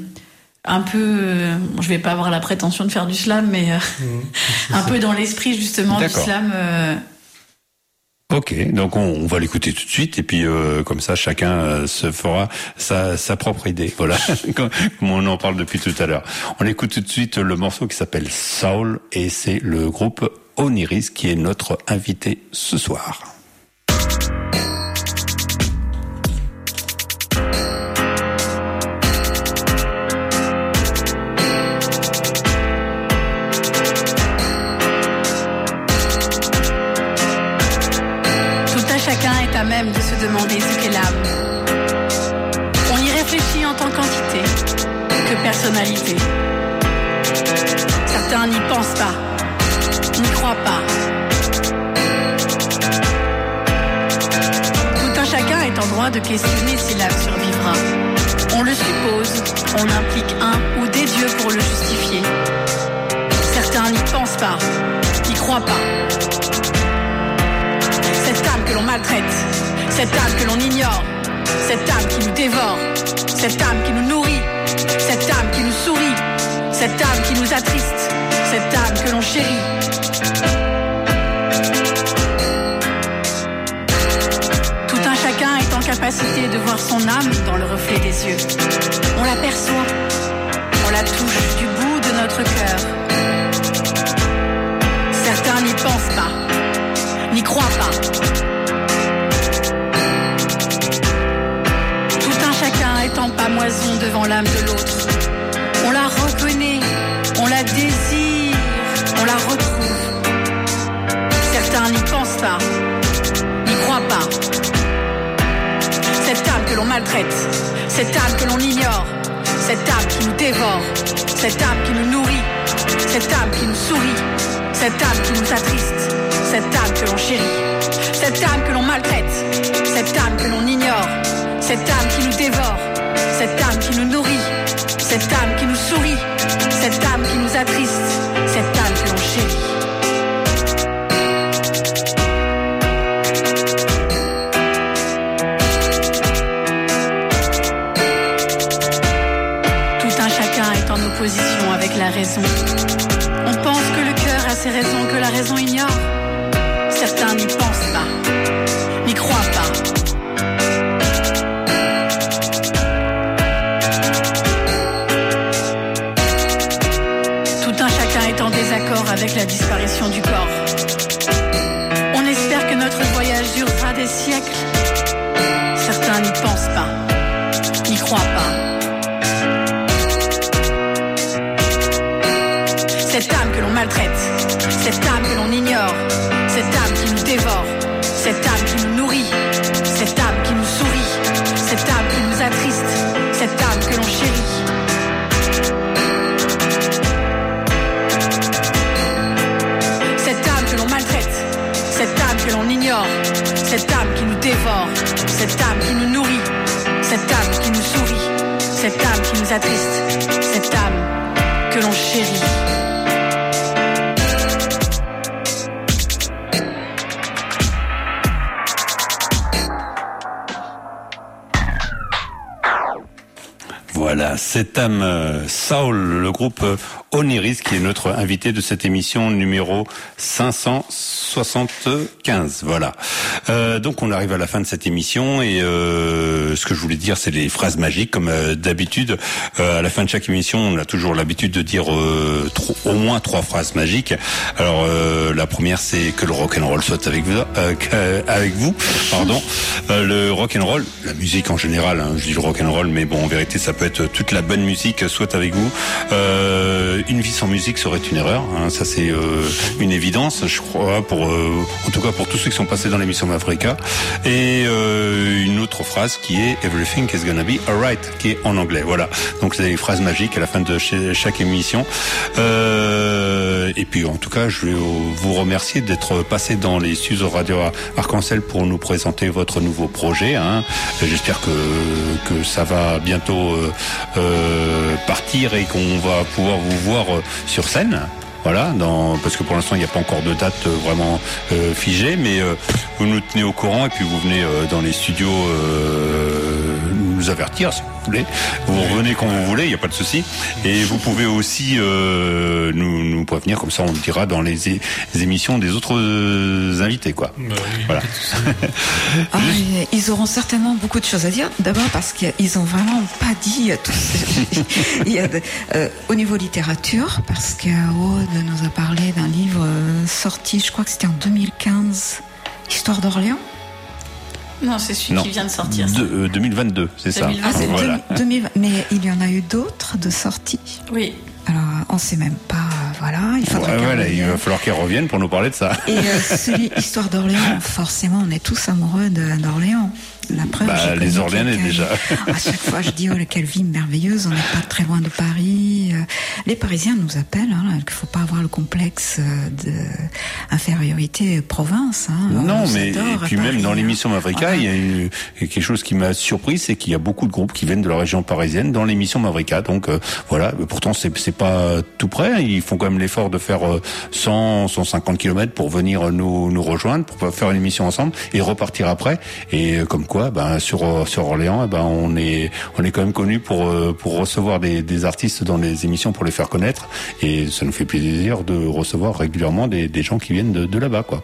un peu. euh, bon, je vais pas avoir la prétention de faire du slam, mais euh, un peu dans l'esprit justement du slam. euh, Ok, donc on, on va l'écouter tout de suite et puis euh, comme ça chacun euh, se fera sa, sa propre idée. Voilà, comme, comme on en parle depuis tout à l'heure. On écoute tout de suite le morceau qui s'appelle Soul et c'est le groupe Oniris qui est notre invité ce soir. Certains n'y pensent pas, n'y croient pas. Tout un chacun est en droit de questionner si l'âme survivra. On le suppose, on implique un ou des dieux pour le justifier. Certains n'y pensent pas, n'y croient pas. Cette âme que l'on maltraite, cette âme que l'on ignore, cette âme qui nous dévore, cette âme qui nous nourrit, cette âme qui nous attriste, cette âme que l'on chérit. Tout un chacun est en capacité de voir son âme dans le reflet des yeux. On l'aperçoit, on la touche du bout de notre cœur. Certains n'y pensent pas, n'y croient pas. Tout un chacun est en pamoison devant l'âme de l'autre. On la retrouve. Certains n'y pensent pas, n'y croient pas. Cette âme que l'on maltraite, cette âme que l'on ignore, cette âme qui nous dévore, cette âme qui nous nourrit, cette âme qui nous sourit, cette âme qui nous attriste, cette âme que l'on chérit, cette âme que l'on maltraite, cette âme que l'on ignore, cette âme qui nous dévore, cette âme qui nous nourrit, cette âme qui nous sourit, cette âme qui nous attriste, cette âme que l'on chérit. Tout un chacun est en opposition avec la raison. On pense que le cœur a ses raisons que la raison ignore. Cette âme qui nous attriste, cette âme que l'on chérit. Voilà, C'est Am euh, Saul, le groupe euh, Oniris, qui est notre invité de cette émission numéro 575. Voilà. Euh, donc on arrive à la fin de cette émission et euh, ce que je voulais dire, c'est les phrases magiques. Comme euh, d'habitude, euh, à la fin de chaque émission, on a toujours l'habitude de dire euh, tro- au moins trois phrases magiques. Alors la première, c'est que le rock and roll soit avec vous. avec vous, pardon. Le rock and roll, la musique en général. hein, je dis le rock and roll, mais bon, en vérité, ça peut être toute la bonne musique soit avec vous. Une vie sans musique serait une erreur. hein, ça, c'est une évidence, je crois, pour en tout cas pour tous ceux qui sont passés dans l'émission Et euh, une autre phrase qui est Everything is gonna be alright, qui est en anglais. Voilà. Donc c'est des phrases magiques à la fin de chaque émission. Euh, et puis en tout cas, je vais vous remercier d'être passé dans les studios Radio Arc-en-Ciel pour nous présenter votre nouveau projet. hein. J'espère que que ça va bientôt euh, euh, partir et qu'on va pouvoir vous voir sur scène. Voilà, dans, parce que pour l'instant il n'y a pas encore de date euh, vraiment euh, figée, mais euh, vous nous tenez au courant et puis vous venez dans les studios nous avertir si vous voulez. Vous revenez quand vous voulez, il n'y a pas de souci. Et vous pouvez aussi euh, nous, nous prévenir, comme ça on le dira dans les, émissions des autres euh, invités, quoi. voilà. Ah, ils auront certainement beaucoup de choses à dire. D'abord parce qu'ils ont vraiment pas dit tout ce- Il y a de- euh, au niveau littérature, parce que Aude nous a parlé d'un livre sorti, je crois que c'était en 2015, Histoire d'Orléans. Non, c'est celui Non. qui vient de sortir. De- euh, 2022, c'est ça. Ah, c'est Voilà. deux- 2000, mais il y en a eu d'autres de sorties. Oui. Alors, on sait même pas, voilà, il faudra Ouais, qu'elle voilà, il va falloir qu'elle revienne pour nous parler de ça. Et euh, celui Histoire d'Orléans, forcément, on est tous amoureux d'Orléans. La preuve, Bah, les Orléanais, déjà. À chaque fois, je dis, oh, quelle vie merveilleuse, on n'est pas très loin de Paris. Euh, Les Parisiens nous appellent, hein, qu'il faut pas avoir le complexe euh, de infériorité province. Hein. On Non, mais et puis même Paris, dans hein. l'émission Mavrica, il y a une, quelque chose qui m'a surpris, c'est qu'il y a beaucoup de groupes qui viennent de la région parisienne dans l'émission Mavrica. Donc euh, voilà, pourtant c'est c'est pas tout près. Ils font quand même l'effort de faire euh, 100, 150 km pour venir nous nous rejoindre, pour faire une émission ensemble et repartir après. Et euh, comme quoi, ben sur euh, sur Orléans, eh ben on est on est quand même connu pour euh, pour recevoir des, des artistes dans les émissions pour les faire connaître. Et ça nous fait plaisir de recevoir régulièrement des, des gens qui viennent de, de là-bas, quoi.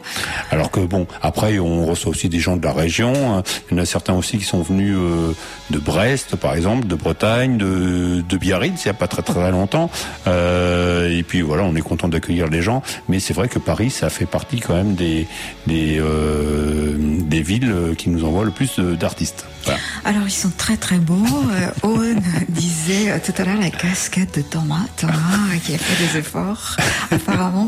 Alors que bon, après on reçoit aussi des gens de la région. hein. Il y en a certains aussi qui sont venus euh, de Brest, par exemple, de Bretagne, de, de Biarritz, il n'y a pas très très longtemps. Euh, et puis voilà, on est content d'accueillir les gens. Mais c'est vrai que Paris, ça fait partie quand même des des, euh, des villes qui nous envoient le plus de- d'artistes. Voilà. Alors, ils sont très très beaux. Euh, Owen disait euh, tout à l'heure la casquette de Thomas. Thomas euh, qui a fait des efforts, apparemment.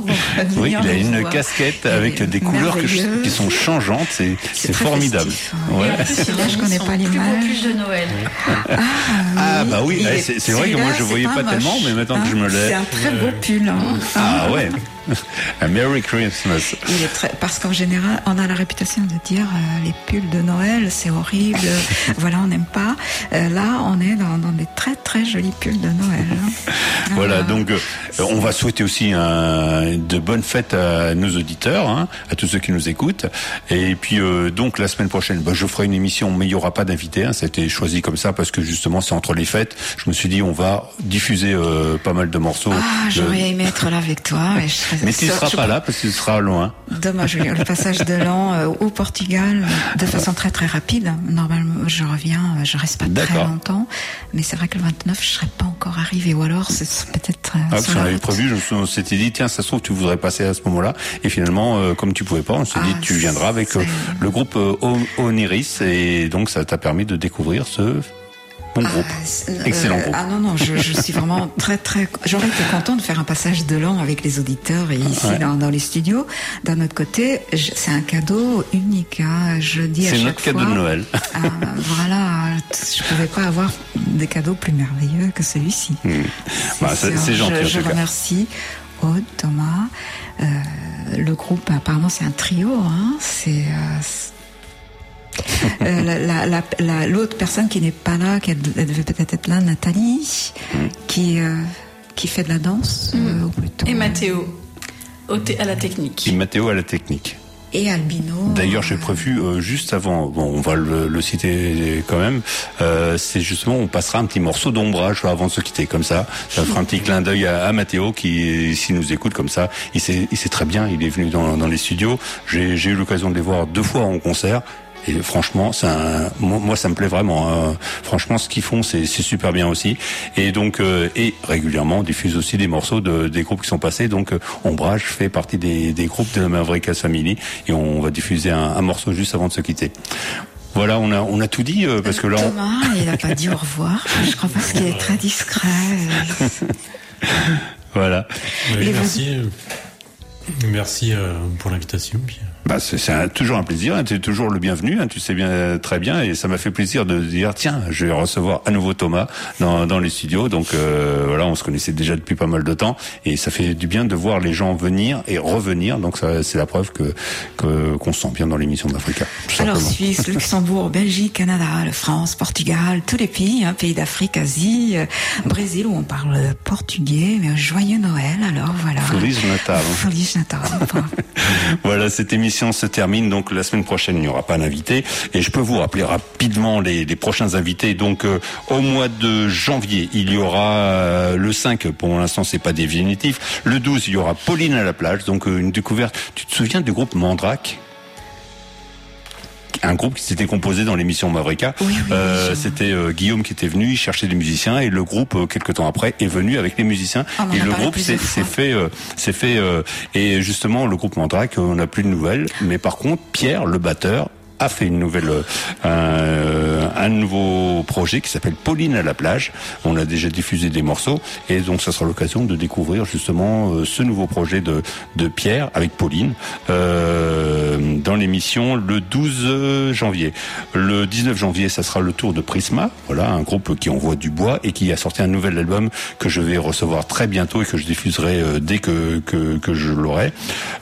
Pour Oui, il a une voir. casquette avec des couleurs que je- merveilleux. qui sont changeantes. C'est formidable. hein. Ouais. Plus, Là, je connais pas plus l'image. pull de Noël. Ah bah oui, c'est vrai que moi je voyais pas, tellement, mais maintenant que je me hein. l'ai. C'est un très beau pull. hein. Ah ouais. A Merry Christmas. Il est très parce qu'en général, on a la réputation de dire euh, les pulls de Noël, c'est horrible. voilà, on n'aime pas. Euh, là, on est dans, dans des très très jolis pulls de Noël. hein. Voilà, donc euh, on va souhaiter aussi un, de bonnes fêtes à nos auditeurs, hein, à tous ceux qui nous écoutent. Et puis donc la semaine prochaine, bah, je ferai une émission, mais il y aura pas d'invité. Hein, ça a été choisi comme ça parce que justement c'est entre les fêtes. Je me suis dit on va diffuser pas mal de morceaux. Ah, de- j'aurais aimé être là avec toi. Je Mais tu ne seras pas là parce que tu seras loin. Dommage, le passage de l'an euh, au Portugal de façon très très rapide. Normalement, je reviens, euh, je reste pas très longtemps, mais c'est vrai que le 29, je serais pas encore arrivée, ou alors c'est peut-être euh, Ah, qu'on la avait prévu, on s'était dit, tiens, ça se trouve, tu voudrais passer à ce moment-là. Et finalement, euh, comme tu pouvais pas, on s'est dit, tu viendras avec le groupe Oniris. Et donc, ça t'a permis de découvrir ce bon groupe. Euh, Excellent groupe. Ah non, non, je, je suis vraiment très, très. J'aurais été contente de faire un passage de l'an avec les auditeurs et ici Ouais. dans, dans les studios. D'un autre côté, c'est un cadeau unique. hein. Je dis à C'est chaque notre cadeau de Noël. Ah, voilà, je pouvais pas avoir des cadeaux plus merveilleux que celui-ci. Hmm. Bah, c'est c'est gentil, Je, en tout remercie Aude, Thomas. Euh, le groupe, apparemment, c'est un trio. Hein. C'est. euh, c'est- Euh, la- la- la- la- L'autre personne qui n'est pas là, qui elle devait peut-être être là, Nathalie, qui, euh, qui fait de la danse. euh, ou plutôt- Et Mathéo, à la technique. Et Mathéo à la technique. et Albino. D'ailleurs, j'ai prévu euh, juste avant, bon, on va le, le citer quand même, euh, c'est justement, on passera un petit morceau d'ombrage avant de se quitter, comme ça. Ça fera un petit clin d'œil à, à Mathéo qui, s'il nous écoute comme ça, il sait, il sait très bien, il est venu dans, dans les studios. J'ai eu l'occasion de les voir deux fois en concert. Et franchement, un, moi, moi, ça me plaît vraiment. hein. Franchement, ce qu'ils font, c'est super bien aussi. Et donc, euh, et régulièrement, on diffuse aussi des morceaux de, des groupes qui sont passés. Donc, euh, Ombrage fait partie des, des groupes de la Mavricas Family. Et on va diffuser un, un morceau juste avant de se quitter. Voilà, on a, on a tout dit euh, parce que là, on- Thomas, il n'a pas dit au revoir. Je crois parce qu'il est très discret. voilà. Oui, Et vous- merci. Merci euh, pour l'invitation. Bah, c'est un- toujours un plaisir, tu es toujours le bienvenu, hein, tu sais bien très bien, et ça m'a fait plaisir de dire tiens, je vais recevoir à nouveau Thomas dans, dans les studios. Donc euh, voilà, on se connaissait déjà depuis pas mal de temps, et ça fait du bien de voir les gens venir et revenir. Donc ça, c'est la preuve que que- qu'on se sent bien dans l'émission d'Africa. Alors. Suisse, Luxembourg, Belgique, Canada, France, Portugal, tous les pays, hein, pays d'Afrique, Asie, euh, Brésil où on parle portugais. Mais joyeux Noël. Alors voilà. Feliz Natal. Feliz Natal. Voilà, cette émission se termine. Donc la semaine prochaine, il n'y aura pas d'invité. Et je peux vous rappeler rapidement les, les prochains invités. Donc euh, au mois de janvier, il y aura euh, le 5. Pour l'instant, c'est pas définitif. Le 12, il y aura Pauline à la plage. Donc euh, une découverte. Tu te souviens du groupe Mandrake? Un groupe qui s'était composé dans l'émission Mavrika. Euh, C'était euh, Guillaume qui était venu, il cherchait des musiciens et le groupe euh, quelques temps après est venu avec les musiciens. Ah, et le groupe s'est plusieurs s'est fait, euh, s'est fait euh, et justement le groupe Mandrake, on n'a plus de nouvelles, mais par contre Pierre, le batteur, a fait une nouvelle, euh, un, nouveau projet qui s'appelle Pauline à la plage. On a déjà diffusé des morceaux et donc ça sera l'occasion de découvrir justement euh, ce nouveau projet de, de Pierre avec Pauline euh, dans l'émission le 12 janvier. Le 19 janvier, ça sera le tour de Prisma, voilà un groupe qui envoie du bois et qui a sorti un nouvel album que je vais recevoir très bientôt et que je diffuserai dès que, que, que je l'aurai.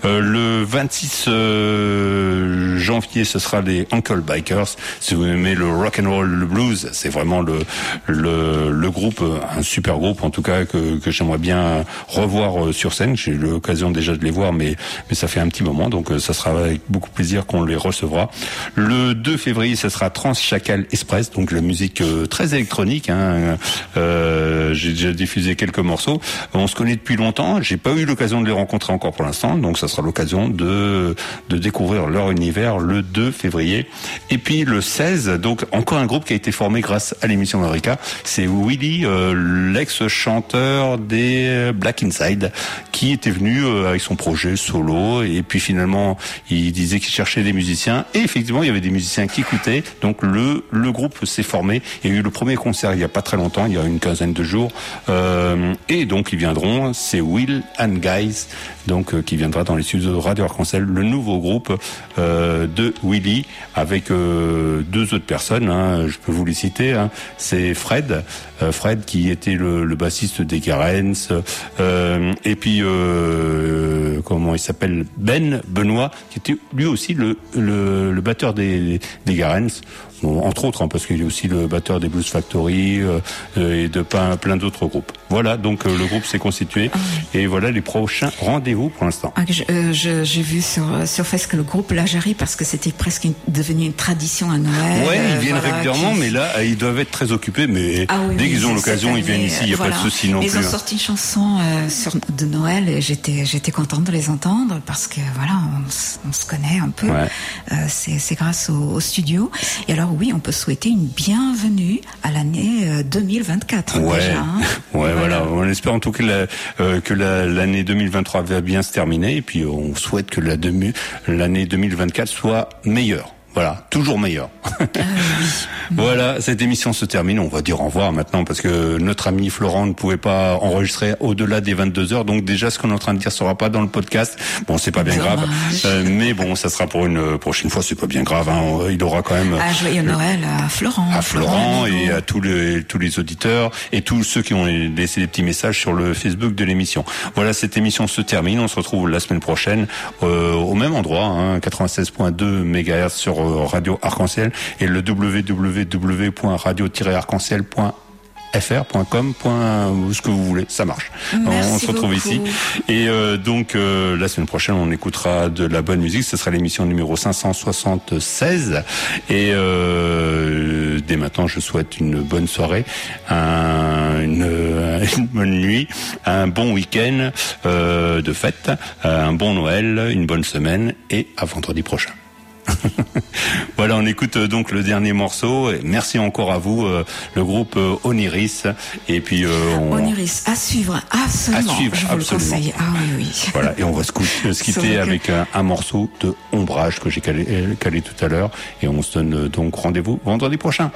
Le 26 euh, janvier, ce sera les Uncle Bikers. Si vous aimez le rock and roll, le blues, c'est vraiment le, le le groupe, un super groupe en tout cas que, que j'aimerais bien revoir euh, sur scène. J'ai eu l'occasion déjà de les voir, mais mais ça fait un petit moment, donc euh, ça sera avec beaucoup de plaisir qu'on les recevra. Le 2 février, ce sera Trans Chacal Express, donc la musique euh, très électronique. Hein. Euh, J'ai déjà diffusé quelques morceaux. On se connaît depuis longtemps. J'ai pas eu l'occasion de les rencontrer encore pour l'instant, donc ça sera l'occasion de de découvrir leur univers le 2 février. Et puis le 16, donc encore un groupe qui a été formé grâce à l'émission America, c'est Willy, euh, l'ex-chanteur des Black Inside, qui était venu euh, avec son projet solo. Et puis finalement, il disait qu'il cherchait des musiciens. Et effectivement, il y avait des musiciens qui écoutaient. Donc le le groupe s'est formé. Il y a eu le premier concert il y a pas très longtemps, il y a une quinzaine de jours. Euh, et donc ils viendront. C'est Will and Guys, donc euh, qui viendra dans les studios de Radio Arc-en-Ciel, le nouveau groupe euh, de Willy avec euh, deux autres personnes. hein, je peux vous les citer. hein. C'est Fred, euh, Fred qui était le, bassiste des Garens, euh, et puis comment il s'appelle Ben Benoît qui était lui aussi le batteur des des Garens. Bon, entre autres, hein, parce qu'il est aussi le batteur des Blues Factory euh, euh, et de plein, plein d'autres groupes. Voilà, donc euh, le groupe s'est constitué et voilà les prochains rendez-vous pour l'instant. Ah, euh, J'ai vu sur, sur Facebook le groupe Lagérie parce que c'était presque une- devenu une tradition à Noël. Ouais, ils viennent voilà, régulièrement, qui- mais là, ils doivent être très occupés. Mais Ah oui, dès oui, qu'ils ont l'occasion, ils viennent ici. Il n'y a voilà. pas de souci non Ils plus. ont hein. sorti une chanson sur, de Noël et j'étais j'étais contente de les entendre parce que voilà, on, se connaît un peu. Ouais. C'est c'est grâce au, au studio. Et alors oui, on peut souhaiter une bienvenue à l'année euh, 2024 Ouais, déjà. hein. ouais, voilà. On espère en tout cas la- euh, que la- l'année 2023 va bien se terminer, et puis euh, on souhaite que la l'année 2024 soit meilleure. Voilà, toujours meilleure. voilà, cette émission se termine. On va dire au revoir maintenant parce que notre ami Florent ne pouvait pas enregistrer au-delà des 22 heures. Donc déjà, ce qu'on est en train de dire sera pas dans le podcast. Bon, c'est pas bien grave, Euh, mais bon, ça sera pour une euh, prochaine fois. C'est pas bien grave. hein. Il aura quand même Ah, joyeux Noël à Florent. à Florent et à tous les tous les auditeurs et tous ceux qui ont laissé des petits messages sur le Facebook de l'émission. Voilà, cette émission se termine. On se retrouve la semaine prochaine euh, au même endroit, hein, 96.2 MHz sur euh, Radio Arc-en-Ciel et le www.radio-arc-en-ciel.fr fr.com, ce que vous voulez, ça marche. Merci on se retrouve beaucoup. ici. Et euh, donc euh, la semaine prochaine, on écoutera de la bonne musique. Ce sera l'émission numéro 576. Et euh, dès maintenant, je souhaite une bonne soirée, un- une, une bonne nuit, un bon week-end de fête, un bon Noël, une bonne semaine et à vendredi prochain. voilà, on écoute euh, donc le dernier morceau. Merci encore à vous, euh, le groupe euh, Oniris. Et puis, on... Oniris, à suivre, absolument. À suivre, je vous absolument. le conseille. Ah oui, oui. Voilà, et on va se, quitter que- avec un, un morceau de ombrage que j'ai calé, calé tout à l'heure. Et on se donne donc rendez-vous vendredi prochain.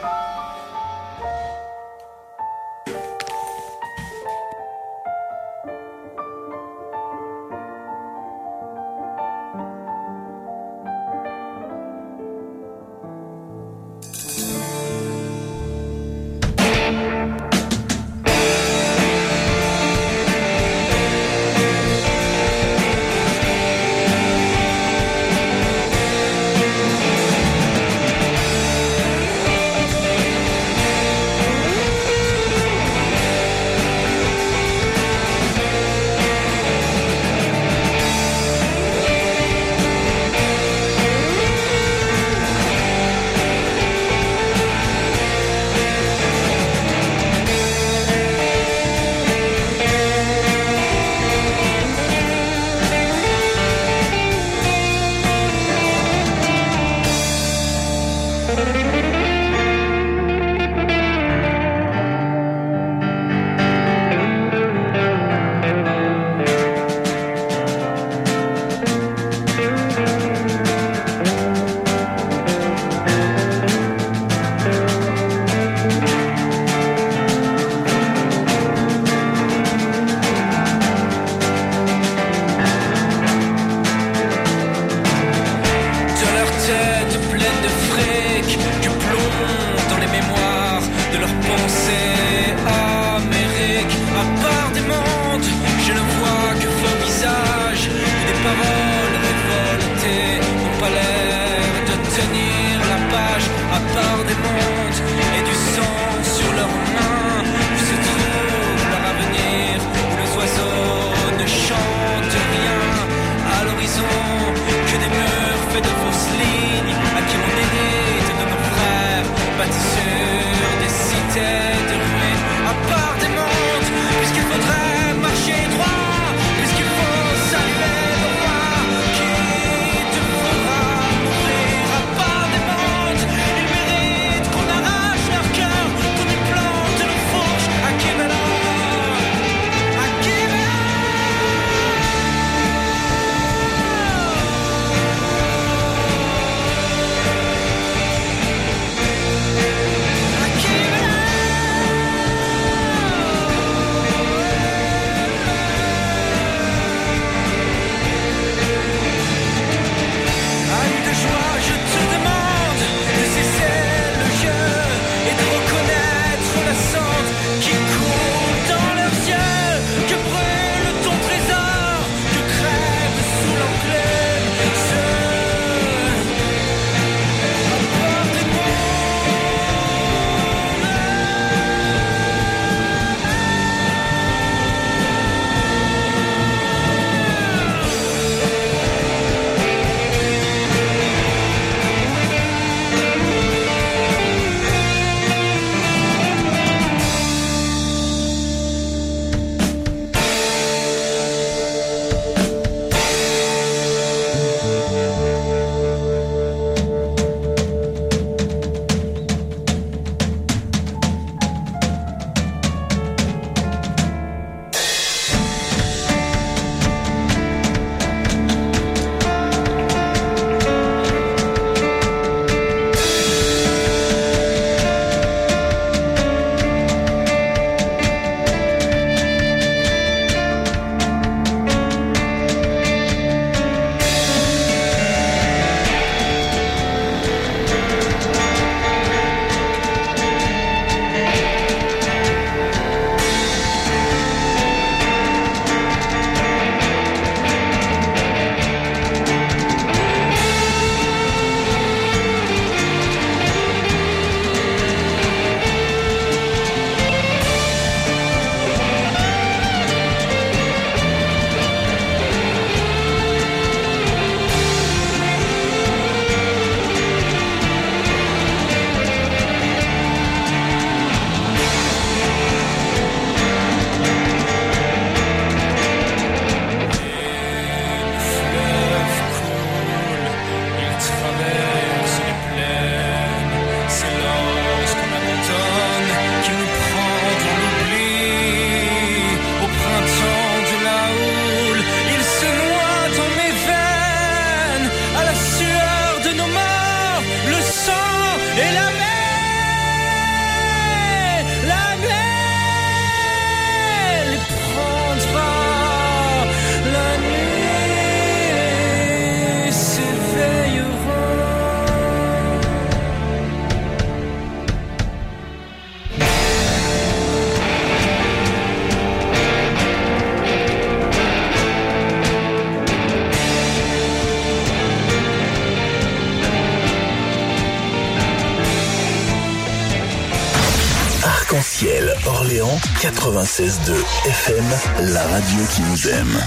96.2 FM, la radio qui nous aime.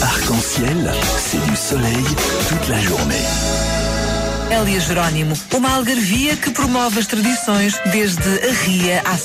Arc-en-ciel, c'est du soleil toute la journée. Hélia Jerónimo, uma algarvia que promove as tradições desde a Ria à